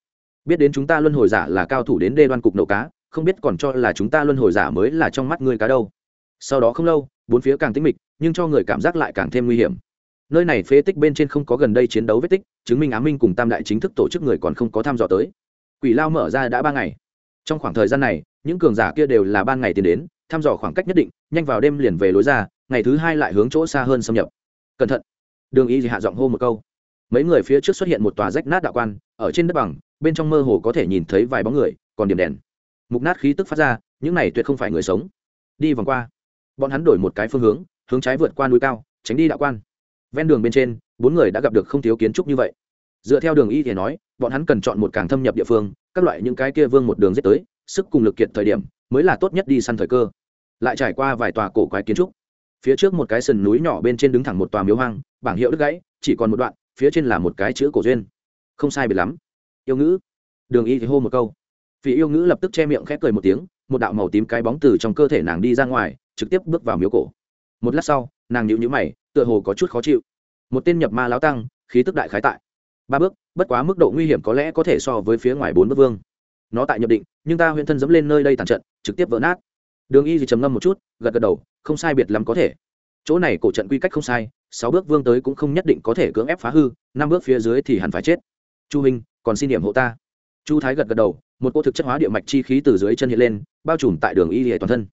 A: Biết đến chúng ta luân hồi giả là cao thủ đến đê đoan cục nậu cá, không biết còn cho là chúng ta luân hồi giả mới là trong mắt ngươi cá đâu. Sau đó không lâu, bốn phía càng tĩnh mịch, nhưng cho người cảm giác lại càng thêm nguy hiểm. Nơi này phế tích bên trên không có gần đây chiến đấu vết tích, chứng minh á minh cùng tam đại chính thức tổ chức người còn không có tham dò tới. Quỷ lao mở ra đã ba ngày. Trong khoảng thời gian này, những cường giả kia đều là ban ngày tiến đến, thăm dò khoảng cách nhất định, nhanh vào đêm liền về lối ra, ngày thứ hai lại hướng chỗ xa hơn xâm nhập. Cẩn thận. Đường y hạ giọng hô một câu mấy người phía trước xuất hiện một tòa rách nát đạo quan, ở trên đất bằng, bên trong mơ hồ có thể nhìn thấy vài bóng người, còn điểm đèn. Mục nát khí tức phát ra, những này tuyệt không phải người sống. Đi vòng qua. Bọn hắn đổi một cái phương hướng hướng trái vượt qua núi cao, tránh đi đạo quan. Ven đường bên trên, bốn người đã gặp được không thiếu kiến trúc như vậy. Dựa theo đường y thì nói, bọn hắn cần chọn một càng thâm nhập địa phương, các loại những cái kia vương một đường giết tới, sức cùng lực kiệt thời điểm, mới là tốt nhất đi săn thời cơ. Lại trải qua vài tòa cổ quái kiến trúc. Phía trước một cái sườn núi nhỏ bên trên đứng thẳng một tòa miếu hoang, bảng hiệu đứt gãy, chỉ còn một đoạn phía trên là một cái chữ cổ duyên. Không sai biệt lắm. Yêu ngữ. Đường y thì hô một câu. Vì yêu ngữ lập tức che miệng khép cười một tiếng, một đạo màu tím cái bóng từ trong cơ thể nàng đi ra ngoài, trực tiếp bước vào miếu cổ. Một lát sau, nàng nhịu nhữ mày, tựa hồ có chút khó chịu. Một tên nhập ma láo tăng, khí tức đại khái tại. Ba bước, bất quá mức độ nguy hiểm có lẽ có thể so với phía ngoài bốn bước vương. Nó tại nhập định, nhưng ta huyện thân dẫm lên nơi đây tàn trận, trực tiếp vỡ nát. Đường y thì trầm ngâm một chút, gật gật đầu, không sai biệt lắm có thể. Chỗ này cổ trận quy cách không sai sáu bước vương tới cũng không nhất định có thể cưỡng ép phá hư, năm bước phía dưới thì hẳn phải chết. Chu hình còn xin điểm hộ ta. Chu thái gật gật đầu, một cô thực chất hóa địa mạch chi khí từ dưới chân hiện lên, bao trùm tại đường y hệ toàn thân.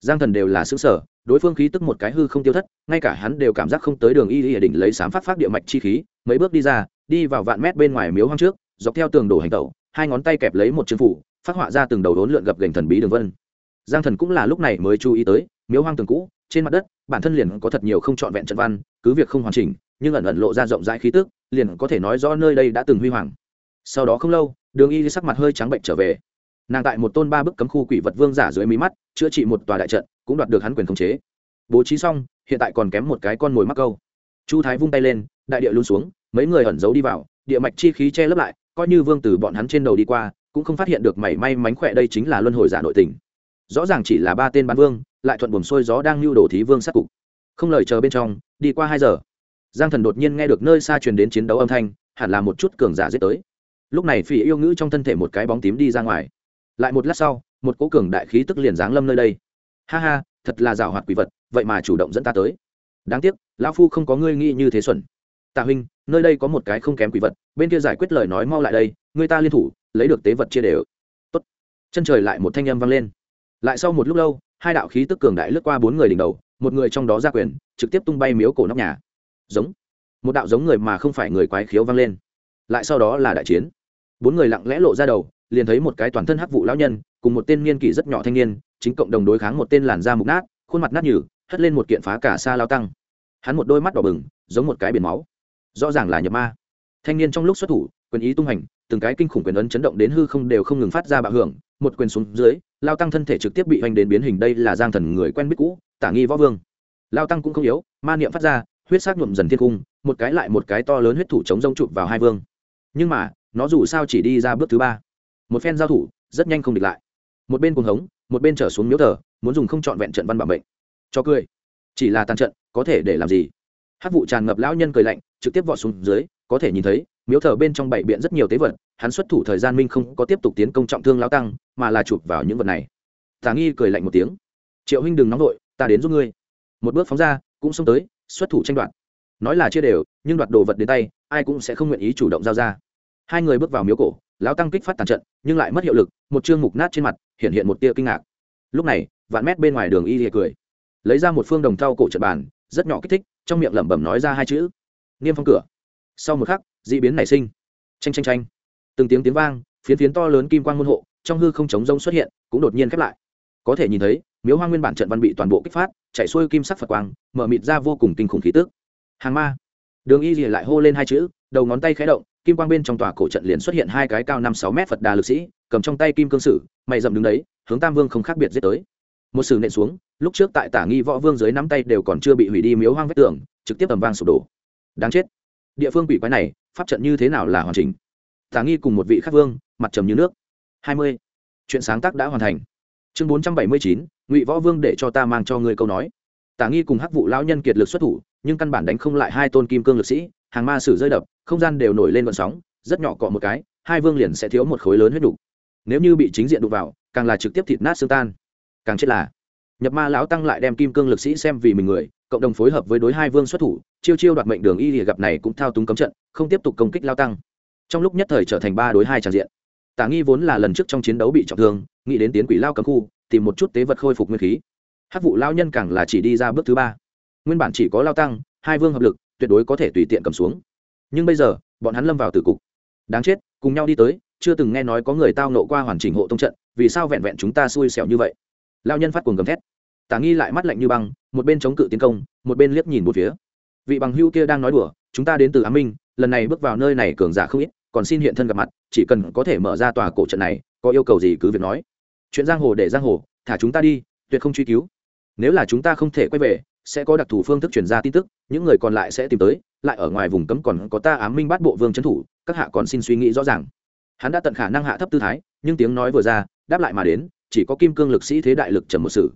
A: Giang thần đều là xứ sở đối phương khí tức một cái hư không tiêu thất, ngay cả hắn đều cảm giác không tới đường y hệ đỉnh lấy sám phát phát địa mạch chi khí, mấy bước đi ra, đi vào vạn mét bên ngoài miếu hoang trước, dọc theo tường đổ hành tẩu, hai ngón tay kẹp lấy một chân phủ, phát họa ra từng đầu đốn lượn gập gành thần bí đường vân. Giang thần cũng là lúc này mới chú ý tới, miếu hoang tường cũ, trên mặt đất bản thân liền có thật nhiều không trọn vẹn trận văn, cứ việc không hoàn chỉnh, nhưng ẩn ẩn lộ ra rộng rãi khí tức, liền có thể nói rõ nơi đây đã từng huy hoàng. Sau đó không lâu, đường y sắc mặt hơi trắng bệnh trở về. Nàng tại một tôn ba bức cấm khu quỷ vật vương giả dưới mí mắt, chữa trị một tòa đại trận, cũng đoạt được hắn quyền khống chế. Bố trí xong, hiện tại còn kém một cái con mồi mắc câu. Chu thái vung tay lên, đại địa luôn xuống, mấy người ẩn giấu đi vào, địa mạch chi khí che lấp lại, coi như vương tử bọn hắn trên đầu đi qua, cũng không phát hiện được mảy may mánh khỏe đây chính là luân hồi giả nội tình. Rõ ràng chỉ là ba tên bán vương lại thuận buồm xuôi gió đang lưu đổ thí vương sát cục. Không lời chờ bên trong, đi qua hai giờ, giang thần đột nhiên nghe được nơi xa truyền đến chiến đấu âm thanh, hẳn là một chút cường giả giết tới. Lúc này phỉ yêu ngữ trong thân thể một cái bóng tím đi ra ngoài. Lại một lát sau, một cỗ cường đại khí tức liền giáng lâm nơi đây. Ha ha, thật là rào hoạt quỷ vật, vậy mà chủ động dẫn ta tới. Đáng tiếc, lão phu không có ngươi nghĩ như thế xuẩn. Tạ huynh, nơi đây có một cái không kém quỷ vật, bên kia giải quyết lời nói mau lại đây, người ta liên thủ, lấy được tế vật chia đều. Tốt. Chân trời lại một thanh âm vang lên. Lại sau một lúc lâu hai đạo khí tức cường đại lướt qua bốn người đỉnh đầu, một người trong đó ra quyền, trực tiếp tung bay miếu cổ nóc nhà. Giống. Một đạo giống người mà không phải người quái khiếu vang lên. Lại sau đó là đại chiến. Bốn người lặng lẽ lộ ra đầu, liền thấy một cái toàn thân hắc vụ lão nhân, cùng một tên niên kỷ rất nhỏ thanh niên, chính cộng đồng đối kháng một tên làn da mục nát, khuôn mặt nát nhừ, hất lên một kiện phá cả xa lao tăng. Hắn một đôi mắt đỏ bừng, giống một cái biển máu. Rõ ràng là nhập ma. Thanh niên trong lúc xuất thủ, quyền ý tung hành từng cái kinh khủng quyền ấn chấn động đến hư không đều không ngừng phát ra bạo hưởng, một quyền xuống dưới, lao tăng thân thể trực tiếp bị hoành đến biến hình đây là giang thần người quen biết cũ, tả nghi võ vương. Lao tăng cũng không yếu, ma niệm phát ra, huyết sắc nhuộm dần thiên cung, một cái lại một cái to lớn huyết thủ chống rông chụp vào hai vương. Nhưng mà, nó dù sao chỉ đi ra bước thứ ba. Một phen giao thủ, rất nhanh không địch lại. Một bên cuồng hống, một bên trở xuống miếu thờ, muốn dùng không trọn vẹn trận văn bảo mệnh. Cho cười. Chỉ là tàn trận, có thể để làm gì? Hát vụ tràn ngập lão nhân cười lạnh, trực tiếp vọt xuống dưới, có thể nhìn thấy, miếu thờ bên trong bảy biện rất nhiều tế vật hắn xuất thủ thời gian minh không có tiếp tục tiến công trọng thương lao tăng, mà là chụp vào những vật này. Tả nghi cười lạnh một tiếng. Triệu huynh đừng nóng vội, ta đến giúp ngươi. Một bước phóng ra, cũng xông tới, xuất thủ tranh đoạt. Nói là chia đều, nhưng đoạt đồ vật đến tay, ai cũng sẽ không nguyện ý chủ động giao ra. Hai người bước vào miếu cổ, lão tăng kích phát tàn trận, nhưng lại mất hiệu lực, một chương mục nát trên mặt, hiện hiện một tia kinh ngạc. Lúc này, vạn mét bên ngoài đường y lìa cười. Lấy ra một phương đồng thau cổ trận bàn, rất nhỏ kích thích, trong miệng lẩm bẩm nói ra hai chữ. Niêm phong cửa. Sau một khắc d ị biến nảy sinh. Tranh tranh tranh từng tiếng tiếng vang, phiến phiến to lớn kim quang môn hộ, trong hư không chống rông xuất hiện, cũng đột nhiên khép lại. Có thể nhìn thấy, miếu hoa nguyên bản trận văn bị toàn bộ kích phát, chạy xuôi kim sắc phật quang, mở mịt ra vô cùng kinh khủng khí tức. Hàng ma. Đường y rìa lại hô lên hai chữ, đầu ngón tay khé động, kim quang bên trong tòa cổ trận liền xuất hiện hai cái cao năm sáu mét phật đà lực sĩ, cầm trong tay kim cương sử, mày dậm đứng đấy, hướng tam vương không khác biệt giết tới. Một sử nện xuống, lúc trước tại tả nghi võ vương dưới nắm tay đều còn chưa bị hủy đi miếu hoang vách tường, trực tiếp tầm vang sụp đổ. Đáng chết. Địa phương quỷ quái này, pháp trận như thế nào là hoàn chỉnh? Tả nghi cùng một vị khắc vương, mặt trầm như nước. Hai mươi. Chuyện sáng tác đã hoàn thành. Chương bốn trăm bảy mươi chín, ngụy võ vương để cho ta mang cho ngươi câu nói. Tả nghi cùng hắc vụ lão nhân kiệt lực xuất thủ, nhưng căn bản đánh không lại hai tôn kim cương lực sĩ, hàng ma sử rơi đập, không gian đều nổi lên vận sóng, rất nhỏ cọ một cái, hai vương liền sẽ thiếu một khối lớn huyết đủ. nếu như bị chính diện đụng vào, càng là trực tiếp thịt nát xương tan. Càng chết là, nhập ma lão tăng lại đem kim cương lực sĩ xem vì mình người, cộng đồng phối hợp với đối hai vương xuất thủ, chiêu chiêu đoạt mệnh đường y thì gặp này cũng thao túng cấm trận, không tiếp tục công kích lao tăng trong lúc nhất thời trở thành ba đối hai tràn diện. Tả nghi vốn là lần trước trong chiến đấu bị trọng thương, nghĩ đến tiến quỷ lao cấm khu, tìm một chút tế vật khôi phục nguyên khí. Hát vụ lao nhân càng là chỉ đi ra bước thứ ba. Nguyên bản chỉ có lao tăng, hai vương hợp lực, tuyệt đối có thể tùy tiện cầm xuống. Nhưng bây giờ, bọn hắn lâm vào tử cục. Đáng chết, cùng nhau đi tới, chưa từng nghe nói có người tao nộ qua hoàn chỉnh hộ tông trận, vì sao vẹn vẹn chúng ta xui xẻo như vậy? Lao nhân phát cuồng gầm thét. Tả nghi lại mắt lạnh như băng, một bên chống cự tiến công, một bên liếc nhìn một phía. Vị bằng hưu kia đang nói đùa, chúng ta đến từ á minh, lần này bước vào nơi này cường giả không ít còn xin hiện thân gặp mặt, chỉ cần có thể mở ra tòa cổ trận này, có yêu cầu gì cứ việc nói. Chuyện giang hồ để giang hồ, thả chúng ta đi, tuyệt không truy cứu. Nếu là chúng ta không thể quay về, sẽ có đặc thù phương thức truyền ra tin tức, những người còn lại sẽ tìm tới, lại ở ngoài vùng cấm còn có ta ám minh bắt bộ vương trấn thủ, các hạ còn xin suy nghĩ rõ ràng. Hắn đã tận khả năng hạ thấp tư thái, nhưng tiếng nói vừa ra, đáp lại mà đến, chỉ có kim cương lực sĩ thế đại lực trầm một sự.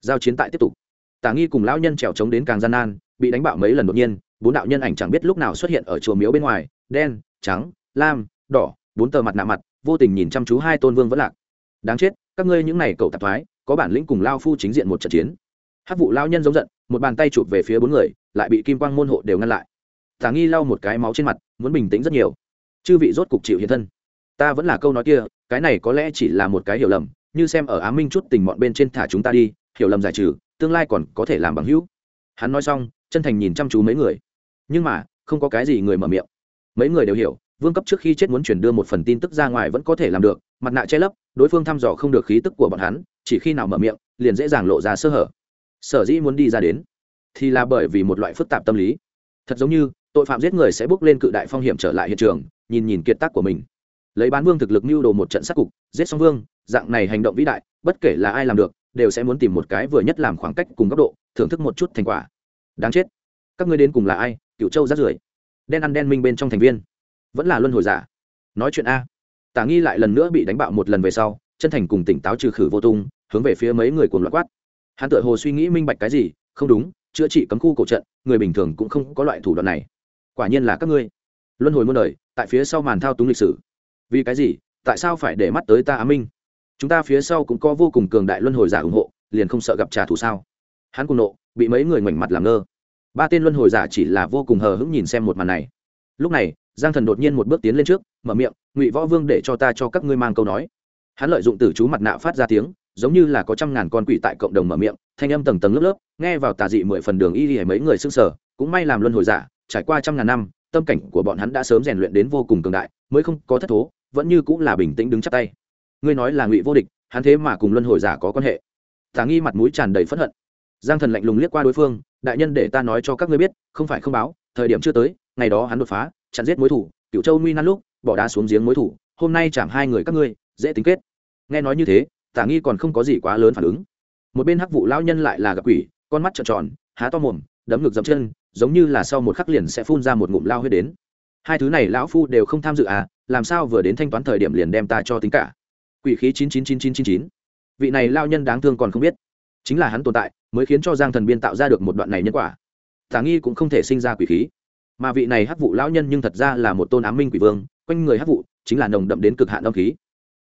A: Giao chiến tại tiếp tục. Tả nghi cùng lão nhân trèo trống đến càng gian nan, bị đánh bạo mấy lần đột nhiên, bốn đạo nhân ảnh chẳng biết lúc nào xuất hiện ở chùa miếu bên ngoài, đen, trắng lam, đỏ, bốn tờ mặt nạ mặt, vô tình nhìn chăm chú hai tôn vương vẫn lạc. Đáng chết, các ngươi những này cậu tạp thoái, có bản lĩnh cùng lao phu chính diện một trận chiến. Hát vụ lao nhân giống giận, một bàn tay chụp về phía bốn người, lại bị kim quang môn hộ đều ngăn lại. Tả nghi lau một cái máu trên mặt, muốn bình tĩnh rất nhiều. Chư vị rốt cục chịu hiện thân. Ta vẫn là câu nói kia, cái này có lẽ chỉ là một cái hiểu lầm, như xem ở á minh chút tình mọn bên trên thả chúng ta đi, hiểu lầm giải trừ, tương lai còn có thể làm bằng hữu. Hắn nói xong, chân thành nhìn chăm chú mấy người. Nhưng mà, không có cái gì người mở miệng. Mấy người đều hiểu vương cấp trước khi chết muốn chuyển đưa một phần tin tức ra ngoài vẫn có thể làm được, mặt nạ che lấp, đối phương thăm dò không được khí tức của bọn hắn, chỉ khi nào mở miệng, liền dễ dàng lộ ra sơ hở. Sở dĩ muốn đi ra đến, thì là bởi vì một loại phức tạp tâm lý. Thật giống như, tội phạm giết người sẽ bước lên cự đại phong hiểm trở lại hiện trường, nhìn nhìn kiệt tác của mình. Lấy bán vương thực lực mưu đồ một trận sát cục, giết xong vương, dạng này hành động vĩ đại, bất kể là ai làm được, đều sẽ muốn tìm một cái vừa nhất làm khoảng cách cùng góc độ, thưởng thức một chút thành quả. Đáng chết. Các ngươi đến cùng là ai? Cựu châu rát rưởi. Đen ăn đen minh bên trong thành viên vẫn là luân hồi giả. Nói chuyện a. Tả nghi lại lần nữa bị đánh bạo một lần về sau, chân thành cùng tỉnh táo trừ khử vô tung, hướng về phía mấy người cùng loạt quát. Hắn tự hồ suy nghĩ minh bạch cái gì, không đúng, chữa trị cấm khu cổ trận, người bình thường cũng không có loại thủ đoạn này. Quả nhiên là các ngươi. Luân hồi muôn đời, tại phía sau màn thao túng lịch sử. Vì cái gì, tại sao phải để mắt tới ta á minh? Chúng ta phía sau cũng có vô cùng cường đại luân hồi giả ủng hộ, liền không sợ gặp trả thù sao? Hắn cùng nộ, bị mấy người ngoảnh mặt làm ngơ. Ba tên luân hồi giả chỉ là vô cùng hờ hững nhìn xem một màn này. Lúc này giang thần đột nhiên một bước tiến lên trước, mở miệng, ngụy võ vương để cho ta cho các ngươi mang câu nói. Hắn lợi dụng từ chú mặt nạ phát ra tiếng, giống như là có trăm ngàn con quỷ tại cộng đồng mở miệng, thanh âm tầng tầng lớp lớp, nghe vào tà dị mười phần đường y y mấy người xưng sở cũng may làm luân hồi giả, trải qua trăm ngàn năm, tâm cảnh của bọn hắn đã sớm rèn luyện đến vô cùng cường đại, mới không có thất thố, vẫn như cũng là bình tĩnh đứng chắc tay. Ngươi nói là ngụy vô địch, hắn thế mà cùng luân hồi giả có quan hệ? Tà nghi mặt mũi tràn đầy phẫn hận. Giang thần lạnh lùng liếc qua đối phương, đại nhân để ta nói cho các ngươi biết, không phải không báo thời điểm chưa tới, ngày đó hắn đột phá, chặn giết mối thủ cựu châu nguy nan lúc, bỏ đá xuống giếng mối thủ, hôm nay chạm hai người các ngươi, dễ tính kết. Nghe nói như thế, tả nghi còn không có gì quá lớn phản ứng. Một bên hắc vụ lao nhân lại là gặp quỷ, con mắt trợn tròn, há to mồm, đấm ngực dậm chân, giống như là sau một khắc liền sẽ phun ra một ngụm lao huyết đến. Hai thứ này lão phu đều không tham dự à làm sao vừa đến thanh toán thời điểm liền đem ta cho tính cả? Quỷ khí chín chín chín chín chín chín. Vị này lao nhân đáng thương còn không biết. Chính là hắn tồn tại, mới khiến cho giang thần biên tạo ra được một đoạn này nhân quả tả nghi cũng không thể sinh ra quỷ khí. Mà vị này hắc vụ lão nhân nhưng thật ra là một tôn ám minh quỷ vương, quanh người hắc vụ chính là nồng đậm đến cực hạn âm khí.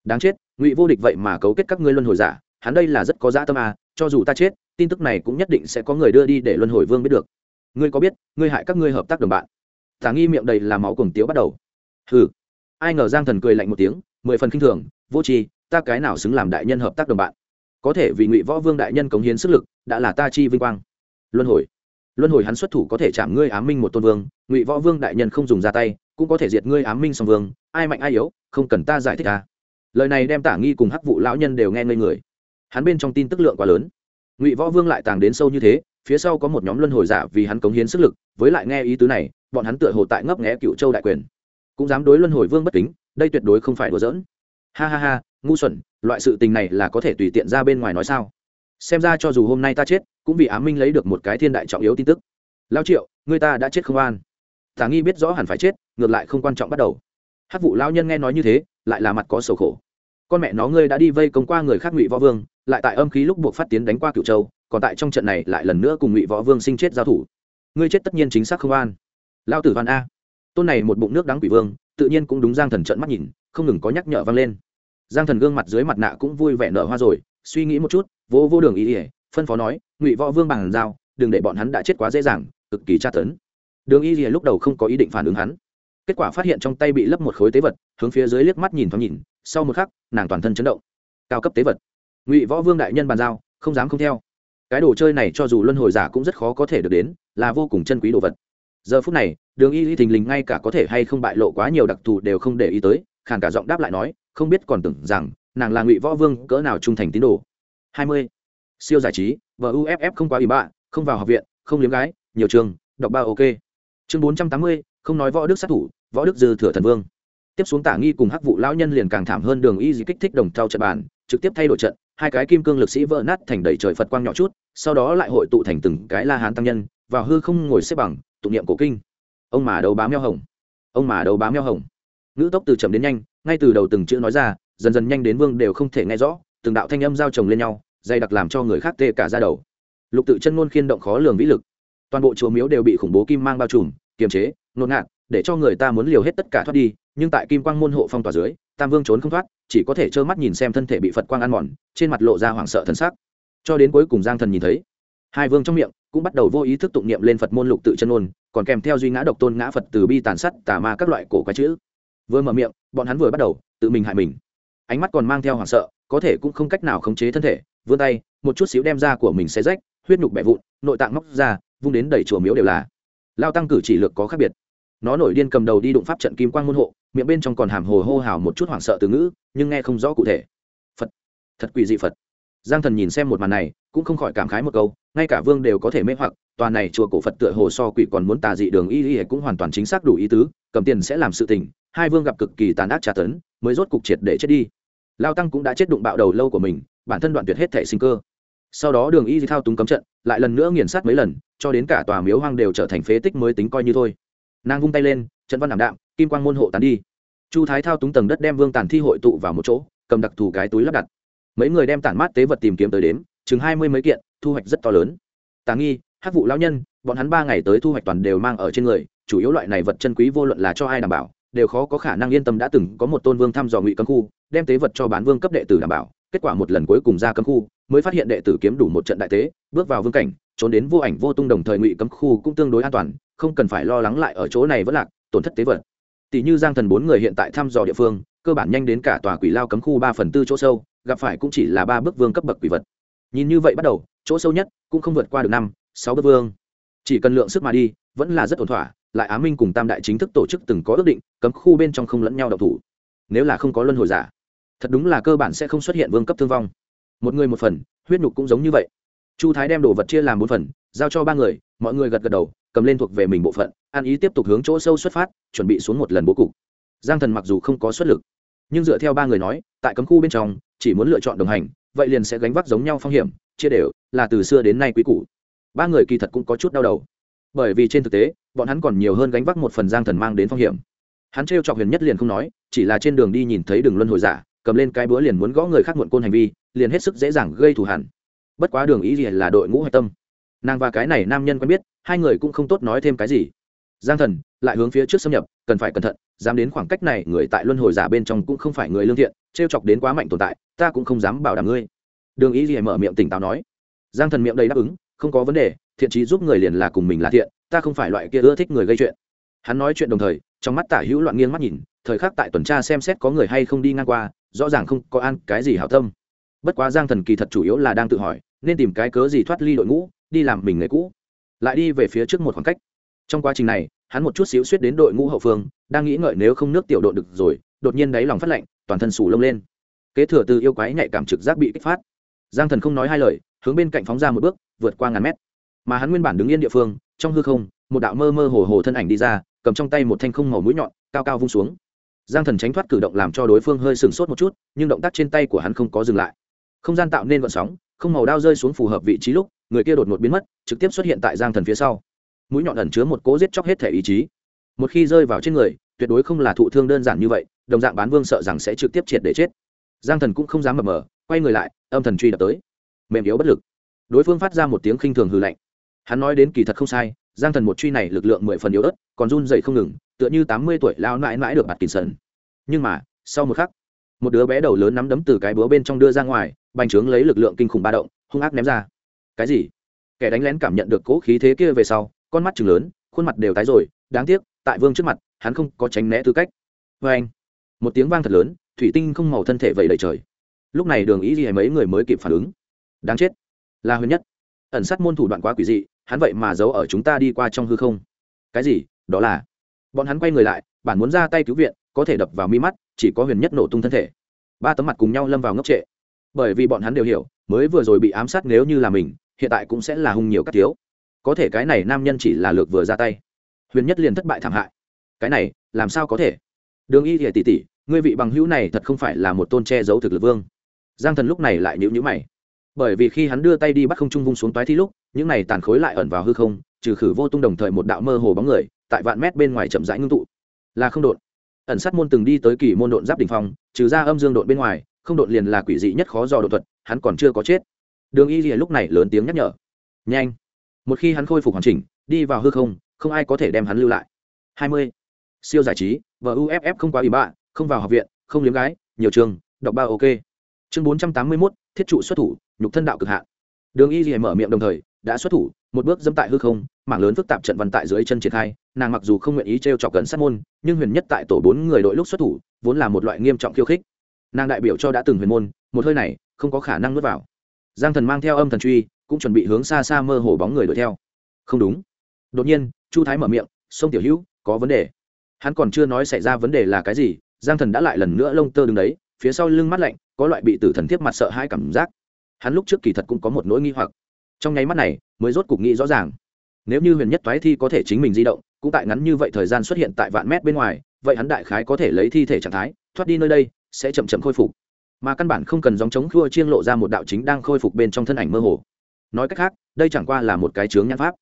A: Đáng chết, ngụy vô địch vậy mà cấu kết các ngươi luân hồi giả, hắn đây là rất có dã tâm à cho dù ta chết, tin tức này cũng nhất định sẽ có người đưa đi để luân hồi vương biết được. Ngươi có biết, ngươi hại các ngươi hợp tác đồng bạn. Tả nghi miệng đầy là máu cùng tiếu bắt đầu. Hừ. Ai ngờ giang thần cười lạnh một tiếng, mười phần k i n h thường, vô tri, ta cái nào xứng làm đại nhân hợp tác đồng bạn? Có thể vì ngụy võ vương đại nhân cống hiến sức lực, đã là ta chi vinh quang. Luân hồi luân hồi hắn xuất thủ có thể chạm ngươi ám minh một tôn vương, ngụy võ vương đại nhân không dùng ra tay, cũng có thể diệt ngươi ám minh song vương, ai mạnh ai yếu, không cần ta giải thích ta lời này đem tả nghi cùng hắc vụ lão nhân đều nghe ngây người. Hắn bên trong tin tức lượng quá lớn. Ngụy võ vương lại tàng đến sâu như thế, phía sau có một nhóm luân hồi giả vì hắn cống hiến sức lực, với lại nghe ý tứ này, bọn hắn tựa hồ tại ngấp nghé cựu châu đại quyền. Cũng dám đối luân hồi vương bất kính, đây tuyệt đối không phải đùa giỡn. Ha ha ha, ngu xuẩn, loại sự tình này là có thể tùy tiện ra bên ngoài nói sao? Xem ra cho dù hôm nay ta chết, cũng vì á minh lấy được một cái thiên đại trọng yếu tin tức. Lao triệu, người ta đã chết không an. Tả nghi biết rõ hẳn phải chết, ngược lại không quan trọng bắt đầu. Hát vụ lao nhân nghe nói như thế, lại là mặt có sầu khổ. Con mẹ nó ngươi đã đi vây công qua người khác ngụy võ vương, lại tại âm khí lúc buộc phát tiến đánh qua cựu châu, còn tại trong trận này lại lần nữa cùng ngụy võ vương sinh chết giao thủ. Ngươi chết tất nhiên chính xác không an. Lao tử văn a. Tôn này một bụng nước đáng quỷ vương, tự nhiên cũng đúng giang thần trận mắt nhìn, không ngừng có nhắc nhở vang lên. Giang thần gương mặt dưới mặt nạ cũng vui vẻ nở hoa rồi suy nghĩ một chút, vô vô đường ý ỉa, phân phó nói, ngụy võ vương bằng dao, đừng để bọn hắn đã chết quá dễ dàng, cực kỳ tra tấn. Đường y ỉa lúc đầu không có ý định phản ứng hắn. Kết quả phát hiện trong tay bị lấp một khối tế vật, hướng phía dưới liếc mắt nhìn thoáng nhìn, sau một khắc, nàng toàn thân chấn động. Cao cấp tế vật. Ngụy võ vương đại nhân bàn giao không dám không theo. Cái đồ chơi này cho dù luân hồi giả cũng rất khó có thể được đến, là vô cùng chân quý đồ vật. Giờ phút này, đường y y thình lình ngay cả có thể hay không bại lộ quá nhiều đặc thù đều không để ý tới, khàn cả giọng đáp lại nói, không biết còn tưởng rằng nàng là ngụy võ vương, cỡ nào trung thành tín đồ? hai mươi. Siêu giải trí vợ uff không quá ủy bạ, không vào học viện, không liếm gái, nhiều trường, đọc ba ok. Chương bốn trăm tám mươi, không nói võ đức sát thủ, võ đức dư thừa thần vương. Tiếp xuống tả nghi cùng hắc vụ lão nhân liền càng thảm hơn đường y dị kích thích đồng thao trận bàn, trực tiếp thay đổi trận, hai cái kim cương lực sĩ vỡ nát thành đầy trời phật quang nhỏ chút, sau đó lại hội tụ thành từng cái la hán tăng nhân, vào hư không ngồi xếp bằng, tụng niệm cổ kinh. Ông mà đầu bám neo hồng. Ông mà đầu bám neo hồng. Ngữ tốc từ chậm đến nhanh, ngay từ đầu từng chữ nói ra dần dần nhanh đến vương đều không thể nghe rõ, từng đạo thanh âm giao chồng lên nhau, dày đặc làm cho người khác tê cả ra đầu. Lục tự chân ngôn khiên động khó lường vĩ lực. Toàn bộ chùa miếu đều bị khủng bố kim mang bao trùm, kiềm chế, nôn ngạt để cho người ta muốn liều hết tất cả thoát đi, nhưng tại kim quang môn hộ phong tỏa dưới, tam vương trốn không thoát, chỉ có thể trơ mắt nhìn xem thân thể bị phật quang ăn mòn, trên mặt lộ ra hoảng sợ thân xác cho đến cuối cùng giang thần nhìn thấy, hai vương trong miệng cũng bắt đầu vô ý thức tụng niệm lên phật môn lục tự chân ngôn, còn kèm theo duy ngã độc tôn ngã phật từ bi tàn sắt tà ma các loại cổ quái chữ. Vừa mở miệng, bọn hắn vừa bắt đầu tự mình hại mình ánh mắt còn mang theo hoảng sợ, có thể cũng không cách nào khống chế thân thể, vươn tay, một chút xíu đem ra của mình xe rách, huyết nhục bẻ vụn, nội tạng móc ra, vung đến đầy chùa miếu đều là. Lao tăng cử chỉ lược có khác biệt. Nó nổi điên cầm đầu đi đụng pháp trận kim quang môn hộ, miệng bên trong còn hàm hồ hô hào một chút hoảng sợ từ ngữ, nhưng nghe không rõ cụ thể. Phật. Thật quỷ dị phật. Giang thần nhìn xem một màn này, cũng không khỏi cảm khái một câu, ngay cả vương đều có thể mê hoặc toàn này chùa cổ phật tựa hồ so quỷ còn muốn tà dị đường y y cũng hoàn toàn chính xác đủ ý tứ, cầm tiền sẽ làm sự tình, hai vương gặp cực kỳ tàn ác tra tấn, mới rốt cục triệt để chết đi lao tăng cũng đã chết đụng bạo đầu lâu của mình, bản thân đoạn tuyệt hết thể sinh cơ. Sau đó đường y thao túng cấm trận, lại lần nữa nghiền sát mấy lần, cho đến cả tòa miếu hoang đều trở thành phế tích mới tính coi như thôi. Nàng vung tay lên, trận văn đảm đạm, kim quang môn hộ tán đi. Chu thái thao túng tầng đất đem vương tàn thi hội tụ vào một chỗ, cầm đặc thù cái túi lắp đặt. Mấy người đem tản mát tế vật tìm kiếm tới đếm, chừng hai mươi mấy kiện, thu hoạch rất to lớn. Tà nghi hát vụ lão nhân, bọn hắn ba ngày tới thu hoạch toàn đều mang ở trên người, chủ yếu loại này vật chân quý vô luận là cho ai đảm bảo đều khó có khả năng yên tâm đã từng có một tôn vương thăm dò ngụy cấm khu, đem tế vật cho bán vương cấp đệ tử đảm bảo, kết quả một lần cuối cùng ra cấm khu, mới phát hiện đệ tử kiếm đủ một trận đại tế, bước vào vương cảnh, trốn đến vô ảnh vô tung đồng thời ngụy cấm khu cũng tương đối an toàn, không cần phải lo lắng lại ở chỗ này vẫn lạc, tổn thất tế vật. Tỷ như giang thần bốn người hiện tại thăm dò địa phương, cơ bản nhanh đến cả tòa quỷ lao cấm khu ba phần tư chỗ sâu, gặp phải cũng chỉ là ba bước vương cấp bậc quỷ vật. Nhìn như vậy bắt đầu, chỗ sâu nhất cũng không vượt qua được năm, sáu bước vương. Chỉ cần lượng sức mà đi, vẫn là rất ổn thỏa lại á minh cùng tam đại chính thức tổ chức từng có ước định, cấm khu bên trong không lẫn nhau độc thủ. Nếu là không có luân hồi giả, thật đúng là cơ bản sẽ không xuất hiện vương cấp thương vong. Một người một phần, huyết nhục cũng giống như vậy. Chu thái đem đồ vật chia làm bốn phần, giao cho ba người, mọi người gật gật đầu, cầm lên thuộc về mình bộ phận an ý tiếp tục hướng chỗ sâu xuất phát, chuẩn bị xuống một lần bố cục. Giang thần mặc dù không có xuất lực, nhưng dựa theo ba người nói, tại cấm khu bên trong, chỉ muốn lựa chọn đồng hành, vậy liền sẽ gánh vác giống nhau phong hiểm, chia đều, là từ xưa đến nay quý cũ ba người kỳ thật cũng có chút đau đầu bởi vì trên thực tế, bọn hắn còn nhiều hơn gánh vác một phần giang thần mang đến phong hiểm. Hắn t r chọc huyền nhất liền không nói, chỉ là trên đường đi nhìn thấy đường luân hồi giả, cầm lên cái búa liền muốn gõ người khác muộn côn hành vi, liền hết sức dễ dàng gây thù hẳn bất quá đường ý gì là đội ngũ hạch tâm. Nàng và cái này nam nhân quen biết, hai người cũng không tốt nói thêm cái gì. Giang thần, lại hướng phía trước xâm nhập, cần phải cẩn thận, dám đến khoảng cách này, người tại luân hồi giả bên trong cũng không phải người lương thiện t r e o chọc đến quá mạnh tồn tại, ta cũng không dám bảo đảm ngươi. Đường Ý gì mở miệng tỉnh táo nói. Giang thần miệng đầy đáp ứng, không có vấn đề thiện trí giúp người liền là cùng mình là thiện, ta không phải loại kia ưa thích người gây chuyện. Hắn nói chuyện đồng thời, trong mắt tả hữu loạn nghiêng mắt nhìn, thời khắc tại tuần tra xem xét có người hay không đi ngang qua, rõ ràng không có ăn cái gì hảo tâm. Bất quá giang thần kỳ thật chủ yếu là đang tự hỏi, nên tìm cái cớ gì thoát ly đội ngũ, đi làm mình người cũ. Lại đi về phía trước một khoảng cách. Trong quá trình này, hắn một chút xíu suýt đến đội ngũ hậu phương, đang nghĩ ngợi nếu không nước tiểu đội được rồi, đột nhiên đáy lòng phát lạnh, toàn thân sù lông lên. Kế thừa từ yêu quái nhạy cảm trực giác bị kích phát. Giang thần không nói hai lời, hướng bên cạnh phóng ra một bước, vượt qua ngàn mét mà hắn nguyên bản đứng yên địa phương, trong hư không, một đạo mơ mơ hồ hồ thân ảnh đi ra, cầm trong tay một thanh không màu mũi nhọn, cao cao vung xuống. Giang thần tránh thoát cử động làm cho đối phương hơi sừng sốt một chút, nhưng động tác trên tay của hắn không có dừng lại. Không gian tạo nên vận sóng, không màu đao rơi xuống phù hợp vị trí lúc, người kia đột ngột biến mất, trực tiếp xuất hiện tại giang thần phía sau. Mũi nhọn ẩn chứa một cố giết chóc hết thể ý chí. Một khi rơi vào trên người, tuyệt đối không là thụ thương đơn giản như vậy, đồng dạng bán vương sợ rằng sẽ trực tiếp triệt để chết. Giang thần cũng không dám mập mờ, quay người lại, âm thần truy đập tới. Mềm yếu bất lực. Đối phương phát ra một tiếng khinh thường hư lạnh hắn nói đến kỳ thật không sai, giang thần một truy này lực lượng mười phần yếu ớt, còn run dậy không ngừng, tựa như tám mươi tuổi lao mãi mãi được bạt kỳ sần. Nhưng mà, sau một khắc, một đứa bé đầu lớn nắm đấm từ cái búa bên trong đưa ra ngoài, bành trướng lấy lực lượng kinh khủng ba động, hung ác ném ra. Cái gì? Kẻ đánh lén cảm nhận được cỗ khí thế kia về sau, con mắt chừng lớn, khuôn mặt đều tái rồi, đáng tiếc, tại vương trước mặt, hắn không có tránh né tư cách. Vê anh, một tiếng vang thật lớn, thủy tinh không màu thân thể vẩy đầy trời. Lúc này đường ý gì hay mấy người mới kịp phản ứng. Đáng chết, là huyền nhất. Ẩn sát môn thủ đoạn quá quỷ dị hắn vậy mà giấu ở chúng ta đi qua trong hư không. Cái gì? Đó là? Bọn hắn quay người lại, bản muốn ra tay cứu viện, có thể đập vào mi mắt, chỉ có huyền nhất nổ tung thân thể. Ba tấm mặt cùng nhau lâm vào ngốc trệ. Bởi vì bọn hắn đều hiểu, mới vừa rồi bị ám sát nếu như là mình, hiện tại cũng sẽ là hung nhiều các thiếu. Có thể cái này nam nhân chỉ là lược vừa ra tay. Huyền nhất liền thất bại thảm hại. Cái này, làm sao có thể? Đường y thì tỷ tỷ, ngươi vị bằng hữu này thật không phải là một tôn che giấu thực lực vương. Giang thần lúc này lại nhữ nhữ mày bởi vì khi hắn đưa tay đi bắt không trung vung xuống toái thi lúc những này tàn khối lại ẩn vào hư không trừ khử vô tung đồng thời một đạo mơ hồ bóng người tại vạn mét bên ngoài chậm rãi ngưng tụ. Là không đột ẩn sát môn từng đi tới kỳ môn độn giáp đình phong trừ ra âm dương độn bên ngoài không độn liền là quỷ dị nhất khó dò đột thuật hắn còn chưa có chết. Đường y rìa lúc này lớn tiếng nhắc nhở. Nhanh. Một khi hắn khôi phục hoàn chỉnh đi vào hư không không ai có thể đem hắn lưu lại. 20. siêu giải trí và uff không quá ủy bạ không vào học viện không liếm gái nhiều trường đọc ba ok. Chương 481, thiết trụ xuất thủ, nhục thân đạo cực hạn. Đường y lìa mở miệng đồng thời, đã xuất thủ, một bước dẫm tại hư không, mảng lớn phức tạp trận văn tại dưới chân triển khai, nàng mặc dù không nguyện ý t r e o chọc gần sát môn, nhưng huyền nhất tại tổ bốn người đội lúc xuất thủ, vốn là một loại nghiêm trọng khiêu khích. Nàng đại biểu cho đã từng huyền môn, một hơi này, không có khả năng nuốt vào. Giang thần mang theo âm thần truy, cũng chuẩn bị hướng xa xa mơ hồ bóng người đuổi theo. Không đúng. Đột nhiên, chu thái mở miệng, sông tiểu hữu, có vấn đề. Hắn còn chưa nói xảy ra vấn đề là cái gì, giang thần đã lại lần nữa lông tơ đứng đấy phía sau lưng mắt lạnh, có loại bị tử thần thiếp mặt sợ hai cảm giác. Hắn lúc trước kỳ thật cũng có một nỗi nghi hoặc. Trong nháy mắt này, mới rốt cục nghĩ rõ ràng. Nếu như huyền nhất toái thi có thể chính mình di động, cũng tại ngắn như vậy thời gian xuất hiện tại vạn mét bên ngoài, vậy hắn đại khái có thể lấy thi thể trạng thái, thoát đi nơi đây, sẽ chậm chậm khôi phục. Mà căn bản không cần dòng chống khua chiên lộ ra một đạo chính đang khôi phục bên trong thân ảnh mơ hồ. Nói cách khác, đây chẳng qua là một cái chướng nhãn pháp.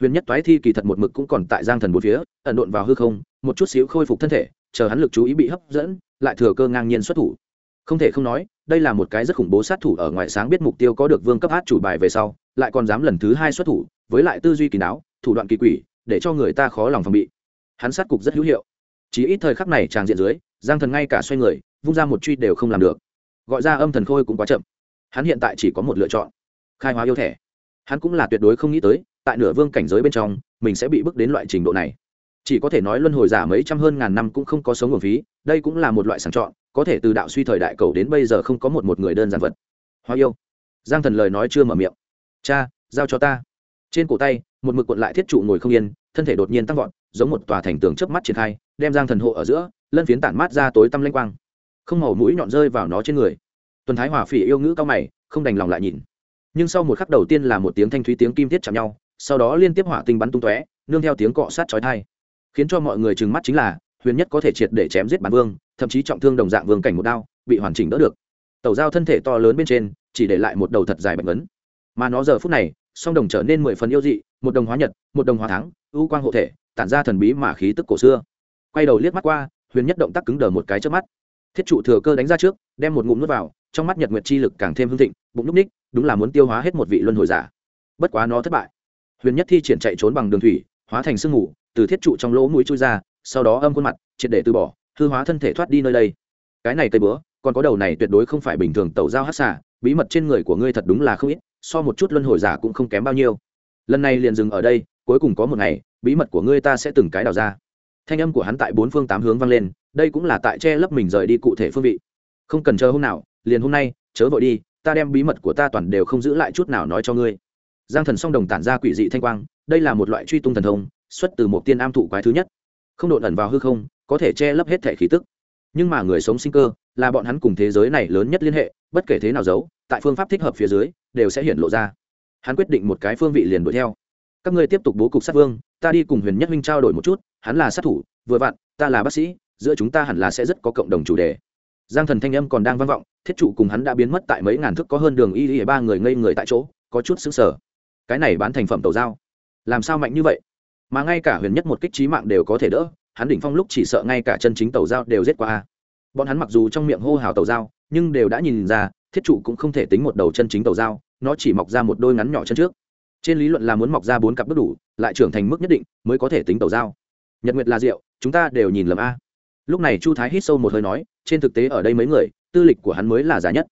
A: Huyền nhất toái thi kỳ thật một mực cũng còn tại giang thần bốn phía, ẩn độn vào hư không, một chút xíu khôi phục thân thể chờ hắn lực chú ý bị hấp dẫn, lại thừa cơ ngang nhiên xuất thủ. Không thể không nói, đây là một cái rất khủng bố sát thủ ở ngoại sáng biết mục tiêu có được vương cấp hát chủ bài về sau, lại còn dám lần thứ hai xuất thủ, với lại tư duy kỳ đáo thủ đoạn kỳ quỷ, để cho người ta khó lòng phòng bị. Hắn sát cục rất hữu hiệu. Chỉ ít thời khắc này tràng diện dưới, giang thần ngay cả xoay người, vung ra một truy đều không làm được. Gọi ra âm thần khôi cũng quá chậm. Hắn hiện tại chỉ có một lựa chọn, khai hóa yêu thẻ. Hắn cũng là tuyệt đối không nghĩ tới, tại nửa vương cảnh giới bên trong, mình sẽ bị bước đến loại trình độ này chỉ có thể nói luân hồi giả mấy trăm hơn ngàn năm cũng không có sống nguồn phí, đây cũng là một loại sàng chọn, có thể từ đạo suy thời đại cầu đến bây giờ không có một một người đơn giản vật. Hoa yêu. Giang thần lời nói chưa mở miệng. Cha, giao cho ta. Trên cổ tay, một mực cuộn lại thiết trụ ngồi không yên, thân thể đột nhiên tăng vọt, giống một tòa thành tường chớp mắt triển khai, đem giang thần hộ ở giữa, lân phiến tản mát ra tối tăm lanh quang. Không màu mũi nhọn rơi vào nó trên người. Tuần thái hòa phỉ yêu ngữ cao mày, không đành lòng lại nhìn. Nhưng sau một khắc đầu tiên là một tiếng thanh thúy tiếng kim thiết chạm nhau, sau đó liên tiếp hỏa tinh bắn tung tóe, nương theo tiếng cọ sát chói thai khiến cho mọi người trừng mắt chính là, huyền nhất có thể triệt để chém giết bản vương, thậm chí trọng thương đồng dạng vương cảnh một đao, bị hoàn chỉnh đỡ được. Tẩu dao thân thể to lớn bên trên, chỉ để lại một đầu thật dài bệnh vấn mà nó giờ phút này, song đồng trở nên mười phần yêu dị, một đồng hóa nhật, một đồng hóa thắng, ưu quang hộ thể, tản ra thần bí mà khí tức cổ xưa. Quay đầu liếc mắt qua, huyền nhất động tác cứng đờ một cái trước mắt. Thiết trụ thừa cơ đánh ra trước, đem một ngụm nước vào, trong mắt nhật nguyệt chi lực càng thêm hương thịnh, bụng núc ních đúng là muốn tiêu hóa hết một vị luân hồi giả. Bất quá nó thất bại. Huyền nhất thi triển chạy trốn bằng đường thủy hóa thành sương mù, từ thiết trụ trong lỗ mũi chui ra, sau đó âm khuôn mặt, triệt để từ bỏ, hư hóa thân thể thoát đi nơi đây. Cái này cây bữa còn có đầu này tuyệt đối không phải bình thường tẩu dao hát xả bí mật trên người của ngươi thật đúng là không ít, so một chút luân hồi giả cũng không kém bao nhiêu. Lần này liền dừng ở đây, cuối cùng có một ngày, bí mật của ngươi ta sẽ từng cái đào ra. Thanh âm của hắn tại bốn phương tám hướng vang lên, đây cũng là tại che lấp mình rời đi cụ thể phương vị. Không cần chờ hôm nào, liền hôm nay, chớ vội đi, ta đem bí mật của ta toàn đều không giữ lại chút nào nói cho ngươi. Giang thần song đồng tản ra quỷ dị thanh quang đây là một loại truy tung thần thông, xuất từ một tiên am thụ quái thứ nhất. Không đột ẩn vào hư không, có thể che lấp hết thể khí tức. Nhưng mà người sống sinh cơ, là bọn hắn cùng thế giới này lớn nhất liên hệ, bất kể thế nào giấu, tại phương pháp thích hợp phía dưới, đều sẽ hiện lộ ra. Hắn quyết định một cái phương vị liền đuổi theo. Các ngươi tiếp tục bố cục sát vương, ta đi cùng huyền nhất minh trao đổi một chút, hắn là sát thủ, vừa vặn, ta là bác sĩ, giữa chúng ta hẳn là sẽ rất có cộng đồng chủ đề. Giang thần thanh âm còn đang vang vọng, thiết trụ cùng hắn đã biến mất tại mấy ngàn thước có hơn đường y y ba người ngây người tại chỗ, có chút xứng sở cái này bán thành phẩm tàu dao làm sao mạnh như vậy? Mà ngay cả huyền nhất một kích trí mạng đều có thể đỡ, hắn đỉnh phong lúc chỉ sợ ngay cả chân chính tàu dao đều giết qua bọn hắn mặc dù trong miệng hô hào tàu dao, nhưng đều đã nhìn ra, thiết trụ cũng không thể tính một đầu chân chính tàu dao, nó chỉ mọc ra một đôi ngắn nhỏ chân trước. Trên lý luận là muốn mọc ra bốn cặp bước đủ, lại trưởng thành mức nhất định mới có thể tính tàu dao. Nhật nguyệt là rượu chúng ta đều nhìn lầm a. Lúc này chu thái hít sâu một hơi nói, trên thực tế ở đây mấy người, tư lịch của hắn mới là giá nhất.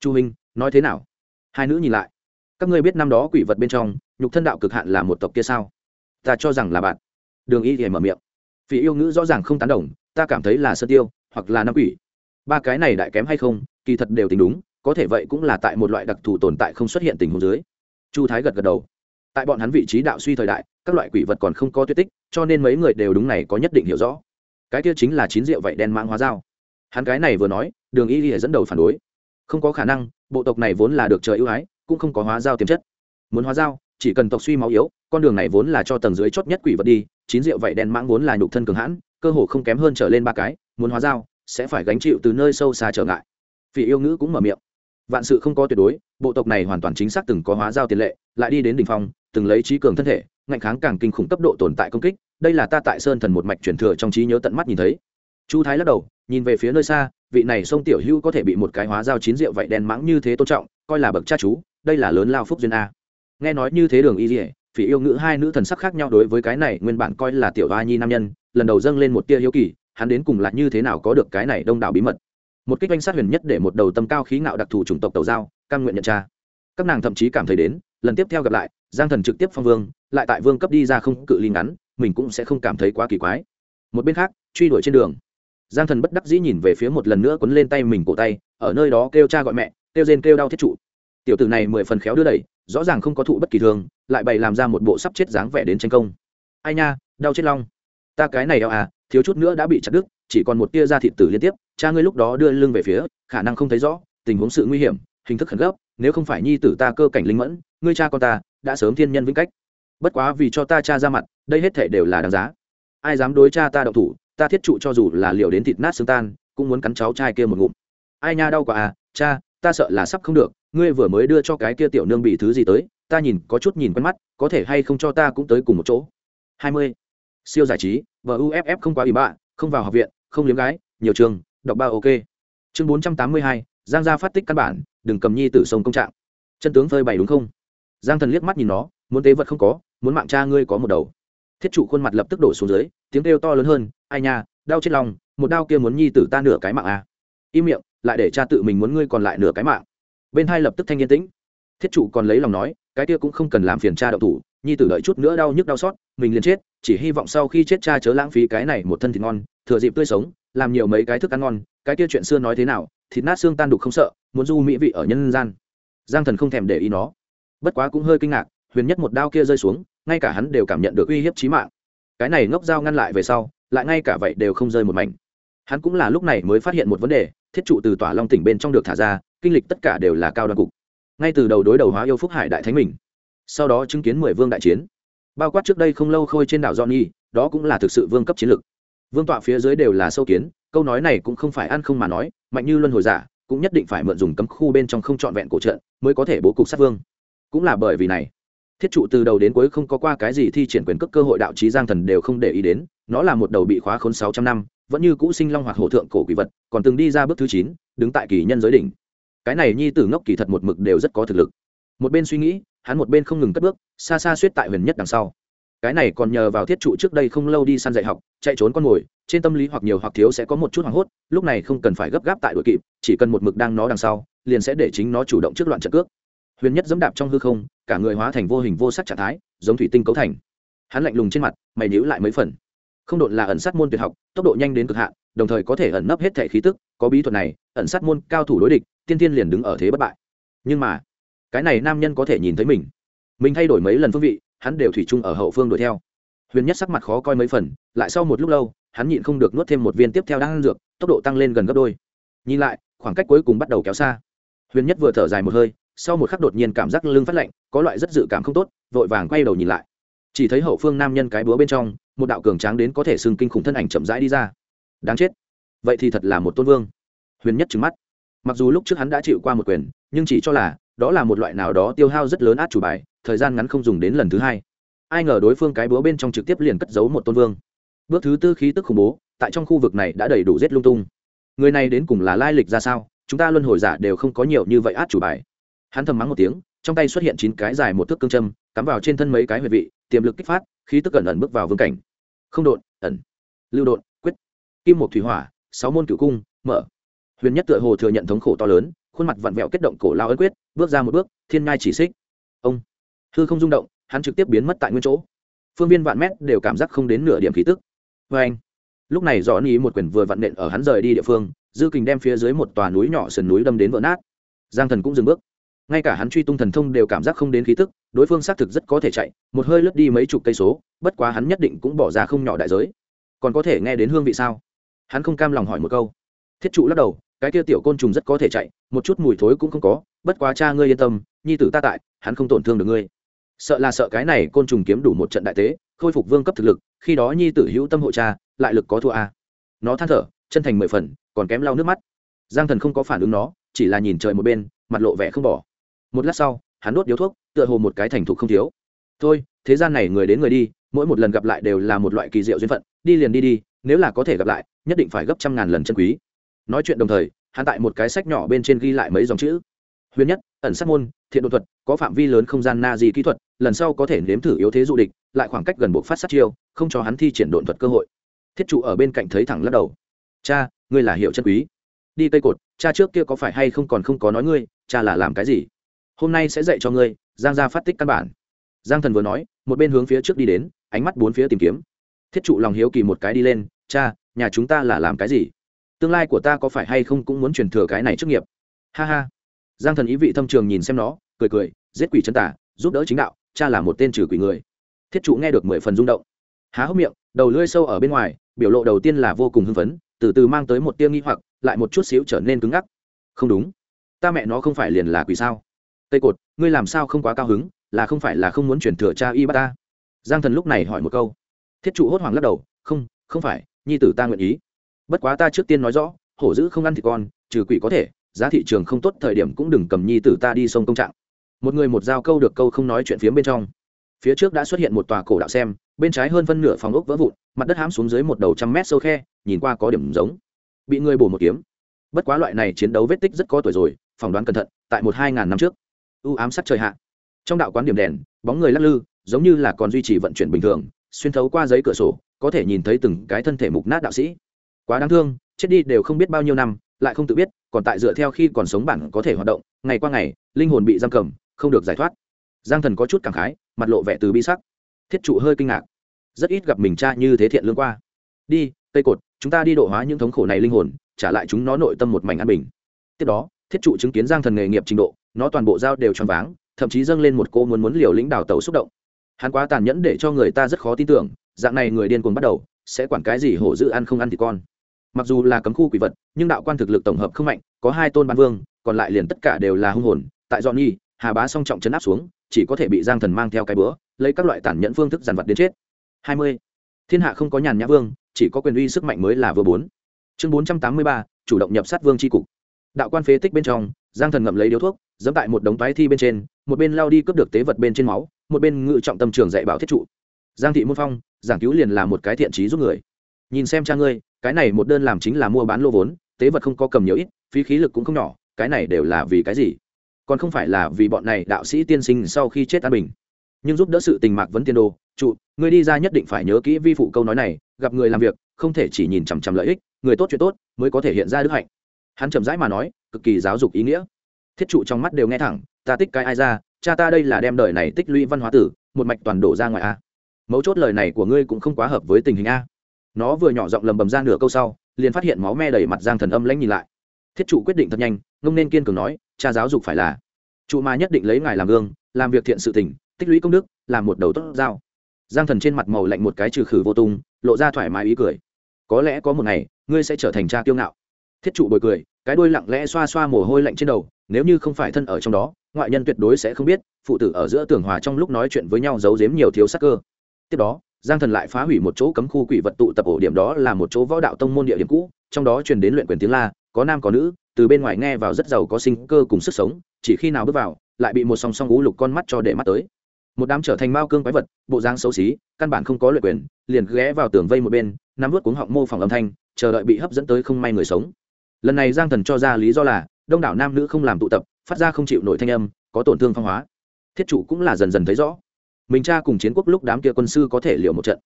A: Chu huynh, nói thế nào? Hai nữ nhìn lại. Các ngươi biết năm đó quỷ vật bên trong nhục thân đạo cực hạn là một tộc kia sao? Ta cho rằng là bạn. Đường y thì mở miệng. Vì yêu ngữ rõ ràng không tán đồng, ta cảm thấy là sơ tiêu, hoặc là năm quỷ. Ba cái này đại kém hay không, kỳ thật đều tính đúng, có thể vậy cũng là tại một loại đặc thù tồn tại không xuất hiện tình huống dưới. Chu thái gật gật đầu. Tại bọn hắn vị trí đạo suy thời đại, các loại quỷ vật còn không có tuyệt tích, cho nên mấy người đều đúng này có nhất định hiểu rõ. Cái kia chính là chín rượu vậy đen mãng hóa dao. Hắn cái này vừa nói, đường y lìa dẫn đầu phản đối. Không có khả năng, bộ tộc này vốn là được trời ưu ái, cũng không có hóa dao tiềm chất. Muốn hóa dao chỉ cần tộc suy máu yếu, con đường này vốn là cho tầng dưới chót nhất quỷ vật đi, chín rượu vậy đen mãng vốn là nhục thân cường hãn, cơ hồ không kém hơn trở lên ba cái, muốn hóa dao, sẽ phải gánh chịu từ nơi sâu xa trở ngại. Vì yêu ngữ cũng mở miệng. Vạn sự không có tuyệt đối, bộ tộc này hoàn toàn chính xác từng có hóa dao tiền lệ, lại đi đến đ ỉ n h phong, từng lấy trí cường thân thể, ngạnh kháng càng kinh khủng cấp độ tồn tại công kích, đây là ta tại sơn thần một mạch truyền thừa trong trí nhớ tận mắt nhìn thấy. Chu thái lắc đầu, nhìn về phía nơi xa, vị này sông tiểu hữu có thể bị một cái hóa dao chín rượu vậy đen mãng như thế tôn trọng, coi là bậc cha chú, đây là lớn lao phúc duyên a nghe nói như thế đường y dỉa phỉ yêu ngữ hai nữ thần sắc khác nhau đối với cái này nguyên bản coi là tiểu hoa nhi nam nhân, lần đầu dâng lên một tia hiếu kỳ, hắn đến cùng là như thế nào có được cái này đông đảo bí mật. Một kích oanh sát huyền nhất để một đầu tâm cao khí ngạo đặc thù chủng tộc tàu giao căn nguyện nhận tra. Các nàng thậm chí cảm thấy đến, lần tiếp theo gặp lại, giang thần trực tiếp phong vương, lại tại vương cấp đi ra không cự ly ngắn, mình cũng sẽ không cảm thấy quá kỳ quái. Một bên khác, truy đuổi trên đường. Giang thần bất đắc dĩ nhìn về phía một lần nữa quấn lên tay mình cổ tay, ở nơi đó kêu cha gọi mẹ, kêu rên kêu đau thiết trụ. Tiểu tử này mười phần khéo đưa đẩy rõ ràng không có thụ bất kỳ thường, lại bày làm ra một bộ sắp chết dáng vẻ đến tranh công. Ai nha đau chết long. Ta cái này đau à thiếu chút nữa đã bị chặt đứt chỉ còn một tia da thịt tử liên tiếp cha ngươi lúc đó đưa lưng về phía khả năng không thấy rõ tình huống sự nguy hiểm hình thức khẩn cấp nếu không phải nhi tử ta cơ cảnh linh mẫn ngươi cha con ta đã sớm thiên nhân vĩnh cách. Bất quá vì cho ta cha ra mặt đây hết thể đều là đáng giá. Ai dám đối cha ta đậu thủ ta thiết trụ cho dù là liều đến thịt nát xương tan cũng muốn cắn cháu trai kia một ngụm. Ai nha đau quá à cha ta sợ là sắp không được ngươi vừa mới đưa cho cái kia tiểu nương bị thứ gì tới, ta nhìn có chút nhìn quen mắt, có thể hay không cho ta cũng tới cùng một chỗ. Hai mươi. Siêu giải trí và uff không quá ủy bạ, không vào học viện, không liếm gái, nhiều trường, đọc ba ok. Chương bốn trăm tám mươi hai, giang gia phát tích căn bản, đừng cầm nhi tử sông công trạng. Chân tướng phơi bày đúng không? Giang thần liếc mắt nhìn nó, muốn tế vật không có, muốn mạng cha ngươi có một đầu. Thiết trụ khuôn mặt lập tức đổ xuống dưới, tiếng kêu to lớn hơn, ai nha, đau chết lòng, một đau kia muốn nhi tử ta nửa cái mạng à. im miệng, lại để cha tự mình muốn ngươi còn lại nửa cái mạng bên hai lập tức thanh yên tĩnh. Thiết trụ còn lấy lòng nói, cái kia cũng không cần làm phiền cha đậu thủ, nhi tử đợi chút nữa đau nhức đau xót, mình liền chết, chỉ hy vọng sau khi chết cha chớ lãng phí cái này một thân thịt ngon, thừa dịp tươi sống, làm nhiều mấy cái thức ăn ngon, cái kia chuyện xưa nói thế nào, thịt nát xương tan đục không sợ, muốn du mỹ vị ở nhân gian. Giang thần không thèm để ý nó. Bất quá cũng hơi kinh ngạc, huyền nhất một đao kia rơi xuống, ngay cả hắn đều cảm nhận được uy hiếp trí mạng. Cái này ngốc dao ngăn lại về sau, lại ngay cả vậy đều không rơi một mảnh. Hắn cũng là lúc này mới phát hiện một vấn đề, thiết trụ từ tỏa long tỉnh bên trong được thả ra kinh lịch tất cả đều là cao đoàn cục. Ngay từ đầu đối đầu hóa yêu phúc hải đại thánh mình, sau đó chứng kiến mười vương đại chiến. Bao quát trước đây không lâu khôi trên đảo johnny, đó cũng là thực sự vương cấp chiến lược vương tọa phía dưới đều là sâu kiến, câu nói này cũng không phải ăn không mà nói, mạnh như luân hồi giả, cũng nhất định phải mượn dùng cấm khu bên trong không trọn vẹn cổ trận mới có thể bố cục sát vương. Cũng là bởi vì này, thiết trụ từ đầu đến cuối không có qua cái gì thi triển quyền cấp cơ hội đạo trí giang thần đều không để ý đến, nó là một đầu bị khóa khốn sáu trăm năm, vẫn như cũ sinh long hoặc hổ thượng cổ quỷ vật, còn từng đi ra bước thứ chín, đứng tại kỳ nhân giới đỉnh cái này nhi tử ngốc kỳ thật một mực đều rất có thực lực. Một bên suy nghĩ, hắn một bên không ngừng cất bước, xa xa suýt tại huyền nhất đằng sau. Cái này còn nhờ vào thiết trụ trước đây không lâu đi săn dạy học, chạy trốn con mồi, trên tâm lý hoặc nhiều hoặc thiếu sẽ có một chút hoảng hốt, lúc này không cần phải gấp gáp tại đội kịp, chỉ cần một mực đang nó đằng sau, liền sẽ để chính nó chủ động trước loạn trận cước. Huyền nhất dẫm đạp trong hư không, cả người hóa thành vô hình vô sắc trạng thái, giống thủy tinh cấu thành. Hắn lạnh lùng trên mặt, mày nhữ lại mấy phần. Không đột là ẩn sát môn tuyệt học, tốc độ nhanh đến cực hạn, đồng thời có thể ẩn nấp hết thể khí tức, có bí thuật này, ẩn sát môn cao thủ đối địch tiên tiên liền đứng ở thế bất bại. Nhưng mà, cái này nam nhân có thể nhìn thấy mình. Mình thay đổi mấy lần phương vị, hắn đều thủy chung ở hậu phương đuổi theo. Huyền nhất sắc mặt khó coi mấy phần, lại sau một lúc lâu, hắn nhịn không được nuốt thêm một viên tiếp theo đang ăn dược, tốc độ tăng lên gần gấp đôi. Nhìn lại, khoảng cách cuối cùng bắt đầu kéo xa. Huyền nhất vừa thở dài một hơi, sau một khắc đột nhiên cảm giác lưng phát lạnh, có loại rất dự cảm không tốt, vội vàng quay đầu nhìn lại. Chỉ thấy hậu phương nam nhân cái búa bên trong, một đạo cường tráng đến có thể xưng kinh khủng thân ảnh chậm rãi đi ra. Đáng chết. Vậy thì thật là một tôn vương. Huyền nhất trừng mắt mặc dù lúc trước hắn đã chịu qua một quyền, nhưng chỉ cho là đó là một loại nào đó tiêu hao rất lớn át chủ bài, thời gian ngắn không dùng đến lần thứ hai. Ai ngờ đối phương cái búa bên trong trực tiếp liền cất giấu một tôn vương. Bước thứ tư khí tức khủng bố, tại trong khu vực này đã đầy đủ rét lung tung. Người này đến cùng là lai lịch ra sao? Chúng ta luân hồi giả đều không có nhiều như vậy át chủ bài. Hắn thầm mắng một tiếng, trong tay xuất hiện chín cái dài một thước cương châm, cắm vào trên thân mấy cái huyệt vị, tiềm lực kích phát, khí tức ẩn ẩn bước vào vương cảnh. Không đột ẩn. Lưu đột quyết. Kim một thủy hỏa, sáu môn cửu cung, mở huyền nhất tựa hồ thừa nhận thống khổ to lớn, khuôn mặt vặn vẹo kết động cổ lao ấn quyết, bước ra một bước, thiên ngai chỉ xích. Ông. Hư không rung động, hắn trực tiếp biến mất tại nguyên chỗ. Phương viên vạn mét đều cảm giác không đến nửa điểm khí tức. Vê anh. Lúc này dọn ý một quyền vừa vặn nện ở hắn rời đi địa phương, dư kình đem phía dưới một tòa núi nhỏ sườn núi đâm đến vỡ nát. Giang thần cũng dừng bước. Ngay cả hắn truy tung thần thông đều cảm giác không đến khí tức, đối phương xác thực rất có thể chạy, một hơi lướt đi mấy chục cây số, bất quá hắn nhất định cũng bỏ ra không nhỏ đại giới. Còn có thể nghe đến hương vị sao? Hắn không cam lòng hỏi một câu. Thiết trụ lắc đầu cái kia tiểu côn trùng rất có thể chạy, một chút mùi thối cũng không có, bất quá cha ngươi yên tâm, nhi tử ta tại, hắn không tổn thương được ngươi. Sợ là sợ cái này côn trùng kiếm đủ một trận đại tế, khôi phục vương cấp thực lực, khi đó nhi tử hữu tâm hộ cha, lại lực có thua a. Nó than thở, chân thành mười phần, còn kém lau nước mắt. Giang thần không có phản ứng nó, chỉ là nhìn trời một bên, mặt lộ vẻ không bỏ. Một lát sau, hắn đốt điếu thuốc, tựa hồ một cái thành thục không thiếu. Thôi, thế gian này người đến người đi, mỗi một lần gặp lại đều là một loại kỳ diệu duyên phận, đi liền đi đi, nếu là có thể gặp lại, nhất định phải gấp trăm ngàn lần chân quý nói chuyện đồng thời, hắn tại một cái sách nhỏ bên trên ghi lại mấy dòng chữ. Huyền nhất, ẩn sát môn, thiện đột thuật, có phạm vi lớn không gian na di kỹ thuật, lần sau có thể nếm thử yếu thế du địch, lại khoảng cách gần buộc phát sát chiêu, không cho hắn thi triển độn thuật cơ hội. Thiết trụ ở bên cạnh thấy thẳng lắc đầu. Cha, ngươi là hiệu chân quý. Đi cây cột, cha trước kia có phải hay không còn không có nói ngươi, cha là làm cái gì? Hôm nay sẽ dạy cho ngươi. Giang gia phát tích căn bản. Giang thần vừa nói, một bên hướng phía trước đi đến, ánh mắt bốn phía tìm kiếm. Thiết trụ lòng hiếu kỳ một cái đi lên, cha, nhà chúng ta là làm cái gì? Tương lai của ta có phải hay không cũng muốn truyền thừa cái này trước nghiệp. Ha ha. Giang thần ý vị thâm trường nhìn xem nó, cười cười, giết quỷ chân tả giúp đỡ chính đạo, cha là một tên trừ quỷ người. Thiết trụ nghe được mười phần rung động. Há hốc miệng, đầu lưỡi sâu ở bên ngoài, biểu lộ đầu tiên là vô cùng hưng phấn, từ từ mang tới một tia nghi hoặc, lại một chút xíu trở nên cứng ngắc. Không đúng. Ta mẹ nó không phải liền là quỷ sao? Tây cột, ngươi làm sao không quá cao hứng, là không phải là không muốn chuyển thừa cha y bát ta? Giang thần lúc này hỏi một câu. Thiết trụ hốt hoảng lắc đầu, không không phải, nhi tử ta nguyện ý bất quá ta trước tiên nói rõ, hổ dữ không ăn thịt con, trừ quỷ có thể, giá thị trường không tốt thời điểm cũng đừng cầm nhi tử ta đi sông công trạng. Một người một dao câu được câu không nói chuyện phía bên trong. Phía trước đã xuất hiện một tòa cổ đạo xem, bên trái hơn phân nửa phòng ốc vỡ vụn, mặt đất hám xuống dưới một đầu trăm mét sâu khe, nhìn qua có điểm giống. Bị người bổ một kiếm. Bất quá loại này chiến đấu vết tích rất có tuổi rồi, phỏng đoán cẩn thận, tại một hai ngàn năm trước. U ám sát trời hạ. Trong đạo quán điểm đèn, bóng người lắc lư, giống như là còn duy trì vận chuyển bình thường, xuyên thấu qua giấy cửa sổ, có thể nhìn thấy từng cái thân thể mục nát đạo sĩ quá đáng thương, chết đi đều không biết bao nhiêu năm, lại không tự biết, còn tại dựa theo khi còn sống bản có thể hoạt động, ngày qua ngày, linh hồn bị giam cầm, không được giải thoát. Giang thần có chút cảm khái, mặt lộ vẻ từ bi sắc. Thiết trụ hơi kinh ngạc. Rất ít gặp mình cha như thế thiện lương qua. Đi tây cột, chúng ta đi độ hóa những thống khổ này linh hồn, trả lại chúng nó nội tâm một mảnh an bình. Tiếp đó, thiết trụ chứng kiến giang thần nghề nghiệp trình độ, nó toàn bộ dao đều tròn váng, thậm chí dâng lên một cô muốn muốn liều lĩnh đào tàu xúc động. Hắn quá tàn nhẫn để cho người ta rất khó tin tưởng, dạng này người điên cuồng bắt đầu, sẽ quản cái gì hổ dữ ăn không ăn thì con mặc dù là cấm khu quỷ vật, nhưng đạo quan thực lực tổng hợp không mạnh, có hai tôn ban vương, còn lại liền tất cả đều là hung hồn. Tại dọn nhi, hà bá song trọng chấn áp xuống, chỉ có thể bị giang thần mang theo cái bữa, lấy các loại tản nhẫn phương thức giàn vật đến chết. Hai mươi. Thiên hạ không có nhàn nhã vương, chỉ có quyền uy sức mạnh mới là vừa bốn. Chương bốn trăm tám mươi ba, chủ động nhập sát vương tri cục. Đạo quan phế tích bên trong, giang thần ngậm lấy điếu thuốc dẫm tại một đống toái thi bên trên, một bên lao đi cướp được tế vật bên trên máu, một bên ngự trọng tâm trường dạy bảo thiết trụ. Giang thị môn phong, giảng cứu liền là một cái thiện trí giúp người. Nhìn xem cha ngươi cái này một đơn làm chính là mua bán lô vốn, tế vật không có cầm nhiều ít, phí khí lực cũng không nhỏ, cái này đều là vì cái gì? Còn không phải là vì bọn này đạo sĩ tiên sinh sau khi chết an bình. Nhưng giúp đỡ sự tình mạc vấn tiên đồ, trụ ngươi đi ra nhất định phải nhớ kỹ vi phụ câu nói này, gặp người làm việc, không thể chỉ nhìn chằm chằm lợi ích, người tốt chuyện tốt, mới có thể hiện ra đức hạnh. Hắn chậm rãi mà nói, cực kỳ giáo dục ý nghĩa. Thiết trụ trong mắt đều nghe thẳng, ta tích cái ai ra, cha ta đây là đem đời này tích lũy văn hóa tử, một mạch toàn đổ ra ngoài a. Mấu chốt lời này của ngươi cũng không quá hợp với tình hình a nó vừa nhỏ giọng lầm bầm ra nửa câu sau, liền phát hiện máu me đầy mặt giang thần âm lãnh nhìn lại. Thiết trụ quyết định thật nhanh, ngông nên kiên cường nói, cha giáo dục phải là, trụ mà nhất định lấy ngài làm gương, làm việc thiện sự tình, tích lũy công đức, làm một đầu tốt giao. Giang thần trên mặt màu lạnh một cái trừ khử vô tung, lộ ra thoải mái ý cười. Có lẽ có một ngày, ngươi sẽ trở thành cha kiêu ngạo. Thiết trụ bồi cười, cái đuôi lặng lẽ xoa xoa mồ hôi lạnh trên đầu, nếu như không phải thân ở trong đó, ngoại nhân tuyệt đối sẽ không biết, phụ tử ở giữa tường hòa trong lúc nói chuyện với nhau giấu giếm nhiều thiếu sắc cơ. Tiếp đó giang thần lại phá hủy một chỗ cấm khu quỷ vật tụ tập ổ điểm đó là một chỗ võ đạo tông môn địa điểm cũ, trong đó truyền đến luyện quyền tiếng la, có nam có nữ, từ bên ngoài nghe vào rất giàu có sinh cơ cùng sức sống, chỉ khi nào bước vào, lại bị một song song ú lục con mắt cho để mắt tới. Một đám trở thành mao cương quái vật, bộ dáng xấu xí, căn bản không có luyện quyền, liền ghé vào tường vây một bên, nắm vớt cuống họng mô phỏng âm thanh, chờ đợi bị hấp dẫn tới không may người sống. Lần này giang thần cho ra lý do là, đông đảo nam nữ không làm tụ tập, phát ra không chịu nổi thanh âm, có tổn thương phong hóa. Thiết chủ cũng là dần dần thấy rõ mình cha cùng chiến quốc lúc đám kia quân sư có thể liệu một trận.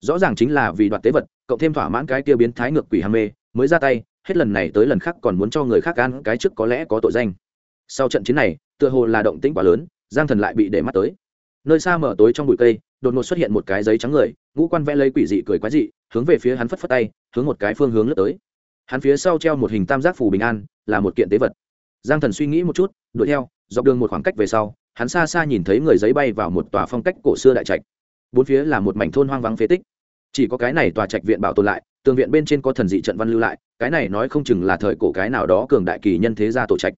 A: Rõ ràng chính là vì đoạt tế vật, cộng thêm thỏa mãn cái kia biến thái ngược quỷ ham mê, mới ra tay, hết lần này tới lần khác còn muốn cho người khác ăn cái trước có lẽ có tội danh. Sau trận chiến này, tựa hồ là động tĩnh quá lớn, giang thần lại bị để mắt tới. Nơi xa mở tối trong bụi cây, đột ngột xuất hiện một cái giấy trắng người, ngũ quan vẽ lấy quỷ dị cười quái dị, hướng về phía hắn phất phất tay, hướng một cái phương hướng lướt tới. Hắn phía sau treo một hình tam giác phủ bình an, là một kiện tế vật. Giang thần suy nghĩ một chút, đuổi theo, dọc đường một khoảng cách về sau hắn xa xa nhìn thấy người giấy bay vào một tòa phong cách cổ xưa đại trạch. Bốn phía là một mảnh thôn hoang vắng phế tích. Chỉ có cái này tòa trạch viện bảo tồn lại, tường viện bên trên có thần dị trận văn lưu lại, cái này nói không chừng là thời cổ cái nào đó cường đại kỳ nhân thế gia tổ trạch.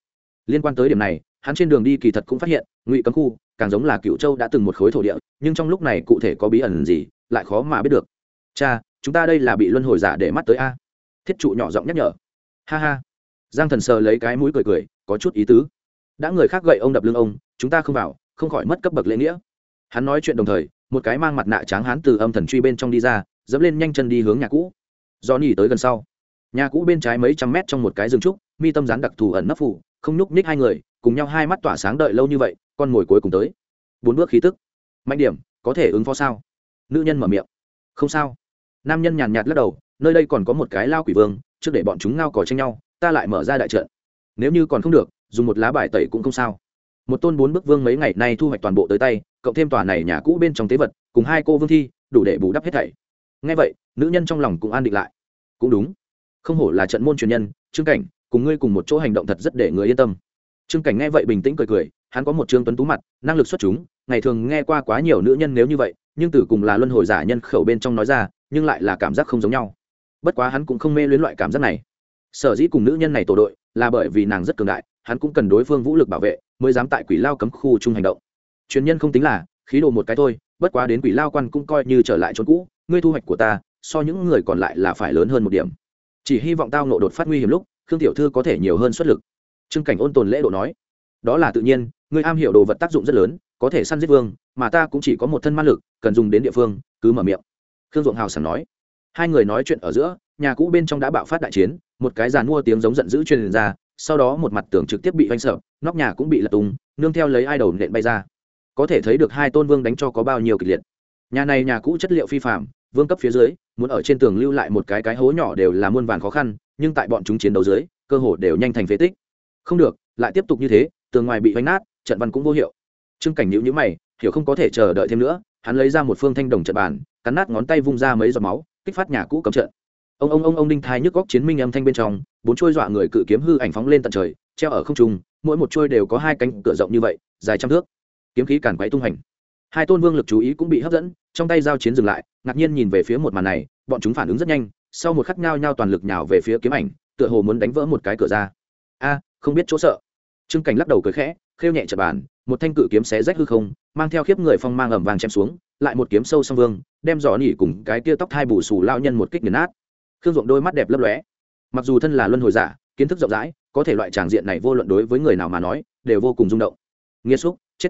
A: Liên quan tới điểm này, hắn trên đường đi kỳ thật cũng phát hiện, ngụy cấm khu, càng giống là cựu châu đã từng một khối thổ địa, nhưng trong lúc này cụ thể có bí ẩn gì, lại khó mà biết được. Cha, chúng ta đây là bị luân hồi giả để mắt tới a. Thiết trụ nhỏ giọng nhắc nhở. Ha ha. Giang thần sờ lấy cái mũi cười cười, có chút ý tứ đã người khác gậy ông đập lưng ông, chúng ta không vào, không khỏi mất cấp bậc lễ nghĩa. Hắn nói chuyện đồng thời, một cái mang mặt nạ trắng hắn từ âm thần truy bên trong đi ra, dẫm lên nhanh chân đi hướng nhà cũ. Do nỉ tới gần sau. Nhà cũ bên trái mấy trăm mét trong một cái rừng trúc, mi tâm rán đặc thù ẩn nấp phủ, không nhúc ních hai người, cùng nhau hai mắt tỏa sáng đợi lâu như vậy, con mồi cuối cùng tới. Bốn bước khí tức. Mạnh điểm, có thể ứng phó sao? Nữ nhân mở miệng. Không sao. Nam nhân nhàn nhạt lắc đầu, nơi đây còn có một cái lao quỷ vương, trước để bọn chúng ngao cò tranh nhau, ta lại mở ra đại trận. Nếu như còn không được dùng một lá bài tẩy cũng không sao. Một tôn bốn bức vương mấy ngày nay thu hoạch toàn bộ tới tay, cộng thêm tòa này nhà cũ bên trong tế vật, cùng hai cô vương thi, đủ để bù đắp hết thảy. Ngay vậy, nữ nhân trong lòng cũng an định lại. Cũng đúng. Không hổ là trận môn truyền nhân, trương cảnh, cùng ngươi cùng một chỗ hành động thật rất để người yên tâm. Trương cảnh nghe vậy bình tĩnh cười cười, hắn có một trương tuấn tú mặt, năng lực xuất chúng, ngày thường nghe qua quá nhiều nữ nhân nếu như vậy, nhưng từ cùng là luân hồi giả nhân khẩu bên trong nói ra, nhưng lại là cảm giác không giống nhau. Bất quá hắn cũng không mê luyến loại cảm giác này. Sở dĩ cùng nữ nhân này tổ đội, là bởi vì nàng rất cường đại hắn cũng cần đối phương vũ lực bảo vệ, mới dám tại quỷ lao cấm khu chung hành động. Truyền nhân không tính là, khí đồ một cái thôi, bất quá đến quỷ lao quan cũng coi như trở lại chỗ cũ, ngươi thu hoạch của ta, so những người còn lại là phải lớn hơn một điểm. Chỉ hy vọng tao nộ đột phát nguy hiểm lúc, khương tiểu thư có thể nhiều hơn xuất lực. Trưng cảnh ôn tồn lễ độ nói, đó là tự nhiên, ngươi am hiểu đồ vật tác dụng rất lớn, có thể săn giết vương, mà ta cũng chỉ có một thân ma lực, cần dùng đến địa phương, cứ mở miệng. Khương ruộng hào sảng nói, hai người nói chuyện ở giữa, nhà cũ bên trong đã bạo phát đại chiến, một cái giàn mua tiếng giống giận dữ truyền ra sau đó một mặt tường trực tiếp bị oanh sợ, nóc nhà cũng bị lật tung, nương theo lấy ai đầu nện bay ra. Có thể thấy được hai tôn vương đánh cho có bao nhiêu kịch liệt. Nhà này nhà cũ chất liệu phi phạm vương cấp phía dưới, muốn ở trên tường lưu lại một cái cái hố nhỏ đều là muôn vàn khó khăn, nhưng tại bọn chúng chiến đấu dưới, cơ hồ đều nhanh thành phế tích. Không được, lại tiếp tục như thế, tường ngoài bị vánh nát, trận văn cũng vô hiệu. Trương cảnh nhữ nhữ mày, hiểu không có thể chờ đợi thêm nữa, hắn lấy ra một phương thanh đồng trận bàn, cắn nát ngón tay vung ra mấy giọt máu, kích phát nhà cũ cấm trận ông ông ông ông đinh thai nhức góc chiến minh âm thanh bên trong, bốn trôi dọa người cự kiếm hư ảnh phóng lên tận trời, treo ở không trung, mỗi một trôi đều có hai cánh cửa rộng như vậy, dài trăm thước. Kiếm khí càn quấy tung hành. Hai tôn vương lực chú ý cũng bị hấp dẫn, trong tay giao chiến dừng lại, ngạc nhiên nhìn về phía một màn này, bọn chúng phản ứng rất nhanh, sau một khắc nhao nhao toàn lực nhào về phía kiếm ảnh, tựa hồ muốn đánh vỡ một cái cửa ra. A, không biết chỗ sợ. Trương cảnh lắc đầu cười khẽ, khêu nhẹ chật bàn, một thanh cự kiếm xé rách hư không, mang theo khiếp người phong mang ẩm vàng chém xuống, lại một kiếm sâu song vương, đem giỏ nỉ cùng cái tia tóc thai bù xù lao nhân một kích nghiền nát khương ruộng đôi mắt đẹp lấp lóe. Mặc dù thân là luân hồi giả, kiến thức rộng rãi, có thể loại tràng diện này vô luận đối với người nào mà nói, đều vô cùng rung động. Nghiêm xúc, chết.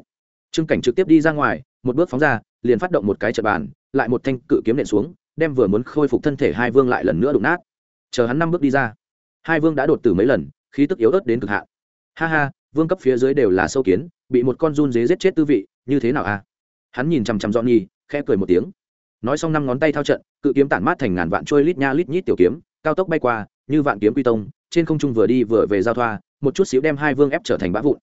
A: Trương cảnh trực tiếp đi ra ngoài, một bước phóng ra, liền phát động một cái trận bàn, lại một thanh cự kiếm nện xuống, đem vừa muốn khôi phục thân thể hai vương lại lần nữa đụng nát. Chờ hắn năm bước đi ra, hai vương đã đột tử mấy lần, khí tức yếu ớt đến cực hạn. Ha ha, vương cấp phía dưới đều là sâu kiến, bị một con run dế giết chết tư vị, như thế nào a hắn nhìn chằm chằm dọn nhi khẽ cười một tiếng. Nói xong năm ngón tay thao trận cự kiếm tản mát thành ngàn vạn trôi lít nha lít nhít tiểu kiếm, cao tốc bay qua, như vạn kiếm quy tông, trên không trung vừa đi vừa về giao thoa, một chút xíu đem hai vương ép trở thành bã vụn.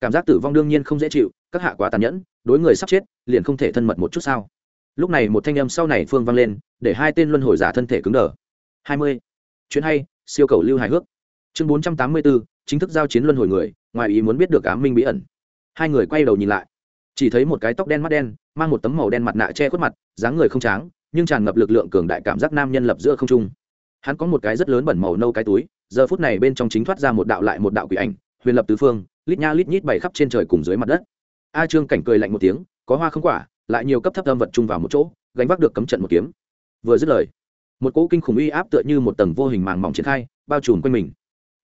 A: Cảm giác tử vong đương nhiên không dễ chịu, các hạ quá tàn nhẫn, đối người sắp chết, liền không thể thân mật một chút sao. Lúc này một thanh âm sau này phương vang lên, để hai tên luân hồi giả thân thể cứng đờ. Hai mươi. Chuyến hay, siêu cầu lưu hài hước. Chương bốn trăm tám mươi bốn chính thức giao chiến luân hồi người, ngoài ý muốn biết được ám minh bí ẩn. Hai người quay đầu nhìn lại. Chỉ thấy một cái tóc đen mắt đen, mang một tấm màu đen mặt nạ che khuất mặt, dáng người không tráng nhưng tràn ngập lực lượng cường đại cảm giác nam nhân lập giữa không trung. Hắn có một cái rất lớn bẩn màu nâu cái túi, giờ phút này bên trong chính thoát ra một đạo lại một đạo quỷ ảnh, huyền lập tứ phương, lít nha lít nhít bày khắp trên trời cùng dưới mặt đất. A trương cảnh cười lạnh một tiếng, có hoa không quả, lại nhiều cấp thấp âm vật chung vào một chỗ, gánh vác được cấm trận một kiếm. Vừa dứt lời, một cỗ kinh khủng uy áp tựa như một tầng vô hình màng mỏng triển khai, bao trùm quanh mình.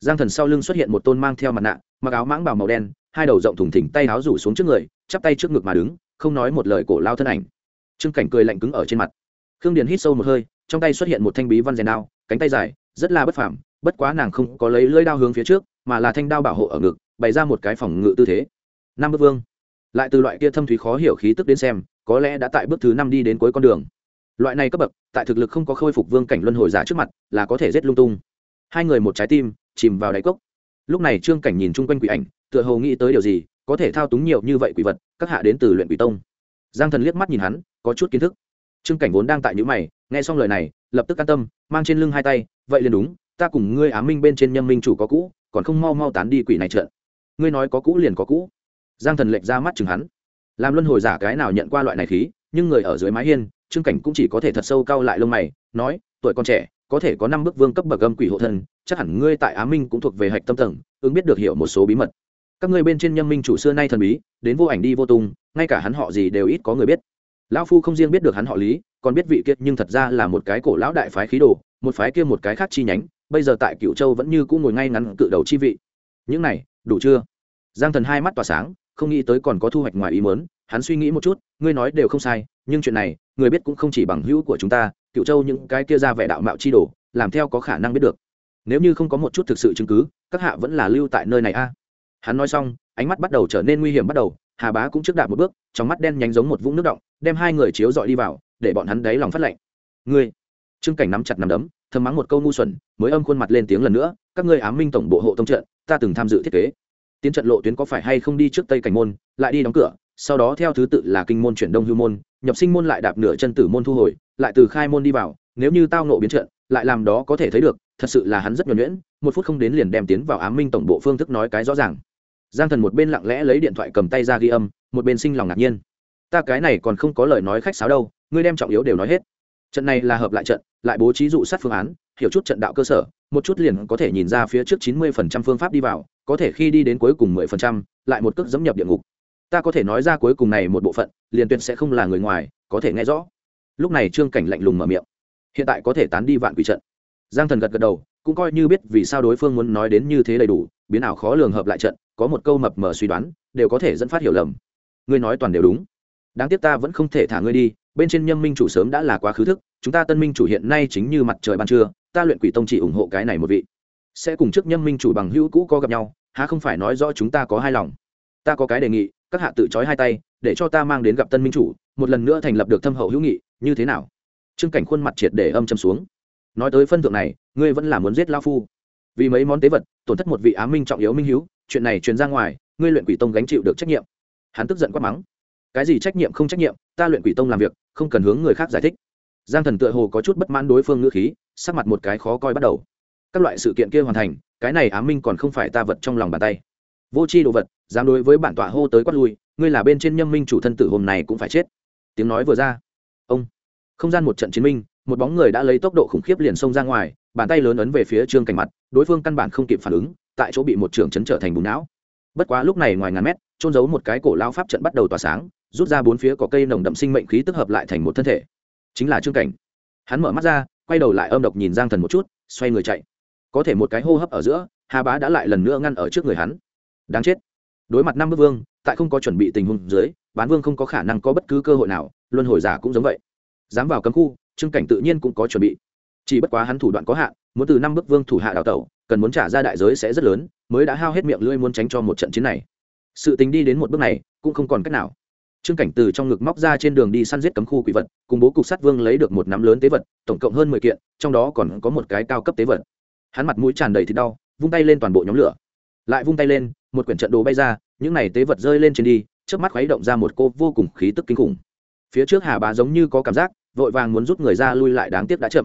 A: Giang thần sau lưng xuất hiện một tôn mang theo mặt nạ, mặc áo mãng bào màu đen, hai đầu rộng thủng thỉnh tay áo rủ xuống trước người, chắp tay trước ngực mà đứng, không nói một lời cổ lao thân ảnh. Trương cảnh cười lạnh cứng ở trên mặt khương điền hít sâu một hơi, trong tay xuất hiện một thanh bí văn rèn đao, cánh tay dài, rất là bất phảm bất quá nàng không có lấy lưỡi đao hướng phía trước, mà là thanh đao bảo hộ ở ngực, bày ra một cái phòng ngự tư thế. Năm bước vương. Lại từ loại kia thâm thúy khó hiểu khí tức đến xem, có lẽ đã tại bước thứ năm đi đến cuối con đường. Loại này cấp bậc, tại thực lực không có khôi phục vương cảnh luân hồi giả trước mặt, là có thể giết lung tung. Hai người một trái tim, chìm vào đáy cốc. Lúc này trương cảnh nhìn chung quanh quỷ ảnh, tựa hồ nghĩ tới điều gì, có thể thao túng nhiều như vậy quỷ vật, các hạ đến từ luyện quỷ tông. Giang thần liếc mắt nhìn hắn, có chút kiến thức trương cảnh vốn đang tại những mày, nghe xong lời này, lập tức an tâm, mang trên lưng hai tay, vậy liền đúng, ta cùng ngươi á minh bên trên nhâm minh chủ có cũ, còn không mau mau tán đi quỷ này trợn ngươi nói có cũ liền có cũ. Giang thần lệch ra mắt chừng hắn. Làm luân hồi giả cái nào nhận qua loại này khí, nhưng người ở dưới mái hiên, trương cảnh cũng chỉ có thể thật sâu cao lại lông mày, nói, tuổi con trẻ, có thể có năm bước vương cấp bậc âm quỷ hộ thân, chắc hẳn ngươi tại á minh cũng thuộc về hạch tâm tầng, ứng biết được hiểu một số bí mật. Các ngươi bên trên nhâm minh chủ xưa nay thần bí, đến vô ảnh đi vô tung, ngay cả hắn họ gì đều ít có người biết lão phu không riêng biết được hắn họ lý, còn biết vị kiệt nhưng thật ra là một cái cổ lão đại phái khí đồ, một phái kia một cái khác chi nhánh, bây giờ tại cựu châu vẫn như cũng ngồi ngay ngắn cự đầu chi vị. Những này, đủ chưa? Giang thần hai mắt tỏa sáng, không nghĩ tới còn có thu hoạch ngoài ý mớn hắn suy nghĩ một chút, ngươi nói đều không sai, nhưng chuyện này, người biết cũng không chỉ bằng hữu của chúng ta cựu châu những cái kia ra vẻ đạo mạo chi đồ, làm theo có khả năng biết được. Nếu như không có một chút thực sự chứng cứ, các hạ vẫn là lưu tại nơi này a. Hắn nói xong, ánh mắt bắt đầu trở nên nguy hiểm bắt đầu hà bá cũng trước đạp một bước, trong mắt đen nhánh giống một vũng nước động, đem hai người chiếu dọi đi vào, để bọn hắn đáy lòng phát lạnh ngươi! Trương cảnh nắm chặt nắm đấm, thầm mắng một câu ngu xuẩn, mới âm khuôn mặt lên tiếng lần nữa, các ngươi ám minh tổng bộ hộ tông trận, ta từng tham dự thiết kế. Tiến trận lộ tuyến có phải hay không đi trước tây cảnh môn, lại đi đóng cửa, sau đó theo thứ tự là kinh môn chuyển đông hưu môn, nhập sinh môn lại đạp nửa chân tử môn thu hồi, lại từ khai môn đi vào, nếu như tao nộ biến trận, lại làm đó có thể thấy được, thật sự là hắn rất nhuẩn nhuyễn, một phút không đến liền đem tiến vào ám minh tổng bộ phương thức nói cái rõ ràng giang thần một bên lặng lẽ lấy điện thoại cầm tay ra ghi âm, một bên sinh lòng ngạc nhiên. Ta cái này còn không có lời nói khách sáo đâu, ngươi đem trọng yếu đều nói hết. Trận này là hợp lại trận, lại bố trí dụ sát phương án, hiểu chút trận đạo cơ sở, một chút liền có thể nhìn ra phía trước chín mươi phần trăm phương pháp đi vào, có thể khi đi đến cuối cùng mười phần trăm, lại một cước dẫm nhập địa ngục. Ta có thể nói ra cuối cùng này một bộ phận, liền tuyệt sẽ không là người ngoài, có thể nghe rõ. Lúc này trương cảnh lạnh lùng mở miệng. Hiện tại có thể tán đi vạn quỷ trận. Giang thần gật gật đầu, cũng coi như biết vì sao đối phương muốn nói đến như thế đầy đủ, biến ảo khó lường hợp lại trận có một câu mập mờ suy đoán, đều có thể dẫn phát hiểu lầm. Ngươi nói toàn đều đúng. Đáng tiếc ta vẫn không thể thả ngươi đi, bên trên nhâm minh chủ sớm đã là quá khứ thức, chúng ta tân minh chủ hiện nay chính như mặt trời ban trưa, ta luyện quỷ tông chỉ ủng hộ cái này một vị. Sẽ cùng trước nhâm minh chủ bằng hữu cũ có gặp nhau, há không phải nói rõ chúng ta có hai lòng. Ta có cái đề nghị, các hạ tự trói hai tay, để cho ta mang đến gặp tân minh chủ, một lần nữa thành lập được thâm hậu hữu nghị, như thế nào? Trương cảnh khuôn mặt triệt để âm châm xuống. Nói tới phân thượng này, ngươi vẫn là muốn giết lao phu vì mấy món tế vật, tổn thất một vị á minh trọng yếu minh hữu, chuyện này truyền ra ngoài, ngươi luyện quỷ tông gánh chịu được trách nhiệm. Hắn tức giận quát mắng. Cái gì trách nhiệm không trách nhiệm, ta luyện quỷ tông làm việc, không cần hướng người khác giải thích. Giang thần tựa hồ có chút bất mãn đối phương ngữ khí, sắc mặt một cái khó coi bắt đầu. Các loại sự kiện kia hoàn thành, cái này á minh còn không phải ta vật trong lòng bàn tay. Vô c h i đồ vật, dám đối với bản tọa hô tới quát lui, ngươi là bên trên nhâm minh chủ thân tử hôm này cũng phải chết. Tiếng nói vừa ra. Ông. Không gian một trận chiến minh, một bóng người đã lấy tốc độ khủng khiếp liền xông ra ngoài bàn tay lớn ấn về phía trương cảnh mặt, đối phương căn bản không kịp phản ứng, tại chỗ bị một trường chấn trở thành bùn não. Bất quá lúc này ngoài ngàn mét trôn giấu một cái cổ lao pháp trận bắt đầu tỏa sáng, rút ra bốn phía có cây nồng đậm sinh mệnh khí tức hợp lại thành một thân thể. Chính là trương cảnh. Hắn mở mắt ra, quay đầu lại âm độc nhìn giang thần một chút, xoay người chạy. Có thể một cái hô hấp ở giữa, hà bá đã lại lần nữa ngăn ở trước người hắn. Đáng chết. Đối mặt năm bước vương, tại không có chuẩn bị tình huống dưới, bán vương không có khả năng có bất cứ cơ hội nào, luân hồi giả cũng giống vậy. Dám vào cấm khu, trương cảnh tự nhiên cũng có chuẩn bị chỉ bất quá hắn thủ đoạn có hạn, muốn từ năm bức vương thủ hạ đào tẩu, cần muốn trả ra đại giới sẽ rất lớn, mới đã hao hết miệng lưỡi muốn tránh cho một trận chiến này. Sự tính đi đến một bước này, cũng không còn cách nào. Trương cảnh từ trong ngực móc ra trên đường đi săn giết cấm khu quỷ vật, cùng bố cục sát vương lấy được một nắm lớn tế vật, tổng cộng hơn mười kiện, trong đó còn có một cái cao cấp tế vật. Hắn mặt mũi tràn đầy thịt đau, vung tay lên toàn bộ nhóm lửa. Lại vung tay lên, một quyển trận đồ bay ra, những này tế vật rơi lên trên đi trước mắt khuấy động ra một cô vô cùng khí tức kinh khủng. Phía trước hà bá giống như có cảm giác, vội vàng muốn rút người ra lui lại đáng tiếc đã chậm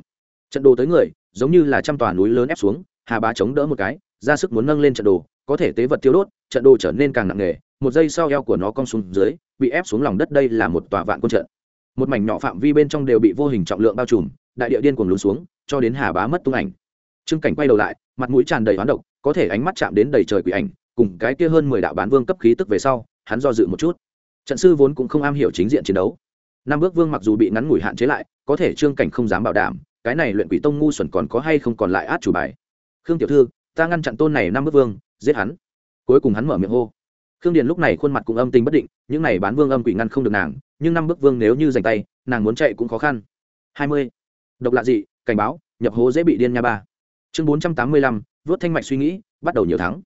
A: trận đồ tới người, giống như là trăm tòa núi lớn ép xuống, hà bá chống đỡ một cái, ra sức muốn nâng lên trận đồ, có thể tế vật tiêu đốt, trận đồ trở nên càng nặng nề, một giây sau eo của nó cong xuống dưới, bị ép xuống lòng đất đây là một tòa vạn quân trận. Một mảnh nhỏ phạm vi bên trong đều bị vô hình trọng lượng bao trùm, đại địa điên cuồng lún xuống, cho đến hà bá mất tung ảnh. Trương cảnh quay đầu lại, mặt mũi tràn đầy hoán độc, có thể ánh mắt chạm đến đầy trời quỷ ảnh, cùng cái kia hơn mười đạo bán vương cấp khí tức về sau, hắn do dự một chút. Trận sư vốn cũng không am hiểu chính diện chiến đấu. Năm bước vương mặc dù bị ngắn ngủi hạn chế lại, có thể trương cảnh không dám bảo đảm cái này luyện quỷ tông ngu xuẩn còn có hay không còn lại át chủ bài? Khương tiểu thư, ta ngăn chặn tôn này năm bước vương, giết hắn. Cuối cùng hắn mở miệng hô. Khương điền lúc này khuôn mặt cũng âm tình bất định, những này bán vương âm quỷ ngăn không được nàng, nhưng năm bước vương nếu như giành tay, nàng muốn chạy cũng khó khăn. Hai mươi. Độc lạ dị, cảnh báo, nhập hố dễ bị điên nha ba. Chương bốn trăm tám mươi lăm, vớt thanh mạch suy nghĩ, bắt đầu nhiều thắng.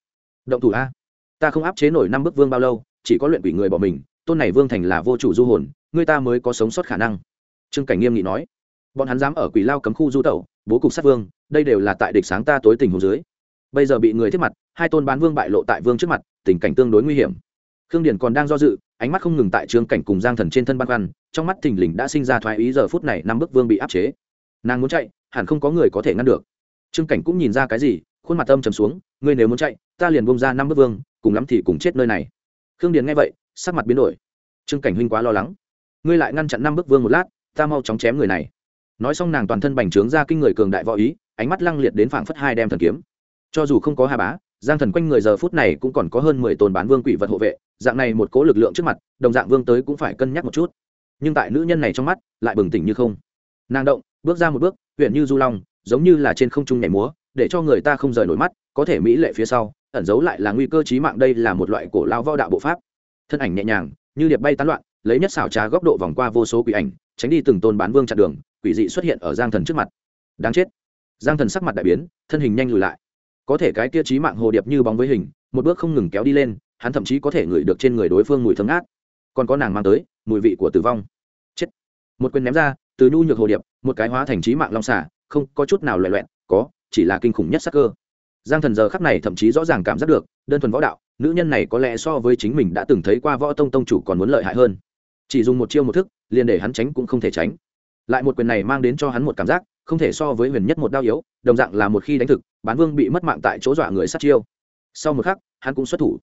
A: Động thủ a. Ta không áp chế nổi năm bước vương bao lâu, chỉ có luyện quỷ người bỏ mình, tôn này vương thành là vô chủ du hồn, người ta mới có sống sót khả năng. Trương cảnh nghiêm nghị nói bọn hắn dám ở quỷ lao cấm khu du tẩu, bố cục sát vương, đây đều là tại địch sáng ta tối tình hồ dưới. Bây giờ bị người thiết mặt, hai tôn bán vương bại lộ tại vương trước mặt, tình cảnh tương đối nguy hiểm. Khương điền còn đang do dự, ánh mắt không ngừng tại trương cảnh cùng giang thần trên thân băn khoăn, trong mắt thình lình đã sinh ra thoái ý giờ phút này năm bức vương bị áp chế. Nàng muốn chạy, hẳn không có người có thể ngăn được. Trương cảnh cũng nhìn ra cái gì, khuôn mặt âm trầm xuống, ngươi nếu muốn chạy, ta liền bông ra năm bức vương, cùng lắm thì cùng chết nơi này. Khương điền nghe vậy, sắc mặt biến đổi. Trương cảnh huynh quá lo lắng. Ngươi lại ngăn chặn năm bức vương một lát, ta mau chóng chém người này nói xong nàng toàn thân bành trướng ra kinh người cường đại võ ý, ánh mắt lăng liệt đến phảng phất hai đem thần kiếm. Cho dù không có hà bá, giang thần quanh người giờ phút này cũng còn có hơn mười tôn bán vương quỷ vật hộ vệ, dạng này một cố lực lượng trước mặt, đồng dạng vương tới cũng phải cân nhắc một chút. Nhưng tại nữ nhân này trong mắt, lại bừng tỉnh như không. Nàng động, bước ra một bước, huyện như du long, giống như là trên không trung nhảy múa, để cho người ta không rời nổi mắt, có thể mỹ lệ phía sau, ẩn giấu lại là nguy cơ chí mạng đây là một loại cổ lao võ đạo bộ pháp. Thân ảnh nhẹ nhàng, như điệp bay tán loạn, lấy nhất xảo trá góc độ vòng qua vô số quỷ ảnh, tránh đi từng tôn bán vương chặn đường quỷ dị xuất hiện ở giang thần trước mặt. Đáng chết. Giang thần sắc mặt đại biến, thân hình nhanh lùi lại. Có thể cái kia trí mạng hồ điệp như bóng với hình, một bước không ngừng kéo đi lên, hắn thậm chí có thể ngửi được trên người đối phương mùi thấm át còn có nàng mang tới, mùi vị của tử vong. Chết. Một quyền ném ra, từ nhu nhược hồ điệp, một cái hóa thành trí mạng long xả không có chút nào loại loẹn có, chỉ là kinh khủng nhất sắc cơ. Giang thần giờ khắc này thậm chí rõ ràng cảm giác được, đơn thuần võ đạo, nữ nhân này có lẽ so với chính mình đã từng thấy qua võ tông tông chủ còn muốn lợi hại hơn. Chỉ dùng một chiêu một thức, liền để hắn tránh cũng không thể tránh lại một quyền này mang đến cho hắn một cảm giác không thể so với huyền nhất một đao yếu, đồng dạng là một khi đánh thực, bán vương bị mất mạng tại chỗ dọa người sát chiêu. Sau một khắc, hắn cũng xuất thủ.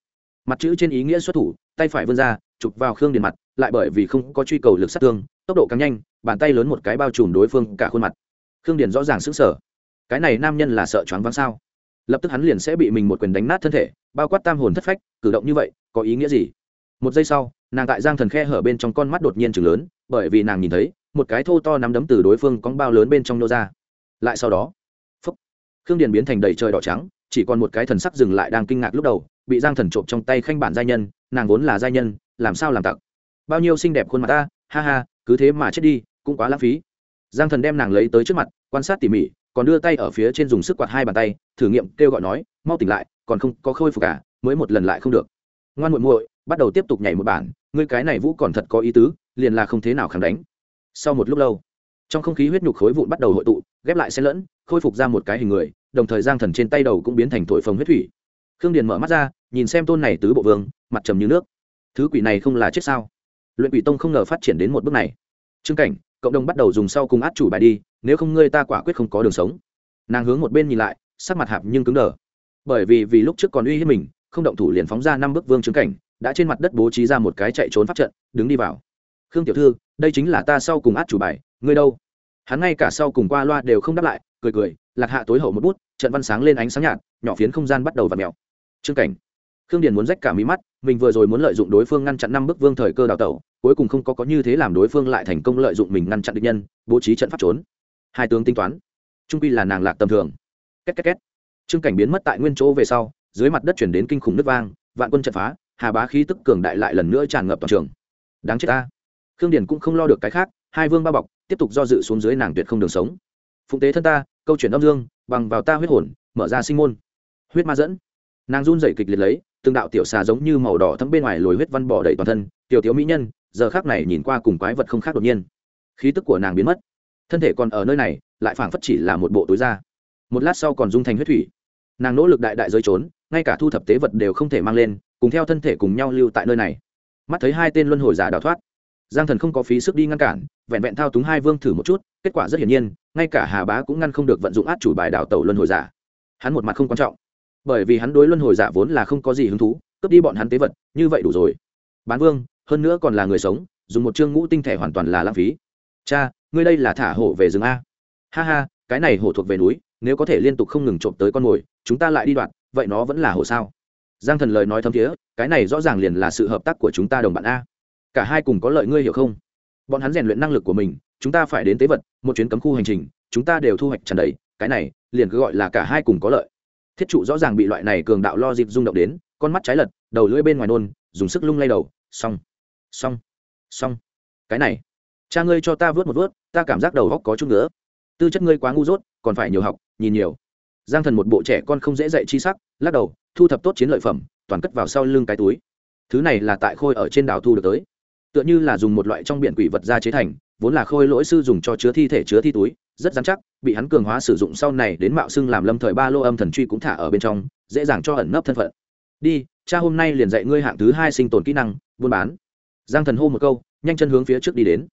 A: Mặt chữ trên ý nghĩa xuất thủ, tay phải vươn ra, chụp vào khương điền mặt, lại bởi vì không có truy cầu lực sát thương, tốc độ càng nhanh, bàn tay lớn một cái bao trùm đối phương cả khuôn mặt. Khương điền rõ ràng sững sờ. Cái này nam nhân là sợ choáng váng sao? Lập tức hắn liền sẽ bị mình một quyền đánh nát thân thể, bao quát tam hồn thất phách, cử động như vậy, có ý nghĩa gì? Một giây sau, nàng tại giang thần khe hở bên trong con mắt đột nhiên chừng lớn, bởi vì nàng nhìn thấy một cái thô to nắm đấm từ đối phương cóng bao lớn bên trong nô ra. Lại sau đó, phúc, khương điền biến thành đầy trời đỏ trắng, chỉ còn một cái thần sắc dừng lại đang kinh ngạc lúc đầu, bị giang thần trộm trong tay khanh bản giai nhân, nàng vốn là giai nhân, làm sao làm tặc? Bao nhiêu xinh đẹp khuôn mặt ta, ha ha, cứ thế mà chết đi, cũng quá lãng phí. Giang thần đem nàng lấy tới trước mặt, quan sát tỉ mỉ, còn đưa tay ở phía trên dùng sức quạt hai bàn tay, thử nghiệm, kêu gọi nói, mau tỉnh lại, còn không có khôi phục cả mới một lần lại không được. Ngoan muội muội, bắt đầu tiếp tục nhảy một bản, ngươi cái này vũ còn thật có ý tứ, liền là không thế nào kháng đánh sau một lúc lâu, trong không khí huyết nhục khối vụn bắt đầu hội tụ, ghép lại xen lẫn, khôi phục ra một cái hình người, đồng thời giang thần trên tay đầu cũng biến thành thổi phồng huyết thủy. Khương điền mở mắt ra, nhìn xem tôn này tứ bộ vương, mặt trầm như nước. Thứ quỷ này không là chết sao? Luyện quỷ tông không ngờ phát triển đến một bước này. Trương cảnh, cộng đồng bắt đầu dùng sau cùng át chủ bài đi, nếu không ngươi ta quả quyết không có đường sống. Nàng hướng một bên nhìn lại, sắc mặt hạp nhưng cứng đờ. Bởi vì vì lúc trước còn uy hiếp mình, không động thủ liền phóng ra năm bước vương trương cảnh, đã trên mặt đất bố trí ra một cái chạy trốn pháp trận, đứng đi vào. Khương tiểu thư đây chính là ta sau cùng át chủ bài, ngươi đâu? Hắn ngay cả sau cùng qua loa đều không đáp lại, cười cười, lạc hạ tối hậu một bút, trận văn sáng lên ánh sáng nhạt, nhỏ phiến không gian bắt đầu v ặ mèo. Trương cảnh, khương điền muốn rách cả mí mắt, mình vừa rồi muốn lợi dụng đối phương ngăn chặn năm bức vương thời cơ đào tẩu, cuối cùng không có có như thế làm đối phương lại thành công lợi dụng mình ngăn chặn địch nhân, bố trí trận pháp trốn. Hai tướng tính toán, trung pi là nàng lạc tầm thường. Két két két. Trương cảnh biến mất tại nguyên chỗ về sau, dưới mặt đất chuyển đến kinh khủng nước vang, vạn quân trận phá, hà bá khí tức cường đại lại lần nữa tràn ngập toàn trường. Đáng chết ta khương điền cũng không lo được cái khác, hai vương ba bọc, tiếp tục do dự xuống dưới nàng tuyệt không đường sống. Phụng tế thân ta, câu chuyện âm dương, bằng vào ta huyết hồn, mở ra sinh môn. Huyết ma dẫn. Nàng run dậy kịch liệt lấy, từng đạo tiểu xà giống như màu đỏ thấm bên ngoài lồi huyết văn bỏ đầy toàn thân, tiểu thiếu mỹ nhân, giờ khác này nhìn qua cùng quái vật không khác đột nhiên. Khí tức của nàng biến mất. Thân thể còn ở nơi này, lại phảng phất chỉ là một bộ túi da. Một lát sau còn dung thành huyết thủy. Nàng nỗ lực đại đại rơi trốn, ngay cả thu thập tế vật đều không thể mang lên, cùng theo thân thể cùng nhau lưu tại nơi này. Mắt thấy hai tên luân hồi giả đào thoát giang thần không có phí sức đi ngăn cản, vẹn vẹn thao túng hai vương thử một chút, kết quả rất hiển nhiên, ngay cả hà bá cũng ngăn không được vận dụng át chủ bài đảo tẩu luân hồi giả. Hắn một mặt không quan trọng. Bởi vì hắn đối luân hồi giả vốn là không có gì hứng thú, cướp đi bọn hắn tế vật, như vậy đủ rồi. Bán vương, hơn nữa còn là người sống, dùng một chương ngũ tinh thể hoàn toàn là lãng phí. Cha, ngươi đây là thả hổ về rừng a. Ha ha, cái này hổ thuộc về núi, nếu có thể liên tục không ngừng trộm tới con mồi, chúng ta lại đi đoạn vậy nó vẫn là hổ sao? Giang thần lời nói thấm thiế, cái này rõ ràng liền là sự hợp tác của chúng ta đồng bạn a cả hai cùng có lợi ngươi hiểu không? Bọn hắn rèn luyện năng lực của mình, chúng ta phải đến tế vật, một chuyến cấm khu hành trình, chúng ta đều thu hoạch trần đầy, cái này, liền cứ gọi là cả hai cùng có lợi. Thiết trụ rõ ràng bị loại này cường đạo lo dịp rung động đến, con mắt trái lật, đầu lưỡi bên ngoài nôn, dùng sức lung lay đầu, xong xong xong. Cái này, cha ngươi cho ta vớt một vớt, ta cảm giác đầu góc có chút nữa tư chất ngươi quá ngu dốt, còn phải nhiều học, nhìn nhiều. Giang thần một bộ trẻ con không dễ dạy chi sắc, lắc đầu, thu thập tốt chiến lợi phẩm, toàn cất vào sau lưng cái túi. Thứ này là tại khôi ở trên đảo thu được tới tựa như là dùng một loại trong biển quỷ vật ra chế thành, vốn là khôi lỗi sư dùng cho chứa thi thể chứa thi túi, rất dán chắc, bị hắn cường hóa sử dụng sau này đến mạo xưng làm lâm thời ba lô âm thần truy cũng thả ở bên trong, dễ dàng cho ẩn nấp thân phận. Đi, cha hôm nay liền dạy ngươi hạng thứ hai sinh tồn kỹ năng, buôn bán. Giang thần hô một câu, nhanh chân hướng phía trước đi đến.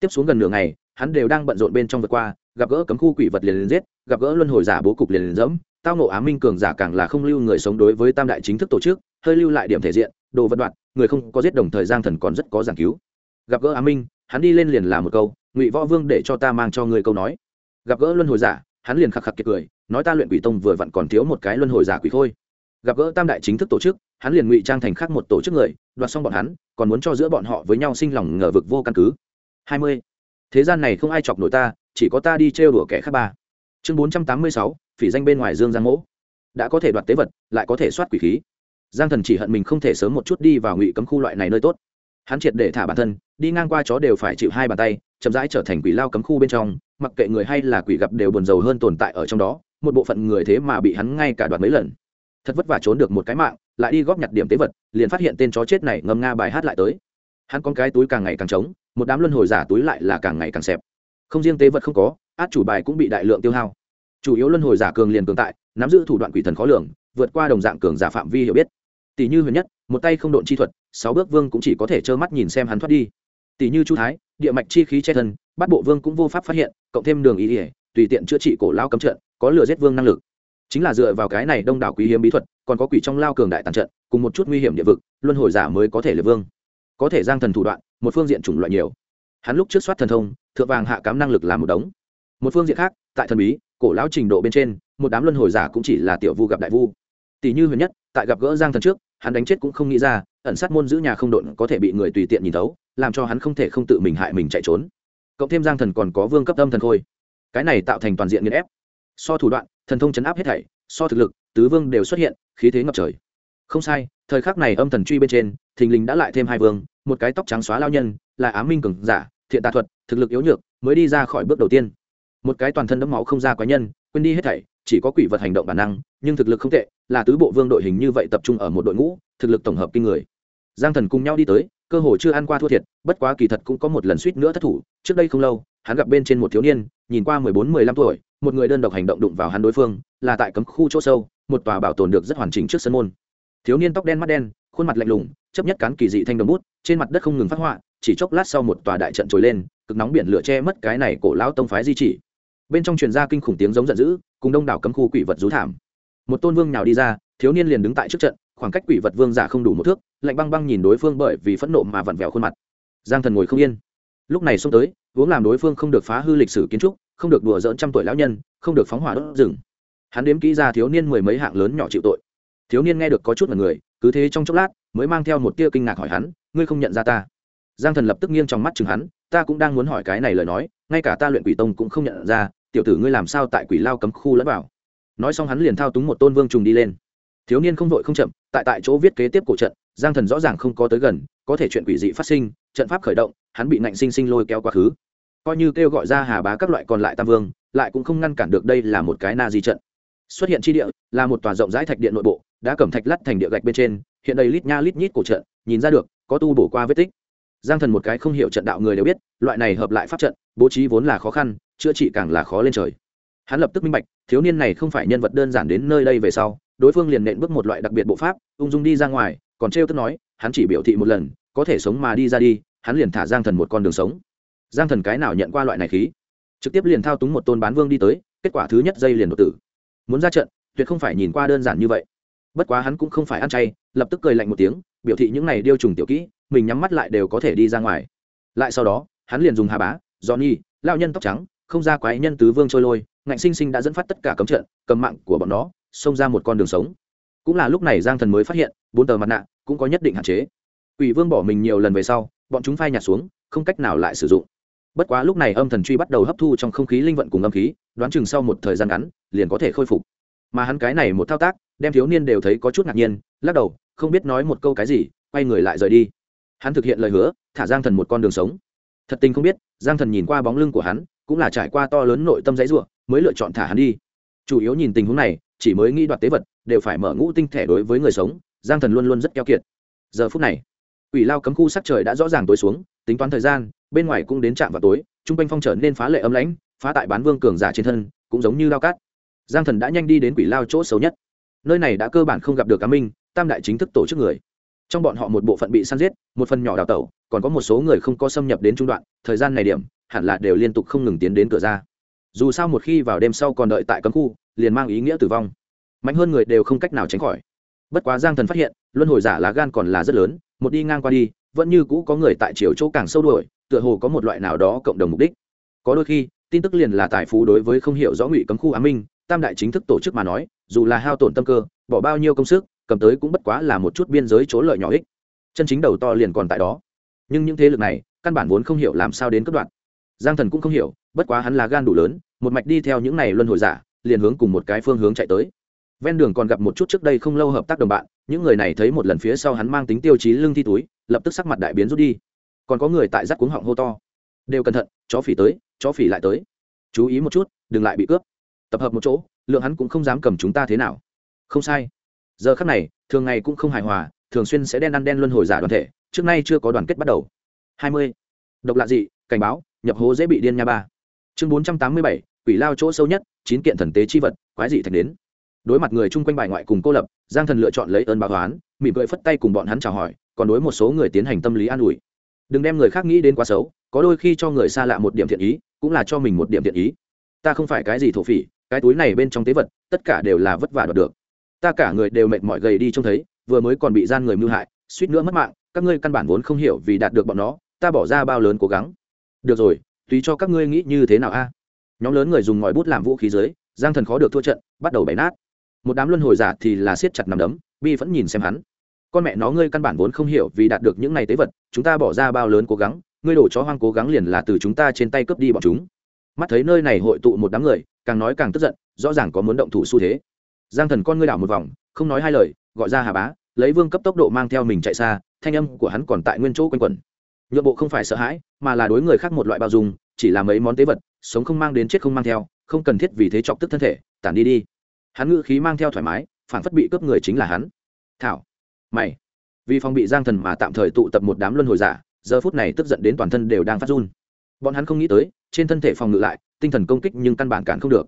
A: Tiếp xuống gần nửa ngày, hắn đều đang bận rộn bên trong vượt qua, gặp gỡ cấm khu quỷ vật liền liền giết, gặp gỡ luân hồi giả bố cục liền liền dẫm, tao nộ á minh cường giả càng là không lưu người sống đối với tam đại chính thức tổ chức, hơi lưu lại điểm thể diện đồ vật đoạn người không có giết đồng thời giang thần còn rất có giảng cứu. Gặp gỡ á minh, hắn đi lên liền là một câu, ngụy võ vương để cho ta mang cho người câu nói. Gặp gỡ luân hồi giả, hắn liền khạc khạc kiệt cười, nói ta luyện quỷ tông vừa vặn còn thiếu một cái luân hồi giả quỷ thôi gặp gỡ tam đại chính thức tổ chức, hắn liền ngụy trang thành khác một tổ chức người, đoạt xong bọn hắn, còn muốn cho giữa bọn họ với nhau sinh lòng ngờ vực vô căn cứ. Hai mươi. Thế gian này không ai chọc nổi ta, chỉ có ta đi trêu đùa kẻ khác ba. Chương bốn trăm tám mươi sáu, phỉ danh bên ngoài dương giang mỗ. Đã có thể đoạt tế vật, lại có thể soát quỷ khí giang thần chỉ hận mình không thể sớm một chút đi vào ngụy cấm khu loại này nơi tốt. Hắn triệt để thả bản thân, đi ngang qua chó đều phải chịu hai bàn tay, chậm rãi trở thành quỷ lao cấm khu bên trong, mặc kệ người hay là quỷ gặp đều buồn rầu hơn tồn tại ở trong đó, một bộ phận người thế mà bị hắn ngay cả đoạt mấy lần. Thật vất vả trốn được một cái mạng, lại đi góp nhặt điểm tế vật, liền phát hiện tên chó chết này ngâm nga bài hát lại tới. Hắn con cái túi càng ngày càng trống, một đám luân hồi giả túi lại là càng ngày càng xẹp. Không riêng tế vật không có, át chủ bài cũng bị đại lượng tiêu hao. Chủ yếu luân hồi giả cường liền cường tại, nắm giữ thủ đoạn quỷ thần khó lường, vượt qua đồng dạng cường giả phạm vi hiểu biết tỷ như huyền nhất, một tay không độn chi thuật, sáu bước vương cũng chỉ có thể trơ mắt nhìn xem hắn thoát đi. Tỷ như chu thái, địa mạch chi khí che thân, bắt bộ vương cũng vô pháp phát hiện, cộng thêm đường ý ỉa tùy tiện chữa trị cổ lao cấm trận, có lừa giết vương năng lực. Chính là dựa vào cái này đông đảo quý hiếm bí thuật, còn có quỷ trong lao cường đại tàn trận, cùng một chút nguy hiểm địa vực, luân hồi giả mới có thể lừa vương. Có thể giang thần thủ đoạn, một phương diện chủng loại nhiều. Hắn lúc trước soát thần thông, thượng vàng hạ cám năng lực làm một đống. Một phương diện khác, tại thần bí, cổ lão trình độ bên trên, một đám luân hồi giả cũng chỉ là tiểu vu gặp đại vu. Tỷ như huyền nhất, tại gặp gỡ giang thần trước hắn đánh chết cũng không nghĩ ra, ẩn sát môn giữ nhà không độn có thể bị người tùy tiện nhìn thấu, làm cho hắn không thể không tự mình hại mình chạy trốn. Cộng thêm giang thần còn có vương cấp âm thần khôi cái này tạo thành toàn diện nghiên ép. So thủ đoạn, thần thông chấn áp hết thảy, so thực lực, tứ vương đều xuất hiện, khí thế ngập trời. Không sai, thời khắc này âm thần truy bên trên, thình lình đã lại thêm hai vương, một cái tóc trắng xóa lao nhân, là á minh cường giả, thiện tà thuật, thực lực yếu nhược, mới đi ra khỏi bước đầu tiên. Một cái toàn thân đẫm máu không ra quái nhân, quên đi hết thảy, chỉ có quỷ vật hành động bản năng, nhưng thực lực không tệ là tứ bộ vương đội hình như vậy tập trung ở một đội ngũ, thực lực tổng hợp kinh người. Giang thần cùng nhau đi tới, cơ hồ chưa ăn qua thua thiệt, bất quá kỳ thật cũng có một lần suýt nữa thất thủ, trước đây không lâu, hắn gặp bên trên một thiếu niên, nhìn qua mười bốn, mười lăm tuổi, một người đơn độc hành động đụng vào hắn đối phương, là tại cấm khu chỗ sâu, một tòa bảo tồn được rất hoàn chỉnh trước sân môn. Thiếu niên tóc đen mắt đen, khuôn mặt lạnh lùng chấp nhất cán kỳ dị thanh đồng bút, trên mặt đất không ngừng phát họa, chỉ chốc lát sau một tòa đại trận trồi lên, cực nóng biển lửa che mất cái này cổ lão tông phái di chỉ. Bên trong truyền ra kinh khủng tiếng giống giận dữ, cùng đông đảo cấm khu quỷ vật rú thảm một tôn vương nào đi ra, thiếu niên liền đứng tại trước trận, khoảng cách quỷ vật vương giả không đủ một thước, lạnh băng băng nhìn đối phương bởi vì phẫn nộ mà vặn vẹo khuôn mặt. Giang thần ngồi không yên. Lúc này xông tới uống làm đối phương không được phá hư lịch sử kiến trúc, không được đùa dỡn trăm tuổi lão nhân, không được phóng hỏa đốt rừng. Hắn đếm kỹ ra thiếu niên mười mấy hạng lớn nhỏ chịu tội. Thiếu niên nghe được có chút là người, cứ thế trong chốc lát, mới mang theo một tia kinh ngạc hỏi hắn, ngươi không nhận ra ta? Giang thần lập tức nghiêng trong mắt chừng hắn, ta cũng đang muốn hỏi cái này lời nói, ngay cả ta luyện quỷ tông cũng không nhận ra, tiểu tử ngươi làm sao tại quỷ lao cấm khu lẫn vào? Nói xong hắn liền thao túng một tôn vương trùng đi lên. Thiếu niên không vội không chậm, tại tại chỗ viết kế tiếp cổ trận, giang thần rõ ràng không có tới gần, có thể chuyện quỷ dị phát sinh, trận pháp khởi động, hắn bị nạnh sinh sinh lôi kéo quá khứ. Coi như kêu gọi ra hà bá các loại còn lại tam vương, lại cũng không ngăn cản được đây là một cái na di trận. Xuất hiện chi địa, là một tòa rộng rãi thạch điện nội bộ, đã cẩm thạch lắt thành địa gạch bên trên, hiện đây lít nha lít nhít cổ trận, nhìn ra được, có tu bổ qua vết tích. Giang thần một cái không hiểu trận đạo người đều biết, loại này hợp lại pháp trận, bố trí vốn là khó khăn, chữa trị càng là khó lên trời hắn lập tức minh bạch, thiếu niên này không phải nhân vật đơn giản đến nơi đây về sau, đối phương liền nện bước một loại đặc biệt bộ pháp, ung dung đi ra ngoài, còn trêu tức nói, hắn chỉ biểu thị một lần, có thể sống mà đi ra đi, hắn liền thả giang thần một con đường sống. Giang thần cái nào nhận qua loại này khí? Trực tiếp liền thao túng một tôn bán vương đi tới, kết quả thứ nhất dây liền đột tử. Muốn ra trận, tuyệt không phải nhìn qua đơn giản như vậy. Bất quá hắn cũng không phải ăn chay, lập tức cười lạnh một tiếng, biểu thị những này điêu trùng tiểu kỹ, mình nhắm mắt lại đều có thể đi ra ngoài. Lại sau đó, hắn liền dùng hà bá, johnny lao nhân tóc trắng, không ra quái nhân tứ vương trôi lôi ngạnh sinh sinh đã dẫn phát tất cả cấm trận, cầm mạng của bọn nó, xông ra một con đường sống. Cũng là lúc này giang thần mới phát hiện, bốn tờ mặt nạ cũng có nhất định hạn chế. Ủy vương bỏ mình nhiều lần về sau, bọn chúng phai nhạt xuống, không cách nào lại sử dụng. Bất quá lúc này âm thần truy bắt đầu hấp thu trong không khí linh vận cùng âm khí, đoán chừng sau một thời gian ngắn, liền có thể khôi phục. Mà hắn cái này một thao tác, đem thiếu niên đều thấy có chút ngạc nhiên, lắc đầu, không biết nói một câu cái gì, quay người lại rời đi. Hắn thực hiện lời hứa, thả giang thần một con đường sống. Thật tình không biết, giang thần nhìn qua bóng lưng của hắn, cũng là trải qua to lớn nội tâm dãy ruộng mới lựa chọn thả hắn đi. Chủ yếu nhìn tình huống này, chỉ mới nghĩ đoạt tế vật, đều phải mở ngũ tinh thể đối với người sống, giang thần luôn luôn rất keo kiệt. Giờ phút này ủy lao cấm khu sắc trời đã rõ ràng tối xuống, tính toán thời gian, bên ngoài cũng đến trạm vào tối t r u n g quanh phong trở nên phá lệ ấm lãnh, phá tại bán vương cường giả trên thân, cũng giống như lao cát. Giang thần đã nhanh đi đến quỷ lao chỗ xấu nhất. Nơi này đã cơ bản không gặp được cá minh, tam đại chính thức tổ chức người. Trong bọn họ một bộ phận bị săn giết, một phần nhỏ đào tẩu, còn có một số người không có xâm nhập đến trung đoạn, thời gian này điểm, hẳn là đều liên tục không ngừng tiến đến cửa ra dù sao một khi vào đêm sau còn đợi tại cấm khu, liền mang ý nghĩa tử vong. Mạnh hơn người đều không cách nào tránh khỏi. Bất quá giang thần phát hiện, luân hồi giả lá gan còn là rất lớn, một đi ngang qua đi, vẫn như cũ có người tại chiều chỗ càng sâu đuổi, tựa hồ có một loại nào đó cộng đồng mục đích. Có đôi khi, tin tức liền là tài phú đối với không hiểu rõ ngụy cấm khu á minh, tam đại chính thức tổ chức mà nói, dù là hao tổn tâm cơ, bỏ bao nhiêu công sức, cầm tới cũng bất quá là một chút biên giới chỗ lợi nhỏ ích. Chân chính đầu to liền còn tại đó. Nhưng những thế lực này, căn bản vốn không hiểu làm sao đến cấp đoạn. Giang thần cũng không hiểu, bất quá hắn là gan đủ lớn một mạch đi theo những này luân hồi giả, liền hướng cùng một cái phương hướng chạy tới. Ven đường còn gặp một chút trước đây không lâu hợp tác đồng bạn, những người này thấy một lần phía sau hắn mang tính tiêu chí lưng thi túi, lập tức sắc mặt đại biến rút đi. Còn có người tại rắc cuống họng hô to. Đều cẩn thận, chó phỉ tới, chó phỉ lại tới. Chú ý một chút, đừng lại bị cướp. Tập hợp một chỗ, lượng hắn cũng không dám cầm chúng ta thế nào. Không sai. Giờ khắc này, thường ngày cũng không hài hòa, thường xuyên sẽ đen ăn đen luân hồi giả đoàn thể, trước nay chưa có đoàn kết bắt đầu. Hai mươi. Độc lạ dị, cảnh báo, nhập hố dễ bị điên nha ba chương bốn trăm tám mươi bảy, quỷ lao chỗ sâu nhất, chín kiện thần tế chi vật, quái dị thành đến. Đối mặt người chung quanh bài ngoại cùng cô lập, giang thần lựa chọn lấy ơn báo toán, mỉm cười phất tay cùng bọn hắn chào hỏi, còn đối một số người tiến hành tâm lý an ủi. Đừng đem người khác nghĩ đến quá xấu, có đôi khi cho người xa lạ một điểm thiện ý, cũng là cho mình một điểm thiện ý. Ta không phải cái gì thổ phỉ, cái túi này bên trong tế vật, tất cả đều là vất vả đoạt được. Ta cả người đều mệt mỏi gầy đi trông thấy, vừa mới còn bị gian người mưu hại, suýt nữa mất mạng, các ngươi căn bản vốn không hiểu vì đạt được bọn nó, ta bỏ ra bao lớn cố gắng. Được rồi tùy cho các ngươi nghĩ như thế nào a? Nhóm lớn người dùng ngòi bút làm vũ khí dưới, giang thần khó được thua trận, bắt đầu bày nát. Một đám luân hồi giả thì là siết chặt nằm đấm, bi vẫn nhìn xem hắn. Con mẹ nó ngươi căn bản vốn không hiểu vì đạt được những này tế vật, chúng ta bỏ ra bao lớn cố gắng, ngươi đổ chó hoang cố gắng liền là từ chúng ta trên tay cướp đi bọn chúng. Mắt thấy nơi này hội tụ một đám người, càng nói càng tức giận, rõ ràng có muốn động thủ xu thế. Giang thần con ngươi đảo một vòng, không nói hai lời, gọi ra hà bá, lấy vương cấp tốc độ mang theo mình chạy xa, thanh âm của hắn còn tại nguyên chỗ quanh quẩn nhượng bộ không phải sợ hãi, mà là đối người khác một loại bao dung, chỉ là mấy món tế vật, sống không mang đến chết không mang theo, không cần thiết vì thế chọc tức thân thể, tản đi đi. Hắn ngữ khí mang theo thoải mái phản phất bị cướp người chính là hắn. Thảo, mày. Vì phòng bị giang thần mà tạm thời tụ tập một đám luân hồi giả, giờ phút này tức giận đến toàn thân đều đang phát run. Bọn hắn không nghĩ tới, trên thân thể phòng ngự lại, tinh thần công kích nhưng căn bản cản không được.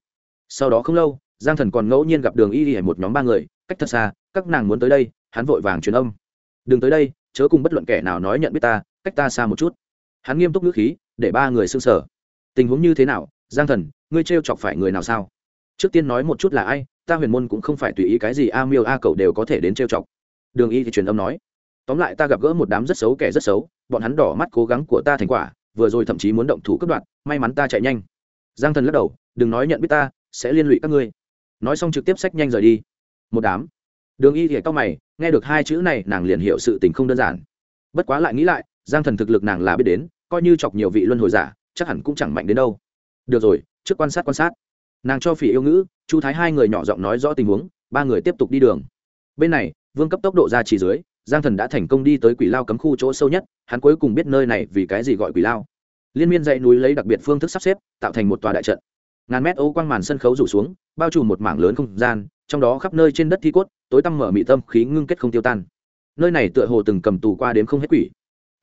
A: Sau đó không lâu, giang thần còn ngẫu nhiên gặp đường y y một nhóm ba người, cách thật xa, các nàng muốn tới đây, hắn vội vàng truyền âm. Đừng tới đây, chớ cùng bất luận kẻ nào nói nhận biết ta cách ta xa một chút. Hắn nghiêm túc ngữ khí, để ba người xưng sở tình huống như thế nào? Giang thần, ngươi t chọc phải người nào sao? Trước tiên nói một chút là ai, ta huyền môn cũng không phải tùy ý cái gì a miêu a cậu đều có thể đến trêu chọc. Đường y thì truyền âm nói. Tóm lại ta gặp gỡ một đám rất xấu kẻ rất xấu, bọn hắn đỏ mắt cố gắng của ta thành quả, vừa rồi thậm chí muốn động thủ cướp đoạt, may mắn ta chạy nhanh. Giang thần lắc đầu, đừng nói nhận biết ta, sẽ liên lụy các ngươi. Nói xong trực tiếp sách nhanh rời đi. Một đám. Đường y thì cao mày, nghe được hai chữ này, nàng liền hiểu sự tình không đơn giản. Bất quá lại nghĩ lại giang thần thực lực nàng là biết đến, coi như chọc nhiều vị luân hồi giả, chắc hẳn cũng chẳng mạnh đến đâu. Được rồi, trước quan sát quan sát. Nàng cho phỉ yêu ngữ, chu thái hai người nhỏ giọng nói rõ tình huống, ba người tiếp tục đi đường. Bên này, vương cấp tốc độ ra chỉ dưới, giang thần đã thành công đi tới quỷ lao cấm khu chỗ sâu nhất, hắn cuối cùng biết nơi này vì cái gì gọi quỷ lao. Liên miên dãy núi lấy đặc biệt phương thức sắp xếp, tạo thành một tòa đại trận. Ngàn mét ô quang màn sân khấu rủ xuống, bao trùm một mảng lớn không gian, trong đó khắp nơi trên đất thi cốt, tối tăm mở mị tâm khí ngưng kết không tiêu tan. Nơi này tựa hồ từng cầm tù qua đến không hết quỷ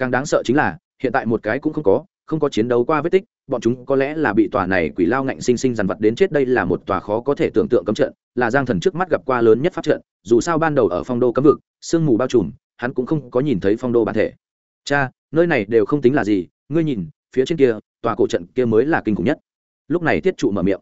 A: càng đáng sợ chính là, hiện tại một cái cũng không có không có chiến đấu qua vết tích, bọn chúng có lẽ là bị tòa này quỷ lao ngạnh sinh sinh dằn vặt đến chết, đây là một tòa khó có thể tưởng tượng cấm trận, là giang thần trước mắt gặp qua lớn nhất pháp trận, dù sao ban đầu ở phong đô cấm vực, sương mù bao trùm, hắn cũng không có nhìn thấy phong đô bản thể. Cha, nơi này đều không tính là gì, ngươi nhìn, phía trên kia, tòa cổ trận kia mới là kinh khủng nhất. Lúc này thiết trụ mở miệng.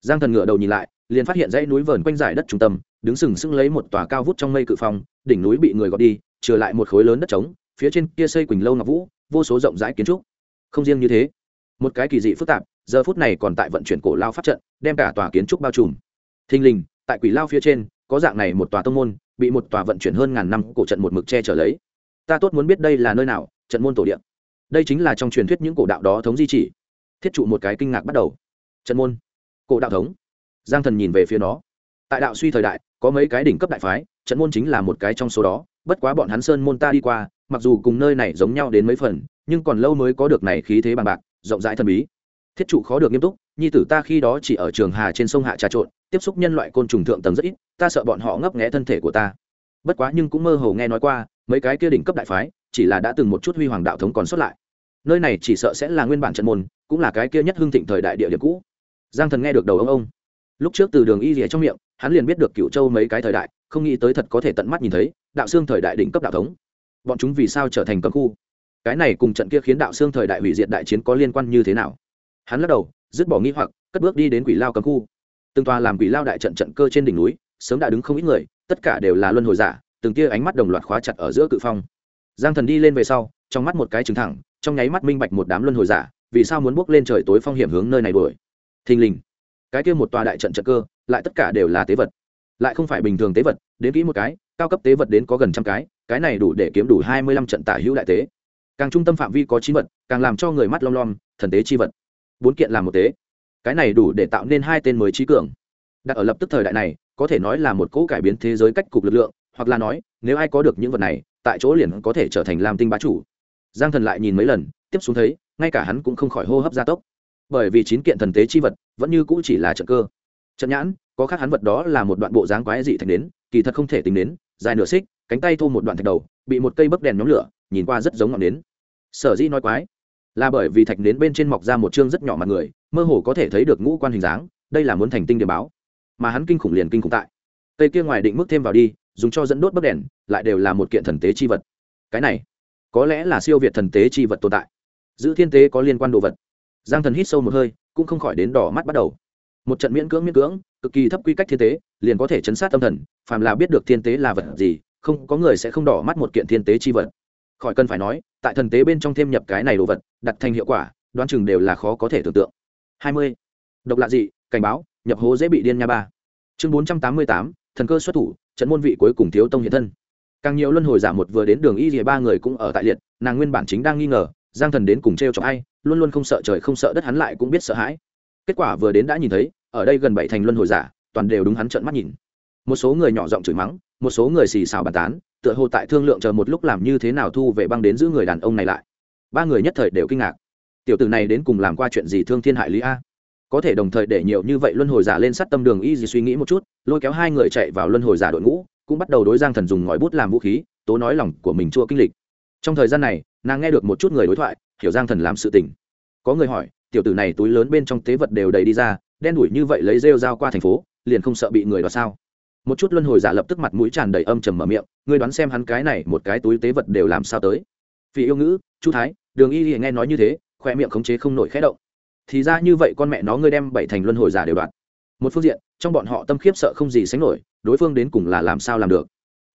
A: Giang thần ngựa đầu nhìn lại, liền phát hiện dãy núi vờn quanh dải đất trung tâm, đứng sừng sững lấy một tòa cao vút trong mây cự phong, đỉnh núi bị người gọt đi, trừ lại một khối lớn đất trống phía trên kia xây quỳnh lâu ngọc vũ, vô số rộng rãi kiến trúc. Không riêng như thế, một cái kỳ dị phức tạp, giờ phút này còn tại vận chuyển cổ lao pháp trận, đem cả tòa kiến trúc bao trùm. Thình lình, tại quỷ lao phía trên, có dạng này một tòa tông môn, bị một tòa vận chuyển hơn ngàn năm cổ trận một mực che trở lấy. Ta tốt muốn biết đây là nơi nào, trận môn tổ điện đây chính là trong truyền thuyết những cổ đạo đó thống di chỉ. Thiết trụ một cái kinh ngạc bắt đầu. Trận môn. Cổ đạo thống. Giang thần nhìn về phía nó. Tại đạo suy thời đại, có mấy cái đỉnh cấp đại phái, trận môn chính là một cái trong số đó, bất quá bọn hắn sơn môn ta đi qua mặc dù cùng nơi này giống nhau đến mấy phần, nhưng còn lâu mới có được này khí thế bằng bạc, rộng rãi thần bí. Thiết trụ khó được nghiêm túc, nhi tử ta khi đó chỉ ở trường hà trên sông hạ trà trộn, tiếp xúc nhân loại côn trùng thượng tầng rất ít, ta sợ bọn họ ngấp nghẽ thân thể của ta. Bất quá nhưng cũng mơ hồ nghe nói qua, mấy cái kia đỉnh cấp đại phái, chỉ là đã từng một chút huy hoàng đạo thống còn xuất lại. Nơi này chỉ sợ sẽ là nguyên bản trận môn, cũng là cái kia nhất hưng thịnh thời đại địa điểm cũ. Giang thần nghe được đầu ông ông. Lúc trước từ đường y rìa trong miệng, hắn liền biết được cựu châu mấy cái thời đại, không nghĩ tới thật có thể tận mắt nhìn thấy, đạo xương thời đại đỉnh cấp đạo thống bọn chúng vì sao trở thành cấm khu? Cái này cùng trận kia khiến đạo xương thời đại hủy diệt đại chiến có liên quan như thế nào? Hắn lắc đầu, dứt bỏ nghi hoặc, cất bước đi đến quỷ lao cấm khu. Từng tòa làm quỷ lao đại trận trận cơ trên đỉnh núi, sớm đã đứng không ít người, tất cả đều là luân hồi giả, từng tia ánh mắt đồng loạt khóa chặt ở giữa cự phong. Giang thần đi lên về sau, trong mắt một cái trứng thẳng, trong nháy mắt minh bạch một đám luân hồi giả, vì sao muốn bước lên trời tối phong hiểm hướng nơi này đuổi. Thình lình, cái kia một tòa đại trận trận cơ, lại tất cả đều là tế vật. Lại không phải bình thường tế vật, đến kỹ một cái, cao cấp tế vật đến có gần trăm cái cái này đủ để kiếm đủ hai mươi lăm trận tả hữu đại tế. Càng trung tâm phạm vi có chín vật, càng làm cho người mắt lom lom, thần tế chi vật. Bốn kiện làm một tế. Cái này đủ để tạo nên hai tên mới trí cường. Đặt ở lập tức thời đại này, có thể nói là một cỗ cải biến thế giới cách cục lực lượng, hoặc là nói, nếu ai có được những vật này, tại chỗ liền có thể trở thành làm tinh bá chủ. Giang thần lại nhìn mấy lần, tiếp xuống thấy, ngay cả hắn cũng không khỏi hô hấp gia tốc. Bởi vì chín kiện thần tế chi vật, vẫn như cũ chỉ là trận cơ. Trận nhãn, có khác hắn vật đó là một đoạn bộ dáng quái dị thành đến, kỳ thật không thể tính đến dài nửa xích, cánh tay thô một đoạn thạch đầu, bị một cây bấc đèn nhóm lửa, nhìn qua rất giống ngọn nến. Sở dĩ nói quái, là bởi vì thạch nến bên trên mọc ra một chương rất nhỏ mặt người, mơ hồ có thể thấy được ngũ quan hình dáng, đây là muốn thành tinh điểm báo. Mà hắn kinh khủng liền kinh khủng tại. Cây kia ngoài định mức thêm vào đi, dùng cho dẫn đốt bấc đèn, lại đều là một kiện thần tế chi vật. Cái này, có lẽ là siêu việt thần tế chi vật tồn tại. Giữ thiên tế có liên quan đồ vật. Giang thần hít sâu một hơi, cũng không khỏi đến đỏ mắt bắt đầu. Một trận miễn cưỡng miễn cưỡng cực kỳ thấp quy cách thiên tế, liền có thể chấn sát tâm thần, phàm là biết được thiên tế là vật gì, không có người sẽ không đỏ mắt một kiện thiên tế chi vật. Khỏi cần phải nói, tại thần tế bên trong thêm nhập cái này đồ vật, đặt thành hiệu quả, đoán chừng đều là khó có thể tưởng tượng. Hai mươi. Độc lạ dị, cảnh báo, nhập hố dễ bị điên nha ba. Chương bốn trăm tám mươi tám, thần cơ xuất thủ, trận môn vị cuối cùng thiếu tông hiện thân. Càng nhiều luân hồi giả một vừa đến đường y rìa ba người cũng ở tại liệt, nàng nguyên bản chính đang nghi ngờ, giang thần đến cùng t r e o chọc ai, luôn luôn không sợ trời không sợ đất hắn lại cũng biết sợ hãi. Kết quả vừa đến đã nhìn thấy ở đây gần bảy thành luân hồi giả, toàn đều đúng hắn trợn mắt nhìn. Một số người nhỏ giọng chửi mắng, một số người xì xào bàn tán, tựa hồ tại thương lượng chờ một lúc làm như thế nào thu về băng đến giữ người đàn ông này lại. Ba người nhất thời đều kinh ngạc. Tiểu tử này đến cùng làm qua chuyện gì thương thiên hại lý a? Có thể đồng thời để nhiều như vậy luân hồi giả lên sát tâm đường y gì suy nghĩ một chút, lôi kéo hai người chạy vào luân hồi giả đội ngũ, cũng bắt đầu đối giang thần dùng ngòi bút làm vũ khí, tố nói lòng của mình chua kinh lịch. Trong thời gian này, nàng nghe được một chút người đối thoại, hiểu giang thần làm sự tình. Có người hỏi, tiểu tử này túi lớn bên trong tế vật đều đầy đi ra đen đủi như vậy lấy rêu dao qua thành phố, liền không sợ bị người đoạt sao? Một chút luân hồi giả lập tức mặt mũi tràn đầy âm trầm mở miệng, ngươi đoán xem hắn cái này một cái túi tế vật đều làm sao tới? Vì yêu ngữ, chu thái, đường y nghe nói như thế khoe miệng khống chế không nổi khẽ động. Thì ra như vậy con mẹ nó ngươi đem bảy thành luân hồi giả đều đoạt. Một phương diện, trong bọn họ tâm khiếp sợ không gì sánh nổi, đối phương đến cùng là làm sao làm được?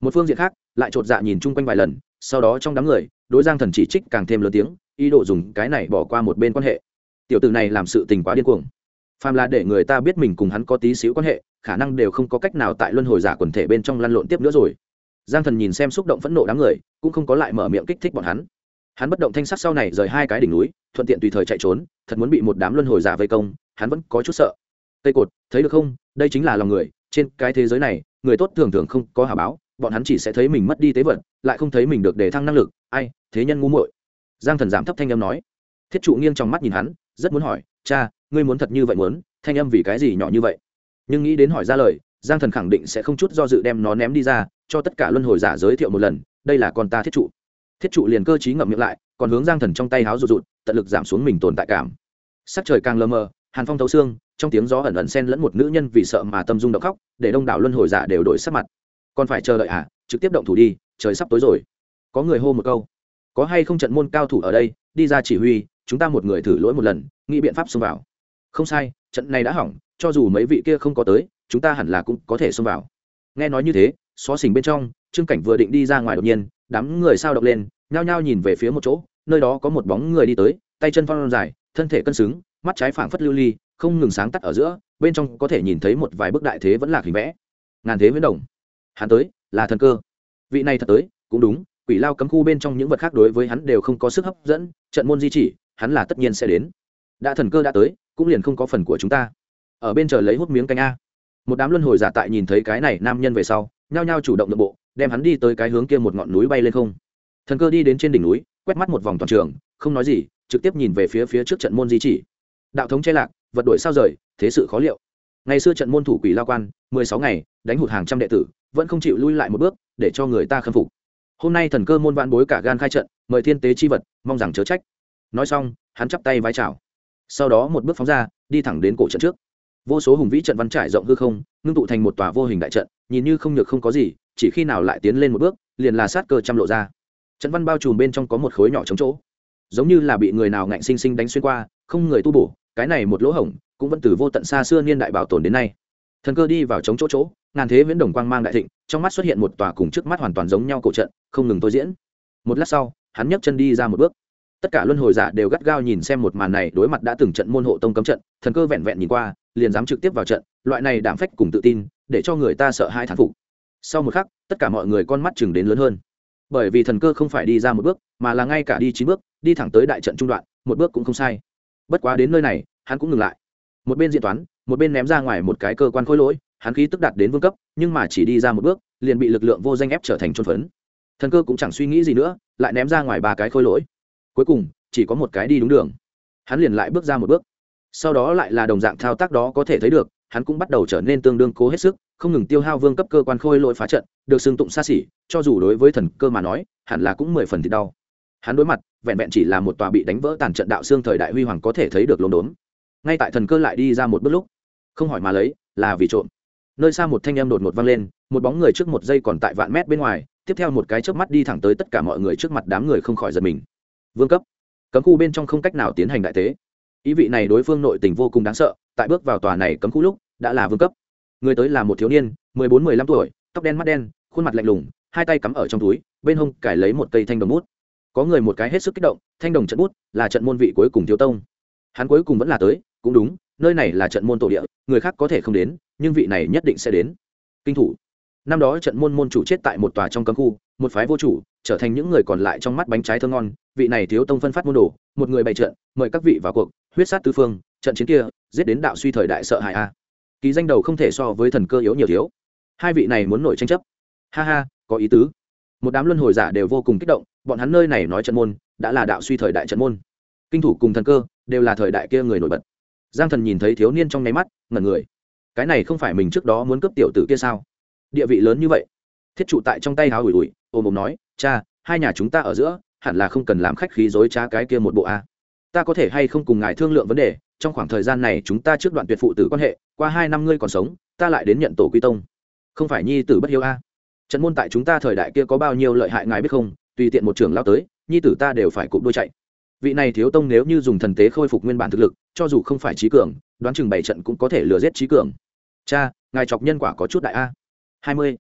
A: Một phương diện khác, lại chột dạ nhìn chung quanh vài lần, sau đó trong đám người, đối giang thần chỉ trích càng thêm lớn tiếng, ý đồ dùng cái này bỏ qua một bên quan hệ. Tiểu tử này làm sự tình quá điên cuồng phàm là để người ta biết mình cùng hắn có tí xíu quan hệ, khả năng đều không có cách nào tại luân hồi giả quần thể bên trong lăn lộn tiếp nữa rồi. Giang thần nhìn xem xúc động phẫn nộ đám người, cũng không có lại mở miệng kích thích bọn hắn. Hắn bất động thanh sắc sau này rời hai cái đỉnh núi, thuận tiện tùy thời chạy trốn, thật muốn bị một đám luân hồi giả vây công, hắn vẫn có chút sợ. Tây cột, thấy được không? Đây chính là lòng người, trên cái thế giới này, người tốt thường thường không có hà báo, bọn hắn chỉ sẽ thấy mình mất đi tế vật, lại không thấy mình được đề thăng năng lực, ai, thế nhân ngu muội. Giang thần giảm thấp thanh âm nói. Thiết trụ nghiêng trong mắt nhìn hắn, rất muốn hỏi, cha ngươi muốn thật như vậy muốn, thanh âm vì cái gì nhỏ như vậy? Nhưng nghĩ đến hỏi ra lời, giang thần khẳng định sẽ không chút do dự đem nó ném đi ra, cho tất cả luân hồi giả giới thiệu một lần, đây là con ta thiết trụ. Thiết trụ liền cơ t ngậm miệng lại, còn hướng giang thần trong tay háo rụt rụt, tận lực giảm xuống mình tồn tại cảm. Sắc trời càng lờ mờ, hàn phong thấu xương, trong tiếng gió ẩn ẩn xen lẫn một nữ nhân vì sợ mà tâm dung động khóc, để đông đảo luân hồi giả đều đổi sắc mặt. Còn phải chờ đợi à trực tiếp động thủ đi, trời sắp tối rồi. Có người hô một câu. Có hay không trận môn cao thủ ở đây, đi ra chỉ huy, chúng ta một người thử lỗi một lần, nghĩ biện pháp xông vào không sai, trận này đã hỏng, cho dù mấy vị kia không có tới, chúng ta hẳn là cũng có thể xông vào. Nghe nói như thế, xó xỉnh bên trong, trương cảnh vừa định đi ra ngoài đột nhiên, đám người sao động lên, nhao nhao nhìn về phía một chỗ, nơi đó có một bóng người đi tới, tay chân phong dài, thân thể cân xứng, mắt trái phảng phất lưu ly, không ngừng sáng tắt ở giữa, bên trong có thể nhìn thấy một vài bức đại thế vẫn là hình vẽ. Ngàn thế huyễn đồng hắn tới, là thần cơ. Vị này thật tới, cũng đúng, quỷ lao cấm khu bên trong những vật khác đối với hắn đều không có sức hấp dẫn, trận môn di chỉ, hắn là tất nhiên sẽ đến đã thần cơ đã tới, cũng liền không có phần của chúng ta. Ở bên chờ lấy hút miếng canh a. Một đám luân hồi giả tại nhìn thấy cái này nam nhân về sau, nhao nhao chủ động nội bộ, đem hắn đi tới cái hướng kia một ngọn núi bay lên không. Thần cơ đi đến trên đỉnh núi, quét mắt một vòng toàn trường, không nói gì, trực tiếp nhìn về phía phía trước trận môn di chỉ. Đạo thống che lạc, vật đổi sao rời, thế sự khó liệu. Ngày xưa trận môn thủ quỷ lao quan, mười sáu ngày, đánh hụt hàng trăm đệ tử, vẫn không chịu lui lại một bước, để cho người ta khâm phục. Hôm nay thần cơ môn vạn bối cả gan khai trận, mời thiên tế chi vật, mong rằng chớ trách. Nói xong, hắn chắp tay vai chào sau đó một bước phóng ra, đi thẳng đến cổ trận trước. Vô số hùng vĩ trận văn trải rộng hư không, ngưng tụ thành một tòa vô hình đại trận, nhìn như không nhược không có gì, chỉ khi nào lại tiến lên một bước, liền là sát cơ trăm lộ ra. Trận văn bao trùm bên trong có một khối nhỏ trống chỗ. Giống như là bị người nào ngạnh sinh sinh đánh xuyên qua, không người tu bổ, cái này một lỗ hổng cũng vẫn từ vô tận xa xưa niên đại bảo tồn đến nay. Thần cơ đi vào trống chỗ chỗ, ngàn thế viễn đồng quang mang đại thịnh, trong mắt xuất hiện một tòa cùng trước mắt hoàn toàn giống nhau cổ trận, không ngừng tôi diễn. Một lát sau, hắn nhấc chân đi ra một bước tất cả luân hồi giả đều gắt gao nhìn xem một màn này, đối mặt đã từng trận môn hộ tông cấm trận, thần cơ vẹn vẹn nhìn qua, liền dám trực tiếp vào trận, loại này đảm phách cùng tự tin, để cho người ta sợ hai thán phục. Sau một khắc, tất cả mọi người con mắt chừng đến lớn hơn. Bởi vì thần cơ không phải đi ra một bước, mà là ngay cả đi chín bước, đi thẳng tới đại trận trung đoạn, một bước cũng không sai. Bất quá đến nơi này, hắn cũng ngừng lại. Một bên diện toán, một bên ném ra ngoài một cái cơ quan khối lỗi, hắn khí tức đạt đến vương cấp, nhưng mà chỉ đi ra một bước, liền bị lực lượng vô danh ép trở thành trôn phấn. Thần cơ cũng chẳng suy nghĩ gì nữa, lại ném ra ngoài ba cái khối lỗi cuối cùng, chỉ có một cái đi đúng đường. Hắn liền lại bước ra một bước. Sau đó lại là đồng dạng thao tác đó có thể thấy được, hắn cũng bắt đầu trở nên tương đương cố hết sức, không ngừng tiêu hao vương cấp cơ quan khôi lỗi phá trận, được xưng tụng xa xỉ, cho dù đối với thần cơ mà nói, hẳn là cũng mười phần thì đau. Hắn đối mặt, vẹn vẹn chỉ là một tòa bị đánh vỡ tàn trận đạo xương thời đại huy hoàng có thể thấy được lốm đốm. Ngay tại thần cơ lại đi ra một bước lúc, không hỏi mà lấy, là vì trộm. Nơi xa một thanh em đột ngột vang lên, một bóng người trước một giây còn tại vạn mét bên ngoài, tiếp theo một cái trước mắt đi thẳng tới tất cả mọi người trước mặt đám người không khỏi giật mình vương cấp. Cấm khu bên trong không cách nào tiến hành đại tế. Ý vị này đối phương nội tình vô cùng đáng sợ, tại bước vào tòa này cấm khu lúc, đã là vương cấp. Người tới là một thiếu niên, mười bốn, mười lăm tuổi, tóc đen mắt đen, khuôn mặt lạnh lùng, hai tay cắm ở trong túi, bên hông cải lấy một cây thanh đồng bút. Có người một cái hết sức kích động, thanh đồng trận bút là trận môn vị cuối cùng thiếu tông. Hắn cuối cùng vẫn là tới, cũng đúng, nơi này là trận môn tổ địa, người khác có thể không đến, nhưng vị này nhất định sẽ đến. Kinh thủ năm đó trận môn môn chủ chết tại một tòa trong cấm khu, một phái vô chủ, trở thành những người còn lại trong mắt bánh trái thơ ngon. Vị này thiếu tông phân phát môn đồ, một người bày trận, mời các vị vào cuộc, huyết sát tứ phương, trận chiến kia, giết đến đạo suy thời đại sợ hại a. Ký danh đầu không thể so với thần cơ yếu nhiều thiếu. Hai vị này muốn nổi tranh chấp. Ha ha, có ý tứ. Một đám luân hồi giả đều vô cùng kích động, bọn hắn nơi này nói trận môn, đã là đạo suy thời đại trận môn. Kinh thủ cùng thần cơ, đều là thời đại kia người nổi bật. Giang thần nhìn thấy thiếu niên trong nháy mắt, ngẩn người. Cái này không phải mình trước đó muốn cướp tiểu tử kia sao? Địa vị lớn như vậy. Thiết trụ tại trong tay háo ủi ủi, ôm ôm nói, cha, hai nhà chúng ta ở giữa, hẳn là không cần làm khách khí dối trá cái kia một bộ a. Ta có thể hay không cùng ngài thương lượng vấn đề, trong khoảng thời gian này chúng ta trước đoạn tuyệt phụ tử quan hệ, qua hai năm ngươi còn sống, ta lại đến nhận tổ quy tông. Không phải nhi tử bất hiếu a. Trận môn tại chúng ta thời đại kia có bao nhiêu lợi hại ngài biết không? Tùy tiện một trường lao tới, nhi tử ta đều phải cụp đôi chạy. Vị này thiếu tông nếu như dùng thần tế khôi phục nguyên bản thực lực, cho dù không phải trí cường, đoán chừng bảy trận cũng có thể lừa giết trí cường. Cha, ngài chọc nhân quả có chút đại a hai mươi.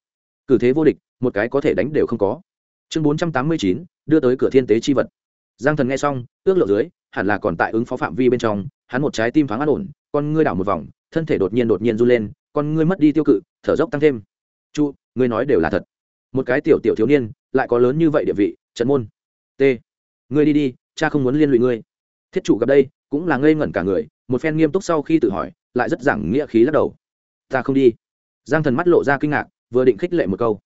A: Cử thế vô địch, một cái có thể đánh đều không có. Chương bốn trăm tám mươi chín, đưa tới cửa thiên tế chi vật. Giang thần nghe xong, ước lượng dưới, hẳn là còn tại ứng phó phạm vi bên trong, hắn một trái tim thoáng an ổn, con ngươi đảo một vòng, thân thể đột nhiên đột nhiên du lên, con ngươi mất đi tiêu cự, thở dốc tăng thêm. Chu, ngươi nói đều là thật. Một cái tiểu tiểu thiếu niên, lại có lớn như vậy địa vị, trận môn. T. Ngươi đi đi, cha không muốn liên lụy ngươi. Thiết chủ gặp đây, cũng là ngây ngẩn cả người, một phen nghiêm túc sau khi tự hỏi, lại rất giảng nghĩa khí lắc đầu. Ta không đi giang thần mắt lộ ra kinh ngạc, vừa định khích lệ một câu.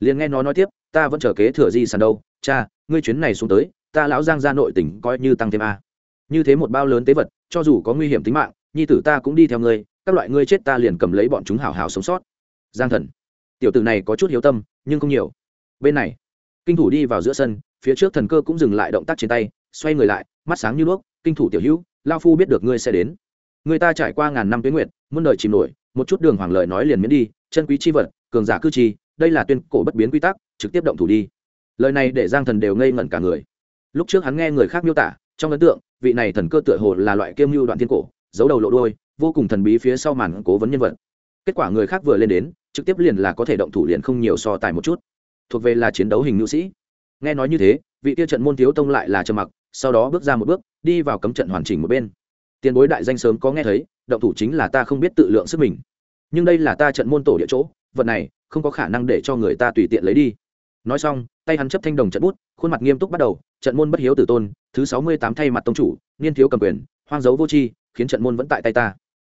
A: Liền nghe nó nói tiếp, ta vẫn chờ kế thừa di sản đâu, cha, ngươi chuyến này xuống tới, ta lão giang ra nội tỉnh coi như tăng thêm a. Như thế một bao lớn tế vật, cho dù có nguy hiểm tính mạng, nhi tử ta cũng đi theo ngươi, các loại ngươi chết ta liền cầm lấy bọn chúng hào hào sống sót. Giang thần. Tiểu tử này có chút hiếu tâm, nhưng không nhiều. Bên này, kinh thủ đi vào giữa sân, phía trước thần cơ cũng dừng lại động tác trên tay, xoay người lại, mắt sáng như đuốc, kinh thủ tiểu hữu lao phu biết được ngươi sẽ đến. Người ta trải qua ngàn năm tuyến nguyện muôn đời chìm nổi một chút đường hoàng lợi nói liền miễn đi, chân quý chi vật, cường giả cư chi đây là tuyên cổ bất biến quy tắc, trực tiếp động thủ đi. Lời này để giang thần đều ngây ngẩn cả người. Lúc trước hắn nghe người khác miêu tả, trong ấn tượng, vị này thần cơ tựa hồ là loại kiêm mưu đoạn thiên cổ, giấu đầu lộ đôi vô cùng thần bí phía sau màn cố vấn nhân vật. Kết quả người khác vừa lên đến, trực tiếp liền là có thể động thủ liền không nhiều so tài một chút. Thuộc về là chiến đấu hình nữ sĩ. Nghe nói như thế, vị tiêu trận môn thiếu tông lại là trầm mặc, sau đó bước ra một bước, đi vào cấm trận hoàn chỉnh một bên tiền bối đại danh sớm có nghe thấy, động thủ chính là ta không biết tự lượng sức mình. Nhưng đây là ta trận môn tổ địa chỗ, vật này, không có khả năng để cho người ta tùy tiện lấy đi. Nói xong, tay hắn chấp thanh đồng trận bút, khuôn mặt nghiêm túc bắt đầu, trận môn bất hiếu tử tôn, thứ sáu mươi tám thay mặt tông chủ, niên thiếu cầm quyền, hoang dấu vô tri, khiến trận môn vẫn tại tay ta.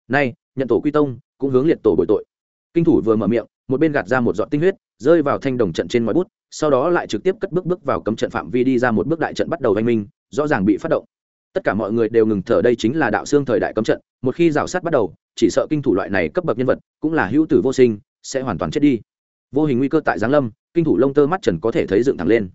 A: Nay, nhận tổ quy tông, cũng hướng liệt tổ bội tội. Kinh thủ vừa mở miệng, một bên gạt ra một giọt tinh huyết, rơi vào thanh đồng trận trên ngoài bút, sau đó lại trực tiếp cất bước bước vào cấm trận phạm vi đi ra một bước đại trận bắt đầu oanh minh, rõ ràng bị phát động tất cả mọi người đều ngừng thở, đây chính là đạo xương thời đại cấm trận. Một khi rào sát bắt đầu, chỉ sợ kinh thủ loại này cấp bậc nhân vật, cũng là hữu tử vô sinh, sẽ hoàn toàn chết đi. Vô hình nguy cơ tại giáng lâm, kinh thủ lông tơ mắt trần có thể thấy dựng thẳng lên.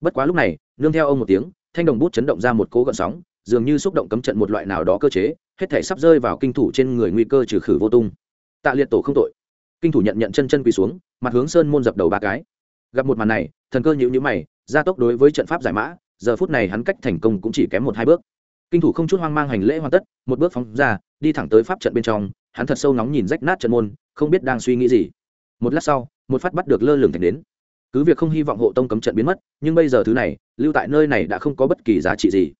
A: Bất quá lúc này, nương theo ông một tiếng, thanh đồng bút chấn động ra một cố gợn sóng, dường như xúc động cấm trận một loại nào đó cơ chế, hết thể sắp rơi vào kinh thủ trên người nguy cơ trừ khử vô tung. Tạ liệt tổ không tội. Kinh thủ nhận nhận chân chân quỳ xuống, mặt hướng sơn môn dập đầu ba cái. Gặp một màn này, thần cơ nhịu nhữ mày, gia tốc đối với trận pháp giải mã, giờ phút này hắn cách thành công cũng chỉ kém một hai bước kinh thủ không chút hoang mang hành lễ hoàn tất, một bước phóng ra, đi thẳng tới pháp trận bên trong, hắn thật sâu nóng nhìn rách nát trận môn, không biết đang suy nghĩ gì. Một lát sau, một phát bắt được lơ lửng thành đến. Cứ việc không hy vọng hộ tông cấm trận biến mất, nhưng bây giờ thứ này, lưu tại nơi này đã không có bất kỳ giá trị gì.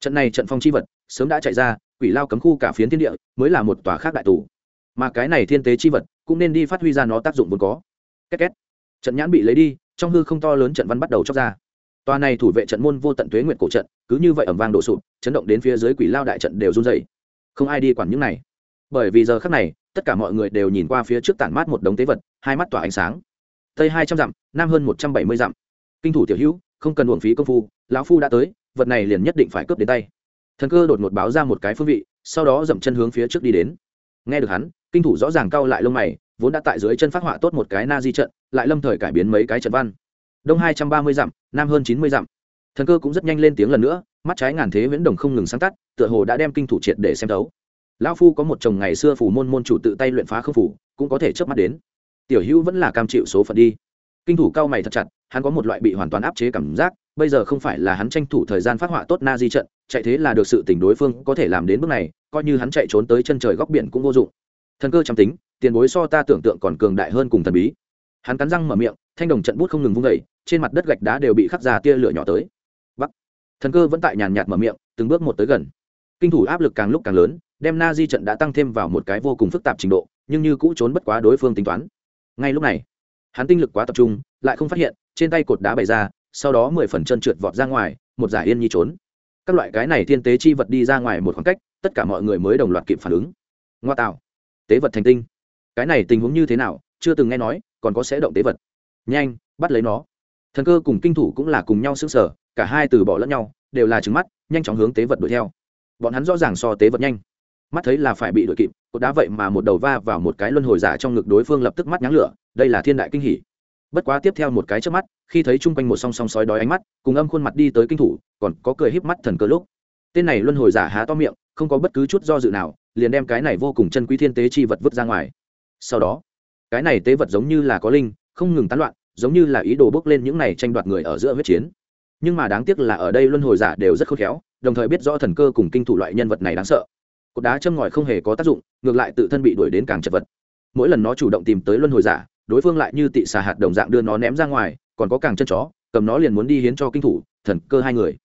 A: Trận này trận phong chi vật, sớm đã chạy ra, quỷ lao cấm khu cả phiến thiên địa, mới là một tòa khác đại tù. Mà cái này thiên tế chi vật, cũng nên đi phát huy ra nó tác dụng vốn có. Két két. Trận nhãn bị lấy đi, trong hư không to lớn trận văn bắt đầu chóc ra tòa này thủ vệ trận môn vô tận tuế nguyệt cổ trận, cứ như vậy ẩm vang đổ sụp, chấn động đến phía dưới quỷ lao đại trận đều run dày không ai đi quản những này. Bởi vì giờ khác này, tất cả mọi người đều nhìn qua phía trước tản mát một đống tế vật, hai mắt tỏa ánh sáng. Tây hai trăm dặm, nam hơn một trăm bảy mươi dặm. Kinh thủ tiểu hữu, không cần uổng phí công phu, lão phu đã tới, vật này liền nhất định phải cướp đến tay. Thần cơ đột ngột báo ra một cái phương vị, sau đó dậm chân hướng phía trước đi đến. Nghe được hắn, kinh thủ rõ ràng cau lại lông mày, vốn đã tại dưới chân phát họa tốt một cái na di trận, lại lâm thời cải biến mấy cái trận văn đông hai trăm ba mươi dặm, nam hơn chín mươi dặm. Thần cơ cũng rất nhanh lên tiếng lần nữa, mắt trái ngàn thế viễn đồng không ngừng sáng tắt, tựa hồ đã đem kinh thủ triệt để xem thấu. Lão phu có một chồng ngày xưa phủ môn môn chủ tự tay luyện phá khương phủ, cũng có thể chớp mắt đến. Tiểu hữu vẫn là cam chịu số phận đi. Kinh thủ cao mày thật chặt, hắn có một loại bị hoàn toàn áp chế cảm giác, bây giờ không phải là hắn tranh thủ thời gian phát họa tốt na di trận, chạy thế là được sự tình đối phương có thể làm đến bước này, coi như hắn chạy trốn tới chân trời góc biển cũng vô dụng. Thần cơ chăm tính, tiền bối so ta tưởng tượng còn cường đại hơn cùng thần bí. Hắn cắn răng mở miệng, thanh đồng trận bút không ngừng vung vẩy trên mặt đất gạch đá đều bị khắc ra tia lửa nhỏ tới. Bắc. Thần cơ vẫn tại nhàn nhạt mở miệng, từng bước một tới gần. Kinh thủ áp lực càng lúc càng lớn, đem na di trận đã tăng thêm vào một cái vô cùng phức tạp trình độ, nhưng như cũ trốn bất quá đối phương tính toán. Ngay lúc này, hắn tinh lực quá tập trung, lại không phát hiện, trên tay cột đá bày ra, sau đó mười phần chân trượt vọt ra ngoài, một giải yên nhi trốn. Các loại cái này thiên tế chi vật đi ra ngoài một khoảng cách, tất cả mọi người mới đồng loạt kịp phản ứng. Ngoa tạo. Tế vật thành tinh. Cái này tình huống như thế nào, chưa từng nghe nói, còn có sẽ động tế vật. Nhanh, bắt lấy nó thần cơ cùng kinh thủ cũng là cùng nhau xứng sở cả hai từ bỏ lẫn nhau, đều là trứng mắt, nhanh chóng hướng tế vật đuổi theo. Bọn hắn rõ ràng so tế vật nhanh. Mắt thấy là phải bị đuổi kịp, cột đá vậy mà một đầu va vào một cái luân hồi giả trong ngực đối phương lập tức mắt nháng lửa, đây là thiên đại kinh hỉ. Bất quá tiếp theo một cái trước mắt, khi thấy chung quanh một song song sói đói ánh mắt, cùng âm khuôn mặt đi tới kinh thủ, còn có cười híp mắt thần cơ lúc. Tên này luân hồi giả há to miệng, không có bất cứ chút do dự nào, liền đem cái này vô cùng chân quý thiên tế chi vật vứt ra ngoài. Sau đó, cái này tế vật giống như là có linh, không ngừng tán loạn giống như là ý đồ bước lên những này tranh đoạt người ở giữa huyết chiến. Nhưng mà đáng tiếc là ở đây luân hồi giả đều rất khôn khéo, đồng thời biết rõ thần cơ cùng kinh thủ loại nhân vật này đáng sợ. Cột đá châm ngòi không hề có tác dụng, ngược lại tự thân bị đuổi đến càng chật vật. Mỗi lần nó chủ động tìm tới luân hồi giả, đối phương lại như tị xà hạt đồng dạng đưa nó ném ra ngoài, còn có càng chân chó, cầm nó liền muốn đi hiến cho kinh thủ, thần cơ hai người.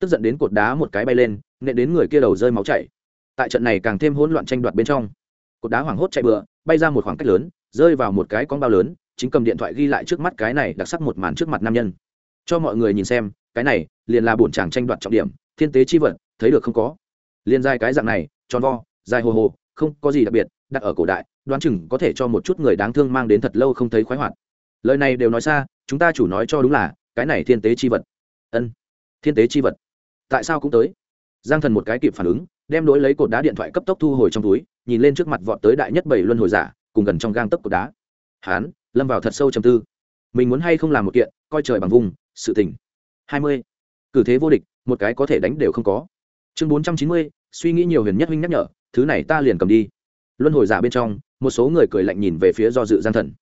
A: Tức giận đến cột đá một cái bay lên, nện đến người kia đầu rơi máu chảy. Tại trận này càng thêm hỗn loạn tranh đoạt bên trong, cột đá hoảng hốt chạy bừa, bay ra một khoảng cách lớn, rơi vào một cái con bao lớn chính cầm điện thoại ghi lại trước mắt cái này đặc sắc một màn trước mặt nam nhân. Cho mọi người nhìn xem, cái này liền là bổn chàng tranh đoạt trọng điểm, thiên tế chi vật, thấy được không có? Liền dài cái dạng này, tròn vo, dài hồ hồ, không có gì đặc biệt, đặt ở cổ đại, đoán chừng có thể cho một chút người đáng thương mang đến thật lâu không thấy khoái hoạt. Lời này đều nói xa, chúng ta chủ nói cho đúng là, cái này thiên tế chi vật. Ân, thiên tế chi vật. Tại sao cũng tới? Giang thần một cái kịp phản ứng, đem đối lấy cột đá điện thoại cấp tốc thu hồi trong túi, nhìn lên trước mặt vọt tới đại nhất bảy luân hồi giả, cùng gần trong gang tấc cột đá. Hán lâm vào thật sâu trầm tư. Mình muốn hay không làm một kiện, coi trời bằng vùng, sự tỉnh hai mươi. Cử thế vô địch, một cái có thể đánh đều không có. Chương bốn trăm chín mươi, suy nghĩ nhiều huyền nhất huynh nhắc nhở, thứ này ta liền cầm đi. Luân hồi giả bên trong, một số người cười lạnh nhìn về phía do dự gian thần.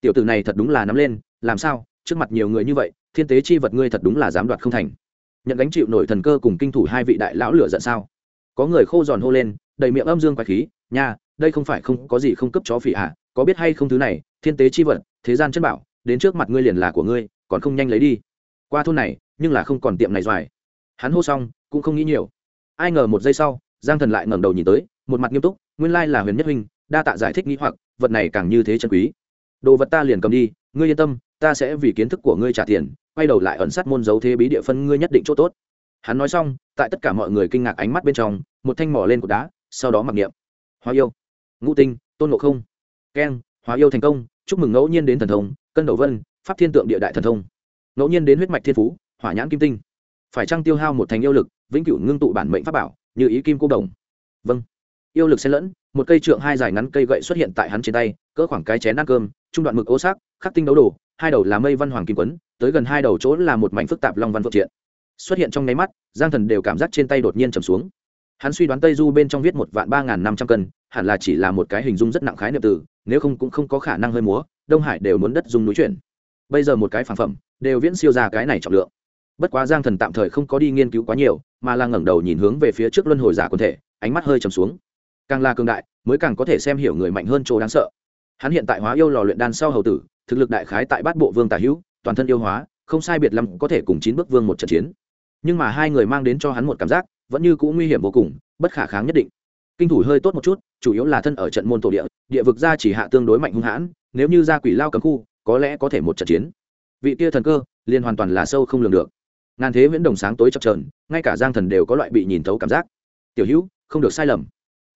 A: Tiểu tử này thật đúng là nắm lên, làm sao, trước mặt nhiều người như vậy, thiên tế chi vật ngươi thật đúng là dám đoạt không thành. Nhận gánh chịu nổi thần cơ cùng kinh thủ hai vị đại lão lửa giận sao? Có người khô giòn hô lên, đầy miệng âm dương quái khí, nha đây không phải không có gì không cấp chó phỉ hạ có biết hay không thứ này, thiên tế chi vật, thế gian chân bảo, đến trước mặt ngươi liền là của ngươi, còn không nhanh lấy đi. Qua thôn này, nhưng là không còn tiệm này doài. Hắn hô xong, cũng không nghĩ nhiều. Ai ngờ một giây sau, giang thần lại ngẩng đầu nhìn tới, một mặt nghiêm túc, nguyên lai là huyền nhất huynh, đa tạ giải thích nghĩ hoặc, vật này càng như thế chân quý. Đồ vật ta liền cầm đi, ngươi yên tâm, ta sẽ vì kiến thức của ngươi trả tiền, quay đầu lại ẩn sát môn dấu thế bí địa phân ngươi nhất định chỗ tốt. Hắn nói xong, tại tất cả mọi người kinh ngạc ánh mắt bên trong, một thanh mỏ lên cột đá, sau đó mặc niệm. Hoa yêu ngũ tinh, tôn ngộ không. Keng, hóa yêu thành công, chúc mừng ngẫu nhiên đến thần thông, cân đầu vân, pháp thiên tượng địa đại thần thông. Ngẫu nhiên đến huyết mạch thiên phú, hỏa nhãn kim tinh. Phải trăng tiêu hao một thành yêu lực, vĩnh cửu ngưng tụ bản mệnh pháp bảo, như ý kim cô đồng? Vâng. Yêu lực xen lẫn, một cây trượng hai dài ngắn cây gậy xuất hiện tại hắn trên tay, cỡ khoảng cái chén ăn cơm, trung đoạn mực ô sắc, khắc tinh đấu đồ, hai đầu là mây văn hoàng kim quấn, tới gần hai đầu chỗ là một mảnh phức tạp long văn vượng triện xuất hiện trong nháy mắt, giang thần đều cảm giác trên tay đột nhiên trầm xuống. Hắn suy đoán tây du bên trong viết một vạn ba n g h n năm trăm cân hẳn là chỉ là một cái hình dung rất nặng khái niệm từ, nếu không cũng không có khả năng hơi múa, đông hải đều muốn đất dung núi chuyển. Bây giờ một cái phản phẩm, đều viễn siêu ra cái này trọng lượng. Bất quá giang thần tạm thời không có đi nghiên cứu quá nhiều, mà là ngẩng đầu nhìn hướng về phía trước luân hồi giả quần thể, ánh mắt hơi trầm xuống. Càng là cường đại, mới càng có thể xem hiểu người mạnh hơn chỗ đáng sợ. Hắn hiện tại hóa yêu lò luyện đan sau hầu tử, thực lực đại khái tại bát bộ vương tả hữu, toàn thân yêu hóa, không sai biệt lắm có thể cùng chín bước vương một trận chiến. Nhưng mà hai người mang đến cho hắn một cảm giác, vẫn như cũ nguy hiểm vô cùng, bất khả kháng nhất định kinh thủ hơi tốt một chút, chủ yếu là thân ở trận môn tổ địa địa vực ra chỉ hạ tương đối mạnh hung hãn, nếu như ra quỷ lao cấm khu, có lẽ có thể một trận chiến. Vị kia thần cơ, liền hoàn toàn là sâu không lường được. Ngàn thế viễn đồng sáng tối chập trờn ngay cả giang thần đều có loại bị nhìn thấu cảm giác. Tiểu hữu, không được sai lầm.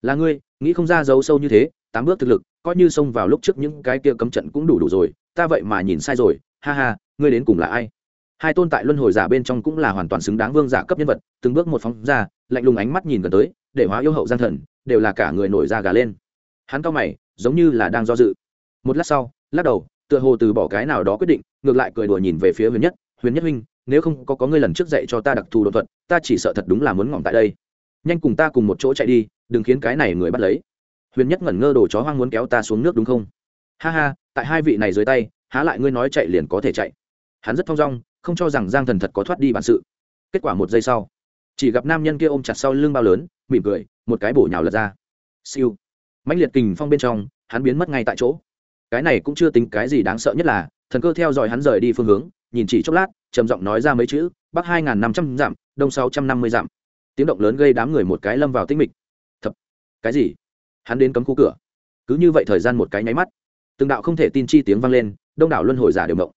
A: Là ngươi, nghĩ không ra giấu sâu như thế, tám bước thực lực, coi như xông vào lúc trước những cái kia cấm trận cũng đủ đủ rồi, ta vậy mà nhìn sai rồi, ha ha, ngươi đến cùng là ai? Hai tôn tại luân hồi giả bên trong cũng là hoàn toàn xứng đáng vương giả cấp nhân vật, từng bước một phóng ra, lạnh lùng ánh mắt nhìn gần tới, để hóa yêu hậu giang thần đều là cả người nổi da gà lên. Hắn cao mày, giống như là đang do dự. Một lát sau, lắc đầu, tựa hồ từ bỏ cái nào đó quyết định, ngược lại cười đùa nhìn về phía huyền nhất. Huyền nhất huynh, nếu không có có ngươi lần trước dạy cho ta đặc thù đột thuật, ta chỉ sợ thật đúng là muốn ngỏm tại đây. Nhanh cùng ta cùng một chỗ chạy đi, đừng khiến cái này người bắt lấy. Huyền nhất ngẩn ngơ đồ chó hoang muốn kéo ta xuống nước đúng không? Ha ha, tại hai vị này dưới tay, há lại ngươi nói chạy liền có thể chạy. Hắn rất thong dong, không cho rằng giang thần thật có thoát đi bản sự. Kết quả một giây sau chỉ gặp nam nhân kia ôm chặt sau lưng bao lớn, mỉm cười, một cái bổ nhào lật ra. Siêu. Mãnh liệt kình phong bên trong, hắn biến mất ngay tại chỗ. Cái này cũng chưa tính cái gì đáng sợ nhất là, thần cơ theo dõi hắn rời đi phương hướng, nhìn chỉ chốc lát, trầm giọng nói ra mấy chữ, bắc hai n g h n năm trăm dặm, đông sáu trăm năm mươi dặm. Tiếng động lớn gây đám người một cái lâm vào tinh mịch. Thật cái gì? Hắn đến cấm khu cửa. Cứ như vậy thời gian một cái nháy mắt, từng đạo không thể tin chi tiếng vang lên, đông đảo luân hồi giả đều mộng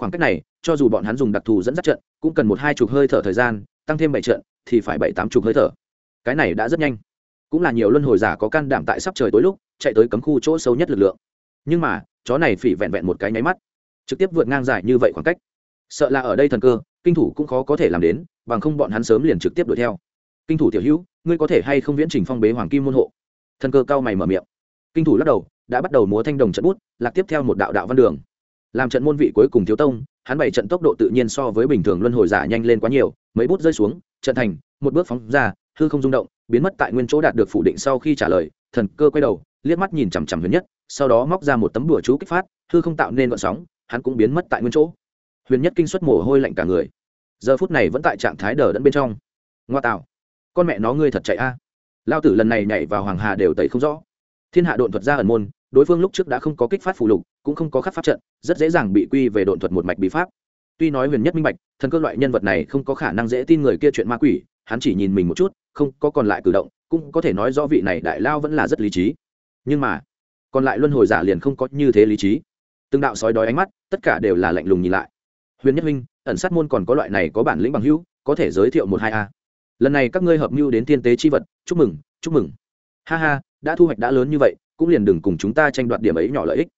A: khoảng cách này, cho dù bọn hắn dùng đặc thù dẫn dắt trận, cũng cần một hai chục hơi thở thời gian, tăng thêm bảy trận thì phải bảy tám chục hơi thở. Cái này đã rất nhanh. Cũng là nhiều luân hồi giả có can đảm tại sắp trời tối lúc, chạy tới cấm khu chỗ sâu nhất lực lượng. Nhưng mà, chó này phỉ vẹn vẹn một cái nháy mắt, trực tiếp vượt ngang dài như vậy khoảng cách. Sợ là ở đây thần cơ, kinh thủ cũng khó có thể làm đến, bằng không bọn hắn sớm liền trực tiếp đuổi theo. Kinh thủ tiểu hữu, ngươi có thể hay không viễn trình phong bế hoàng kim môn hộ? Thần cơ cao mày mở miệng. Kinh thủ lắc đầu, đã bắt đầu múa thanh đồng trận bút, lạc tiếp theo một đạo đạo văn đường. Làm trận môn vị cuối cùng thiếu tông, hắn bảy trận tốc độ tự nhiên so với bình thường luân hồi giả nhanh lên quá nhiều, mấy bút rơi xuống trận thành, một bước phóng ra, hư không rung động, biến mất tại nguyên chỗ đạt được phủ định sau khi trả lời, thần cơ quay đầu, liếc mắt nhìn chằm chằm huyền nhất, sau đó móc ra một tấm bùa chú kích phát, hư không tạo nên vận sóng, hắn cũng biến mất tại nguyên chỗ. Huyền nhất kinh xuất mồ hôi lạnh cả người. Giờ phút này vẫn tại trạng thái đờ đẫn bên trong. Ngoa tạo, con mẹ nó ngươi thật chạy a. Lao tử lần này nhảy vào hoàng hà đều tẩy không rõ. Thiên hạ độn thuật ra ẩn môn, đối phương lúc trước đã không có kích phát phù lục, cũng không có khắc pháp trận, rất dễ dàng bị quy về độn thuật một mạch bí pháp tuy nói huyền nhất minh bạch, thần cơ loại nhân vật này không có khả năng dễ tin người kia chuyện ma quỷ, hắn chỉ nhìn mình một chút, không có còn lại cử động, cũng có thể nói rõ vị này đại lao vẫn là rất lý trí. Nhưng mà, còn lại luân hồi giả liền không có như thế lý trí. Từng đạo sói đói ánh mắt, tất cả đều là lạnh lùng nhìn lại. Huyền nhất minh, ẩn sát môn còn có loại này có bản lĩnh bằng hữu, có thể giới thiệu một hai a. Lần này các ngươi hợp mưu đến tiên tế chi vật, chúc mừng chúc mừng. Ha ha, đã thu hoạch đã lớn như vậy, cũng liền đừng cùng chúng ta tranh đoạt điểm ấy nhỏ lợi ích.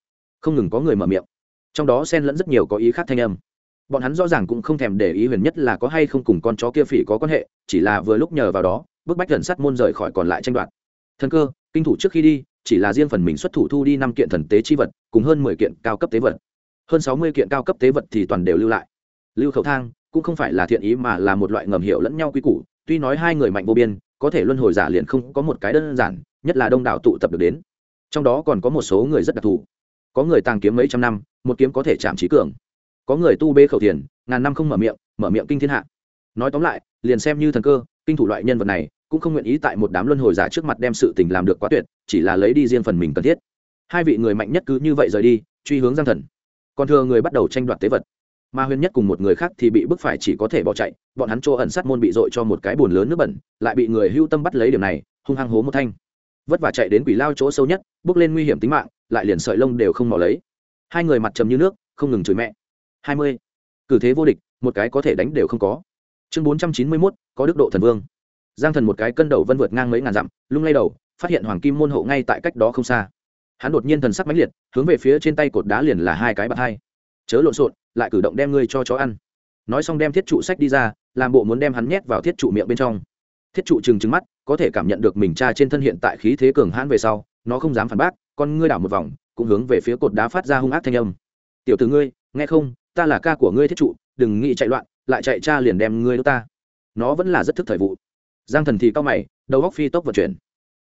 A: Không ngừng có người mở miệng. Trong đó xen lẫn rất nhiều có ý khác thanh âm bọn hắn rõ ràng cũng không thèm để ý huyền nhất là có hay không cùng con chó kia phỉ có quan hệ, chỉ là vừa lúc nhờ vào đó, bức bách thần sắt môn rời khỏi còn lại tranh đoạt. Thần cơ, kinh thủ trước khi đi, chỉ là riêng phần mình xuất thủ thu đi năm kiện thần tế chi vật, cùng hơn mười kiện cao cấp tế vật. Hơn sáu mươi kiện cao cấp tế vật thì toàn đều lưu lại. Lưu khẩu thang cũng không phải là thiện ý mà là một loại ngầm hiểu lẫn nhau quy củ, tuy nói hai người mạnh vô biên, có thể luân hồi giả liền không có một cái đơn giản, nhất là đông đảo tụ tập được đến. Trong đó còn có một số người rất đặc thù. Có người tàng kiếm mấy trăm năm, một kiếm có thể chạm trí cường có người tu bê khẩu tiền ngàn năm không mở miệng mở miệng kinh thiên hạ. Nói tóm lại, liền xem như thần cơ, kinh thủ loại nhân vật này, cũng không nguyện ý tại một đám luân hồi giả trước mặt đem sự tình làm được quá tuyệt, chỉ là lấy đi riêng phần mình cần thiết. Hai vị người mạnh nhất cứ như vậy rời đi, truy hướng giang thần. Còn thừa người bắt đầu tranh đoạt tế vật. Mà huyền nhất cùng một người khác thì bị bức phải chỉ có thể bỏ chạy, bọn hắn chỗ ẩn sát môn bị dội cho một cái bồn lớn nước bẩn, lại bị người hưu tâm bắt lấy điểm này, hung hăng hố một thanh. Vất vả chạy đến quỷ lao chỗ sâu nhất, bước lên nguy hiểm tính mạng, lại liền sợi lông đều không mò lấy. Hai người mặt trầm như nước, không ngừng chửi mẹ hai mươi. Cử thế vô địch, một cái có thể đánh đều không có. Chương bốn trăm chín mươi mốt, có đức độ thần vương. Giang thần một cái cân đầu vân vượt ngang mấy ngàn dặm, lung lay đầu, phát hiện hoàng kim môn hộ ngay tại cách đó không xa. Hắn đột nhiên thần sắc mãnh liệt, hướng về phía trên tay cột đá liền là hai cái bạt hai. Chớ lộn xộn, lại cử động đem ngươi cho chó ăn. Nói xong đem thiết trụ sách đi ra, làm bộ muốn đem hắn nhét vào thiết trụ miệng bên trong. Thiết trụ trừng trừng mắt, có thể cảm nhận được mình cha trên thân hiện tại khí thế cường hãn về sau, nó không dám phản bác, con ngươi đảo một vòng, cũng hướng về phía cột đá phát ra hung ác thanh âm. Tiểu tử ngươi, nghe không? Ta là ca của ngươi thiết trụ, đừng nghĩ chạy loạn, lại chạy cha liền đem ngươi đốt ta. Nó vẫn là rất thức thời vụ. Giang thần thì cao mày, đầu góc phi tốc vận chuyển.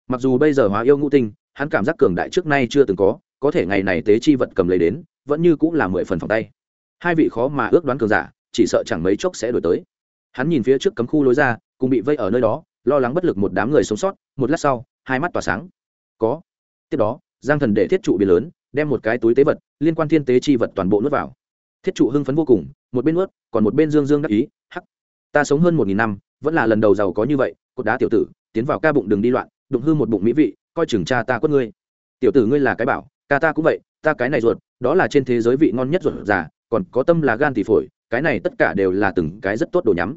A: Mặc dù bây giờ hóa yêu ngũ tinh, hắn cảm giác cường đại trước nay chưa từng có có thể ngày này tế chi vật cầm lấy đến, vẫn như cũng là mười phần phòng tay. Hai vị khó mà ước đoán cường giả, chỉ sợ chẳng mấy chốc sẽ đổi tới. Hắn nhìn phía trước cấm khu lối ra, cùng bị vây ở nơi đó, lo lắng bất lực một đám người sống sót, một lát sau, hai mắt tỏa sáng. Có. Tiếp đó, giang thần để thiết trụ biến lớn, đem một cái túi tế vật, liên quan thiên tế chi vật toàn bộ nuốt vào thiết trụ hưng phấn vô cùng, một bên nuốt, còn một bên dương dương đắc ý, hắc, ta sống hơn một nghìn năm, vẫn là lần đầu giàu có như vậy cột đá tiểu tử, tiến vào ca bụng đừng đi loạn, đụng hư một bụng mỹ vị, coi chừng cha ta quất ngươi. Tiểu tử ngươi là cái bảo, ca ta cũng vậy, ta cái này ruột, đó là trên thế giới vị ngon nhất ruột già, còn có tâm là gan thì phổi, cái này tất cả đều là từng cái rất tốt đồ nhắm.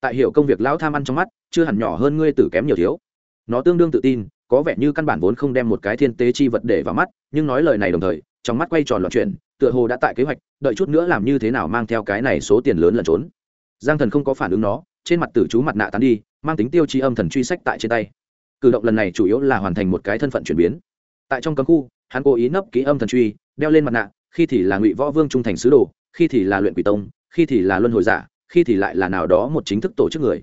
A: Tại hiểu công việc lão tham ăn trong mắt, chưa hẳn nhỏ hơn ngươi tử kém nhiều thiếu. Nó tương đương tự tin, có vẻ như căn bản vốn không đem một cái thiên tế chi vật để vào mắt, nhưng nói lời này đồng thời, trong mắt quay tròn loạn chuyện tựa hồ đã tại kế hoạch, đợi chút nữa làm như thế nào mang theo cái này số tiền lớn lẩn trốn. Giang thần không có phản ứng nó, trên mặt tử chú mặt nạ tán đi, mang tính tiêu chí âm thần truy sách tại trên tay. Cử động lần này chủ yếu là hoàn thành một cái thân phận chuyển biến. Tại trong cấm khu, hắn cố ý nấp ký âm thần truy, đeo lên mặt nạ, khi thì là ngụy võ vương trung thành sứ đồ, khi thì là luyện quỷ tông, khi thì là luân hồi giả, khi thì lại là nào đó một chính thức tổ chức người.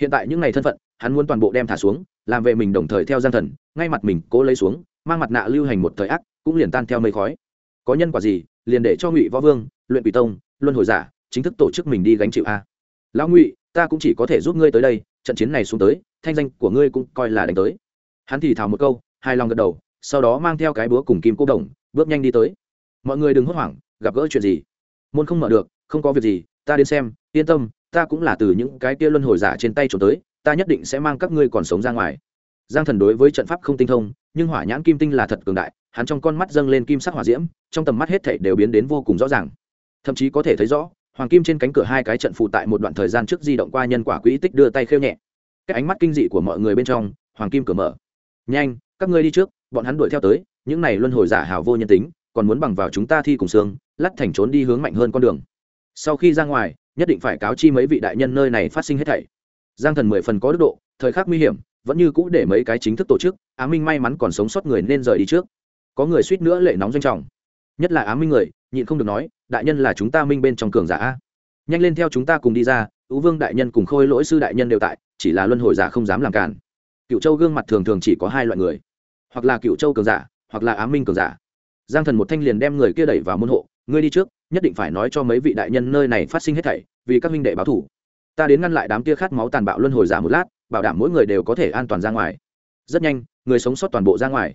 A: Hiện tại những ngày thân phận, hắn muốn toàn bộ đem thả xuống, làm về mình đồng thời theo giang thần, ngay mặt mình cố lấy xuống, mang mặt nạ lưu hành một thời ác, cũng liền tan theo mây khói. Có nhân quả gì liền để cho ngụy võ vương, luyện quỷ tông, luân hồi giả, chính thức tổ chức mình đi gánh chịu a. Lão ngụy, ta cũng chỉ có thể giúp ngươi tới đây, trận chiến này xuống tới, thanh danh của ngươi cũng coi là đánh tới. Hắn thì thào một câu hai lòng gật đầu, sau đó mang theo cái búa cùng kim cô đồng, bước nhanh đi tới. Mọi người đừng hốt hoảng, gặp gỡ chuyện gì? Môn không mở được, không có việc gì, ta đến xem, yên tâm, ta cũng là từ những cái kia luân hồi giả trên tay trốn tới, ta nhất định sẽ mang các ngươi còn sống ra ngoài. Giang thần đối với trận pháp không tinh thông nhưng hỏa nhãn kim tinh là thật cường đại, hắn trong con mắt dâng lên kim sắc hỏa diễm, trong tầm mắt hết thảy đều biến đến vô cùng rõ ràng. Thậm chí có thể thấy rõ, hoàng kim trên cánh cửa hai cái trận phụ tại một đoạn thời gian trước di động qua nhân quả quỹ tích đưa tay khêu nhẹ. Cái ánh mắt kinh dị của mọi người bên trong, hoàng kim cửa mở. Nhanh, các ngươi đi trước, bọn hắn đuổi theo tới, những này luân hồi giả hào vô nhân tính, còn muốn bằng vào chúng ta thi cùng xương lắt thành trốn đi hướng mạnh hơn con đường. Sau khi ra ngoài, nhất định phải cáo chi mấy vị đại nhân nơi này phát sinh hết thảy. Giang thần mười phần có đức độ, thời khắc nguy hiểm vẫn như cũ để mấy cái chính thức tổ chức, á minh may mắn còn sống sót người nên rời đi trước. Có người suýt nữa lệ nóng doanh trọng. Nhất là á minh người, nhịn không được nói, đại nhân là chúng ta minh bên trong cường giả nhanh lên theo chúng ta cùng đi ra ú vương đại nhân cùng khôi lỗi sư đại nhân đều tại, chỉ là luân hồi giả không dám làm cản. Cựu châu gương mặt thường thường chỉ có hai loại người. Hoặc là cựu châu cường giả, hoặc là á minh cường giả. Giang thần một thanh liền đem người kia đẩy vào môn hộ, ngươi đi trước, nhất định phải nói cho mấy vị đại nhân nơi này phát sinh hết thảy, vì các minh đệ báo thủ. Ta đến ngăn lại đám kia khát máu tàn bạo luân hồi giả một lát bảo đảm mỗi người đều có thể an toàn ra ngoài. Rất nhanh, người sống sót toàn bộ ra ngoài.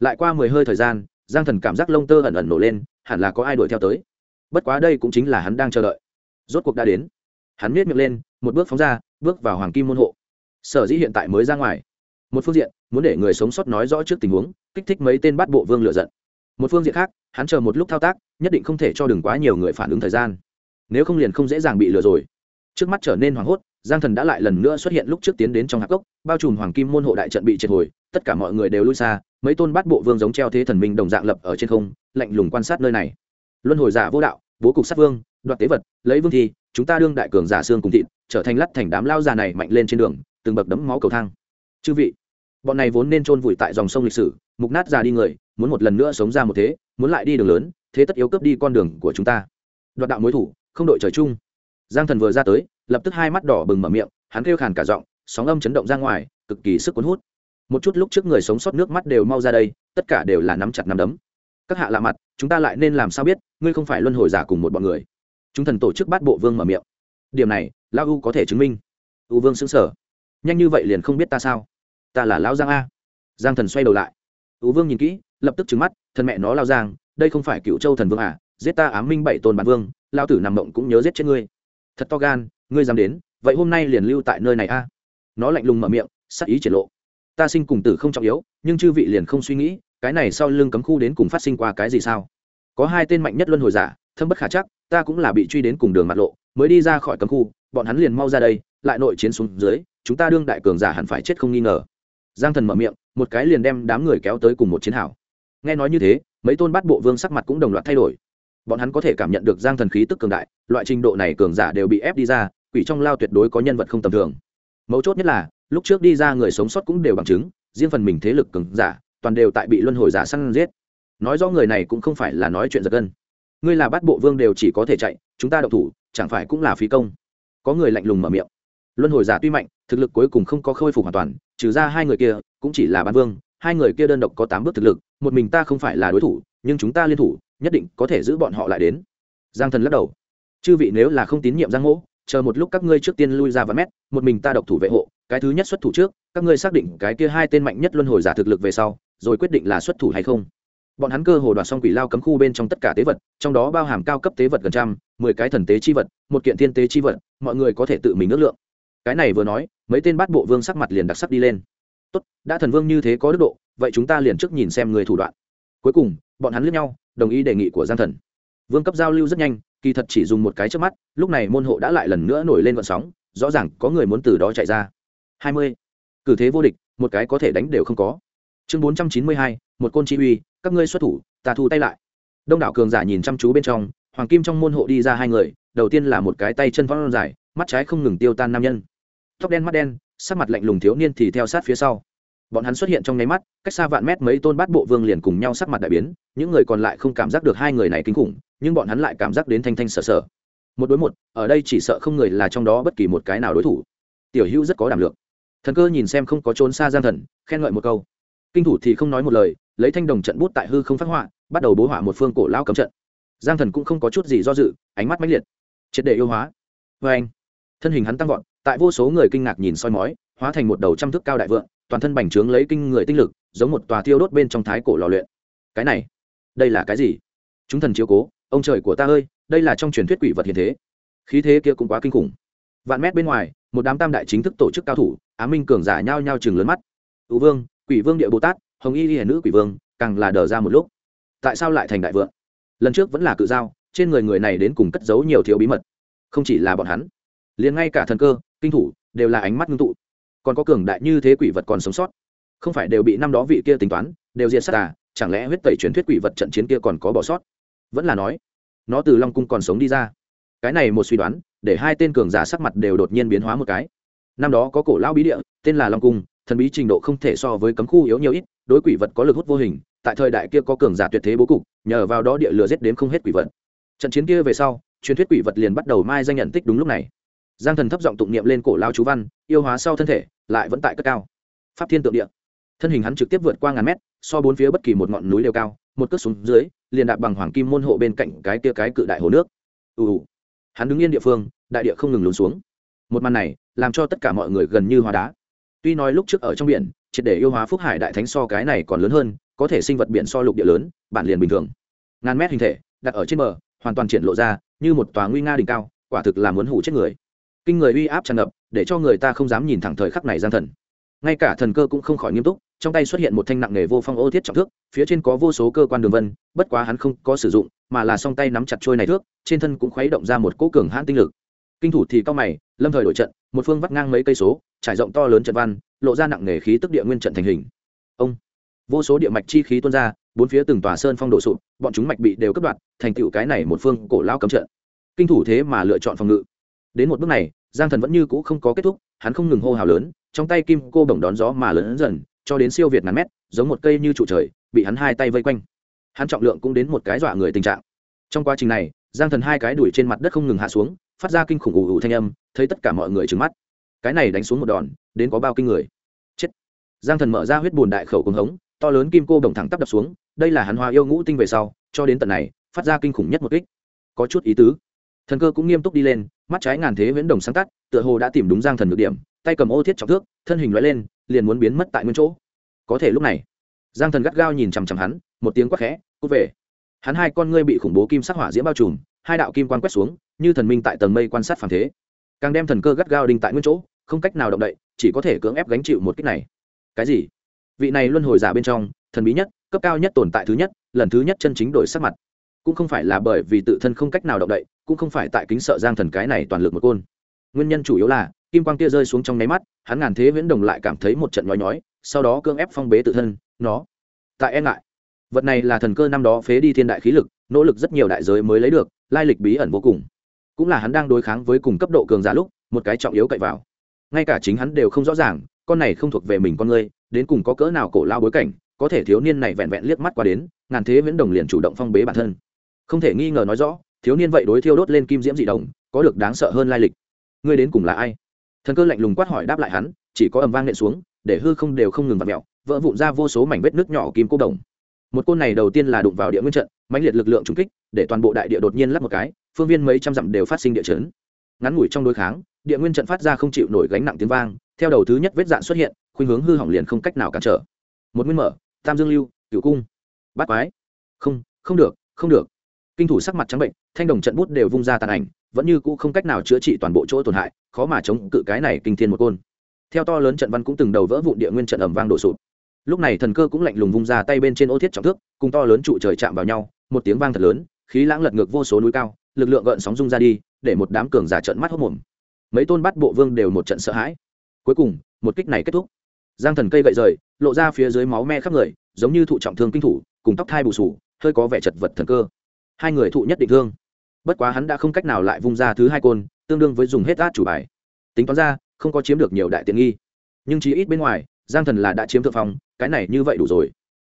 A: Lại qua mười hơi thời gian, giang thần cảm giác lông tơ ẩn ẩn nổ lên, hẳn là có ai đuổi theo tới. Bất quá đây cũng chính là hắn đang chờ đợi. Rốt cuộc đã đến. Hắn miết miệng lên, một bước phóng ra, bước vào hoàng kim môn hộ. Sở dĩ hiện tại mới ra ngoài. Một phương diện, muốn để người sống sót nói rõ trước tình huống, kích thích mấy tên bắt bộ vương lựa giận. Một phương diện khác, hắn chờ một lúc thao tác, nhất định không thể cho đừng quá nhiều người phản ứng thời gian. Nếu không liền không dễ dàng bị lừa rồi. Trước mắt trở nên hoảng hốt giang thần đã lại lần nữa xuất hiện lúc trước tiến đến trong hạc gốc bao trùm hoàng kim môn hộ đại trận bị triệt hồi, tất cả mọi người đều lui xa, mấy tôn bát bộ vương giống treo thế thần minh đồng dạng lập ở trên không, lạnh lùng quan sát nơi này. Luân hồi giả vô đạo, bố cục sát vương, đoạt tế vật, lấy vương thi, chúng ta đương đại cường giả xương cùng thịt, trở thành lắt thành đám lao già này mạnh lên trên đường, từng bậc đấm máu cầu thang. Chư vị, bọn này vốn nên chôn vùi tại dòng sông lịch sử, mục nát già đi người, muốn một lần nữa sống ra một thế, muốn lại đi đường lớn, thế tất yếu cướp đi con đường của chúng ta. Đoạt đạo mối thủ, không đội trời chung. Giang thần vừa ra tới lập tức hai mắt đỏ bừng mở miệng, hắn kêu khàn cả giọng, sóng âm chấn động ra ngoài, cực kỳ sức cuốn hút. Một chút lúc trước người sống sót nước mắt đều mau ra đây, tất cả đều là nắm chặt nắm đấm. Các hạ lạ mặt, chúng ta lại nên làm sao biết, ngươi không phải luân hồi giả cùng một bọn người. Chúng thần tổ chức bát bộ vương mở miệng. Điểm này lao u có thể chứng minh. U vương xứng sở nhanh như vậy liền không biết ta sao? Ta là lão giang a. Giang thần xoay đầu lại. U vương nhìn kỹ, lập tức trứng mắt, thần mẹ nó lao giang, đây không phải cựu châu thần vương à giết ta ám minh bảy tôn bản vương lao tử nằm mộng cũng nhớ giết chết ngươi. Thật to gan ngươi dám đến, vậy hôm nay liền lưu tại nơi này a. Nó lạnh lùng mở miệng sắc ý triển lộ. Ta sinh cùng tử không trọng yếu, nhưng chư vị liền không suy nghĩ, cái này sau lưng cấm khu đến cùng phát sinh qua cái gì sao? Có hai tên mạnh nhất luân hồi giả, thâm bất khả chắc, ta cũng là bị truy đến cùng đường mặt lộ, mới đi ra khỏi cấm khu, bọn hắn liền mau ra đây, lại nội chiến xuống dưới, chúng ta đương đại cường giả hẳn phải chết không nghi ngờ. Giang thần mở miệng, một cái liền đem đám người kéo tới cùng một chiến hảo nghe nói như thế, mấy tôn bát bộ vương sắc mặt cũng đồng loạt thay đổi. Bọn hắn có thể cảm nhận được giang thần khí tức cường đại, loại trình độ này cường giả đều bị ép đi ra quỷ trong lao tuyệt đối có nhân vật không tầm thường. Mấu chốt nhất là, lúc trước đi ra người sống sót cũng đều bằng chứng, riêng phần mình thế lực cường giả, toàn đều tại bị luân hồi giả săn giết. Nói rõ người này cũng không phải là nói chuyện giật gân. Ngươi là bát bộ vương đều chỉ có thể chạy, chúng ta đậu thủ, chẳng phải cũng là phí công. Có người lạnh lùng mở miệng. Luân hồi giả tuy mạnh, thực lực cuối cùng không có khôi phục hoàn toàn, trừ ra hai người kia, cũng chỉ là bán vương, hai người kia đơn độc có tám bước thực lực, một mình ta không phải là đối thủ, nhưng chúng ta liên thủ, nhất định có thể giữ bọn họ lại đến. Giang thần lắc đầu. Chư vị nếu là không tín nhiệm giang mỗ chờ một lúc các ngươi trước tiên lui ra vài mét, một mình ta độc thủ vệ hộ, cái thứ nhất xuất thủ trước, các ngươi xác định cái kia hai tên mạnh nhất luân hồi giả thực lực về sau, rồi quyết định là xuất thủ hay không. Bọn hắn cơ hồ đoạt xong quỷ lao cấm khu bên trong tất cả tế vật, trong đó bao hàm cao cấp tế vật gần trăm, mười cái thần tế chi vật, một kiện thiên tế chi vật, mọi người có thể tự mình ước lượng. Cái này vừa nói, mấy tên bát bộ vương sắc mặt liền đặc sắc đi lên. Tốt, đã thần vương như thế có đức độ, vậy chúng ta liền trước nhìn xem người thủ đoạn. Cuối cùng, bọn hắn lướt nhau, đồng ý đề nghị của giang thần vương cấp giao lưu rất nhanh, kỳ thật chỉ dùng một cái trước mắt, lúc này môn hộ đã lại lần nữa nổi lên vận sóng, rõ ràng có người muốn từ đó chạy ra. Hai mươi. Cử thế vô địch, một cái có thể đánh đều không có. Chương bốn trăm chín mươi hai, một côn chi uy, các ngươi xuất thủ, ta thu tay lại. Đông đảo cường giả nhìn chăm chú bên trong, hoàng kim trong môn hộ đi ra hai người, đầu tiên là một cái tay chân phong dài, mắt trái không ngừng tiêu tan nam nhân. Tóc đen mắt đen, sắc mặt lạnh lùng thiếu niên thì theo sát phía sau. Bọn hắn xuất hiện trong nháy mắt, cách xa vạn mét mấy tôn bát bộ vương liền cùng nhau sắc mặt đại biến, những người còn lại không cảm giác được hai người này kinh khủng nhưng bọn hắn lại cảm giác đến thanh thanh sợ sợ một đối một, ở đây chỉ sợ không người là trong đó bất kỳ một cái nào đối thủ. Tiểu hữu rất có đảm lượng. Thần cơ nhìn xem không có trốn xa gian thần, khen ngợi một câu. Kinh thủ thì không nói một lời, lấy thanh đồng trận bút tại hư không phát họa, bắt đầu bố họa một phương cổ lao cấm trận. Giang thần cũng không có chút gì do dự, ánh mắt mãnh liệt. Triệt để yêu hóa. Vê anh, thân hình hắn tăng vọt, tại vô số người kinh ngạc nhìn soi mói, hóa thành một đầu trăm thước cao đại vượng, toàn thân bành trướng lấy kinh người tinh lực, giống một tòa tiêu đốt bên trong thái cổ lò luyện. Cái này, đây là cái gì? Chúng thần chiếu cố ông trời của ta ơi, đây là trong truyền thuyết quỷ vật hiện thế. Khí thế kia cũng quá kinh khủng. Vạn mét bên ngoài, một đám tam đại chính thức tổ chức cao thủ, á minh cường giả nhao nhao chừng lớn mắt. Ưu vương, quỷ vương địa bồ tát hồng y hiển nữ quỷ vương, càng là đờ ra một lúc. Tại sao lại thành đại vượng? Lần trước vẫn là cự giao, trên người người này đến cùng cất giấu nhiều thiếu bí mật. Không chỉ là bọn hắn, liền ngay cả thần cơ, kinh thủ đều là ánh mắt ngưng tụ. Còn có cường đại như thế quỷ vật còn sống sót. Không phải đều bị năm đó vị kia tính toán, đều diệt sát à chẳng lẽ huyết tẩy truyền thuyết quỷ vật trận chiến kia còn có bỏ sót? Vẫn là nói, nó từ long cung còn sống đi ra. Cái này một suy đoán, để hai tên cường giả sắc mặt đều đột nhiên biến hóa một cái. Năm đó có cổ lao bí địa, tên là long cung, thần bí trình độ không thể so với cấm khu yếu nhiều ít, đối quỷ vật có lực hút vô hình, tại thời đại kia có cường giả tuyệt thế bố cục, nhờ vào đó địa lừa giết đến không hết quỷ vật. Trận chiến kia về sau, truyền thuyết quỷ vật liền bắt đầu mai danh nhận tích đúng lúc này. Giang thần thấp giọng tụng niệm lên cổ lao chú văn, yêu hóa sau thân thể, lại vẫn tại cất cao. Pháp thiên tượng địa. Thân hình hắn trực tiếp vượt qua ngàn mét, so bốn phía bất kỳ một ngọn núi đều cao một cước xuống dưới, liền đạp bằng hoàng kim môn hộ bên cạnh cái kia cái cự đại hồ nước. Ù hắn đứng yên địa phương, đại địa không ngừng lún xuống. Một màn này, làm cho tất cả mọi người gần như hóa đá. Tuy nói lúc trước ở trong biển, triệt để yêu hóa phúc hải đại thánh so cái này còn lớn hơn, có thể sinh vật biển so lục địa lớn, bản liền bình thường. Ngàn mét hình thể, đặt ở trên bờ, hoàn toàn triển lộ ra như một tòa nguy nga đỉnh cao, quả thực là muốn hủ chết người. Kinh người uy áp tràn ngập, để cho người ta không dám nhìn thẳng thời khắc này gian thần. Ngay cả thần cơ cũng không khỏi nghiêm túc trong tay xuất hiện một thanh nặng nghề vô phong ô thiết trọng thước, phía trên có vô số cơ quan đường vân, bất quá hắn không có sử dụng, mà là song tay nắm chặt trôi này thước, trên thân cũng khuấy động ra một cỗ cường hãn tinh lực. Kinh thủ thì cao mày, lâm thời đổi trận, một phương vắt ngang mấy cây số, trải rộng to lớn trận văn, lộ ra nặng nghề khí tức địa nguyên trận thành hình. Ông! Vô số địa mạch chi khí tuôn ra, bốn phía từng tòa sơn phong đổ sụp, bọn chúng mạch bị đều cấp đoạt, thành tựu cái này một phương cổ lao cấm trận. Kinh thủ thế mà lựa chọn phòng ngự. Đến một bước này, giang thần vẫn như cũ không có kết thúc, hắn không ngừng hô hào lớn, trong tay kim cô bổng đón gió mà lớn dần cho đến siêu việt ngàn mét, giống một cây như trụ trời, bị hắn hai tay vây quanh. Hắn trọng lượng cũng đến một cái dọa người tình trạng. Trong quá trình này, giang thần hai cái đuổi trên mặt đất không ngừng hạ xuống, phát ra kinh khủng ủ ù thanh âm, thấy tất cả mọi người trừng mắt. Cái này đánh xuống một đòn, đến có bao kinh người. Chết. Giang thần mở ra huyết bùn đại khẩu cuồng hống, to lớn kim cô đồng thẳng tắp đập xuống, đây là hắn hoa yêu ngũ tinh về sau, cho đến tận này, phát ra kinh khủng nhất một kích. Có chút ý tứ. Thần cơ cũng nghiêm túc đi lên, mắt trái ngàn thế viễn đồng sáng tắt, tựa hồ đã tìm đúng giang thần được điểm, tay cầm ô thiết trọng thước, thân hình loại lên liền muốn biến mất tại nguyên chỗ. Có thể lúc này, giang thần gắt gao nhìn chằm chằm hắn, một tiếng quát khẽ, cút về. Hắn hai con ngươi bị khủng bố kim sắc hỏa diễm bao trùm, hai đạo kim quan quét xuống, như thần minh tại tầng mây quan sát phản thế. Càng đem thần cơ gắt gao đinh tại nguyên chỗ, không cách nào động đậy, chỉ có thể cưỡng ép gánh chịu một kích này. Cái gì? Vị này luân hồi giả bên trong, thần bí nhất, cấp cao nhất tồn tại thứ nhất, lần thứ nhất chân chính đổi sắc mặt. Cũng không phải là bởi vì tự thân không cách nào động đậy, cũng không phải tại kính sợ giang thần cái này toàn lực một côn. Nguyên nhân chủ yếu là kim quang kia rơi xuống trong nháy mắt, hắn ngàn thế viễn đồng lại cảm thấy một trận nhói nhói, sau đó cưỡng ép phong bế tự thân, nó, tại e ngại. Vật này là thần cơ năm đó phế đi thiên đại khí lực, nỗ lực rất nhiều đại giới mới lấy được, lai lịch bí ẩn vô cùng. Cũng là hắn đang đối kháng với cùng cấp độ cường giả lúc, một cái trọng yếu cậy vào. Ngay cả chính hắn đều không rõ ràng, con này không thuộc về mình con người đến cùng có cỡ nào cổ lao bối cảnh, có thể thiếu niên này vẹn vẹn liếc mắt qua đến, ngàn thế viễn đồng liền chủ động phong bế bản thân. Không thể nghi ngờ nói rõ, thiếu niên vậy đối thiêu đốt lên kim diễm dị đồng có được đáng sợ hơn lai lịch. Ngươi đến cùng là ai? Thần cơ lạnh lùng quát hỏi đáp lại hắn, chỉ có ầm vang nện xuống, để hư không đều không ngừng vặt mẹo vỡ vụn ra vô số mảnh vết nước nhỏ kim cô đồng. Một côn này đầu tiên là đụng vào địa nguyên trận, mãnh liệt lực lượng trung kích, để toàn bộ đại địa đột nhiên lắp một cái, phương viên mấy trăm dặm đều phát sinh địa chấn. Ngắn ngủi trong đối kháng, địa nguyên trận phát ra không chịu nổi gánh nặng tiếng vang, theo đầu thứ nhất vết dạn xuất hiện, khuynh hướng hư hỏng liền không cách nào cản trở. Một nguyên mở, tam dương lưu, cửu cung, bát quái. Không không được không được. Kinh thủ sắc mặt trắng bệnh, thanh đồng trận bút đều vung ra tàn ảnh vẫn như cũ không cách nào chữa trị toàn bộ chỗ tổn hại, khó mà chống cự cái này kinh thiên một côn. Theo to lớn trận văn cũng từng đầu vỡ vụn địa nguyên trận ẩm vang đổ sụp. Lúc này thần cơ cũng lạnh lùng vung ra tay bên trên ô thiết trọng thước, cùng to lớn trụ trời chạm vào nhau, một tiếng vang thật lớn, khí lãng lật ngược vô số núi cao, lực lượng gợn sóng rung ra đi, để một đám cường giả trận mắt hốc mồm mấy tôn bắt bộ vương đều một trận sợ hãi. Cuối cùng, một kích này kết thúc. Giang thần cây gậy rời, lộ ra phía dưới máu me khắp người, giống như thụ trọng thương kinh thủ, cùng tóc thai bù sù, hơi có vẻ chật vật thần cơ. Hai người thụ nhất định thương bất quá hắn đã không cách nào lại vung ra thứ hai côn, tương đương với dùng hết át chủ bài. Tính toán ra, không có chiếm được nhiều đại tiện nghi. Nhưng chí ít bên ngoài, giang thần là đã chiếm thượng phong, cái này như vậy đủ rồi.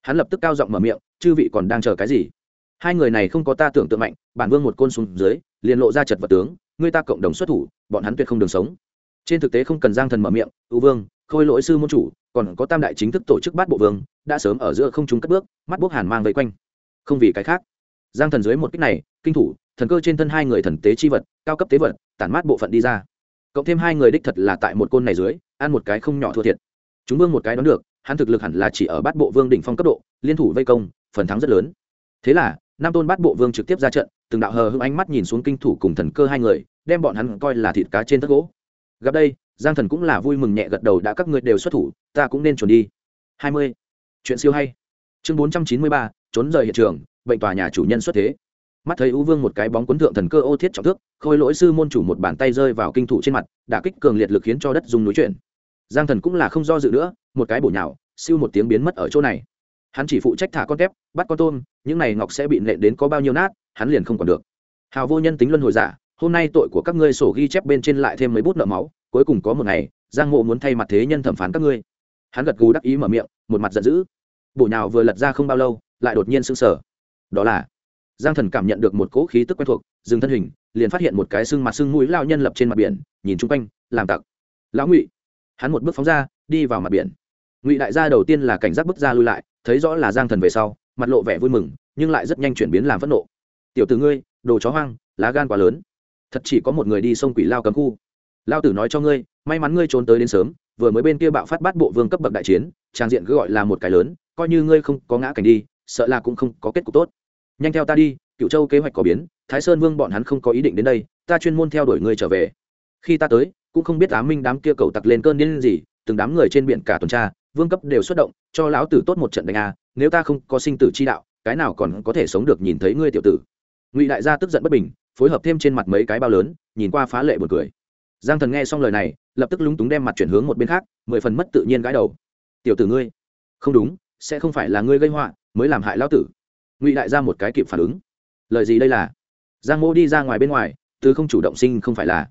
A: Hắn lập tức cao giọng mở miệng, chư vị còn đang chờ cái gì? Hai người này không có ta tưởng tượng mạnh, bản vương một côn xuống dưới, liền lộ ra chật vật tướng người ta cộng đồng xuất thủ, bọn hắn tuyệt không đường sống. Trên thực tế không cần giang thần mở miệng ưu vương, khôi lỗi sư môn chủ, còn có tam đại chính thức tổ chức bát bộ vương, đã sớm ở giữa không chúng cất bước, mắt bốc hàn mang vây quanh. Không vì cái khác giang thần dưới một kích này, kinh thủ, thần cơ trên thân hai người thần tế chi vật, cao cấp tế vật, tản mát bộ phận đi ra. Cộng thêm hai người đích thật là tại một côn này dưới, ăn một cái không nhỏ thua thiệt. Chúng vương một cái đón được, hắn thực lực hẳn là chỉ ở bát bộ vương đỉnh phong cấp độ, liên thủ vây công, phần thắng rất lớn. Thế là nam tôn bát bộ vương trực tiếp ra trận, từng đạo hờ hững ánh mắt nhìn xuống kinh thủ cùng thần cơ hai người, đem bọn hắn coi là thịt cá trên tất gỗ. Gặp đây, giang thần cũng là vui mừng nhẹ gật đầu đã các người đều xuất thủ, ta cũng nên chuẩn đi. Hai mươi. Chuyện siêu hay. Chương bốn trăm chín mươi ba, trốn rời hiện trường bệnh tòa nhà chủ nhân xuất thế. Mắt thấy ưu vương một cái bóng quấn thượng thần cơ ô thiết trọng thước, khôi lỗi sư môn chủ một bàn tay rơi vào kinh thủ trên mặt, đả kích cường liệt lực khiến cho đất dùng núi chuyển. Giang thần cũng là không do dự nữa, một cái bổ nhào, siêu một tiếng biến mất ở chỗ này. Hắn chỉ phụ trách thả con tép, bắt con tôm, những này ngọc sẽ bị nện đến có bao nhiêu nát, hắn liền không còn được. Hào vô nhân tính luân hồi giả, hôm nay tội của các ngươi sổ ghi chép bên trên lại thêm mấy bút nợ máu, cuối cùng có một ngày, giang mộ muốn thay mặt thế nhân thẩm phán các ngươi. Hắn gật gù đắc ý mở miệng, một mặt giận dữ. Bổ nhào vừa lật ra không bao lâu, lại đột nhiên sưng sở đó là, giang thần cảm nhận được một cỗ khí tức quen thuộc, dừng thân hình, liền phát hiện một cái xương mặt xương mũi lao nhân lập trên mặt biển, nhìn chung quanh, làm tặc. Lão ngụy, hắn một bước phóng ra, đi vào mặt biển. Ngụy đại gia đầu tiên là cảnh giác bước ra lui lại, thấy rõ là giang thần về sau, mặt lộ vẻ vui mừng, nhưng lại rất nhanh chuyển biến làm phẫn nộ. Tiểu t ử ngươi, đồ chó hoang, lá gan quá lớn. Thật chỉ có một người đi sông quỷ lao cấm khu. Lao tử nói cho ngươi, may mắn ngươi trốn tới đến sớm, vừa mới bên kia bạo phát bắt bộ vương cấp bậc đại chiến, trang diện cứ gọi là một cái lớn, coi như ngươi không có ngã cảnh đi, sợ là cũng không có kết cục tốt nhanh theo ta đi cựu châu kế hoạch có biến, thái sơn vương bọn hắn không có ý định đến đây, ta chuyên môn theo đuổi ngươi trở về. Khi ta tới, cũng không biết á minh đám kia cầu tặc lên cơn điên gì, từng đám người trên biển cả tuần tra, vương cấp đều xuất động, cho lão tử tốt một trận đánh a, nếu ta không có sinh tử chi đạo, cái nào còn có thể sống được nhìn thấy ngươi tiểu tử. Ngụy đại gia tức giận bất bình, phối hợp thêm trên mặt mấy cái bao lớn, nhìn qua phá lệ buồn cười. Giang thần nghe xong lời này, lập tức lúng túng đem mặt chuyển hướng một bên khác, mười phần mất tự nhiên gãi đầu. Tiểu tử ngươi, không đúng, sẽ không phải là ngươi gây họa, mới làm hại lão tử ngụy đại gia một cái kịp phản ứng. Lời gì đây là? Giang mô đi ra ngoài bên ngoài, từ không chủ động sinh không phải là.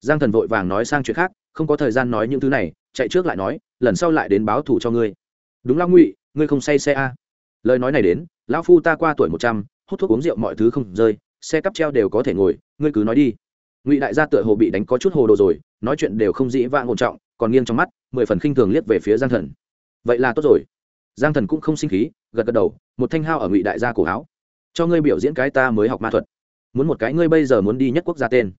A: Giang thần vội vàng nói sang chuyện khác, không có thời gian nói những thứ này, chạy trước lại nói, lần sau lại đến báo thù cho ngươi. Đúng lão ngụy, ngươi không say xe a. À. lời nói này đến, lão phu ta qua tuổi một trăm, hút thuốc uống rượu mọi thứ không rơi, xe cắp treo đều có thể ngồi, ngươi cứ nói đi. Ngụy đại gia tựa hồ bị đánh có chút hồ đồ rồi, nói chuyện đều không dĩ vãng ổn trọng, còn nghiêng trong mắt, mười phần khinh thường liếc về phía giang thần. Vậy là tốt rồi. Giang thần cũng không sinh khí gật gật đầu, một thanh hao ở ngụy đại gia cổ áo. Cho ngươi biểu diễn cái ta mới học ma thuật. Muốn một cái ngươi bây giờ muốn đi nhất quốc gia tên.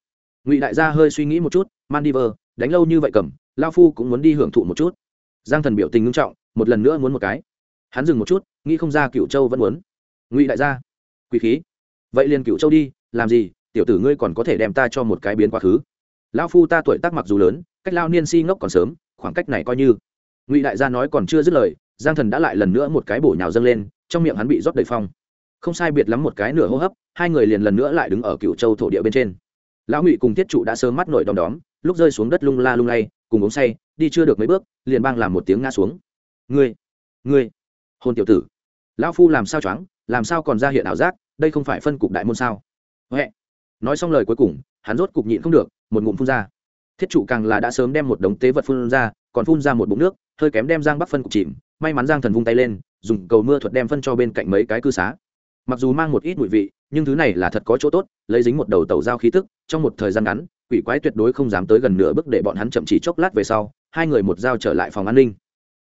A: Ngụy đại gia hơi suy nghĩ một chút mandiver đánh lâu như vậy cầm, lao phu cũng muốn đi hưởng thụ một chút. Giang thần biểu tình ngưng trọng, một lần nữa muốn một cái. Hắn dừng một chút, nghĩ không ra cựu châu vẫn muốn. Ngụy đại gia quý khí. Vậy liền cựu châu đi, làm gì, tiểu tử ngươi còn có thể đem ta cho một cái biến quá khứ. Lão phu ta tuổi tác mặc dù lớn, cách lao niên si ngốc còn sớm, khoảng cách này coi như. Ngụy đại gia nói còn chưa dứt lời giang thần đã lại lần nữa một cái bổ nhào dâng lên, trong miệng hắn bị rót đầy phong. Không sai biệt lắm một cái nửa hô hấp, hai người liền lần nữa lại đứng ở cựu châu thổ địa bên trên. Lão ngụy cùng tiết trụ đã sớm mắt nổi đom đóm, lúc rơi xuống đất lung la lung lay, cùng uống say, đi chưa được mấy bước, liền bang làm một tiếng ngã xuống. Ngươi ngươi hôn tiểu tử, lão phu làm sao choáng, làm sao còn ra hiện ảo giác, đây không phải phân cục đại môn sao? Huệ. Nói xong lời cuối cùng, hắn rốt cục nhịn không được, một ngụm phun ra. Thiết trụ càng là đã sớm đem một đống tế vật phun ra, còn phun ra một bụng nước, hơi kém đem giang bắc phân cục chìm may mắn giang thần vung tay lên, dùng cầu mưa thuật đem phân cho bên cạnh mấy cái cư xá. Mặc dù mang một ít mùi vị, nhưng thứ này là thật có chỗ tốt, lấy dính một đầu tàu dao khí tức, trong một thời gian ngắn, quỷ quái tuyệt đối không dám tới gần nửa bước để bọn hắn chậm chỉ chốc lát về sau, hai người một dao trở lại phòng an ninh.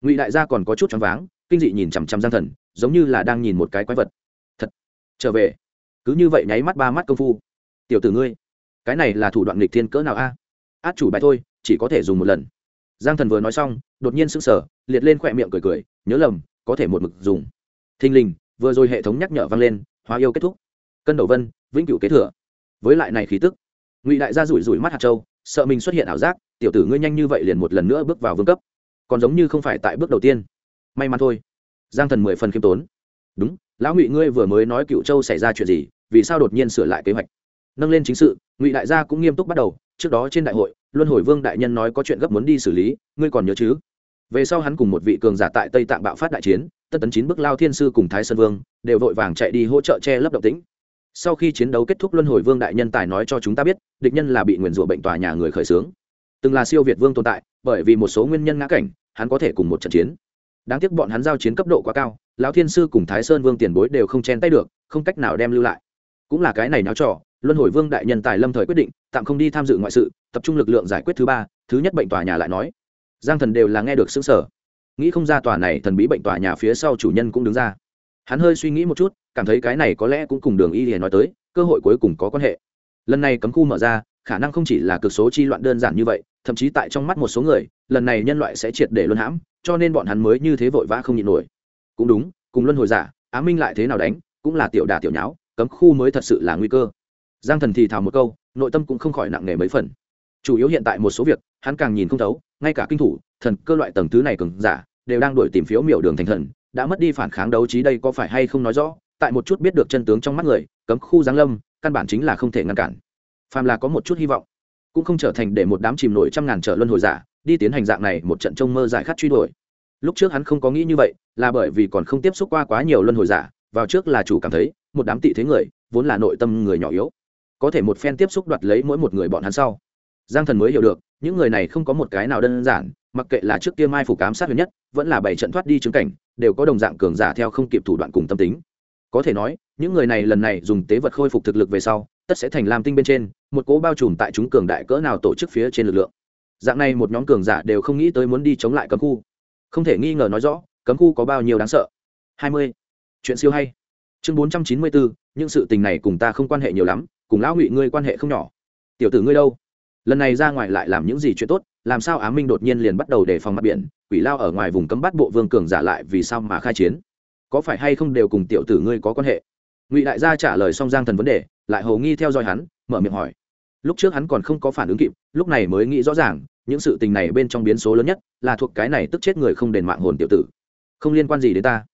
A: Ngụy đại gia còn có chút choáng váng, kinh dị nhìn chằm chằm giang thần, giống như là đang nhìn một cái quái vật. Thật, trở về. Cứ như vậy nháy mắt ba mắt công phu. Tiểu tử ngươi, cái này là thủ đoạn nghịch thiên cỡ nào a? Át chủ bài thôi, chỉ có thể dùng một lần giang thần vừa nói xong, đột nhiên sững sờ, liệt lên khỏe miệng cười cười, nhớ lầm, có thể một mực dùng. Thình lình, vừa rồi hệ thống nhắc nhở vang lên, hóa yêu kết thúc. Cân đầu vân, vĩnh cửu kế thừa. Với lại này khí tức, ngụy đại gia rủi rủi mắt hạt châu, sợ mình xuất hiện ảo giác, tiểu tử ngươi nhanh như vậy liền một lần nữa bước vào vương cấp. Còn giống như không phải tại bước đầu tiên. May mắn thôi. Giang thần mười phần khiêm tốn. Đúng, lão ngụy ngươi vừa mới nói cựu châu xảy ra chuyện gì, vì sao đột nhiên sửa lại kế hoạch? Nâng lên chính sự, ngụy đại gia cũng nghiêm túc bắt đầu, trước đó trên đại hội luân hồi vương đại nhân nói có chuyện gấp muốn đi xử lý, ngươi còn nhớ chứ? Về sau hắn cùng một vị cường giả tại tây tạng bạo phát đại chiến, tân tấn chín bước lao thiên sư cùng thái sơn vương đều vội vàng chạy đi hỗ trợ che lấp động tĩnh. Sau khi chiến đấu kết thúc, luân hồi vương đại nhân tài nói cho chúng ta biết, địch nhân là bị nguyền rủa bệnh tòa nhà người khởi xướng. Từng là siêu việt vương tồn tại, bởi vì một số nguyên nhân ngã cảnh, hắn có thể cùng một trận chiến. Đáng tiếc bọn hắn giao chiến cấp độ quá cao, lão thiên sư cùng thái sơn vương tiền bối đều không chen tay được, không cách nào đem lưu lại. Cũng là cái này náo trò luân hồi vương đại nhân tài lâm thời quyết định, tạm không đi tham dự ngoại sự, tập trung lực lượng giải quyết thứ ba, thứ nhất bệnh tòa nhà lại nói. Giang thần đều là nghe được xứng sở nghĩ không ra tòa này thần bí bệnh tòa nhà phía sau chủ nhân cũng đứng ra. Hắn hơi suy nghĩ một chút, cảm thấy cái này có lẽ cũng cùng đường y liền nói tới, cơ hội cuối cùng có quan hệ. Lần này cấm khu mở ra, khả năng không chỉ là cực số chi loạn đơn giản như vậy, thậm chí tại trong mắt một số người, lần này nhân loại sẽ triệt để luân hãm, cho nên bọn hắn mới như thế vội vã không nhịn nổi. Cũng đúng, cùng luân hồi giả, á minh lại thế nào đánh, cũng là tiểu đà tiểu nháo, cấm khu mới thật sự là nguy cơ giang thần thì thào một câu, nội tâm cũng không khỏi nặng nề mấy phần. Chủ yếu hiện tại một số việc, hắn càng nhìn không thấu, ngay cả kinh thủ, thần cơ loại tầng thứ này cường giả, đều đang đổi tìm phiếu miểu đường thành thần, đã mất đi phản kháng đấu trí đây có phải hay không nói rõ, tại một chút biết được chân tướng trong mắt người, cấm khu giáng lâm, căn bản chính là không thể ngăn cản. Phàm là có một chút hy vọng, cũng không trở thành để một đám chìm nổi trăm ngàn trở luân hồi giả, đi tiến hành dạng này một trận trông mơ giải khát truy đuổi. Lúc trước hắn không có nghĩ như vậy, là bởi vì còn không tiếp xúc qua quá nhiều luân hồi giả, vào trước là chủ cảm thấy, một đám tị thế người, vốn là nội tâm người nhỏ yếu có thể một phen tiếp xúc đoạt lấy mỗi một người bọn hắn sau. Giang thần mới hiểu được, những người này không có một cái nào đơn giản, mặc kệ là trước kia mai phủ cám sát huyền nhất, vẫn là bảy trận thoát đi chứng cảnh, đều có đồng dạng cường giả theo không kịp thủ đoạn cùng tâm tính. Có thể nói, những người này lần này dùng tế vật khôi phục thực lực về sau, tất sẽ thành lam tinh bên trên, một cố bao trùm tại chúng cường đại cỡ nào tổ chức phía trên lực lượng. Dạng này một nhóm cường giả đều không nghĩ tới muốn đi chống lại cấm khu. Không thể nghi ngờ nói rõ, cấm khu có bao nhiêu đáng sợ. Hai mươi. Chuyện siêu hay. Chương bốn trăm chín mươi bốn, những sự tình này cùng ta không quan hệ nhiều lắm cùng lão ngụy ngươi quan hệ không nhỏ. Tiểu tử ngươi đâu? Lần này ra ngoài lại làm những gì chuyện tốt, làm sao á minh đột nhiên liền bắt đầu đề phòng mặt biển, quỷ lao ở ngoài vùng cấm bắt bộ vương cường giả lại vì sao mà khai chiến? Có phải hay không đều cùng tiểu tử ngươi có quan hệ? Ngụy đại gia trả lời xong giang thần vấn đề, lại hầu nghi theo dõi hắn, mở miệng hỏi. Lúc trước hắn còn không có phản ứng kịp, lúc này mới nghĩ rõ ràng, những sự tình này bên trong biến số lớn nhất là thuộc cái này tức chết người không đền mạng hồn tiểu tử. Không liên quan gì đến ta.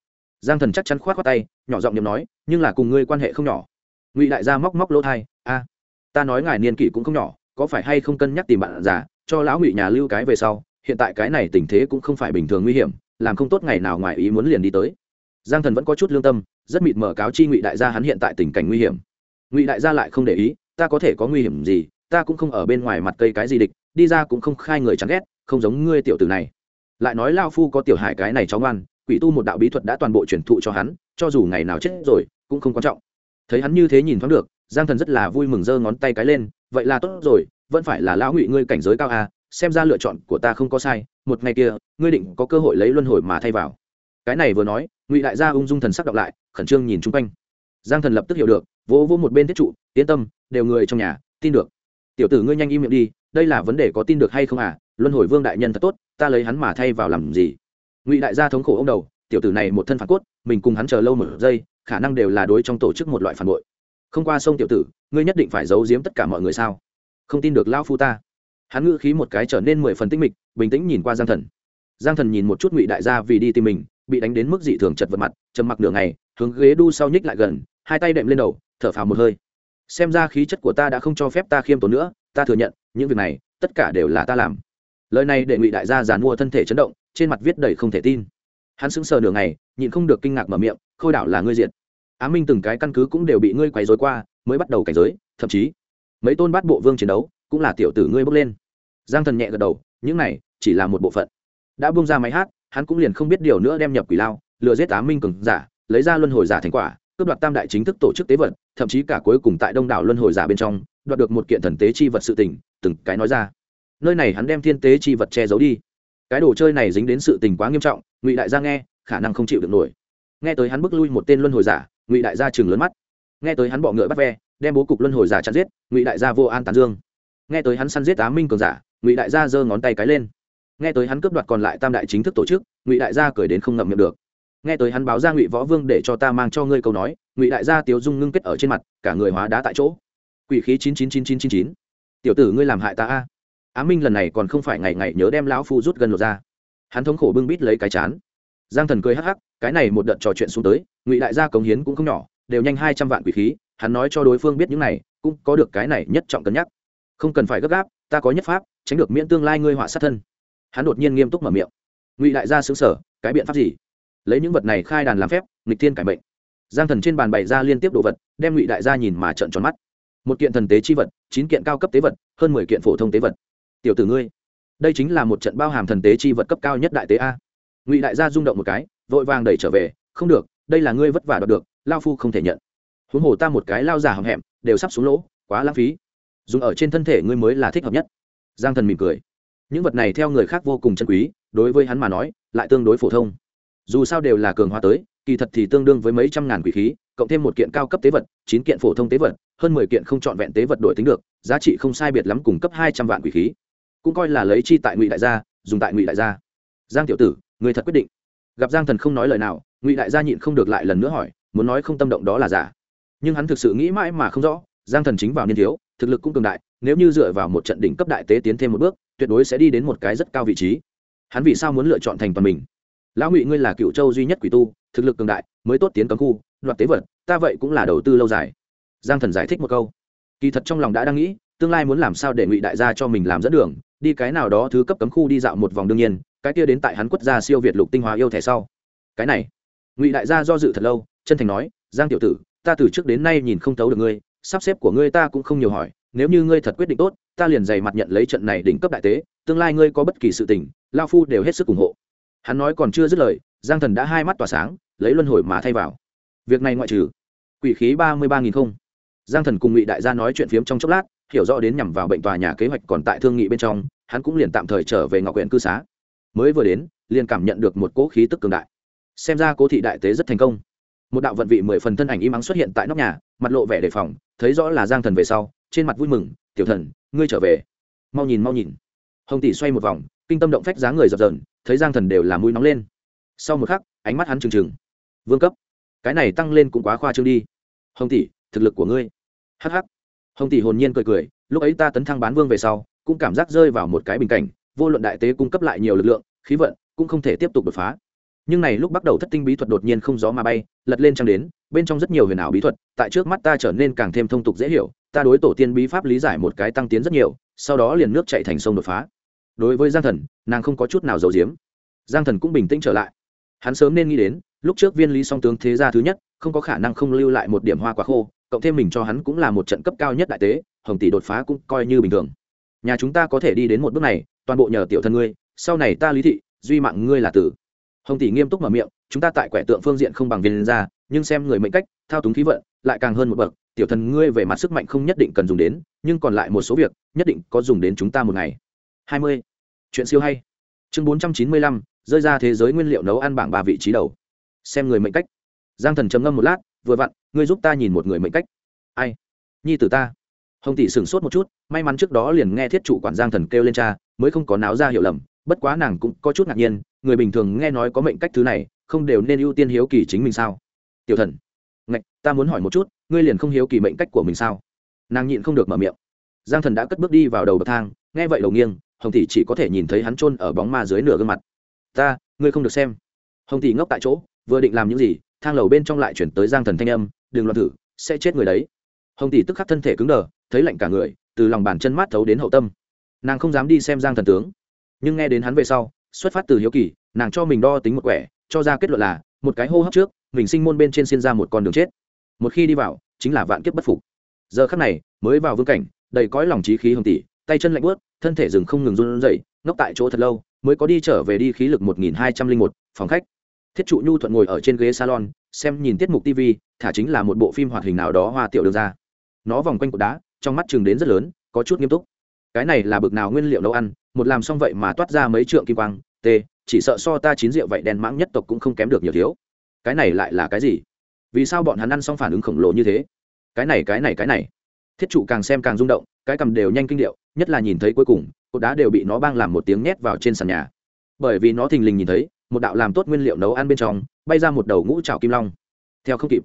A: Giang thần chắc chắn k h o á t khoác tay, nhỏ giọng nhầm nói, nhưng là cùng ngươi quan hệ không nhỏ ngụy đại gia móc móc lỗ thai, a, ta nói ngài niên kỷ cũng không nhỏ, có phải hay không cân nhắc tìm bạn già, cho lão ngụy nhà lưu cái về sau, hiện tại cái này tình thế cũng không phải bình thường nguy hiểm, làm không tốt ngày nào ngoài ý muốn liền đi tới. Giang thần vẫn có chút lương tâm, rất mịt mở cáo chi ngụy đại gia hắn hiện tại tình cảnh nguy hiểm. Ngụy đại gia lại không để ý, ta có thể có nguy hiểm gì, ta cũng không ở bên ngoài mặt cây cái gì địch, đi ra cũng không khai người chán ghét, không giống ngươi tiểu tử này. Lại nói lao phu có tiểu hải cái này cháu ngoan, quỷ tu một đạo bí thuật đã toàn bộ truyền thụ cho hắn, cho dù ngày nào chết rồi, cũng không quan trọng thấy hắn như thế nhìn thoáng được, giang thần rất là vui mừng giơ ngón tay cái lên, vậy là tốt rồi, vẫn phải là lão ngụy ngươi cảnh giới cao à xem ra lựa chọn của ta không có sai, một ngày kia, ngươi định có cơ hội lấy luân hồi mà thay vào. Cái này vừa nói, ngụy đại gia ung dung thần sắc đọc lại, khẩn trương nhìn chung quanh. Giang thần lập tức hiểu được, vỗ vỗ một bên thiết trụ, yên tâm, đều người trong nhà, tin được. Tiểu tử ngươi nhanh im miệng đi, đây là vấn đề có tin được hay không à luân hồi vương đại nhân thật tốt, ta lấy hắn mà thay vào làm gì? Ngụy đại gia thống khổ ông đầu, tiểu tử này một thân phản cốt, mình cùng hắn chờ lâu một giây khả năng đều là đối trong tổ chức một loại phản bội. Không qua sông tiểu tử, ngươi nhất định phải giấu giếm tất cả mọi người sao? Không tin được lao phu ta. Hắn ngữ khí một cái trở nên mười phần tinh mịch, bình tĩnh nhìn qua giang thần. Giang thần nhìn một chút ngụy đại gia vì đi tìm mình, bị đánh đến mức dị thường chật vật mặt, trầm mặc nửa ngày, hướng ghế đu sau nhích lại gần, hai tay đệm lên đầu, thở phào một hơi. Xem ra khí chất của ta đã không cho phép ta khiêm tốn nữa, ta thừa nhận, những việc này, tất cả đều là ta làm. Lời này để ngụy đại gia giàn mua thân thể chấn động, trên mặt viết đầy không thể tin hắn sững sờ nửa ngày, nhịn không được kinh ngạc mở miệng, khôi đảo là ngươi diệt. Á minh từng cái căn cứ cũng đều bị ngươi quấy dối qua, mới bắt đầu cảnh giới, thậm chí mấy tôn bát bộ vương chiến đấu cũng là tiểu tử ngươi bước lên. Giang thần nhẹ gật đầu, những này chỉ là một bộ phận. Đã bung ra máy hát, hắn cũng liền không biết điều nữa đem nhập quỷ lao, lừa giết á minh cường giả, lấy ra luân hồi giả thành quả, cướp đoạt tam đại chính thức tổ chức tế vật, thậm chí cả cuối cùng tại đông đảo luân hồi giả bên trong, đoạt được một kiện thần tế chi vật sự tình, từng cái nói ra. Nơi này hắn đem thiên tế chi vật che giấu đi cái đồ chơi này dính đến sự tình quá nghiêm trọng, ngụy đại gia nghe, khả năng không chịu được nổi. Nghe tới hắn bước lui một tên luân hồi giả, ngụy đại gia chừng lớn mắt. Nghe tới hắn bọ ngựa bắt ve, đem bố cục luân hồi giả chặn giết, ngụy đại gia vô an tán dương. Nghe tới hắn săn giết á minh cường giả, ngụy đại gia giơ ngón tay cái lên. Nghe tới hắn cướp đoạt còn lại tam đại chính thức tổ chức, ngụy đại gia cười đến không ngậm miệng được. Nghe tới hắn báo ra ngụy võ vương để cho ta mang cho ngươi câu nói, ngụy đại gia tiếu dung ngưng kết ở trên mặt, cả người hóa đá tại chỗ. Quỷ khí chín chín chín chín chín chín. Tiểu tử ngươi làm hại ta a á minh lần này còn không phải ngày ngày nhớ đem lão phu rút gần lột ra. Hắn thống khổ bưng bít lấy cái chán. Giang thần cười hắc hắc, cái này một đợt trò chuyện xuống tới, ngụy đại gia cống hiến cũng không nhỏ, đều nhanh hai trăm vạn quỷ khí, hắn nói cho đối phương biết những này, cũng có được cái này nhất trọng cân nhắc. Không cần phải gấp gáp, ta có nhất pháp, tránh được miễn tương lai ngươi họa sát thân. Hắn đột nhiên nghiêm túc mở miệng. Ngụy đại gia xứng sở cái biện pháp gì? Lấy những vật này khai đàn làm phép, nghịch thiên cải mệnh. Giang thần trên bàn bày ra liên tiếp đồ vật, đem ngụy đại gia nhìn mà trợn tròn mắt. Một kiện thần tế chi vật, chín kiện cao cấp tế vật, hơn mười kiện phổ thông tế vật tiểu tử ngươi, đây chính là một trận bao hàm thần tế chi vật cấp cao nhất đại tế a. Ngụy đại gia rung động một cái, vội vàng đẩy trở về, không được, đây là ngươi vất vả đoạt được, lao phu không thể nhận. Huống hồ ta một cái lao giả hầm hẹm, đều sắp xuống lỗ, quá lãng phí. Dùng ở trên thân thể ngươi mới là thích hợp nhất. Giang thần mỉm cười. Những vật này theo người khác vô cùng chân quý, đối với hắn mà nói, lại tương đối phổ thông. Dù sao đều là cường hóa tới, kỳ thật thì tương đương với mấy trăm ngàn quỷ khí, cộng thêm một kiện cao cấp tế vật, chín kiện phổ thông tế vật, hơn mười kiện không trọn vẹn tế vật đổi tính được, giá trị không sai biệt lắm cùng cấp hai trăm vạn quỷ khí cũng coi là lấy chi tại ngụy đại gia, dùng tại ngụy đại gia. Giang tiểu tử người thật quyết định. Gặp giang thần không nói lời nào, ngụy đại gia nhịn không được lại lần nữa hỏi, muốn nói không tâm động đó là giả. Nhưng hắn thực sự nghĩ mãi mà không rõ, giang thần chính vào niên thiếu, thực lực cũng cường đại, nếu như dựa vào một trận đỉnh cấp đại tế tiến thêm một bước, tuyệt đối sẽ đi đến một cái rất cao vị trí. Hắn vì sao muốn lựa chọn thành toàn mình? Lão ngụy ngươi là cựu châu duy nhất quỷ tu, thực lực cường đại, mới tốt tiến cấm khu, đoạt tế vật, ta vậy cũng là đầu tư lâu dài. Giang thần giải thích một câu. Kỳ thật trong lòng đã đang nghĩ, tương lai muốn làm sao để ngụy đại gia cho mình làm dẫn đường đi cái nào đó thứ cấp cấm khu đi dạo một vòng đương nhiên, cái kia đến tại hắn quất gia siêu việt lục tinh hóa yêu thẻ sau. Cái này, ngụy đại gia do dự thật lâu, chân thành nói, giang tiểu tử, ta từ trước đến nay nhìn không thấu được ngươi, sắp xếp của ngươi ta cũng không nhiều hỏi, nếu như ngươi thật quyết định tốt, ta liền dày mặt nhận lấy trận này đỉnh cấp đại tế, tương lai ngươi có bất kỳ sự tình lao phu đều hết sức ủng hộ. Hắn nói còn chưa dứt lời, giang thần đã hai mắt tỏa sáng, lấy luân hồi mà thay vào. Việc này ngoại trừ quỷ khí ba mươi ba nghìn không. Giang thần cùng ngụy đại gia nói chuyện phiếm trong chốc lát, hiểu rõ đến nhằm vào bệnh tòa nhà kế hoạch còn tại thương nghị bên trong hắn cũng liền tạm thời trở về ngọc huyện cư xá. Mới vừa đến, liền cảm nhận được một cỗ khí tức cường đại. Xem ra cố thị đại tế rất thành công. Một đạo vận vị mười phần thân ảnh im ắng xuất hiện tại nóc nhà, mặt lộ vẻ đề phòng, thấy rõ là giang thần về sau, trên mặt vui mừng, tiểu thần, ngươi trở về. Mau nhìn mau nhìn. Hồng tỷ xoay một vòng, kinh tâm động phách dáng người dập dờn, thấy giang thần đều là mũi nóng lên. Sau một khắc, ánh mắt hắn trừng trừng. Vương cấp, cái này tăng lên cũng quá khoa trương đi. Hồng tỷ, thực lực của ngươi. Hh hồng tỷ hồn nhiên cười cười, lúc ấy ta tấn thăng bán vương về sau cũng cảm giác rơi vào một cái bình cảnh, vô luận đại tế cung cấp lại nhiều lực lượng, khí vận, cũng không thể tiếp tục đột phá. Nhưng này lúc bắt đầu thất tinh bí thuật đột nhiên không gió mà bay, lật lên trăng đến, bên trong rất nhiều huyền ảo bí thuật, tại trước mắt ta trở nên càng thêm thông tục dễ hiểu, ta đối tổ tiên bí pháp lý giải một cái tăng tiến rất nhiều, sau đó liền nước chạy thành sông đột phá. Đối với giang thần, nàng không có chút nào giấu giếm. Giang thần cũng bình tĩnh trở lại. Hắn sớm nên nghĩ đến, lúc trước viên lý song tướng thế gia thứ nhất, không có khả năng không lưu lại một điểm hoa quá khô, cộng thêm mình cho hắn cũng là một trận cấp cao nhất đại tế, hồng tỷ đột phá cũng coi như bình thường nhà chúng ta có thể đi đến một bước này, toàn bộ nhờ tiểu thân ngươi, sau này ta lý thị, duy mạng ngươi là tử. Hồng tỷ nghiêm túc mở miệng, chúng ta tại quẻ tượng phương diện không bằng viên ra, nhưng xem người mệnh cách, thao túng khí vận, lại càng hơn một bậc, tiểu thần ngươi về mặt sức mạnh không nhất định cần dùng đến, nhưng còn lại một số việc, nhất định có dùng đến chúng ta một ngày. Hai mươi. Chuyện siêu hay. Chương bốn trăm chín mươi lăm, rơi ra thế giới nguyên liệu nấu ăn bảng ba vị trí đầu. Xem người mệnh cách. Giang thần trầm ngâm một lát, vừa vặn, ngươi giúp ta nhìn một người mệnh cách. Ai? Nhi tử ta hồng tỷ sửng sốt một chút, may mắn trước đó liền nghe thiết chủ quản giang thần kêu lên cha, mới không có náo ra hiểu lầm, bất quá nàng cũng có chút ngạc nhiên, người bình thường nghe nói có mệnh cách thứ này, không đều nên ưu tiên hiếu kỳ chính mình sao? Tiểu thần, ngạch, ta muốn hỏi một chút, ngươi liền không hiếu kỳ mệnh cách của mình sao? Nàng nhịn không được mở miệng. Giang thần đã cất bước đi vào đầu bậc thang, nghe vậy đầu nghiêng, hồng tỷ chỉ có thể nhìn thấy hắn chôn ở bóng ma dưới nửa gương mặt. Ta, ngươi không được xem. Hồng tỷ ngốc tại chỗ, vừa định làm những gì, thang lầu bên trong lại chuyển tới giang thần thanh âm, đừng loạn thử, sẽ chết người đấy. Hồng tỷ tức khắc thân thể cứng đờ thấy lạnh cả người, từ lòng bàn chân mát thấu đến hậu tâm. Nàng không dám đi xem giang thần tướng. Nhưng nghe đến hắn về sau, xuất phát từ hiếu kỳ, nàng cho mình đo tính một quẻ, cho ra kết luận là, một cái hô hấp trước, mình sinh môn bên trên xin ra một con đường chết. Một khi đi vào, chính là vạn kiếp bất phục. Giờ khắc này, mới vào vương cảnh, đầy cõi lòng trí khí hồng tỷ tay chân lạnh bớt thân thể rừng không ngừng run rẩy, ngốc tại chỗ thật lâu, mới có đi trở về đi khí lực một nghìn hai trăm linh một, phòng khách. Thiết trụ nhu thuận ngồi ở trên ghế salon, xem nhìn tiết mục tv thả chính là một bộ phim hoạt hình nào đó hoa tiểu đường ra. Nó vòng quanh cột đá trong mắt chừng đến rất lớn, có chút nghiêm túc. Cái này là bực nào nguyên liệu nấu ăn, một làm xong vậy mà toát ra mấy trượng kim quang, t, chỉ sợ so ta chín rượu vậy đen mãng nhất tộc cũng không kém được nhiều thiếu. Cái này lại là cái gì? Vì sao bọn hắn ăn xong phản ứng khổng lồ như thế? Cái này cái này cái này. Thiết trụ càng xem càng rung động, cái cầm đều nhanh kinh điệu, nhất là nhìn thấy cuối cùng, cột đá đều bị nó bang làm một tiếng nhét vào trên sàn nhà. Bởi vì nó thình lình nhìn thấy, một đạo làm tốt nguyên liệu nấu ăn bên trong, bay ra một đầu ngũ trào kim long. Theo không kịp,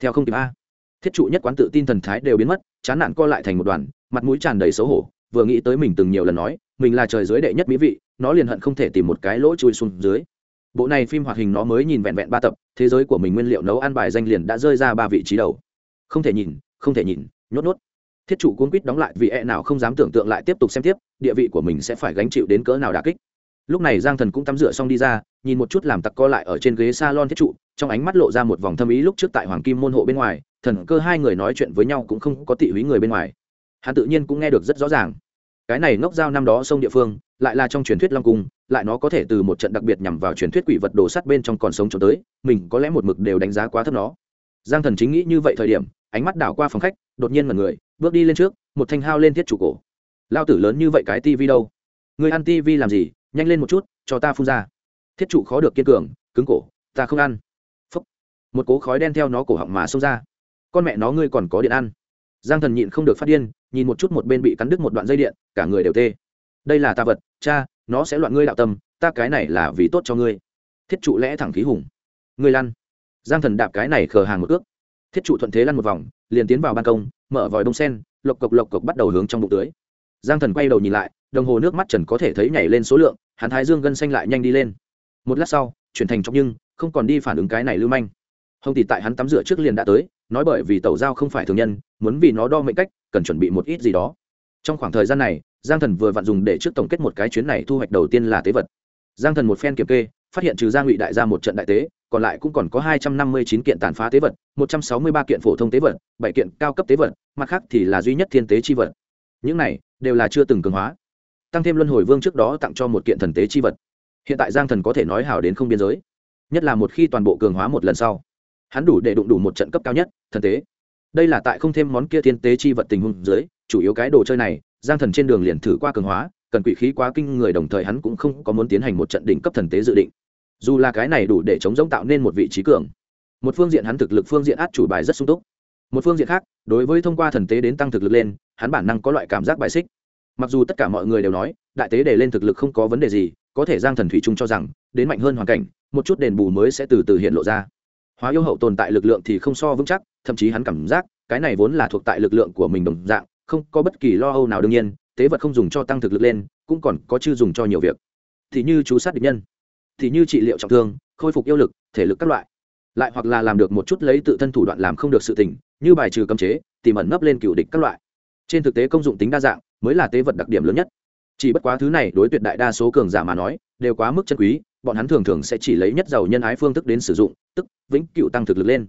A: theo không kịp a. Thiết trụ nhất quán tự tin thần thái đều biến mất chán nản co lại thành một đoàn, mặt mũi tràn đầy xấu hổ, vừa nghĩ tới mình từng nhiều lần nói, mình là trời dưới đệ nhất mỹ vị, nó liền hận không thể tìm một cái lỗ chui xuống dưới. Bộ này phim hoạt hình nó mới nhìn vẹn vẹn ba tập, thế giới của mình nguyên liệu nấu ăn bài danh liền đã rơi ra ba vị trí đầu. Không thể nhìn, không thể nhìn, nhốt nhốt. Thiết chủ cuốn quýt đóng lại vì e nào không dám tưởng tượng lại tiếp tục xem tiếp, địa vị của mình sẽ phải gánh chịu đến cỡ nào đà kích. Lúc này giang thần cũng tắm rửa xong đi ra, nhìn một chút làm tặc co lại ở trên ghế s a lon thiết trụ trong ánh mắt lộ ra một vòng thâm ý lúc trước tại hoàng kim môn hộ bên ngoài, thần cơ hai người nói chuyện với nhau cũng không có tị húy người bên ngoài. Hắn tự nhiên cũng nghe được rất rõ ràng. Cái này ngốc dao năm đó sông địa phương, lại là trong truyền thuyết long cung, lại nó có thể từ một trận đặc biệt nhằm vào truyền thuyết quỷ vật đồ sắt bên trong còn sống cho tới, mình có lẽ một mực đều đánh giá quá thấp nó. Giang thần chính nghĩ như vậy thời điểm, ánh mắt đảo qua phòng khách, đột nhiên mật người, bước đi lên trước, một thanh hao lên thiết chủ cổ. Lao tử lớn như vậy cái tivi đâu? Người ăn tivi làm gì? Nhanh lên một chút, cho ta phun ra. Thiết trụ khó được kiên cường, cứng cổ, ta không ăn một cố khói đen theo nó cổ họng mà xông ra. Con mẹ nó ngươi còn có điện ăn. Giang thần nhịn không được phát điên, nhìn một chút một bên bị cắn đứt một đoạn dây điện, cả người đều tê. Đây là ta vật, cha, nó sẽ loạn ngươi đạo tâm, ta cái này là vì tốt cho ngươi. Thiết trụ lẽ thẳng khí hùng. Ngươi lăn. Giang thần đạp cái này khờ hàng một ước. Thiết trụ thuận thế lăn một vòng, liền tiến vào ban công, mở vòi đông sen, lộc cộc lộc cộc bắt đầu hướng trong bụng tưới. Giang thần quay đầu nhìn lại, đồng hồ nước mắt trần có thể thấy nhảy lên số lượng, hắn thái dương gân xanh lại nhanh đi lên. Một lát sau, chuyển thành trong nhưng, không còn đi phản ứng cái này lưu manh hồng tỷ tại hắn tắm rửa trước liền đã tới, nói bởi vì tẩu giao không phải thường nhân, muốn vì nó đo mệnh cách, cần chuẩn bị một ít gì đó. Trong khoảng thời gian này, giang thần vừa vặn dùng để trước tổng kết một cái chuyến này thu hoạch đầu tiên là tế vật. Giang thần một phen kiểm kê, phát hiện trừ gia ngụy đại gia một trận đại tế, còn lại cũng còn có hai trăm năm mươi chín kiện tàn phá tế vật, một trăm sáu mươi ba kiện phổ thông tế vật, bảy kiện cao cấp tế vật, mặt khác thì là duy nhất thiên tế chi vật. Những này đều là chưa từng cường hóa. Tăng thêm luân hồi vương trước đó tặng cho một kiện thần tế chi vật. Hiện tại giang thần có thể nói hào đến không biên giới, nhất là một khi toàn bộ cường hóa một lần sau hắn đủ để đụng đủ một trận cấp cao nhất, thần tế. Đây là tại không thêm món kia thiên tế chi vật tình huống dưới, chủ yếu cái đồ chơi này, giang thần trên đường liền thử qua cường hóa, cần quỷ khí quá kinh người đồng thời hắn cũng không có muốn tiến hành một trận đỉnh cấp thần tế dự định. Dù là cái này đủ để chống giống tạo nên một vị trí cường. Một phương diện hắn thực lực phương diện át chủ bài rất sung túc. Một phương diện khác, đối với thông qua thần tế đến tăng thực lực lên, hắn bản năng có loại cảm giác bài xích. Mặc dù tất cả mọi người đều nói, đại tế để lên thực lực không có vấn đề gì, có thể giang thần thủy trung cho rằng, đến mạnh hơn hoàn cảnh, một chút đền bù mới sẽ từ từ hiện lộ ra hóa yêu hậu tồn tại lực lượng thì không so vững chắc thậm chí hắn cảm giác cái này vốn là thuộc tại lực lượng của mình đồng dạng không có bất kỳ lo âu nào đương nhiên tế vật không dùng cho tăng thực lực lên cũng còn có chư dùng cho nhiều việc. Thì như chú sát địch nhân thì như trị liệu trọng thương khôi phục yêu lực thể lực các loại. Lại hoặc là làm được một chút lấy tự thân thủ đoạn làm không được sự tỉnh, như bài trừ cấm chế tìm ẩn nấp lên cựu địch các loại. Trên thực tế công dụng tính đa dạng mới là tế vật đặc điểm lớn nhất. Chỉ bất quá thứ này đối tuyệt đại đa số cường giả mà nói đều quá mức chân quý bọn hắn thường thường sẽ chỉ lấy nhất giàu nhân ái phương thức đến sử dụng, tức vĩnh cựu tăng thực lực lên.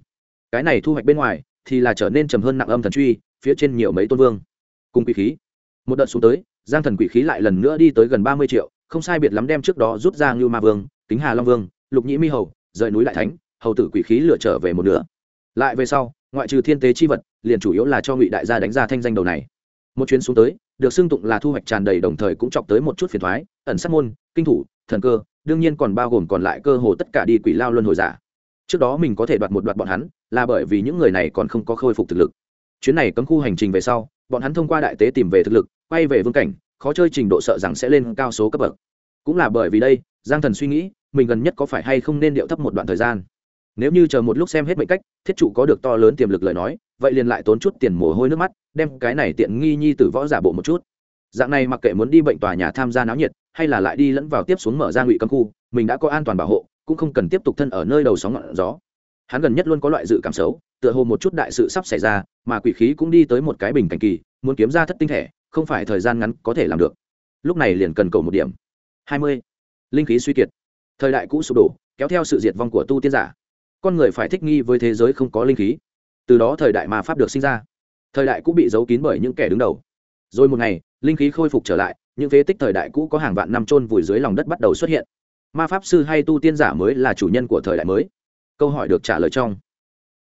A: Cái này thu hoạch bên ngoài thì là trở nên trầm hơn nặng âm thần truy, phía trên nhiều mấy tôn vương. Cùng quỷ khí. Một đợt xuống tới, giang thần quỷ khí lại lần nữa đi tới gần ba mươi triệu, không sai biệt lắm đem trước đó rút ra ngưu ma vương, kính hà long vương, lục nhĩ mi hầu, rời núi lại thánh, hầu tử quỷ khí lựa trở về một nửa. Lại về sau, ngoại trừ thiên tế chi vật, liền chủ yếu là cho ngụy đại gia đánh ra thanh danh đầu này. Một chuyến xuống tới, được xưng tụng là thu hoạch tràn đầy đồng thời cũng chọc tới một chút phiền thoái, ẩn sát môn, kinh thủ, thần cơ đương nhiên còn bao gồm còn lại cơ hồ tất cả đi quỷ lao luân hồi giả. Trước đó mình có thể đoạt một đoạt bọn hắn, là bởi vì những người này còn không có khôi phục thực lực. Chuyến này cấm khu hành trình về sau, bọn hắn thông qua đại tế tìm về thực lực, quay về vương cảnh, khó chơi trình độ sợ rằng sẽ lên cao số cấp bậc. Cũng là bởi vì đây, giang thần suy nghĩ, mình gần nhất có phải hay không nên điệu thấp một đoạn thời gian. Nếu như chờ một lúc xem hết mệnh cách, thiết trụ có được to lớn tiềm lực lời nói, vậy liền lại tốn chút tiền mồ hôi nước mắt, đem cái này tiện nghi nhi tử võ giả bộ một chút dạng này mặc kệ muốn đi bệnh tòa nhà tham gia náo nhiệt, hay là lại đi lẫn vào tiếp xuống mở ra ngụy cấm khu, mình đã có an toàn bảo hộ, cũng không cần tiếp tục thân ở nơi đầu sóng ngọn gió. Hắn gần nhất luôn có loại dự cảm xấu, tựa hồ một chút đại sự sắp xảy ra, mà quỷ khí cũng đi tới một cái bình cảnh kỳ, muốn kiếm ra thất tinh thể, không phải thời gian ngắn có thể làm được. Lúc này liền cần cầu một điểm. Hai mươi. Linh khí suy kiệt. Thời đại cũ sụp đổ, kéo theo sự diệt vong của tu tiên giả. Con người phải thích nghi với thế giới không có linh khí. Từ đó thời đại ma pháp được sinh ra. Thời đại cũ bị giấu kín bởi những kẻ đứng đầu rồi một ngày, linh khí khôi phục trở lại, những phế tích thời đại cũ có hàng vạn năm trôn vùi dưới lòng đất bắt đầu xuất hiện. Ma pháp sư hay tu tiên giả mới là chủ nhân của thời đại mới. Câu hỏi được trả lời trong.